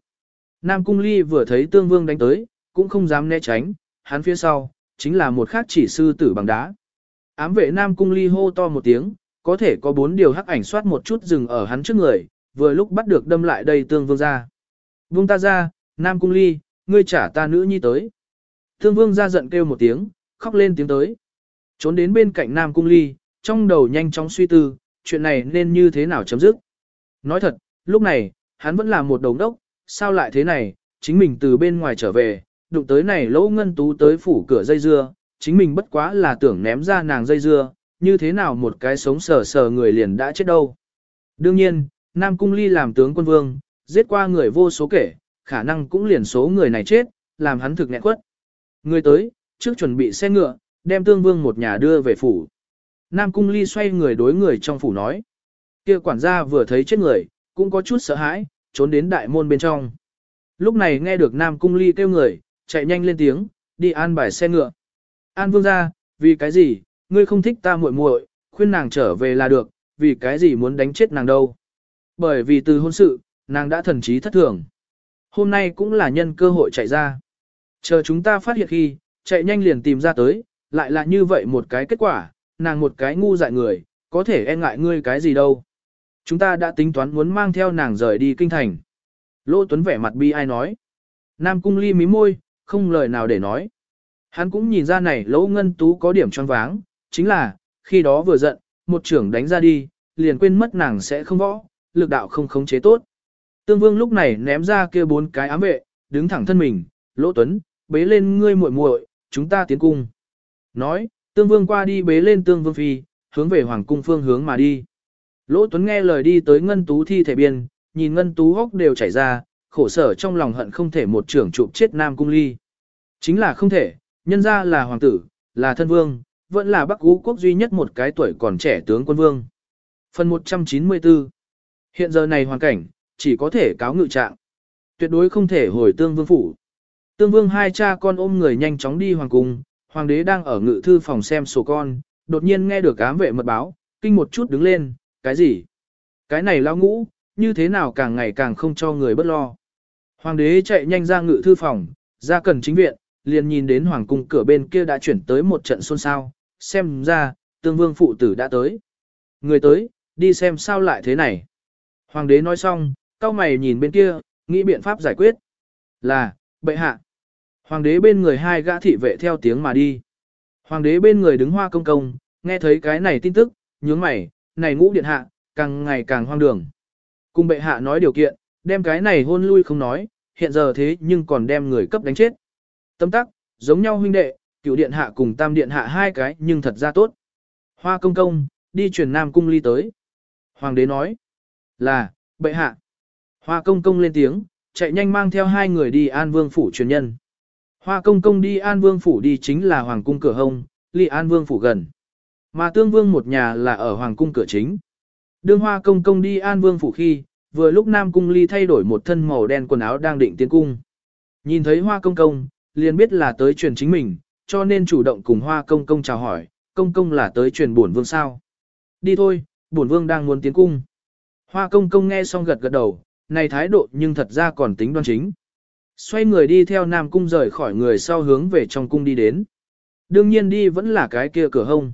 Speaker 1: Nam Cung Ly vừa thấy Tương Vương đánh tới, cũng không dám né tránh, hắn phía sau, chính là một khác chỉ sư tử bằng đá. Ám vệ Nam Cung Ly hô to một tiếng, có thể có bốn điều hắc ảnh soát một chút dừng ở hắn trước người, vừa lúc bắt được đâm lại đây Tương Vương ra. Vương ta ra, Nam Cung Ly, ngươi trả ta nữ nhi tới. Thương Vương ra giận kêu một tiếng, khóc lên tiếng tới. Trốn đến bên cạnh Nam Cung Ly, trong đầu nhanh chóng suy tư, chuyện này nên như thế nào chấm dứt. Nói thật, lúc này, hắn vẫn là một đồng đốc, sao lại thế này, chính mình từ bên ngoài trở về, đụng tới này lỗ ngân tú tới phủ cửa dây dưa, chính mình bất quá là tưởng ném ra nàng dây dưa, như thế nào một cái sống sờ sờ người liền đã chết đâu. Đương nhiên, Nam Cung Ly làm tướng quân vương, giết qua người vô số kể, khả năng cũng liền số người này chết, làm hắn thực nghẹn quất. Người tới, trước chuẩn bị xe ngựa, đem tương vương một nhà đưa về phủ. Nam Cung Ly xoay người đối người trong phủ nói. kia quản gia vừa thấy chết người, cũng có chút sợ hãi, trốn đến đại môn bên trong. Lúc này nghe được Nam Cung Ly kêu người, chạy nhanh lên tiếng, đi an bài xe ngựa. An vương ra, vì cái gì, ngươi không thích ta muội muội, khuyên nàng trở về là được, vì cái gì muốn đánh chết nàng đâu. Bởi vì từ hôn sự, nàng đã thần trí thất thường. Hôm nay cũng là nhân cơ hội chạy ra. Chờ chúng ta phát hiện khi, chạy nhanh liền tìm ra tới, lại là như vậy một cái kết quả, nàng một cái ngu dại người, có thể e ngại ngươi cái gì đâu. Chúng ta đã tính toán muốn mang theo nàng rời đi kinh thành. Lô Tuấn vẻ mặt bi ai nói. Nam cung ly mí môi, không lời nào để nói. Hắn cũng nhìn ra này lỗ ngân tú có điểm tròn váng, chính là, khi đó vừa giận, một trưởng đánh ra đi, liền quên mất nàng sẽ không võ, lực đạo không khống chế tốt. Tương Vương lúc này ném ra kia bốn cái ám vệ, đứng thẳng thân mình, Lỗ Tuấn, bế lên ngươi muội muội, chúng ta tiến cung. Nói, Tương Vương qua đi bế lên Tương Vương Phi, hướng về Hoàng cung phương hướng mà đi. Lỗ Tuấn nghe lời đi tới Ngân Tú thi thể biên, nhìn Ngân Tú hốc đều chảy ra, khổ sở trong lòng hận không thể một trưởng chụp chết Nam Cung Ly. Chính là không thể, nhân ra là hoàng tử, là thân vương, vẫn là Bắc Ú quốc duy nhất một cái tuổi còn trẻ tướng quân vương. Phần 194 Hiện giờ này hoàn cảnh, chỉ có thể cáo ngự trạng. Tuyệt đối không thể hồi tương vương phủ. Tương vương hai cha con ôm người nhanh chóng đi hoàng cung, hoàng đế đang ở ngự thư phòng xem sổ con, đột nhiên nghe được ám vệ mật báo, kinh một chút đứng lên, cái gì? Cái này lao ngũ, như thế nào càng ngày càng không cho người bất lo. Hoàng đế chạy nhanh ra ngự thư phòng, ra cần chính viện, liền nhìn đến hoàng cung cửa bên kia đã chuyển tới một trận xôn xao, xem ra, tương vương phụ tử đã tới. Người tới, đi xem sao lại thế này. Hoàng đế nói xong, cao mày nhìn bên kia, nghĩ biện pháp giải quyết. Là, bệ hạ. Hoàng đế bên người hai gã thị vệ theo tiếng mà đi. Hoàng đế bên người đứng hoa công công, nghe thấy cái này tin tức, nhướng mày, này ngũ điện hạ, càng ngày càng hoang đường. Cùng bệ hạ nói điều kiện, đem cái này hôn lui không nói, hiện giờ thế nhưng còn đem người cấp đánh chết. Tâm tắc, giống nhau huynh đệ, cựu điện hạ cùng tam điện hạ hai cái nhưng thật ra tốt. Hoa công công, đi truyền nam cung ly tới. Hoàng đế nói, là, bệ hạ. Hoa công công lên tiếng, chạy nhanh mang theo hai người đi an vương phủ truyền nhân. Hoa công công đi an vương phủ đi chính là hoàng cung cửa hông, ly an vương phủ gần. Mà tương vương một nhà là ở hoàng cung cửa chính. Đương hoa công công đi an vương phủ khi, vừa lúc nam cung ly thay đổi một thân màu đen quần áo đang định tiến cung. Nhìn thấy hoa công công, liền biết là tới truyền chính mình, cho nên chủ động cùng hoa công công chào hỏi, công công là tới truyền bổn vương sao. Đi thôi, bổn vương đang muốn tiến cung. Hoa công công nghe xong gật gật đầu, này thái độ nhưng thật ra còn tính đoan chính. Xoay người đi theo Nam Cung rời khỏi người sau hướng về trong cung đi đến. Đương nhiên đi vẫn là cái kia cửa hông.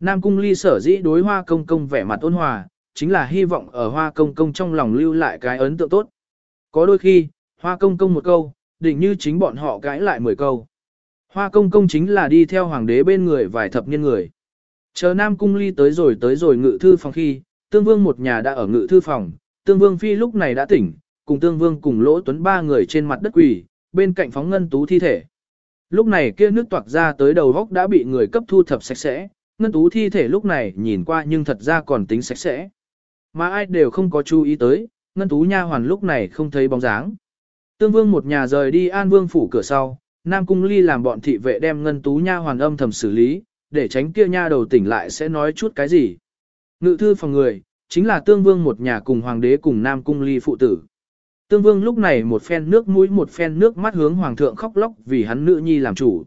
Speaker 1: Nam Cung ly sở dĩ đối hoa công công vẻ mặt ôn hòa, chính là hy vọng ở hoa công công trong lòng lưu lại cái ấn tượng tốt. Có đôi khi, hoa công công một câu, định như chính bọn họ cãi lại mười câu. Hoa công công chính là đi theo hoàng đế bên người vài thập niên người. Chờ Nam Cung ly tới rồi tới rồi ngự thư phòng khi, tương vương một nhà đã ở ngự thư phòng, tương vương phi lúc này đã tỉnh, cùng tương vương cùng lỗ tuấn ba người trên mặt đất quỳ, bên cạnh phóng ngân tú thi thể. Lúc này kia nước toạc ra tới đầu góc đã bị người cấp thu thập sạch sẽ, ngân tú thi thể lúc này nhìn qua nhưng thật ra còn tính sạch sẽ. Mà ai đều không có chú ý tới, ngân tú nha hoàn lúc này không thấy bóng dáng. Tương vương một nhà rời đi an vương phủ cửa sau, Nam Cung Ly làm bọn thị vệ đem ngân tú nha hoàn âm thầm xử lý, để tránh kia nha đầu tỉnh lại sẽ nói chút cái gì. Ngự thư phòng người, chính là tương vương một nhà cùng hoàng đế cùng Nam Cung Ly phụ tử. Tương vương lúc này một phen nước mũi một phen nước mắt hướng hoàng thượng khóc lóc vì hắn nữ nhi làm chủ.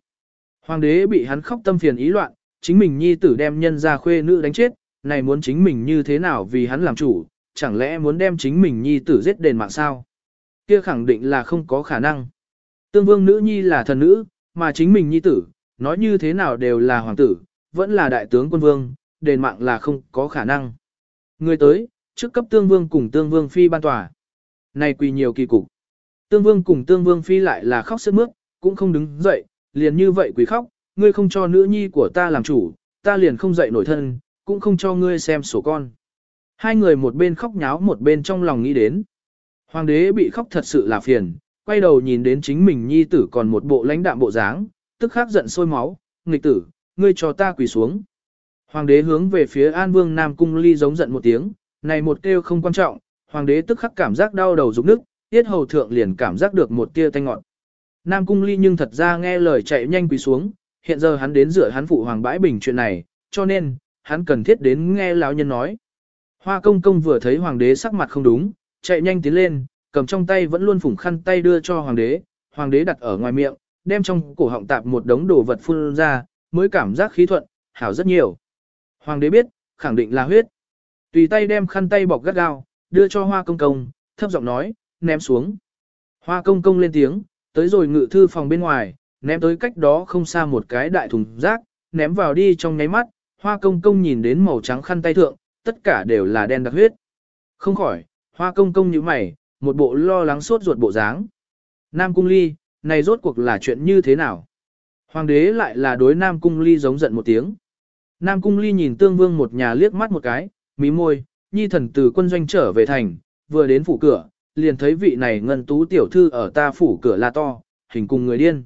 Speaker 1: Hoàng đế bị hắn khóc tâm phiền ý loạn, chính mình nhi tử đem nhân ra khuê nữ đánh chết, này muốn chính mình như thế nào vì hắn làm chủ, chẳng lẽ muốn đem chính mình nhi tử giết đền mạng sao? Kia khẳng định là không có khả năng. Tương vương nữ nhi là thần nữ, mà chính mình nhi tử, nói như thế nào đều là hoàng tử, vẫn là đại tướng quân vương, đền mạng là không có khả năng. Người tới, trước cấp tương vương cùng tương vương phi ban tòa. Này quỳ nhiều kỳ cục. Tương vương cùng tương vương phi lại là khóc sức mướt, cũng không đứng dậy, liền như vậy quỳ khóc, ngươi không cho nữ nhi của ta làm chủ, ta liền không dậy nổi thân, cũng không cho ngươi xem sổ con. Hai người một bên khóc nháo một bên trong lòng nghĩ đến. Hoàng đế bị khóc thật sự là phiền, quay đầu nhìn đến chính mình nhi tử còn một bộ lãnh đạm bộ dáng, tức khắc giận sôi máu, nghịch tử, ngươi cho ta quỳ xuống. Hoàng đế hướng về phía An Vương Nam Cung Ly giống giận một tiếng, này một kêu không quan trọng, hoàng đế tức khắc cảm giác đau đầu rụng nức, tiết hầu thượng liền cảm giác được một tia tanh ngọt. Nam Cung Ly nhưng thật ra nghe lời chạy nhanh quỳ xuống, hiện giờ hắn đến rửa hắn phụ hoàng bãi bình chuyện này, cho nên, hắn cần thiết đến nghe lão nhân nói. Hoa công công vừa thấy hoàng đế sắc mặt không đúng, chạy nhanh tiến lên, cầm trong tay vẫn luôn phủng khăn tay đưa cho hoàng đế, hoàng đế đặt ở ngoài miệng, đem trong cổ họng tạp một đống đồ vật phun ra, mới cảm giác khí thuận, hảo rất nhiều. Hoàng đế biết, khẳng định là huyết. Tùy tay đem khăn tay bọc gắt gao, đưa cho hoa công công, thấp giọng nói, ném xuống. Hoa công công lên tiếng, tới rồi ngự thư phòng bên ngoài, ném tới cách đó không xa một cái đại thùng rác, ném vào đi trong nháy mắt, hoa công công nhìn đến màu trắng khăn tay thượng, tất cả đều là đen đặc huyết. Không khỏi, hoa công công như mày, một bộ lo lắng sốt ruột bộ dáng. Nam cung ly, này rốt cuộc là chuyện như thế nào? Hoàng đế lại là đối Nam cung ly giống giận một tiếng. Nam cung ly nhìn tương vương một nhà liếc mắt một cái, mí môi, nhi thần từ quân doanh trở về thành, vừa đến phủ cửa, liền thấy vị này ngân tú tiểu thư ở ta phủ cửa la to, hình cùng người điên.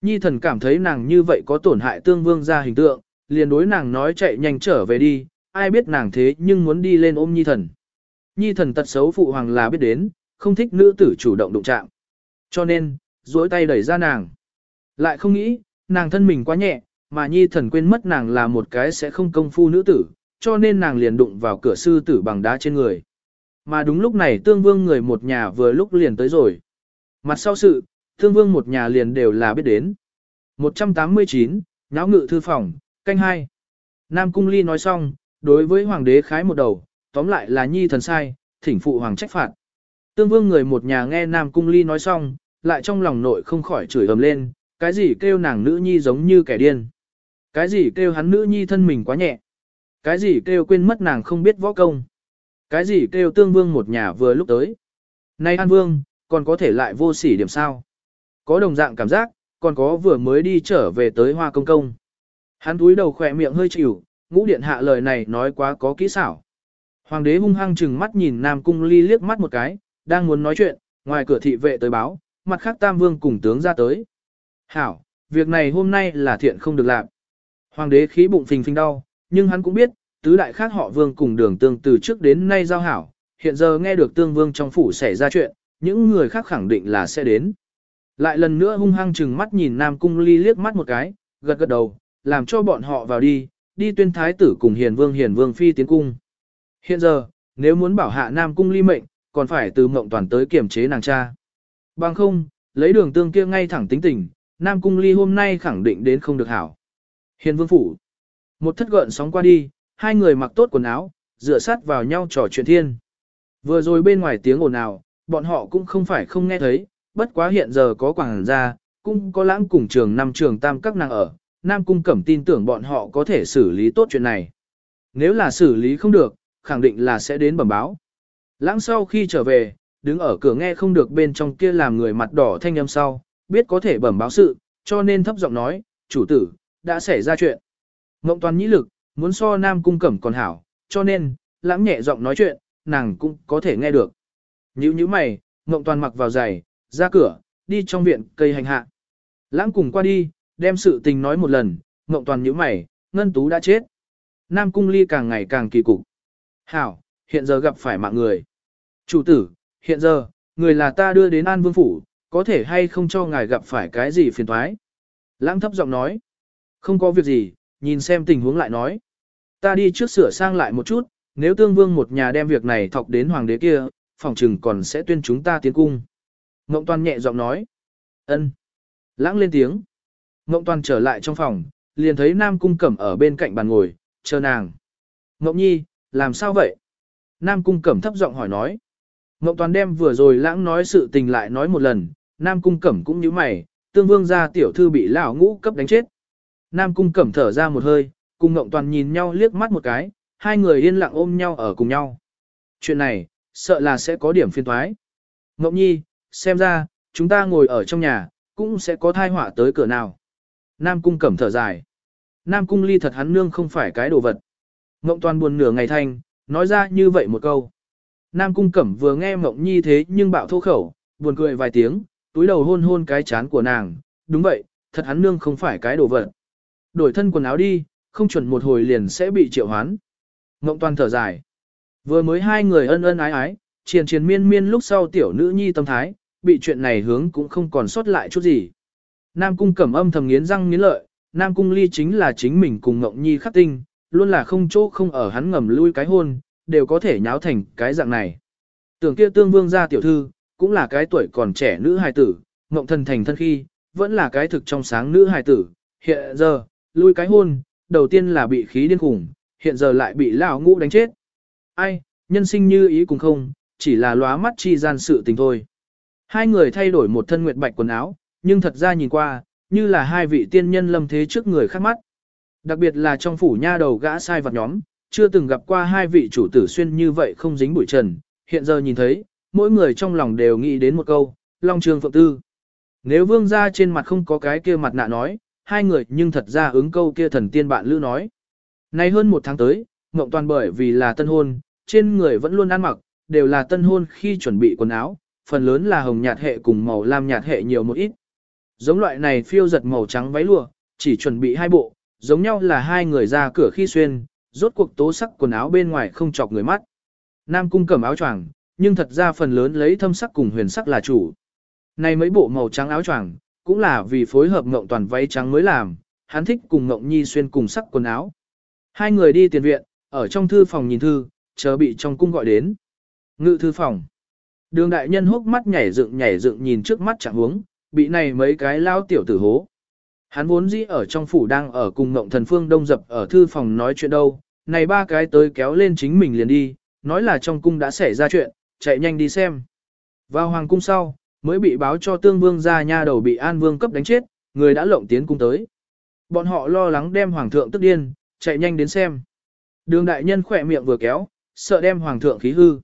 Speaker 1: Nhi thần cảm thấy nàng như vậy có tổn hại tương vương ra hình tượng, liền đối nàng nói chạy nhanh trở về đi, ai biết nàng thế nhưng muốn đi lên ôm nhi thần. Nhi thần tật xấu phụ hoàng là biết đến, không thích nữ tử chủ động đụng chạm. Cho nên, duỗi tay đẩy ra nàng. Lại không nghĩ, nàng thân mình quá nhẹ, mà nhi thần quên mất nàng là một cái sẽ không công phu nữ tử, cho nên nàng liền đụng vào cửa sư tử bằng đá trên người. Mà đúng lúc này tương vương người một nhà vừa lúc liền tới rồi. Mặt sau sự, tương vương một nhà liền đều là biết đến. 189, nháo ngự thư phòng, canh hai. Nam Cung Ly nói xong, đối với hoàng đế khái một đầu, tóm lại là nhi thần sai, thỉnh phụ hoàng trách phạt. Tương vương người một nhà nghe Nam Cung Ly nói xong, lại trong lòng nội không khỏi chửi ầm lên, cái gì kêu nàng nữ nhi giống như kẻ điên. Cái gì kêu hắn nữ nhi thân mình quá nhẹ. Cái gì kêu quên mất nàng không biết võ công. Cái gì kêu tương vương một nhà vừa lúc tới. Nay An Vương, còn có thể lại vô sỉ điểm sao. Có đồng dạng cảm giác, còn có vừa mới đi trở về tới hoa công công. Hắn túi đầu khỏe miệng hơi chịu, ngũ điện hạ lời này nói quá có kỹ xảo. Hoàng đế hung hăng chừng mắt nhìn Nam Cung Ly liếc mắt một cái, đang muốn nói chuyện, ngoài cửa thị vệ tới báo, mặt khác Tam Vương cùng tướng ra tới. Hảo, việc này hôm nay là thiện không được làm. Hoàng đế khí bụng phình phình đau, nhưng hắn cũng biết, tứ đại khác họ Vương cùng đường tương từ trước đến nay giao hảo, hiện giờ nghe được tương Vương trong phủ xảy ra chuyện, những người khác khẳng định là sẽ đến. Lại lần nữa hung hăng chừng mắt nhìn Nam Cung Ly liếc mắt một cái, gật gật đầu, làm cho bọn họ vào đi, đi tuyên thái tử cùng Hiền Vương Hiền Vương Phi tiến cung. Hiện giờ, nếu muốn bảo hạ Nam Cung Ly mệnh, còn phải từ mộng toàn tới kiểm chế nàng cha. Bằng không, lấy đường tương kia ngay thẳng tính tình, Nam Cung Ly hôm nay khẳng định đến không được hảo. Hiền Vương Phủ. Một thất gợn sóng qua đi, hai người mặc tốt quần áo, dựa sát vào nhau trò chuyện thiên. Vừa rồi bên ngoài tiếng ồn ào, bọn họ cũng không phải không nghe thấy, bất quá hiện giờ có quảng gia, cũng có lãng cùng trường năm trường tam các nàng ở, Nam Cung Cẩm tin tưởng bọn họ có thể xử lý tốt chuyện này. Nếu là xử lý không được, khẳng định là sẽ đến bẩm báo. Lãng sau khi trở về, đứng ở cửa nghe không được bên trong kia làm người mặt đỏ thanh âm sau, biết có thể bẩm báo sự, cho nên thấp giọng nói, chủ tử, đã xảy ra chuyện. Ngộng toàn nhĩ lực, muốn so Nam Cung Cẩm còn hảo, cho nên, lãng nhẹ giọng nói chuyện, nàng cũng có thể nghe được. Như như mày, Ngộng toàn mặc vào giày, ra cửa, đi trong viện cây hành hạ. Lãng cùng qua đi, đem sự tình nói một lần, Ngộng toàn nhíu mày, Ngân Tú đã chết. Nam Cung Ly càng ngày càng kỳ cục. Hảo, hiện giờ gặp phải mạng người. Chủ tử, hiện giờ, người là ta đưa đến An Vương Phủ, có thể hay không cho ngài gặp phải cái gì phiền thoái. Lãng thấp giọng nói. Không có việc gì, nhìn xem tình huống lại nói. Ta đi trước sửa sang lại một chút, nếu tương vương một nhà đem việc này thọc đến hoàng đế kia, phòng trừng còn sẽ tuyên chúng ta tiến cung. Ngộng toàn nhẹ giọng nói. ân. Lãng lên tiếng. Ngộng toàn trở lại trong phòng, liền thấy Nam Cung Cẩm ở bên cạnh bàn ngồi, chờ nàng. Ngộng nhi, làm sao vậy? Nam Cung Cẩm thấp giọng hỏi nói. Ngộng toàn đem vừa rồi lãng nói sự tình lại nói một lần, Nam Cung Cẩm cũng như mày, tương vương gia tiểu thư bị lão ngũ cấp đánh chết. Nam Cung Cẩm thở ra một hơi, cùng Ngộng toàn nhìn nhau liếc mắt một cái, hai người yên lặng ôm nhau ở cùng nhau. Chuyện này, sợ là sẽ có điểm phiên thoái. Ngộng nhi, xem ra, chúng ta ngồi ở trong nhà, cũng sẽ có thai họa tới cửa nào. Nam Cung Cẩm thở dài. Nam Cung ly thật hắn nương không phải cái đồ vật. Ngộng toàn buồn nửa ngày thanh, nói ra như vậy một câu. Nam Cung Cẩm vừa nghe Ngộng Nhi thế nhưng bạo thô khẩu, buồn cười vài tiếng, túi đầu hôn hôn cái chán của nàng. Đúng vậy, thật hắn nương không phải cái đồ vật. Đổi thân quần áo đi, không chuẩn một hồi liền sẽ bị triệu hoán. Ngộng toàn thở dài. Vừa mới hai người ân ân ái ái, triền triền miên miên lúc sau tiểu nữ nhi tâm thái, bị chuyện này hướng cũng không còn sót lại chút gì. Nam cung cẩm âm thầm nghiến răng nghiến lợi, Nam Cung Ly chính là chính mình cùng Ngộng Nhi khắc tinh, luôn là không chỗ không ở hắn ngầm lui cái hôn, đều có thể nháo thành cái dạng này. Tưởng kia tương vương gia tiểu thư, cũng là cái tuổi còn trẻ nữ hài tử, Ngộng thần thành thân khi, vẫn là cái thực trong sáng nữ hài tử, hiện giờ, lui cái hôn, đầu tiên là bị khí điên khủng, hiện giờ lại bị lão ngũ đánh chết. Ai, nhân sinh như ý cùng không, chỉ là lóa mắt chi gian sự tình thôi. Hai người thay đổi một thân nguyệt bạch quần áo, nhưng thật ra nhìn qua, như là hai vị tiên nhân lâm thế trước người khác mắt. Đặc biệt là trong phủ nha đầu gã sai vật nhóm, chưa từng gặp qua hai vị chủ tử xuyên như vậy không dính bụi trần, hiện giờ nhìn thấy, mỗi người trong lòng đều nghĩ đến một câu, Long Trường Phượng Tư. Nếu vương gia trên mặt không có cái kia mặt nạ nói, hai người nhưng thật ra ứng câu kia thần tiên bạn lữ nói. Nay hơn một tháng tới, Ngộng Toàn bởi vì là tân hôn, trên người vẫn luôn ăn mặc, đều là tân hôn khi chuẩn bị quần áo, phần lớn là hồng nhạt hệ cùng màu lam nhạt hệ nhiều một ít. Giống loại này phiêu giật màu trắng váy lụa, chỉ chuẩn bị hai bộ, giống nhau là hai người ra cửa khi xuyên, rốt cuộc tố sắc quần áo bên ngoài không chọc người mắt. Nam cung cầm áo choàng, nhưng thật ra phần lớn lấy thâm sắc cùng huyền sắc là chủ. Này mấy bộ màu trắng áo choàng, cũng là vì phối hợp ngộng toàn váy trắng mới làm, hắn thích cùng ngộng nhi xuyên cùng sắc quần áo. Hai người đi tiền viện, ở trong thư phòng nhìn thư, chờ bị trong cung gọi đến. Ngự thư phòng. Đường đại nhân hốc mắt nhảy dựng nhảy dựng nhìn trước mắt chẳng huống, bị này mấy cái lao tiểu tử hố. Hắn vốn dĩ ở trong phủ đang ở cùng ngộng thần phương đông dập ở thư phòng nói chuyện đâu, này ba cái tới kéo lên chính mình liền đi, nói là trong cung đã xảy ra chuyện, chạy nhanh đi xem. Vào hoàng cung sau, mới bị báo cho tương vương ra nha đầu bị an vương cấp đánh chết, người đã lộng tiến cung tới. Bọn họ lo lắng đem hoàng thượng tức điên, chạy nhanh đến xem. Đường đại nhân khỏe miệng vừa kéo, sợ đem hoàng thượng khí hư.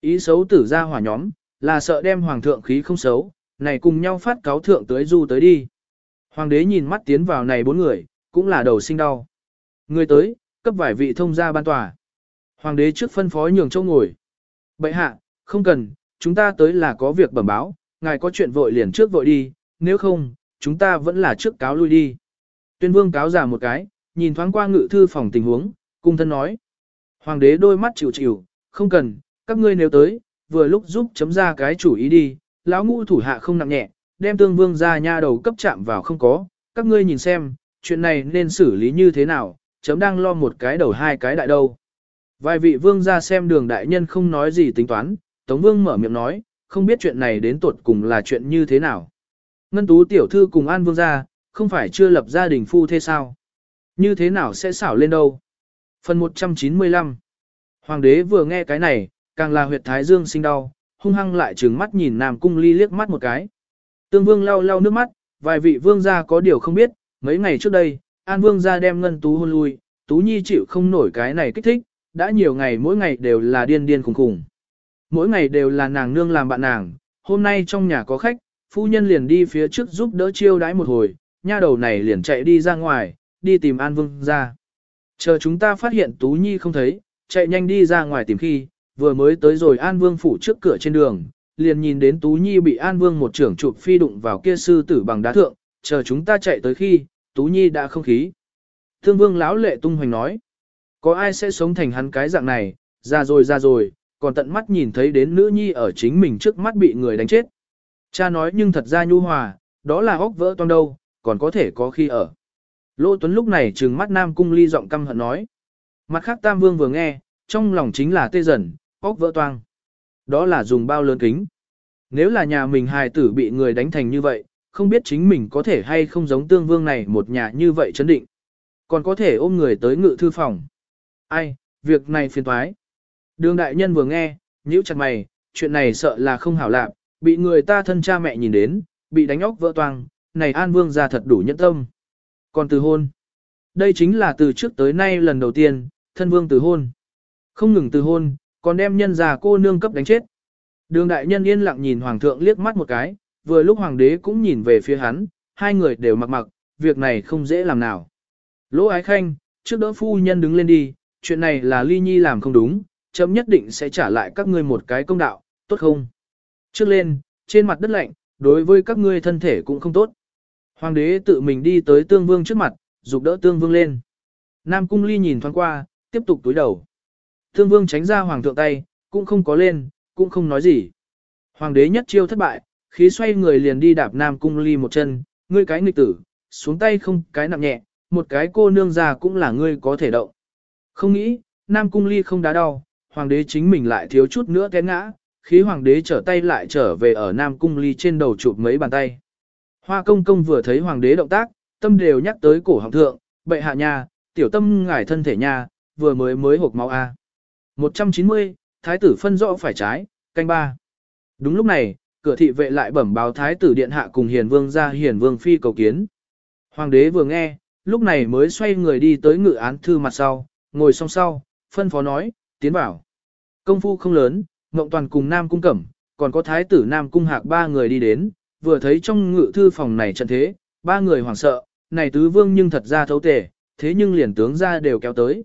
Speaker 1: Ý xấu tử ra hỏa nhóm, là sợ đem hoàng thượng khí không xấu, này cùng nhau phát cáo thượng tới du tới đi. Hoàng đế nhìn mắt tiến vào này bốn người, cũng là đầu sinh đau. Người tới, cấp vài vị thông gia ban tòa. Hoàng đế trước phân phó nhường châu ngồi. bệ hạ, không cần, chúng ta tới là có việc bẩm báo, ngài có chuyện vội liền trước vội đi, nếu không, chúng ta vẫn là trước cáo lui đi. Tuyên vương cáo giả một cái, nhìn thoáng qua ngự thư phòng tình huống, cung thân nói. Hoàng đế đôi mắt chịu chịu, không cần, các ngươi nếu tới, vừa lúc giúp chấm ra cái chủ ý đi, lão ngũ thủ hạ không nặng nhẹ, đem tương vương ra nha đầu cấp chạm vào không có, các ngươi nhìn xem, chuyện này nên xử lý như thế nào, chấm đang lo một cái đầu hai cái đại đâu. Vài vị vương ra xem đường đại nhân không nói gì tính toán, Tống Vương mở miệng nói, không biết chuyện này đến tuột cùng là chuyện như thế nào. Ngân Tú tiểu thư cùng An Vương ra, không phải chưa lập gia đình phu thế sao? Như thế nào sẽ xảo lên đâu? Phần 195 Hoàng đế vừa nghe cái này, càng là huyệt thái dương sinh đau, hung hăng lại trừng mắt nhìn Nam Cung Ly liếc mắt một cái. Tương Vương lau lau nước mắt, vài vị vương gia có điều không biết, mấy ngày trước đây, An Vương gia đem Ngân Tú hôn lui, Tú Nhi chịu không nổi cái này kích thích, đã nhiều ngày mỗi ngày đều là điên điên khủng khủng. Mỗi ngày đều là nàng nương làm bạn nàng, hôm nay trong nhà có khách, phu nhân liền đi phía trước giúp đỡ chiêu đãi một hồi, nha đầu này liền chạy đi ra ngoài, đi tìm An Vương ra. Chờ chúng ta phát hiện Tú Nhi không thấy, chạy nhanh đi ra ngoài tìm khi, vừa mới tới rồi An Vương phủ trước cửa trên đường, liền nhìn đến Tú Nhi bị An Vương một trưởng chụp phi đụng vào kia sư tử bằng đá thượng, chờ chúng ta chạy tới khi, Tú Nhi đã không khí. Thương Vương lão lệ tung hoành nói, có ai sẽ sống thành hắn cái dạng này, ra rồi ra rồi, còn tận mắt nhìn thấy đến nữ nhi ở chính mình trước mắt bị người đánh chết. Cha nói nhưng thật ra nhu hòa, đó là óc vỡ toang đâu, còn có thể có khi ở. Lô Tuấn lúc này trừng mắt Nam Cung Ly giọng căm hận nói. Mặt khác Tam Vương vừa nghe, trong lòng chính là tê dần, óc vỡ toang. Đó là dùng bao lớn kính. Nếu là nhà mình hài tử bị người đánh thành như vậy, không biết chính mình có thể hay không giống tương vương này một nhà như vậy chấn định. Còn có thể ôm người tới ngự thư phòng. Ai, việc này phiền toái. Đường đại nhân vừa nghe, nhíu chặt mày, chuyện này sợ là không hảo lạc, bị người ta thân cha mẹ nhìn đến, bị đánh óc vỡ toang, này An Vương ra thật đủ nhẫn tâm. Còn từ hôn, đây chính là từ trước tới nay lần đầu tiên, thân vương từ hôn. Không ngừng từ hôn, còn đem nhân già cô nương cấp đánh chết. Đường đại nhân yên lặng nhìn hoàng thượng liếc mắt một cái, vừa lúc hoàng đế cũng nhìn về phía hắn, hai người đều mặc mặc, việc này không dễ làm nào. Lỗ ái khanh, trước đỡ phu nhân đứng lên đi, chuyện này là ly nhi làm không đúng, chấm nhất định sẽ trả lại các ngươi một cái công đạo, tốt không? Trước lên, trên mặt đất lạnh, đối với các ngươi thân thể cũng không tốt. Hoàng đế tự mình đi tới tương vương trước mặt, giúp đỡ tương vương lên. Nam cung ly nhìn thoáng qua, tiếp tục túi đầu. Tương vương tránh ra hoàng thượng tay, cũng không có lên, cũng không nói gì. Hoàng đế nhất chiêu thất bại, khí xoay người liền đi đạp Nam cung ly một chân, ngươi cái nghịch tử, xuống tay không cái nặng nhẹ, một cái cô nương già cũng là ngươi có thể động. Không nghĩ, Nam Cung Ly không đá đau, hoàng đế chính mình lại thiếu chút nữa té ngã, khí hoàng đế trở tay lại trở về ở Nam Cung Ly trên đầu chụp mấy bàn tay. Hoa công công vừa thấy hoàng đế động tác, tâm đều nhắc tới cổ họng thượng, bệ hạ nha, tiểu tâm ngải thân thể nha, vừa mới mới hộp máu A. 190, thái tử phân rõ phải trái, canh ba. Đúng lúc này, cửa thị vệ lại bẩm báo thái tử điện hạ cùng hiền vương ra hiền vương phi cầu kiến. Hoàng đế vừa nghe, lúc này mới xoay người đi tới ngự án thư mặt sau, ngồi song sau, phân phó nói, tiến vào. Công phu không lớn, Ngộng Toàn cùng Nam Cung Cẩm, còn có thái tử Nam Cung Hạc ba người đi đến, vừa thấy trong ngự thư phòng này trận thế, ba người hoảng sợ, này tứ vương nhưng thật ra thấu tể, thế nhưng liền tướng ra đều kéo tới.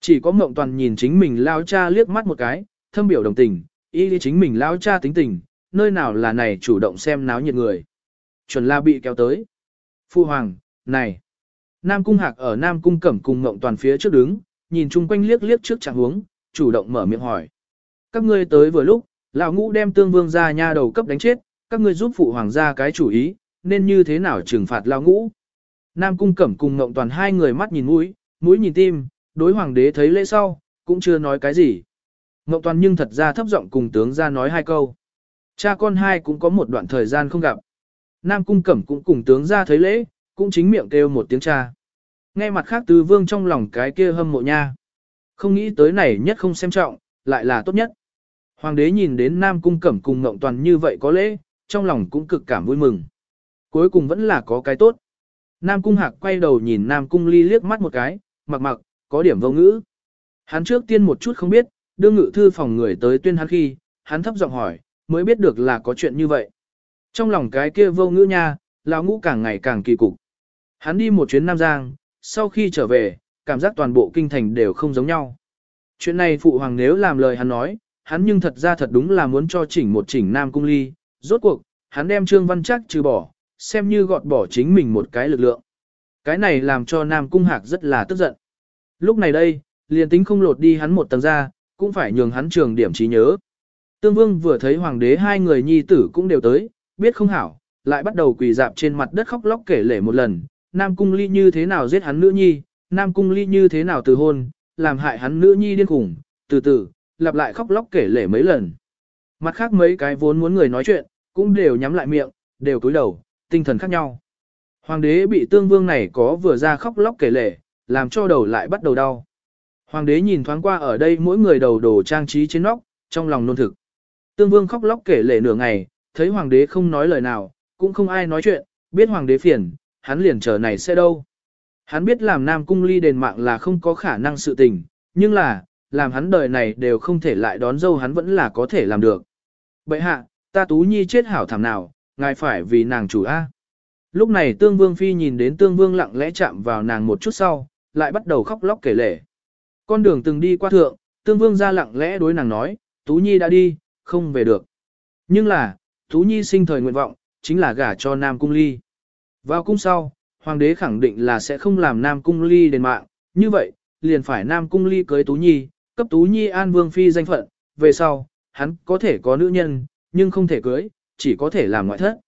Speaker 1: Chỉ có Ngộng Toàn nhìn chính mình lao cha liếc mắt một cái, thâm biểu đồng tình, ý chính mình lao cha tính tình, nơi nào là này chủ động xem náo nhiệt người. Chuẩn la bị kéo tới. Phu Hoàng, này. Nam Cung Hạc ở Nam Cung Cẩm cùng Ngộng Toàn phía trước đứng, nhìn chung quanh liếc liếc trước trạng huống, chủ động mở miệng hỏi. Các ngươi tới vừa lúc, lão ngũ đem tương vương ra nha đầu cấp đánh chết, các ngươi giúp phụ hoàng gia cái chủ ý, nên như thế nào trừng phạt lão ngũ. Nam Cung Cẩm cùng Ngộng Toàn hai người mắt nhìn mũi, mũi nhìn tim, đối hoàng đế thấy lễ sau, cũng chưa nói cái gì. Ngộng Toàn nhưng thật ra thấp giọng cùng tướng ra nói hai câu. Cha con hai cũng có một đoạn thời gian không gặp. Nam Cung Cẩm cũng cùng tướng ra thấy lễ, cũng chính miệng kêu một tiếng cha. Nghe mặt khác tứ vương trong lòng cái kia hâm mộ nha. Không nghĩ tới này nhất không xem trọng, lại là tốt nhất. Hoàng đế nhìn đến Nam Cung Cẩm cùng Ngộng Toàn như vậy có lễ, trong lòng cũng cực cảm vui mừng. Cuối cùng vẫn là có cái tốt. Nam Cung Hạc quay đầu nhìn Nam Cung Ly liếc mắt một cái, mặc mặc, có điểm vô ngữ. Hắn trước tiên một chút không biết, đưa ngự thư phòng người tới tuyên hắn khi, hắn thấp giọng hỏi, mới biết được là có chuyện như vậy. Trong lòng cái kia vô ngữ nha, lão ngũ càng ngày càng kỳ cục. Hắn đi một chuyến Nam Giang, sau khi trở về, cảm giác toàn bộ kinh thành đều không giống nhau. Chuyện này phụ hoàng nếu làm lời hắn nói, hắn nhưng thật ra thật đúng là muốn cho chỉnh một chỉnh Nam Cung Ly, rốt cuộc, hắn đem Trương Văn Trác trừ bỏ, xem như gọt bỏ chính mình một cái lực lượng. Cái này làm cho Nam Cung Hạc rất là tức giận. Lúc này đây, liền tính không lột đi hắn một tầng ra, cũng phải nhường hắn trường điểm trí nhớ. Tương Vương vừa thấy hoàng đế hai người nhi tử cũng đều tới, biết không hảo, lại bắt đầu quỳ dạp trên mặt đất khóc lóc kể lể một lần, Nam Cung Ly như thế nào giết hắn nữ nhi, Nam Cung Ly như thế nào từ hôn, làm hại hắn nữ nhi điên khủng, từ từ, lặp lại khóc lóc kể lể mấy lần. Mặt khác mấy cái vốn muốn người nói chuyện, cũng đều nhắm lại miệng, đều cúi đầu, tinh thần khác nhau. Hoàng đế bị tương vương này có vừa ra khóc lóc kể lể, làm cho đầu lại bắt đầu đau. Hoàng đế nhìn thoáng qua ở đây mỗi người đầu đồ trang trí trên nóc, trong lòng nôn thực. Tương vương khóc lóc kể lể nửa ngày, thấy hoàng đế không nói lời nào, cũng không ai nói chuyện, biết hoàng đế phiền, hắn liền chờ này sẽ đâu. Hắn biết làm nam cung ly đền mạng là không có khả năng sự tình, nhưng là, làm hắn đời này đều không thể lại đón dâu hắn vẫn là có thể làm được. Bệ hạ, ta Tú Nhi chết hảo thảm nào, ngài phải vì nàng chủ A. Lúc này Tương Vương Phi nhìn đến Tương Vương lặng lẽ chạm vào nàng một chút sau, lại bắt đầu khóc lóc kể lể. Con đường từng đi qua thượng, Tương Vương ra lặng lẽ đối nàng nói, Tú Nhi đã đi, không về được. Nhưng là, Tú Nhi sinh thời nguyện vọng, chính là gả cho Nam Cung Ly. Vào cung sau, Hoàng đế khẳng định là sẽ không làm Nam Cung Ly đền mạng, như vậy, liền phải Nam Cung Ly cưới Tú Nhi, cấp Tú Nhi an vương phi danh phận, về sau, hắn có thể có nữ nhân, nhưng không thể cưới, chỉ có thể làm ngoại thất.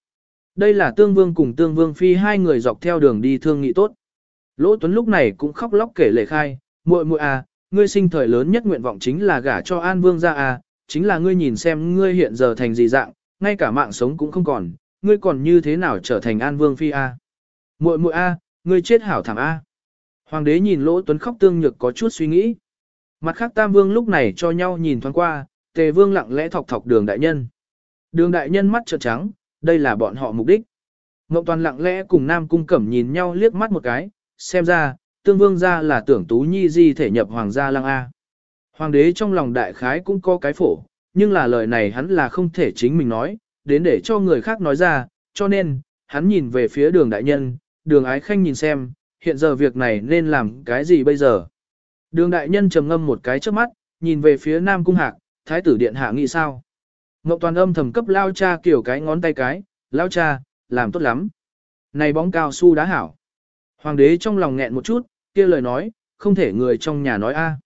Speaker 1: Đây là tương vương cùng tương vương phi hai người dọc theo đường đi thương nghị tốt. Lỗ Tuấn lúc này cũng khóc lóc kể lệ khai, muội muội à, ngươi sinh thời lớn nhất nguyện vọng chính là gả cho An Vương ra à, chính là ngươi nhìn xem ngươi hiện giờ thành gì dạng, ngay cả mạng sống cũng không còn, ngươi còn như thế nào trở thành An Vương phi à. Muội muội a, à, ngươi chết hảo thảm a. À. Hoàng đế nhìn Lỗ Tuấn khóc tương nhược có chút suy nghĩ. Mặt khác Tam Vương lúc này cho nhau nhìn thoáng qua, Tề Vương lặng lẽ thọc thọc đường đại nhân. Đường đại nhân mắt trợn trắng, đây là bọn họ mục đích. Ngọc Toàn lặng lẽ cùng Nam Cung Cẩm nhìn nhau liếc mắt một cái, xem ra, tương vương ra là tưởng Tú Nhi di thể nhập Hoàng gia lăng A. Hoàng đế trong lòng đại khái cũng có cái phổ, nhưng là lời này hắn là không thể chính mình nói, đến để cho người khác nói ra, cho nên, hắn nhìn về phía đường đại nhân, đường ái khanh nhìn xem, hiện giờ việc này nên làm cái gì bây giờ. Đường đại nhân trầm ngâm một cái trước mắt, nhìn về phía Nam Cung Hạc, thái tử điện hạ nghĩ sao. Ngọc toàn âm thầm cấp lao cha kiểu cái ngón tay cái, lao cha, làm tốt lắm. Này bóng cao su đá hảo. Hoàng đế trong lòng nghẹn một chút, kia lời nói, không thể người trong nhà nói a.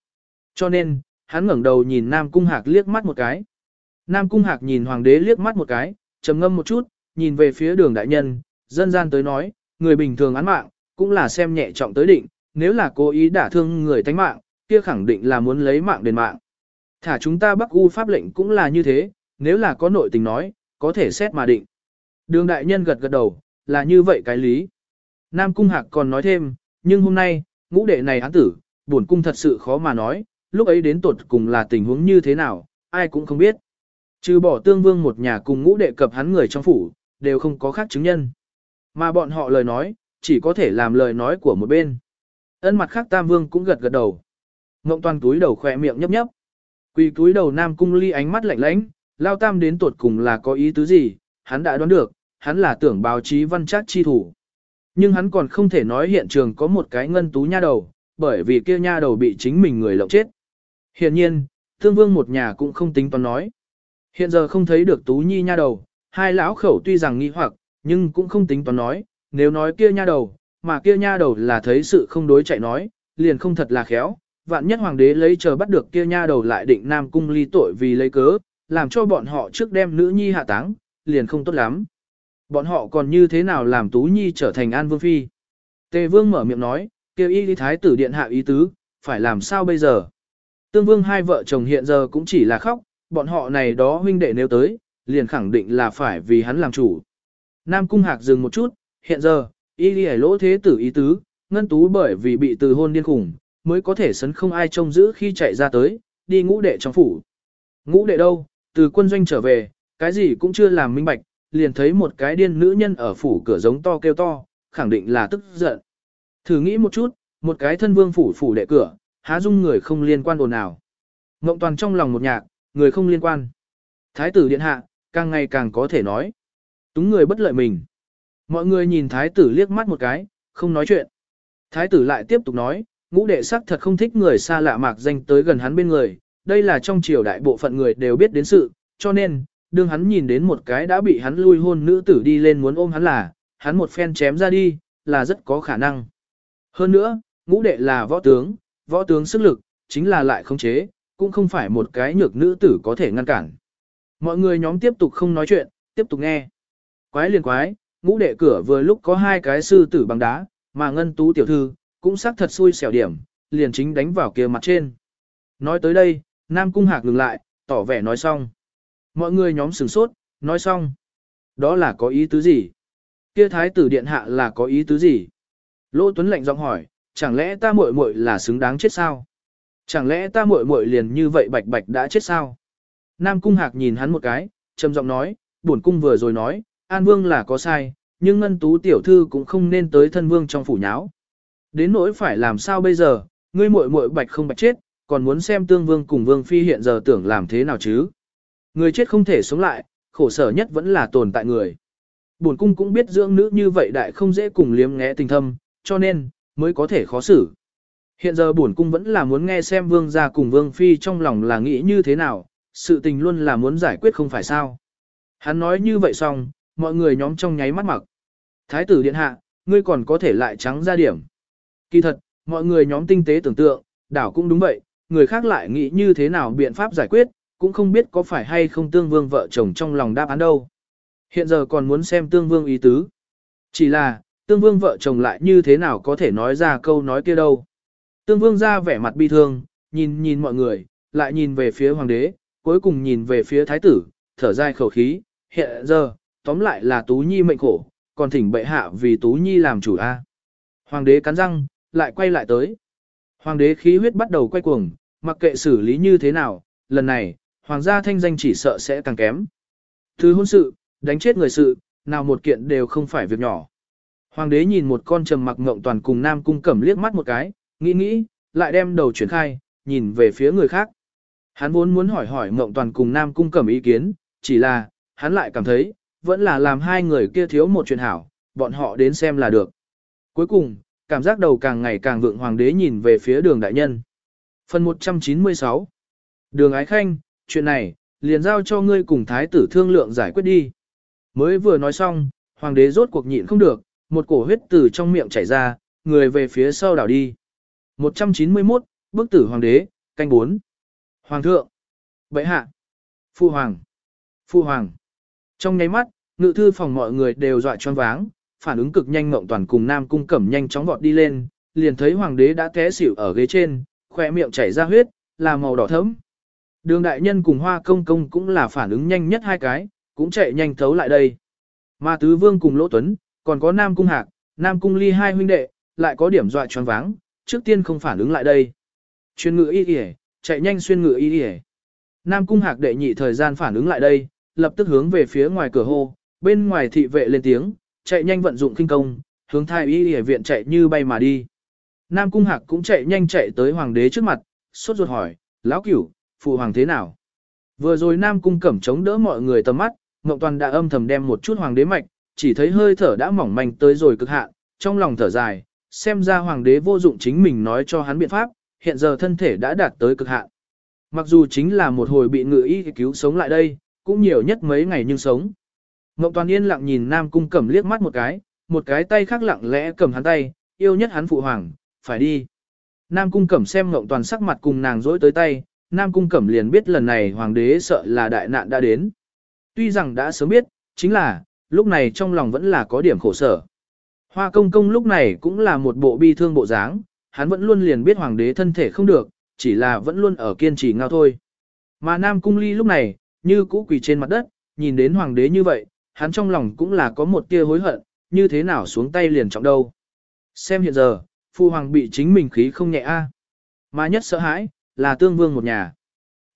Speaker 1: Cho nên, hắn ngẩng đầu nhìn Nam Cung Hạc liếc mắt một cái. Nam Cung Hạc nhìn Hoàng đế liếc mắt một cái, trầm ngâm một chút, nhìn về phía đường đại nhân, dân gian tới nói, người bình thường án mạng, cũng là xem nhẹ trọng tới định, nếu là cố ý đả thương người tánh mạng, kia khẳng định là muốn lấy mạng đền mạng. Thả chúng ta Bắc U pháp lệnh cũng là như thế, nếu là có nội tình nói, có thể xét mà định. Đường đại nhân gật gật đầu, là như vậy cái lý. Nam Cung Hạc còn nói thêm, nhưng hôm nay, ngũ đệ này án tử, buồn cung thật sự khó mà nói, lúc ấy đến tột cùng là tình huống như thế nào, ai cũng không biết. Trừ bỏ tương vương một nhà cùng ngũ đệ cập hắn người trong phủ, đều không có khác chứng nhân. Mà bọn họ lời nói, chỉ có thể làm lời nói của một bên. Ân mặt khác tam vương cũng gật gật đầu. Ngộng toàn túi đầu khỏe miệng nhấp nhấp. Quỳ túi đầu nam cung ly ánh mắt lạnh lãnh, lao tam đến tuột cùng là có ý tứ gì, hắn đã đoán được, hắn là tưởng báo chí văn trác chi thủ. Nhưng hắn còn không thể nói hiện trường có một cái ngân tú nha đầu, bởi vì kia nha đầu bị chính mình người lộng chết. Hiện nhiên, thương vương một nhà cũng không tính toán nói. Hiện giờ không thấy được tú nhi nha đầu, hai lão khẩu tuy rằng nghi hoặc, nhưng cũng không tính toán nói, nếu nói kia nha đầu, mà kia nha đầu là thấy sự không đối chạy nói, liền không thật là khéo, vạn nhất hoàng đế lấy chờ bắt được kia nha đầu lại định nam cung ly tội vì lấy cớ, làm cho bọn họ trước đem nữ nhi hạ táng, liền không tốt lắm. Bọn họ còn như thế nào làm tú nhi trở thành an vương phi? Tề vương mở miệng nói, kêu y lý thái tử điện hạ ý tứ, phải làm sao bây giờ? Tương vương hai vợ chồng hiện giờ cũng chỉ là khóc, bọn họ này đó huynh đệ nếu tới, liền khẳng định là phải vì hắn làm chủ. Nam cung hạc dừng một chút, hiện giờ, y đi lỗ thế tử ý tứ, ngân tú bởi vì bị từ hôn điên khủng, mới có thể sấn không ai trông giữ khi chạy ra tới, đi ngũ đệ trong phủ. Ngũ đệ đâu, từ quân doanh trở về, cái gì cũng chưa làm minh bạch, liền thấy một cái điên nữ nhân ở phủ cửa giống to kêu to, khẳng định là tức giận. Thử nghĩ một chút, một cái thân vương phủ phủ đệ cửa, há dung người không liên quan ồn nào. Ngộng toàn trong lòng một nhạc, người không liên quan. Thái tử điện hạ, càng ngày càng có thể nói. Túng người bất lợi mình. Mọi người nhìn thái tử liếc mắt một cái, không nói chuyện. Thái tử lại tiếp tục nói, ngũ đệ sắc thật không thích người xa lạ mạc danh tới gần hắn bên người. Đây là trong triều đại bộ phận người đều biết đến sự, cho nên, đương hắn nhìn đến một cái đã bị hắn lui hôn nữ tử đi lên muốn ôm hắn là, hắn một phen chém ra đi, là rất có khả năng. Hơn nữa, ngũ đệ là võ tướng, võ tướng sức lực, chính là lại không chế, cũng không phải một cái nhược nữ tử có thể ngăn cản. Mọi người nhóm tiếp tục không nói chuyện, tiếp tục nghe. Quái liền quái, ngũ đệ cửa vừa lúc có hai cái sư tử bằng đá, mà ngân tú tiểu thư, cũng xác thật xui xẻo điểm, liền chính đánh vào kia mặt trên. Nói tới đây, Nam Cung Hạc ngừng lại, tỏ vẻ nói xong. Mọi người nhóm sửng sốt, nói xong. Đó là có ý tứ gì? Kia thái tử điện hạ là có ý tứ gì? Lô Tuấn lạnh giọng hỏi, chẳng lẽ ta muội muội là xứng đáng chết sao? Chẳng lẽ ta muội muội liền như vậy bạch bạch đã chết sao? Nam Cung Hạc nhìn hắn một cái, trầm giọng nói, bổn cung vừa rồi nói, An Vương là có sai, nhưng Ngân Tú tiểu thư cũng không nên tới thân vương trong phủ nháo. Đến nỗi phải làm sao bây giờ, ngươi muội muội bạch không bạch chết, còn muốn xem tương vương cùng vương phi hiện giờ tưởng làm thế nào chứ? Người chết không thể sống lại, khổ sở nhất vẫn là tồn tại người. Bổn cung cũng biết dưỡng nữ như vậy đại không dễ cùng liếm ngẽ tình thâm, cho nên, mới có thể khó xử. Hiện giờ bổn cung vẫn là muốn nghe xem vương gia cùng vương phi trong lòng là nghĩ như thế nào, sự tình luôn là muốn giải quyết không phải sao. Hắn nói như vậy xong, mọi người nhóm trong nháy mắt mặc. Thái tử điện hạ, ngươi còn có thể lại trắng ra điểm. Kỳ thật, mọi người nhóm tinh tế tưởng tượng, đảo cũng đúng vậy, người khác lại nghĩ như thế nào biện pháp giải quyết, cũng không biết có phải hay không tương vương vợ chồng trong lòng đáp án đâu. Hiện giờ còn muốn xem tương vương ý tứ. Chỉ là, tương vương vợ chồng lại như thế nào có thể nói ra câu nói kia đâu. Tương vương ra vẻ mặt bi thương, nhìn nhìn mọi người, lại nhìn về phía hoàng đế, cuối cùng nhìn về phía thái tử, thở dài khẩu khí, hiện giờ, tóm lại là Tú Nhi mệnh khổ, còn thỉnh bệ hạ vì Tú Nhi làm chủ a. Hoàng đế cắn răng, lại quay lại tới. Hoàng đế khí huyết bắt đầu quay cuồng, mặc kệ xử lý như thế nào, lần này, hoàng gia thanh danh chỉ sợ sẽ càng kém. Thứ hôn sự, đánh chết người sự, nào một kiện đều không phải việc nhỏ. Hoàng đế nhìn một con trầm mặc ngộng toàn cùng nam cung cẩm liếc mắt một cái, nghĩ nghĩ, lại đem đầu chuyển khai, nhìn về phía người khác. Hắn vốn muốn hỏi hỏi ngộng toàn cùng nam cung cẩm ý kiến, chỉ là, hắn lại cảm thấy, vẫn là làm hai người kia thiếu một chuyện hảo, bọn họ đến xem là được. Cuối cùng, cảm giác đầu càng ngày càng vượng hoàng đế nhìn về phía đường đại nhân. Phần 196 Đường ái khanh, chuyện này, liền giao cho ngươi cùng thái tử thương lượng giải quyết đi. Mới vừa nói xong, hoàng đế rốt cuộc nhịn không được, một cổ huyết từ trong miệng chảy ra, người về phía sau đảo đi. 191, bức tử hoàng đế, canh 4. Hoàng thượng, bệ hạ, phu hoàng, phu hoàng. Trong nháy mắt, ngự thư phòng mọi người đều dọa choáng váng, phản ứng cực nhanh ngộng toàn cùng Nam Cung Cẩm nhanh chóng vọt đi lên, liền thấy hoàng đế đã té xỉu ở ghế trên, khỏe miệng chảy ra huyết, là màu đỏ thẫm. Đường đại nhân cùng hoa công công cũng là phản ứng nhanh nhất hai cái, cũng chạy nhanh thấu lại đây. Mà tứ vương cùng lỗ tuấn, còn có Nam Cung Hạc, Nam Cung Ly hai huynh đệ, lại có điểm dọa choáng váng, trước tiên không phản ứng lại đây. Chuyên ngự y y, chạy nhanh xuyên ngự y y. Nam Cung Hạc đệ nhị thời gian phản ứng lại đây, lập tức hướng về phía ngoài cửa hô, bên ngoài thị vệ lên tiếng, chạy nhanh vận dụng kinh công, hướng thái y y viện chạy như bay mà đi. Nam Cung Hạc cũng chạy nhanh chạy tới hoàng đế trước mặt, sốt ruột hỏi, lão cửu, phụ hoàng thế nào? Vừa rồi Nam Cung cẩm chống đỡ mọi người tầm mắt, Ngọc Toàn đã âm thầm đem một chút hoàng đế mạch, chỉ thấy hơi thở đã mỏng manh tới rồi cực hạn, trong lòng thở dài, xem ra hoàng đế vô dụng chính mình nói cho hắn biện pháp, hiện giờ thân thể đã đạt tới cực hạn. Mặc dù chính là một hồi bị ngự y cứu sống lại đây, cũng nhiều nhất mấy ngày nhưng sống. Ngộng Toàn yên lặng nhìn Nam Cung Cẩm liếc mắt một cái, một cái tay khác lặng lẽ cầm hắn tay, yêu nhất hắn phụ hoàng, phải đi. Nam Cung Cẩm xem Ngộng Toàn sắc mặt cùng nàng dối tới tay, Nam Cung Cẩm liền biết lần này hoàng đế sợ là đại nạn đã đến. Tuy rằng đã sớm biết, chính là, lúc này trong lòng vẫn là có điểm khổ sở. Hoa công công lúc này cũng là một bộ bi thương bộ dáng, hắn vẫn luôn liền biết hoàng đế thân thể không được, chỉ là vẫn luôn ở kiên trì ngao thôi. Mà Nam Cung Ly lúc này, như cũ quỳ trên mặt đất, nhìn đến hoàng đế như vậy, hắn trong lòng cũng là có một tia hối hận, như thế nào xuống tay liền trọng đâu. Xem hiện giờ, phu hoàng bị chính mình khí không nhẹ a. Mà nhất sợ hãi, là tương vương một nhà.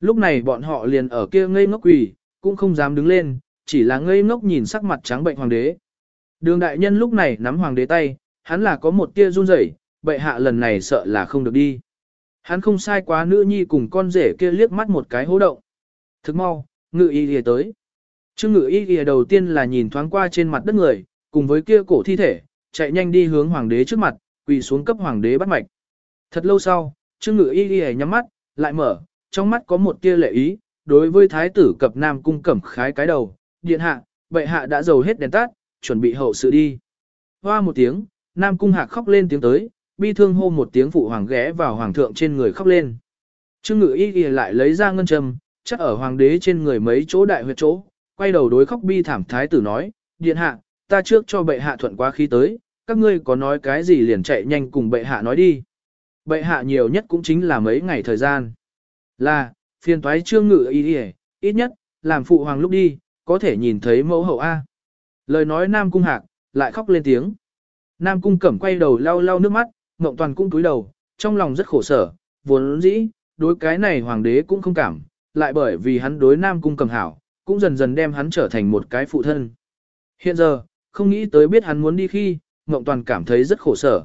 Speaker 1: Lúc này bọn họ liền ở kia ngây ngốc quỳ, cũng không dám đứng lên, chỉ là ngây ngốc nhìn sắc mặt trắng bệnh hoàng đế. Đường đại nhân lúc này nắm hoàng đế tay, hắn là có một tia run rẩy, bệ hạ lần này sợ là không được đi. Hắn không sai quá nữ nhi cùng con rể kia liếc mắt một cái hố động. Thức mau, ngự y lìa tới. Trương ngự y kìa đầu tiên là nhìn thoáng qua trên mặt đất người, cùng với kia cổ thi thể, chạy nhanh đi hướng hoàng đế trước mặt, quỳ xuống cấp hoàng đế bắt mạch. Thật lâu sau, trương ngự y kìa nhắm mắt, lại mở, trong mắt có một tia lệ ý, đối với thái tử cập nam cung cẩm khái cái đầu, điện hạ, bệ hạ đã dầu hết đèn tắt, chuẩn bị hậu sự đi. Hoa một tiếng, nam cung hạc khóc lên tiếng tới, bi thương hô một tiếng phụ hoàng ghé vào hoàng thượng trên người khóc lên. Trương ngự y kìa lại lấy ra ngân trầm, chắc ở hoàng đế trên người mấy chỗ đại huyệt chỗ, quay đầu đối khóc bi thảm thái tử nói, điện hạ, ta trước cho bệ hạ thuận quá khí tới, các ngươi có nói cái gì liền chạy nhanh cùng bệ hạ nói đi. Bệ hạ nhiều nhất cũng chính là mấy ngày thời gian. Là, phiền toái trương ngự ý ghi ít nhất, làm phụ hoàng lúc đi, có thể nhìn thấy mẫu hậu A. Lời nói Nam Cung Hạc, lại khóc lên tiếng. Nam Cung Cẩm quay đầu lau lau nước mắt, Ngộng Toàn cũng túi đầu, trong lòng rất khổ sở, vốn dĩ, đối cái này hoàng đế cũng không cảm, lại bởi vì hắn đối Nam Cung Cẩm hảo, cũng dần dần đem hắn trở thành một cái phụ thân. Hiện giờ, không nghĩ tới biết hắn muốn đi khi, Ngộng Toàn cảm thấy rất khổ sở.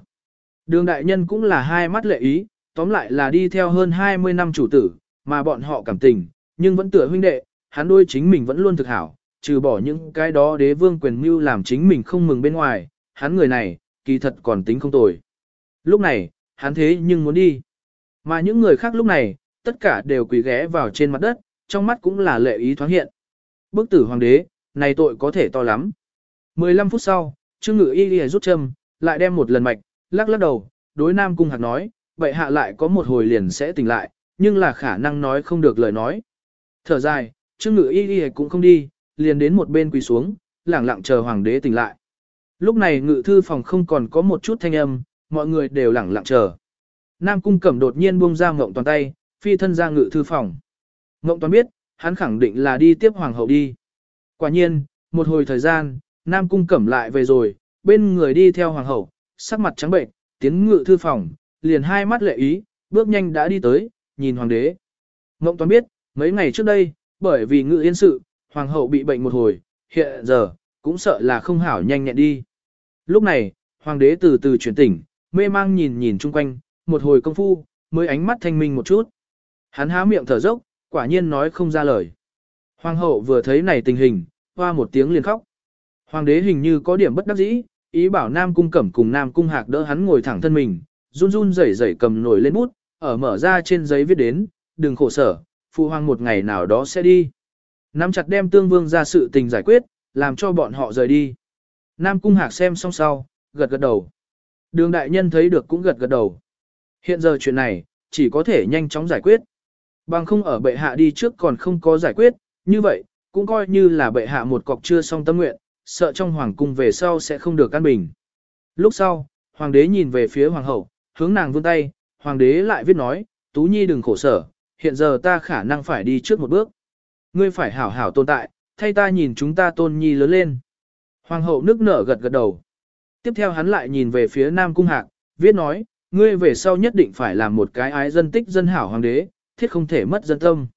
Speaker 1: Đường đại nhân cũng là hai mắt lệ ý, tóm lại là đi theo hơn 20 năm chủ tử, mà bọn họ cảm tình, nhưng vẫn tựa huynh đệ, hắn đôi chính mình vẫn luôn thực hảo, trừ bỏ những cái đó đế vương quyền mưu làm chính mình không mừng bên ngoài, hắn người này, kỳ thật còn tính không tồi. Lúc này, hắn thế nhưng muốn đi. Mà những người khác lúc này, tất cả đều quỳ ghé vào trên mặt đất, trong mắt cũng là lệ ý thoáng hiện. Bức tử hoàng đế, này tội có thể to lắm. 15 phút sau, Trương Ngự Y Y rút châm, lại đem một lần mạch, lắc lắc đầu, đối Nam Cung Hạc nói, vậy hạ lại có một hồi liền sẽ tỉnh lại, nhưng là khả năng nói không được lời nói. Thở dài, Trương Ngự Y Y cũng không đi, liền đến một bên quỳ xuống, lẳng lặng chờ hoàng đế tỉnh lại. Lúc này ngự thư phòng không còn có một chút thanh âm, mọi người đều lẳng lặng chờ. Nam Cung Cẩm đột nhiên buông ra Ngộng Toàn tay, phi thân ra ngự thư phòng. Ngộng Toàn biết, hắn khẳng định là đi tiếp hoàng hậu đi. Quả nhiên, một hồi thời gian, Nam Cung Cẩm lại về rồi, bên người đi theo hoàng hậu, sắc mặt trắng bệnh, tiến ngự thư phòng, liền hai mắt lệ ý, bước nhanh đã đi tới, nhìn hoàng đế. Ngộng Toàn biết, mấy ngày trước đây, bởi vì ngự yên sự, hoàng hậu bị bệnh một hồi, hiện giờ, cũng sợ là không hảo nhanh nhẹn đi. Lúc này, hoàng đế từ từ chuyển tỉnh, mê mang nhìn nhìn chung quanh, một hồi công phu, mới ánh mắt thanh minh một chút. Hắn há miệng thở dốc, quả nhiên nói không ra lời. Hoàng hậu vừa thấy này tình hình, hoa một tiếng liền khóc. Hoàng đế hình như có điểm bất đắc dĩ, ý bảo Nam Cung Cẩm cùng Nam Cung Hạc đỡ hắn ngồi thẳng thân mình, run run rẩy rẩy cầm nổi lên bút, ở mở ra trên giấy viết đến, đừng khổ sở, phụ hoàng một ngày nào đó sẽ đi. Nắm chặt đem tương vương ra sự tình giải quyết, làm cho bọn họ rời đi. Nam Cung Hạc xem xong sau, gật gật đầu. Đường đại nhân thấy được cũng gật gật đầu. Hiện giờ chuyện này, chỉ có thể nhanh chóng giải quyết. Bằng không ở bệ hạ đi trước còn không có giải quyết, như vậy, cũng coi như là bệ hạ một cọc chưa xong tâm nguyện, sợ trong hoàng cung về sau sẽ không được an bình. Lúc sau, hoàng đế nhìn về phía hoàng hậu, hướng nàng vươn tay, hoàng đế lại viết nói, Tú Nhi đừng khổ sở, hiện giờ ta khả năng phải đi trước một bước. Ngươi phải hảo hảo tồn tại, thay ta nhìn chúng ta tôn nhi lớn lên. Hoàng hậu nước nở gật gật đầu. Tiếp theo hắn lại nhìn về phía Nam Cung Hạc, viết nói, ngươi về sau nhất định phải làm một cái ái dân tích dân hảo hoàng đế, thiết không thể mất dân tâm.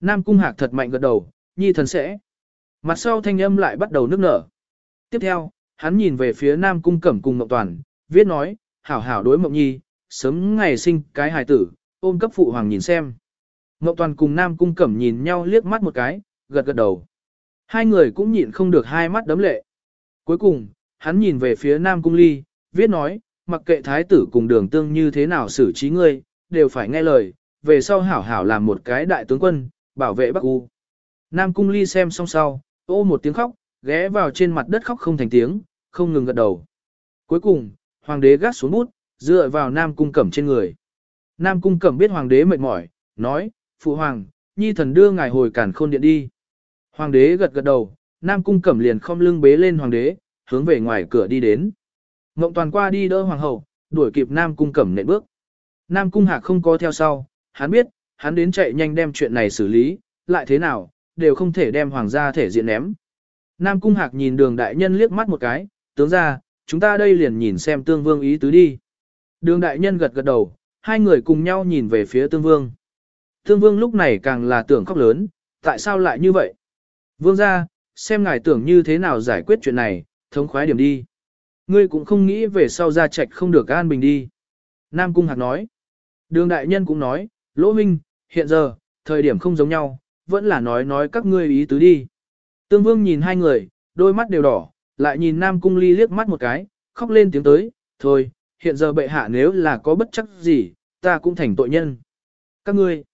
Speaker 1: Nam Cung Hạc thật mạnh gật đầu, nhi thần sẽ. Mặt sau thanh âm lại bắt đầu nước nở. Tiếp theo, hắn nhìn về phía Nam Cung Cẩm cùng Ngọc Toàn, viết nói, hảo hảo đối Mộng Nhi, sớm ngày sinh cái hài tử, ôm cấp phụ hoàng nhìn xem. Ngọc Toàn cùng Nam Cung Cẩm nhìn nhau liếc mắt một cái, gật gật đầu. Hai người cũng nhịn không được hai mắt đấm lệ. Cuối cùng, hắn nhìn về phía Nam Cung Ly, viết nói, mặc kệ thái tử cùng đường tương như thế nào xử trí ngươi, đều phải nghe lời, về sau hảo hảo làm một cái đại tướng quân, bảo vệ Bắc U. Nam Cung Ly xem xong sau, ô một tiếng khóc, ghé vào trên mặt đất khóc không thành tiếng, không ngừng gật đầu. Cuối cùng, hoàng đế gác xuống bút, dựa vào Nam Cung Cẩm trên người. Nam Cung Cẩm biết hoàng đế mệt mỏi, nói, Phụ Hoàng, Nhi thần đưa ngài hồi cản khôn điện đi. Hoàng đế gật gật đầu, Nam Cung Cẩm liền không lưng bế lên hoàng đế, hướng về ngoài cửa đi đến. Ngộng toàn qua đi đỡ hoàng hậu, đuổi kịp Nam Cung Cẩm nệ bước. Nam Cung Hạc không có theo sau, hắn biết, hắn đến chạy nhanh đem chuyện này xử lý, lại thế nào, đều không thể đem hoàng gia thể diện ném. Nam Cung Hạc nhìn đường đại nhân liếc mắt một cái, tướng ra, chúng ta đây liền nhìn xem tương vương ý tứ đi. Đường đại nhân gật gật đầu, hai người cùng nhau nhìn về phía tương vương. Tương vương lúc này càng là tưởng khóc lớn, tại sao lại như vậy? Vương ra, xem ngài tưởng như thế nào giải quyết chuyện này, thống khoái điểm đi. Ngươi cũng không nghĩ về sau ra trạch không được an bình đi. Nam Cung Hạc nói. Đường đại nhân cũng nói, Lỗ Minh, hiện giờ, thời điểm không giống nhau, vẫn là nói nói các ngươi ý tứ đi. Tương Vương nhìn hai người, đôi mắt đều đỏ, lại nhìn Nam Cung Ly liếc mắt một cái, khóc lên tiếng tới, thôi, hiện giờ bệ hạ nếu là có bất chắc gì, ta cũng thành tội nhân. Các ngươi,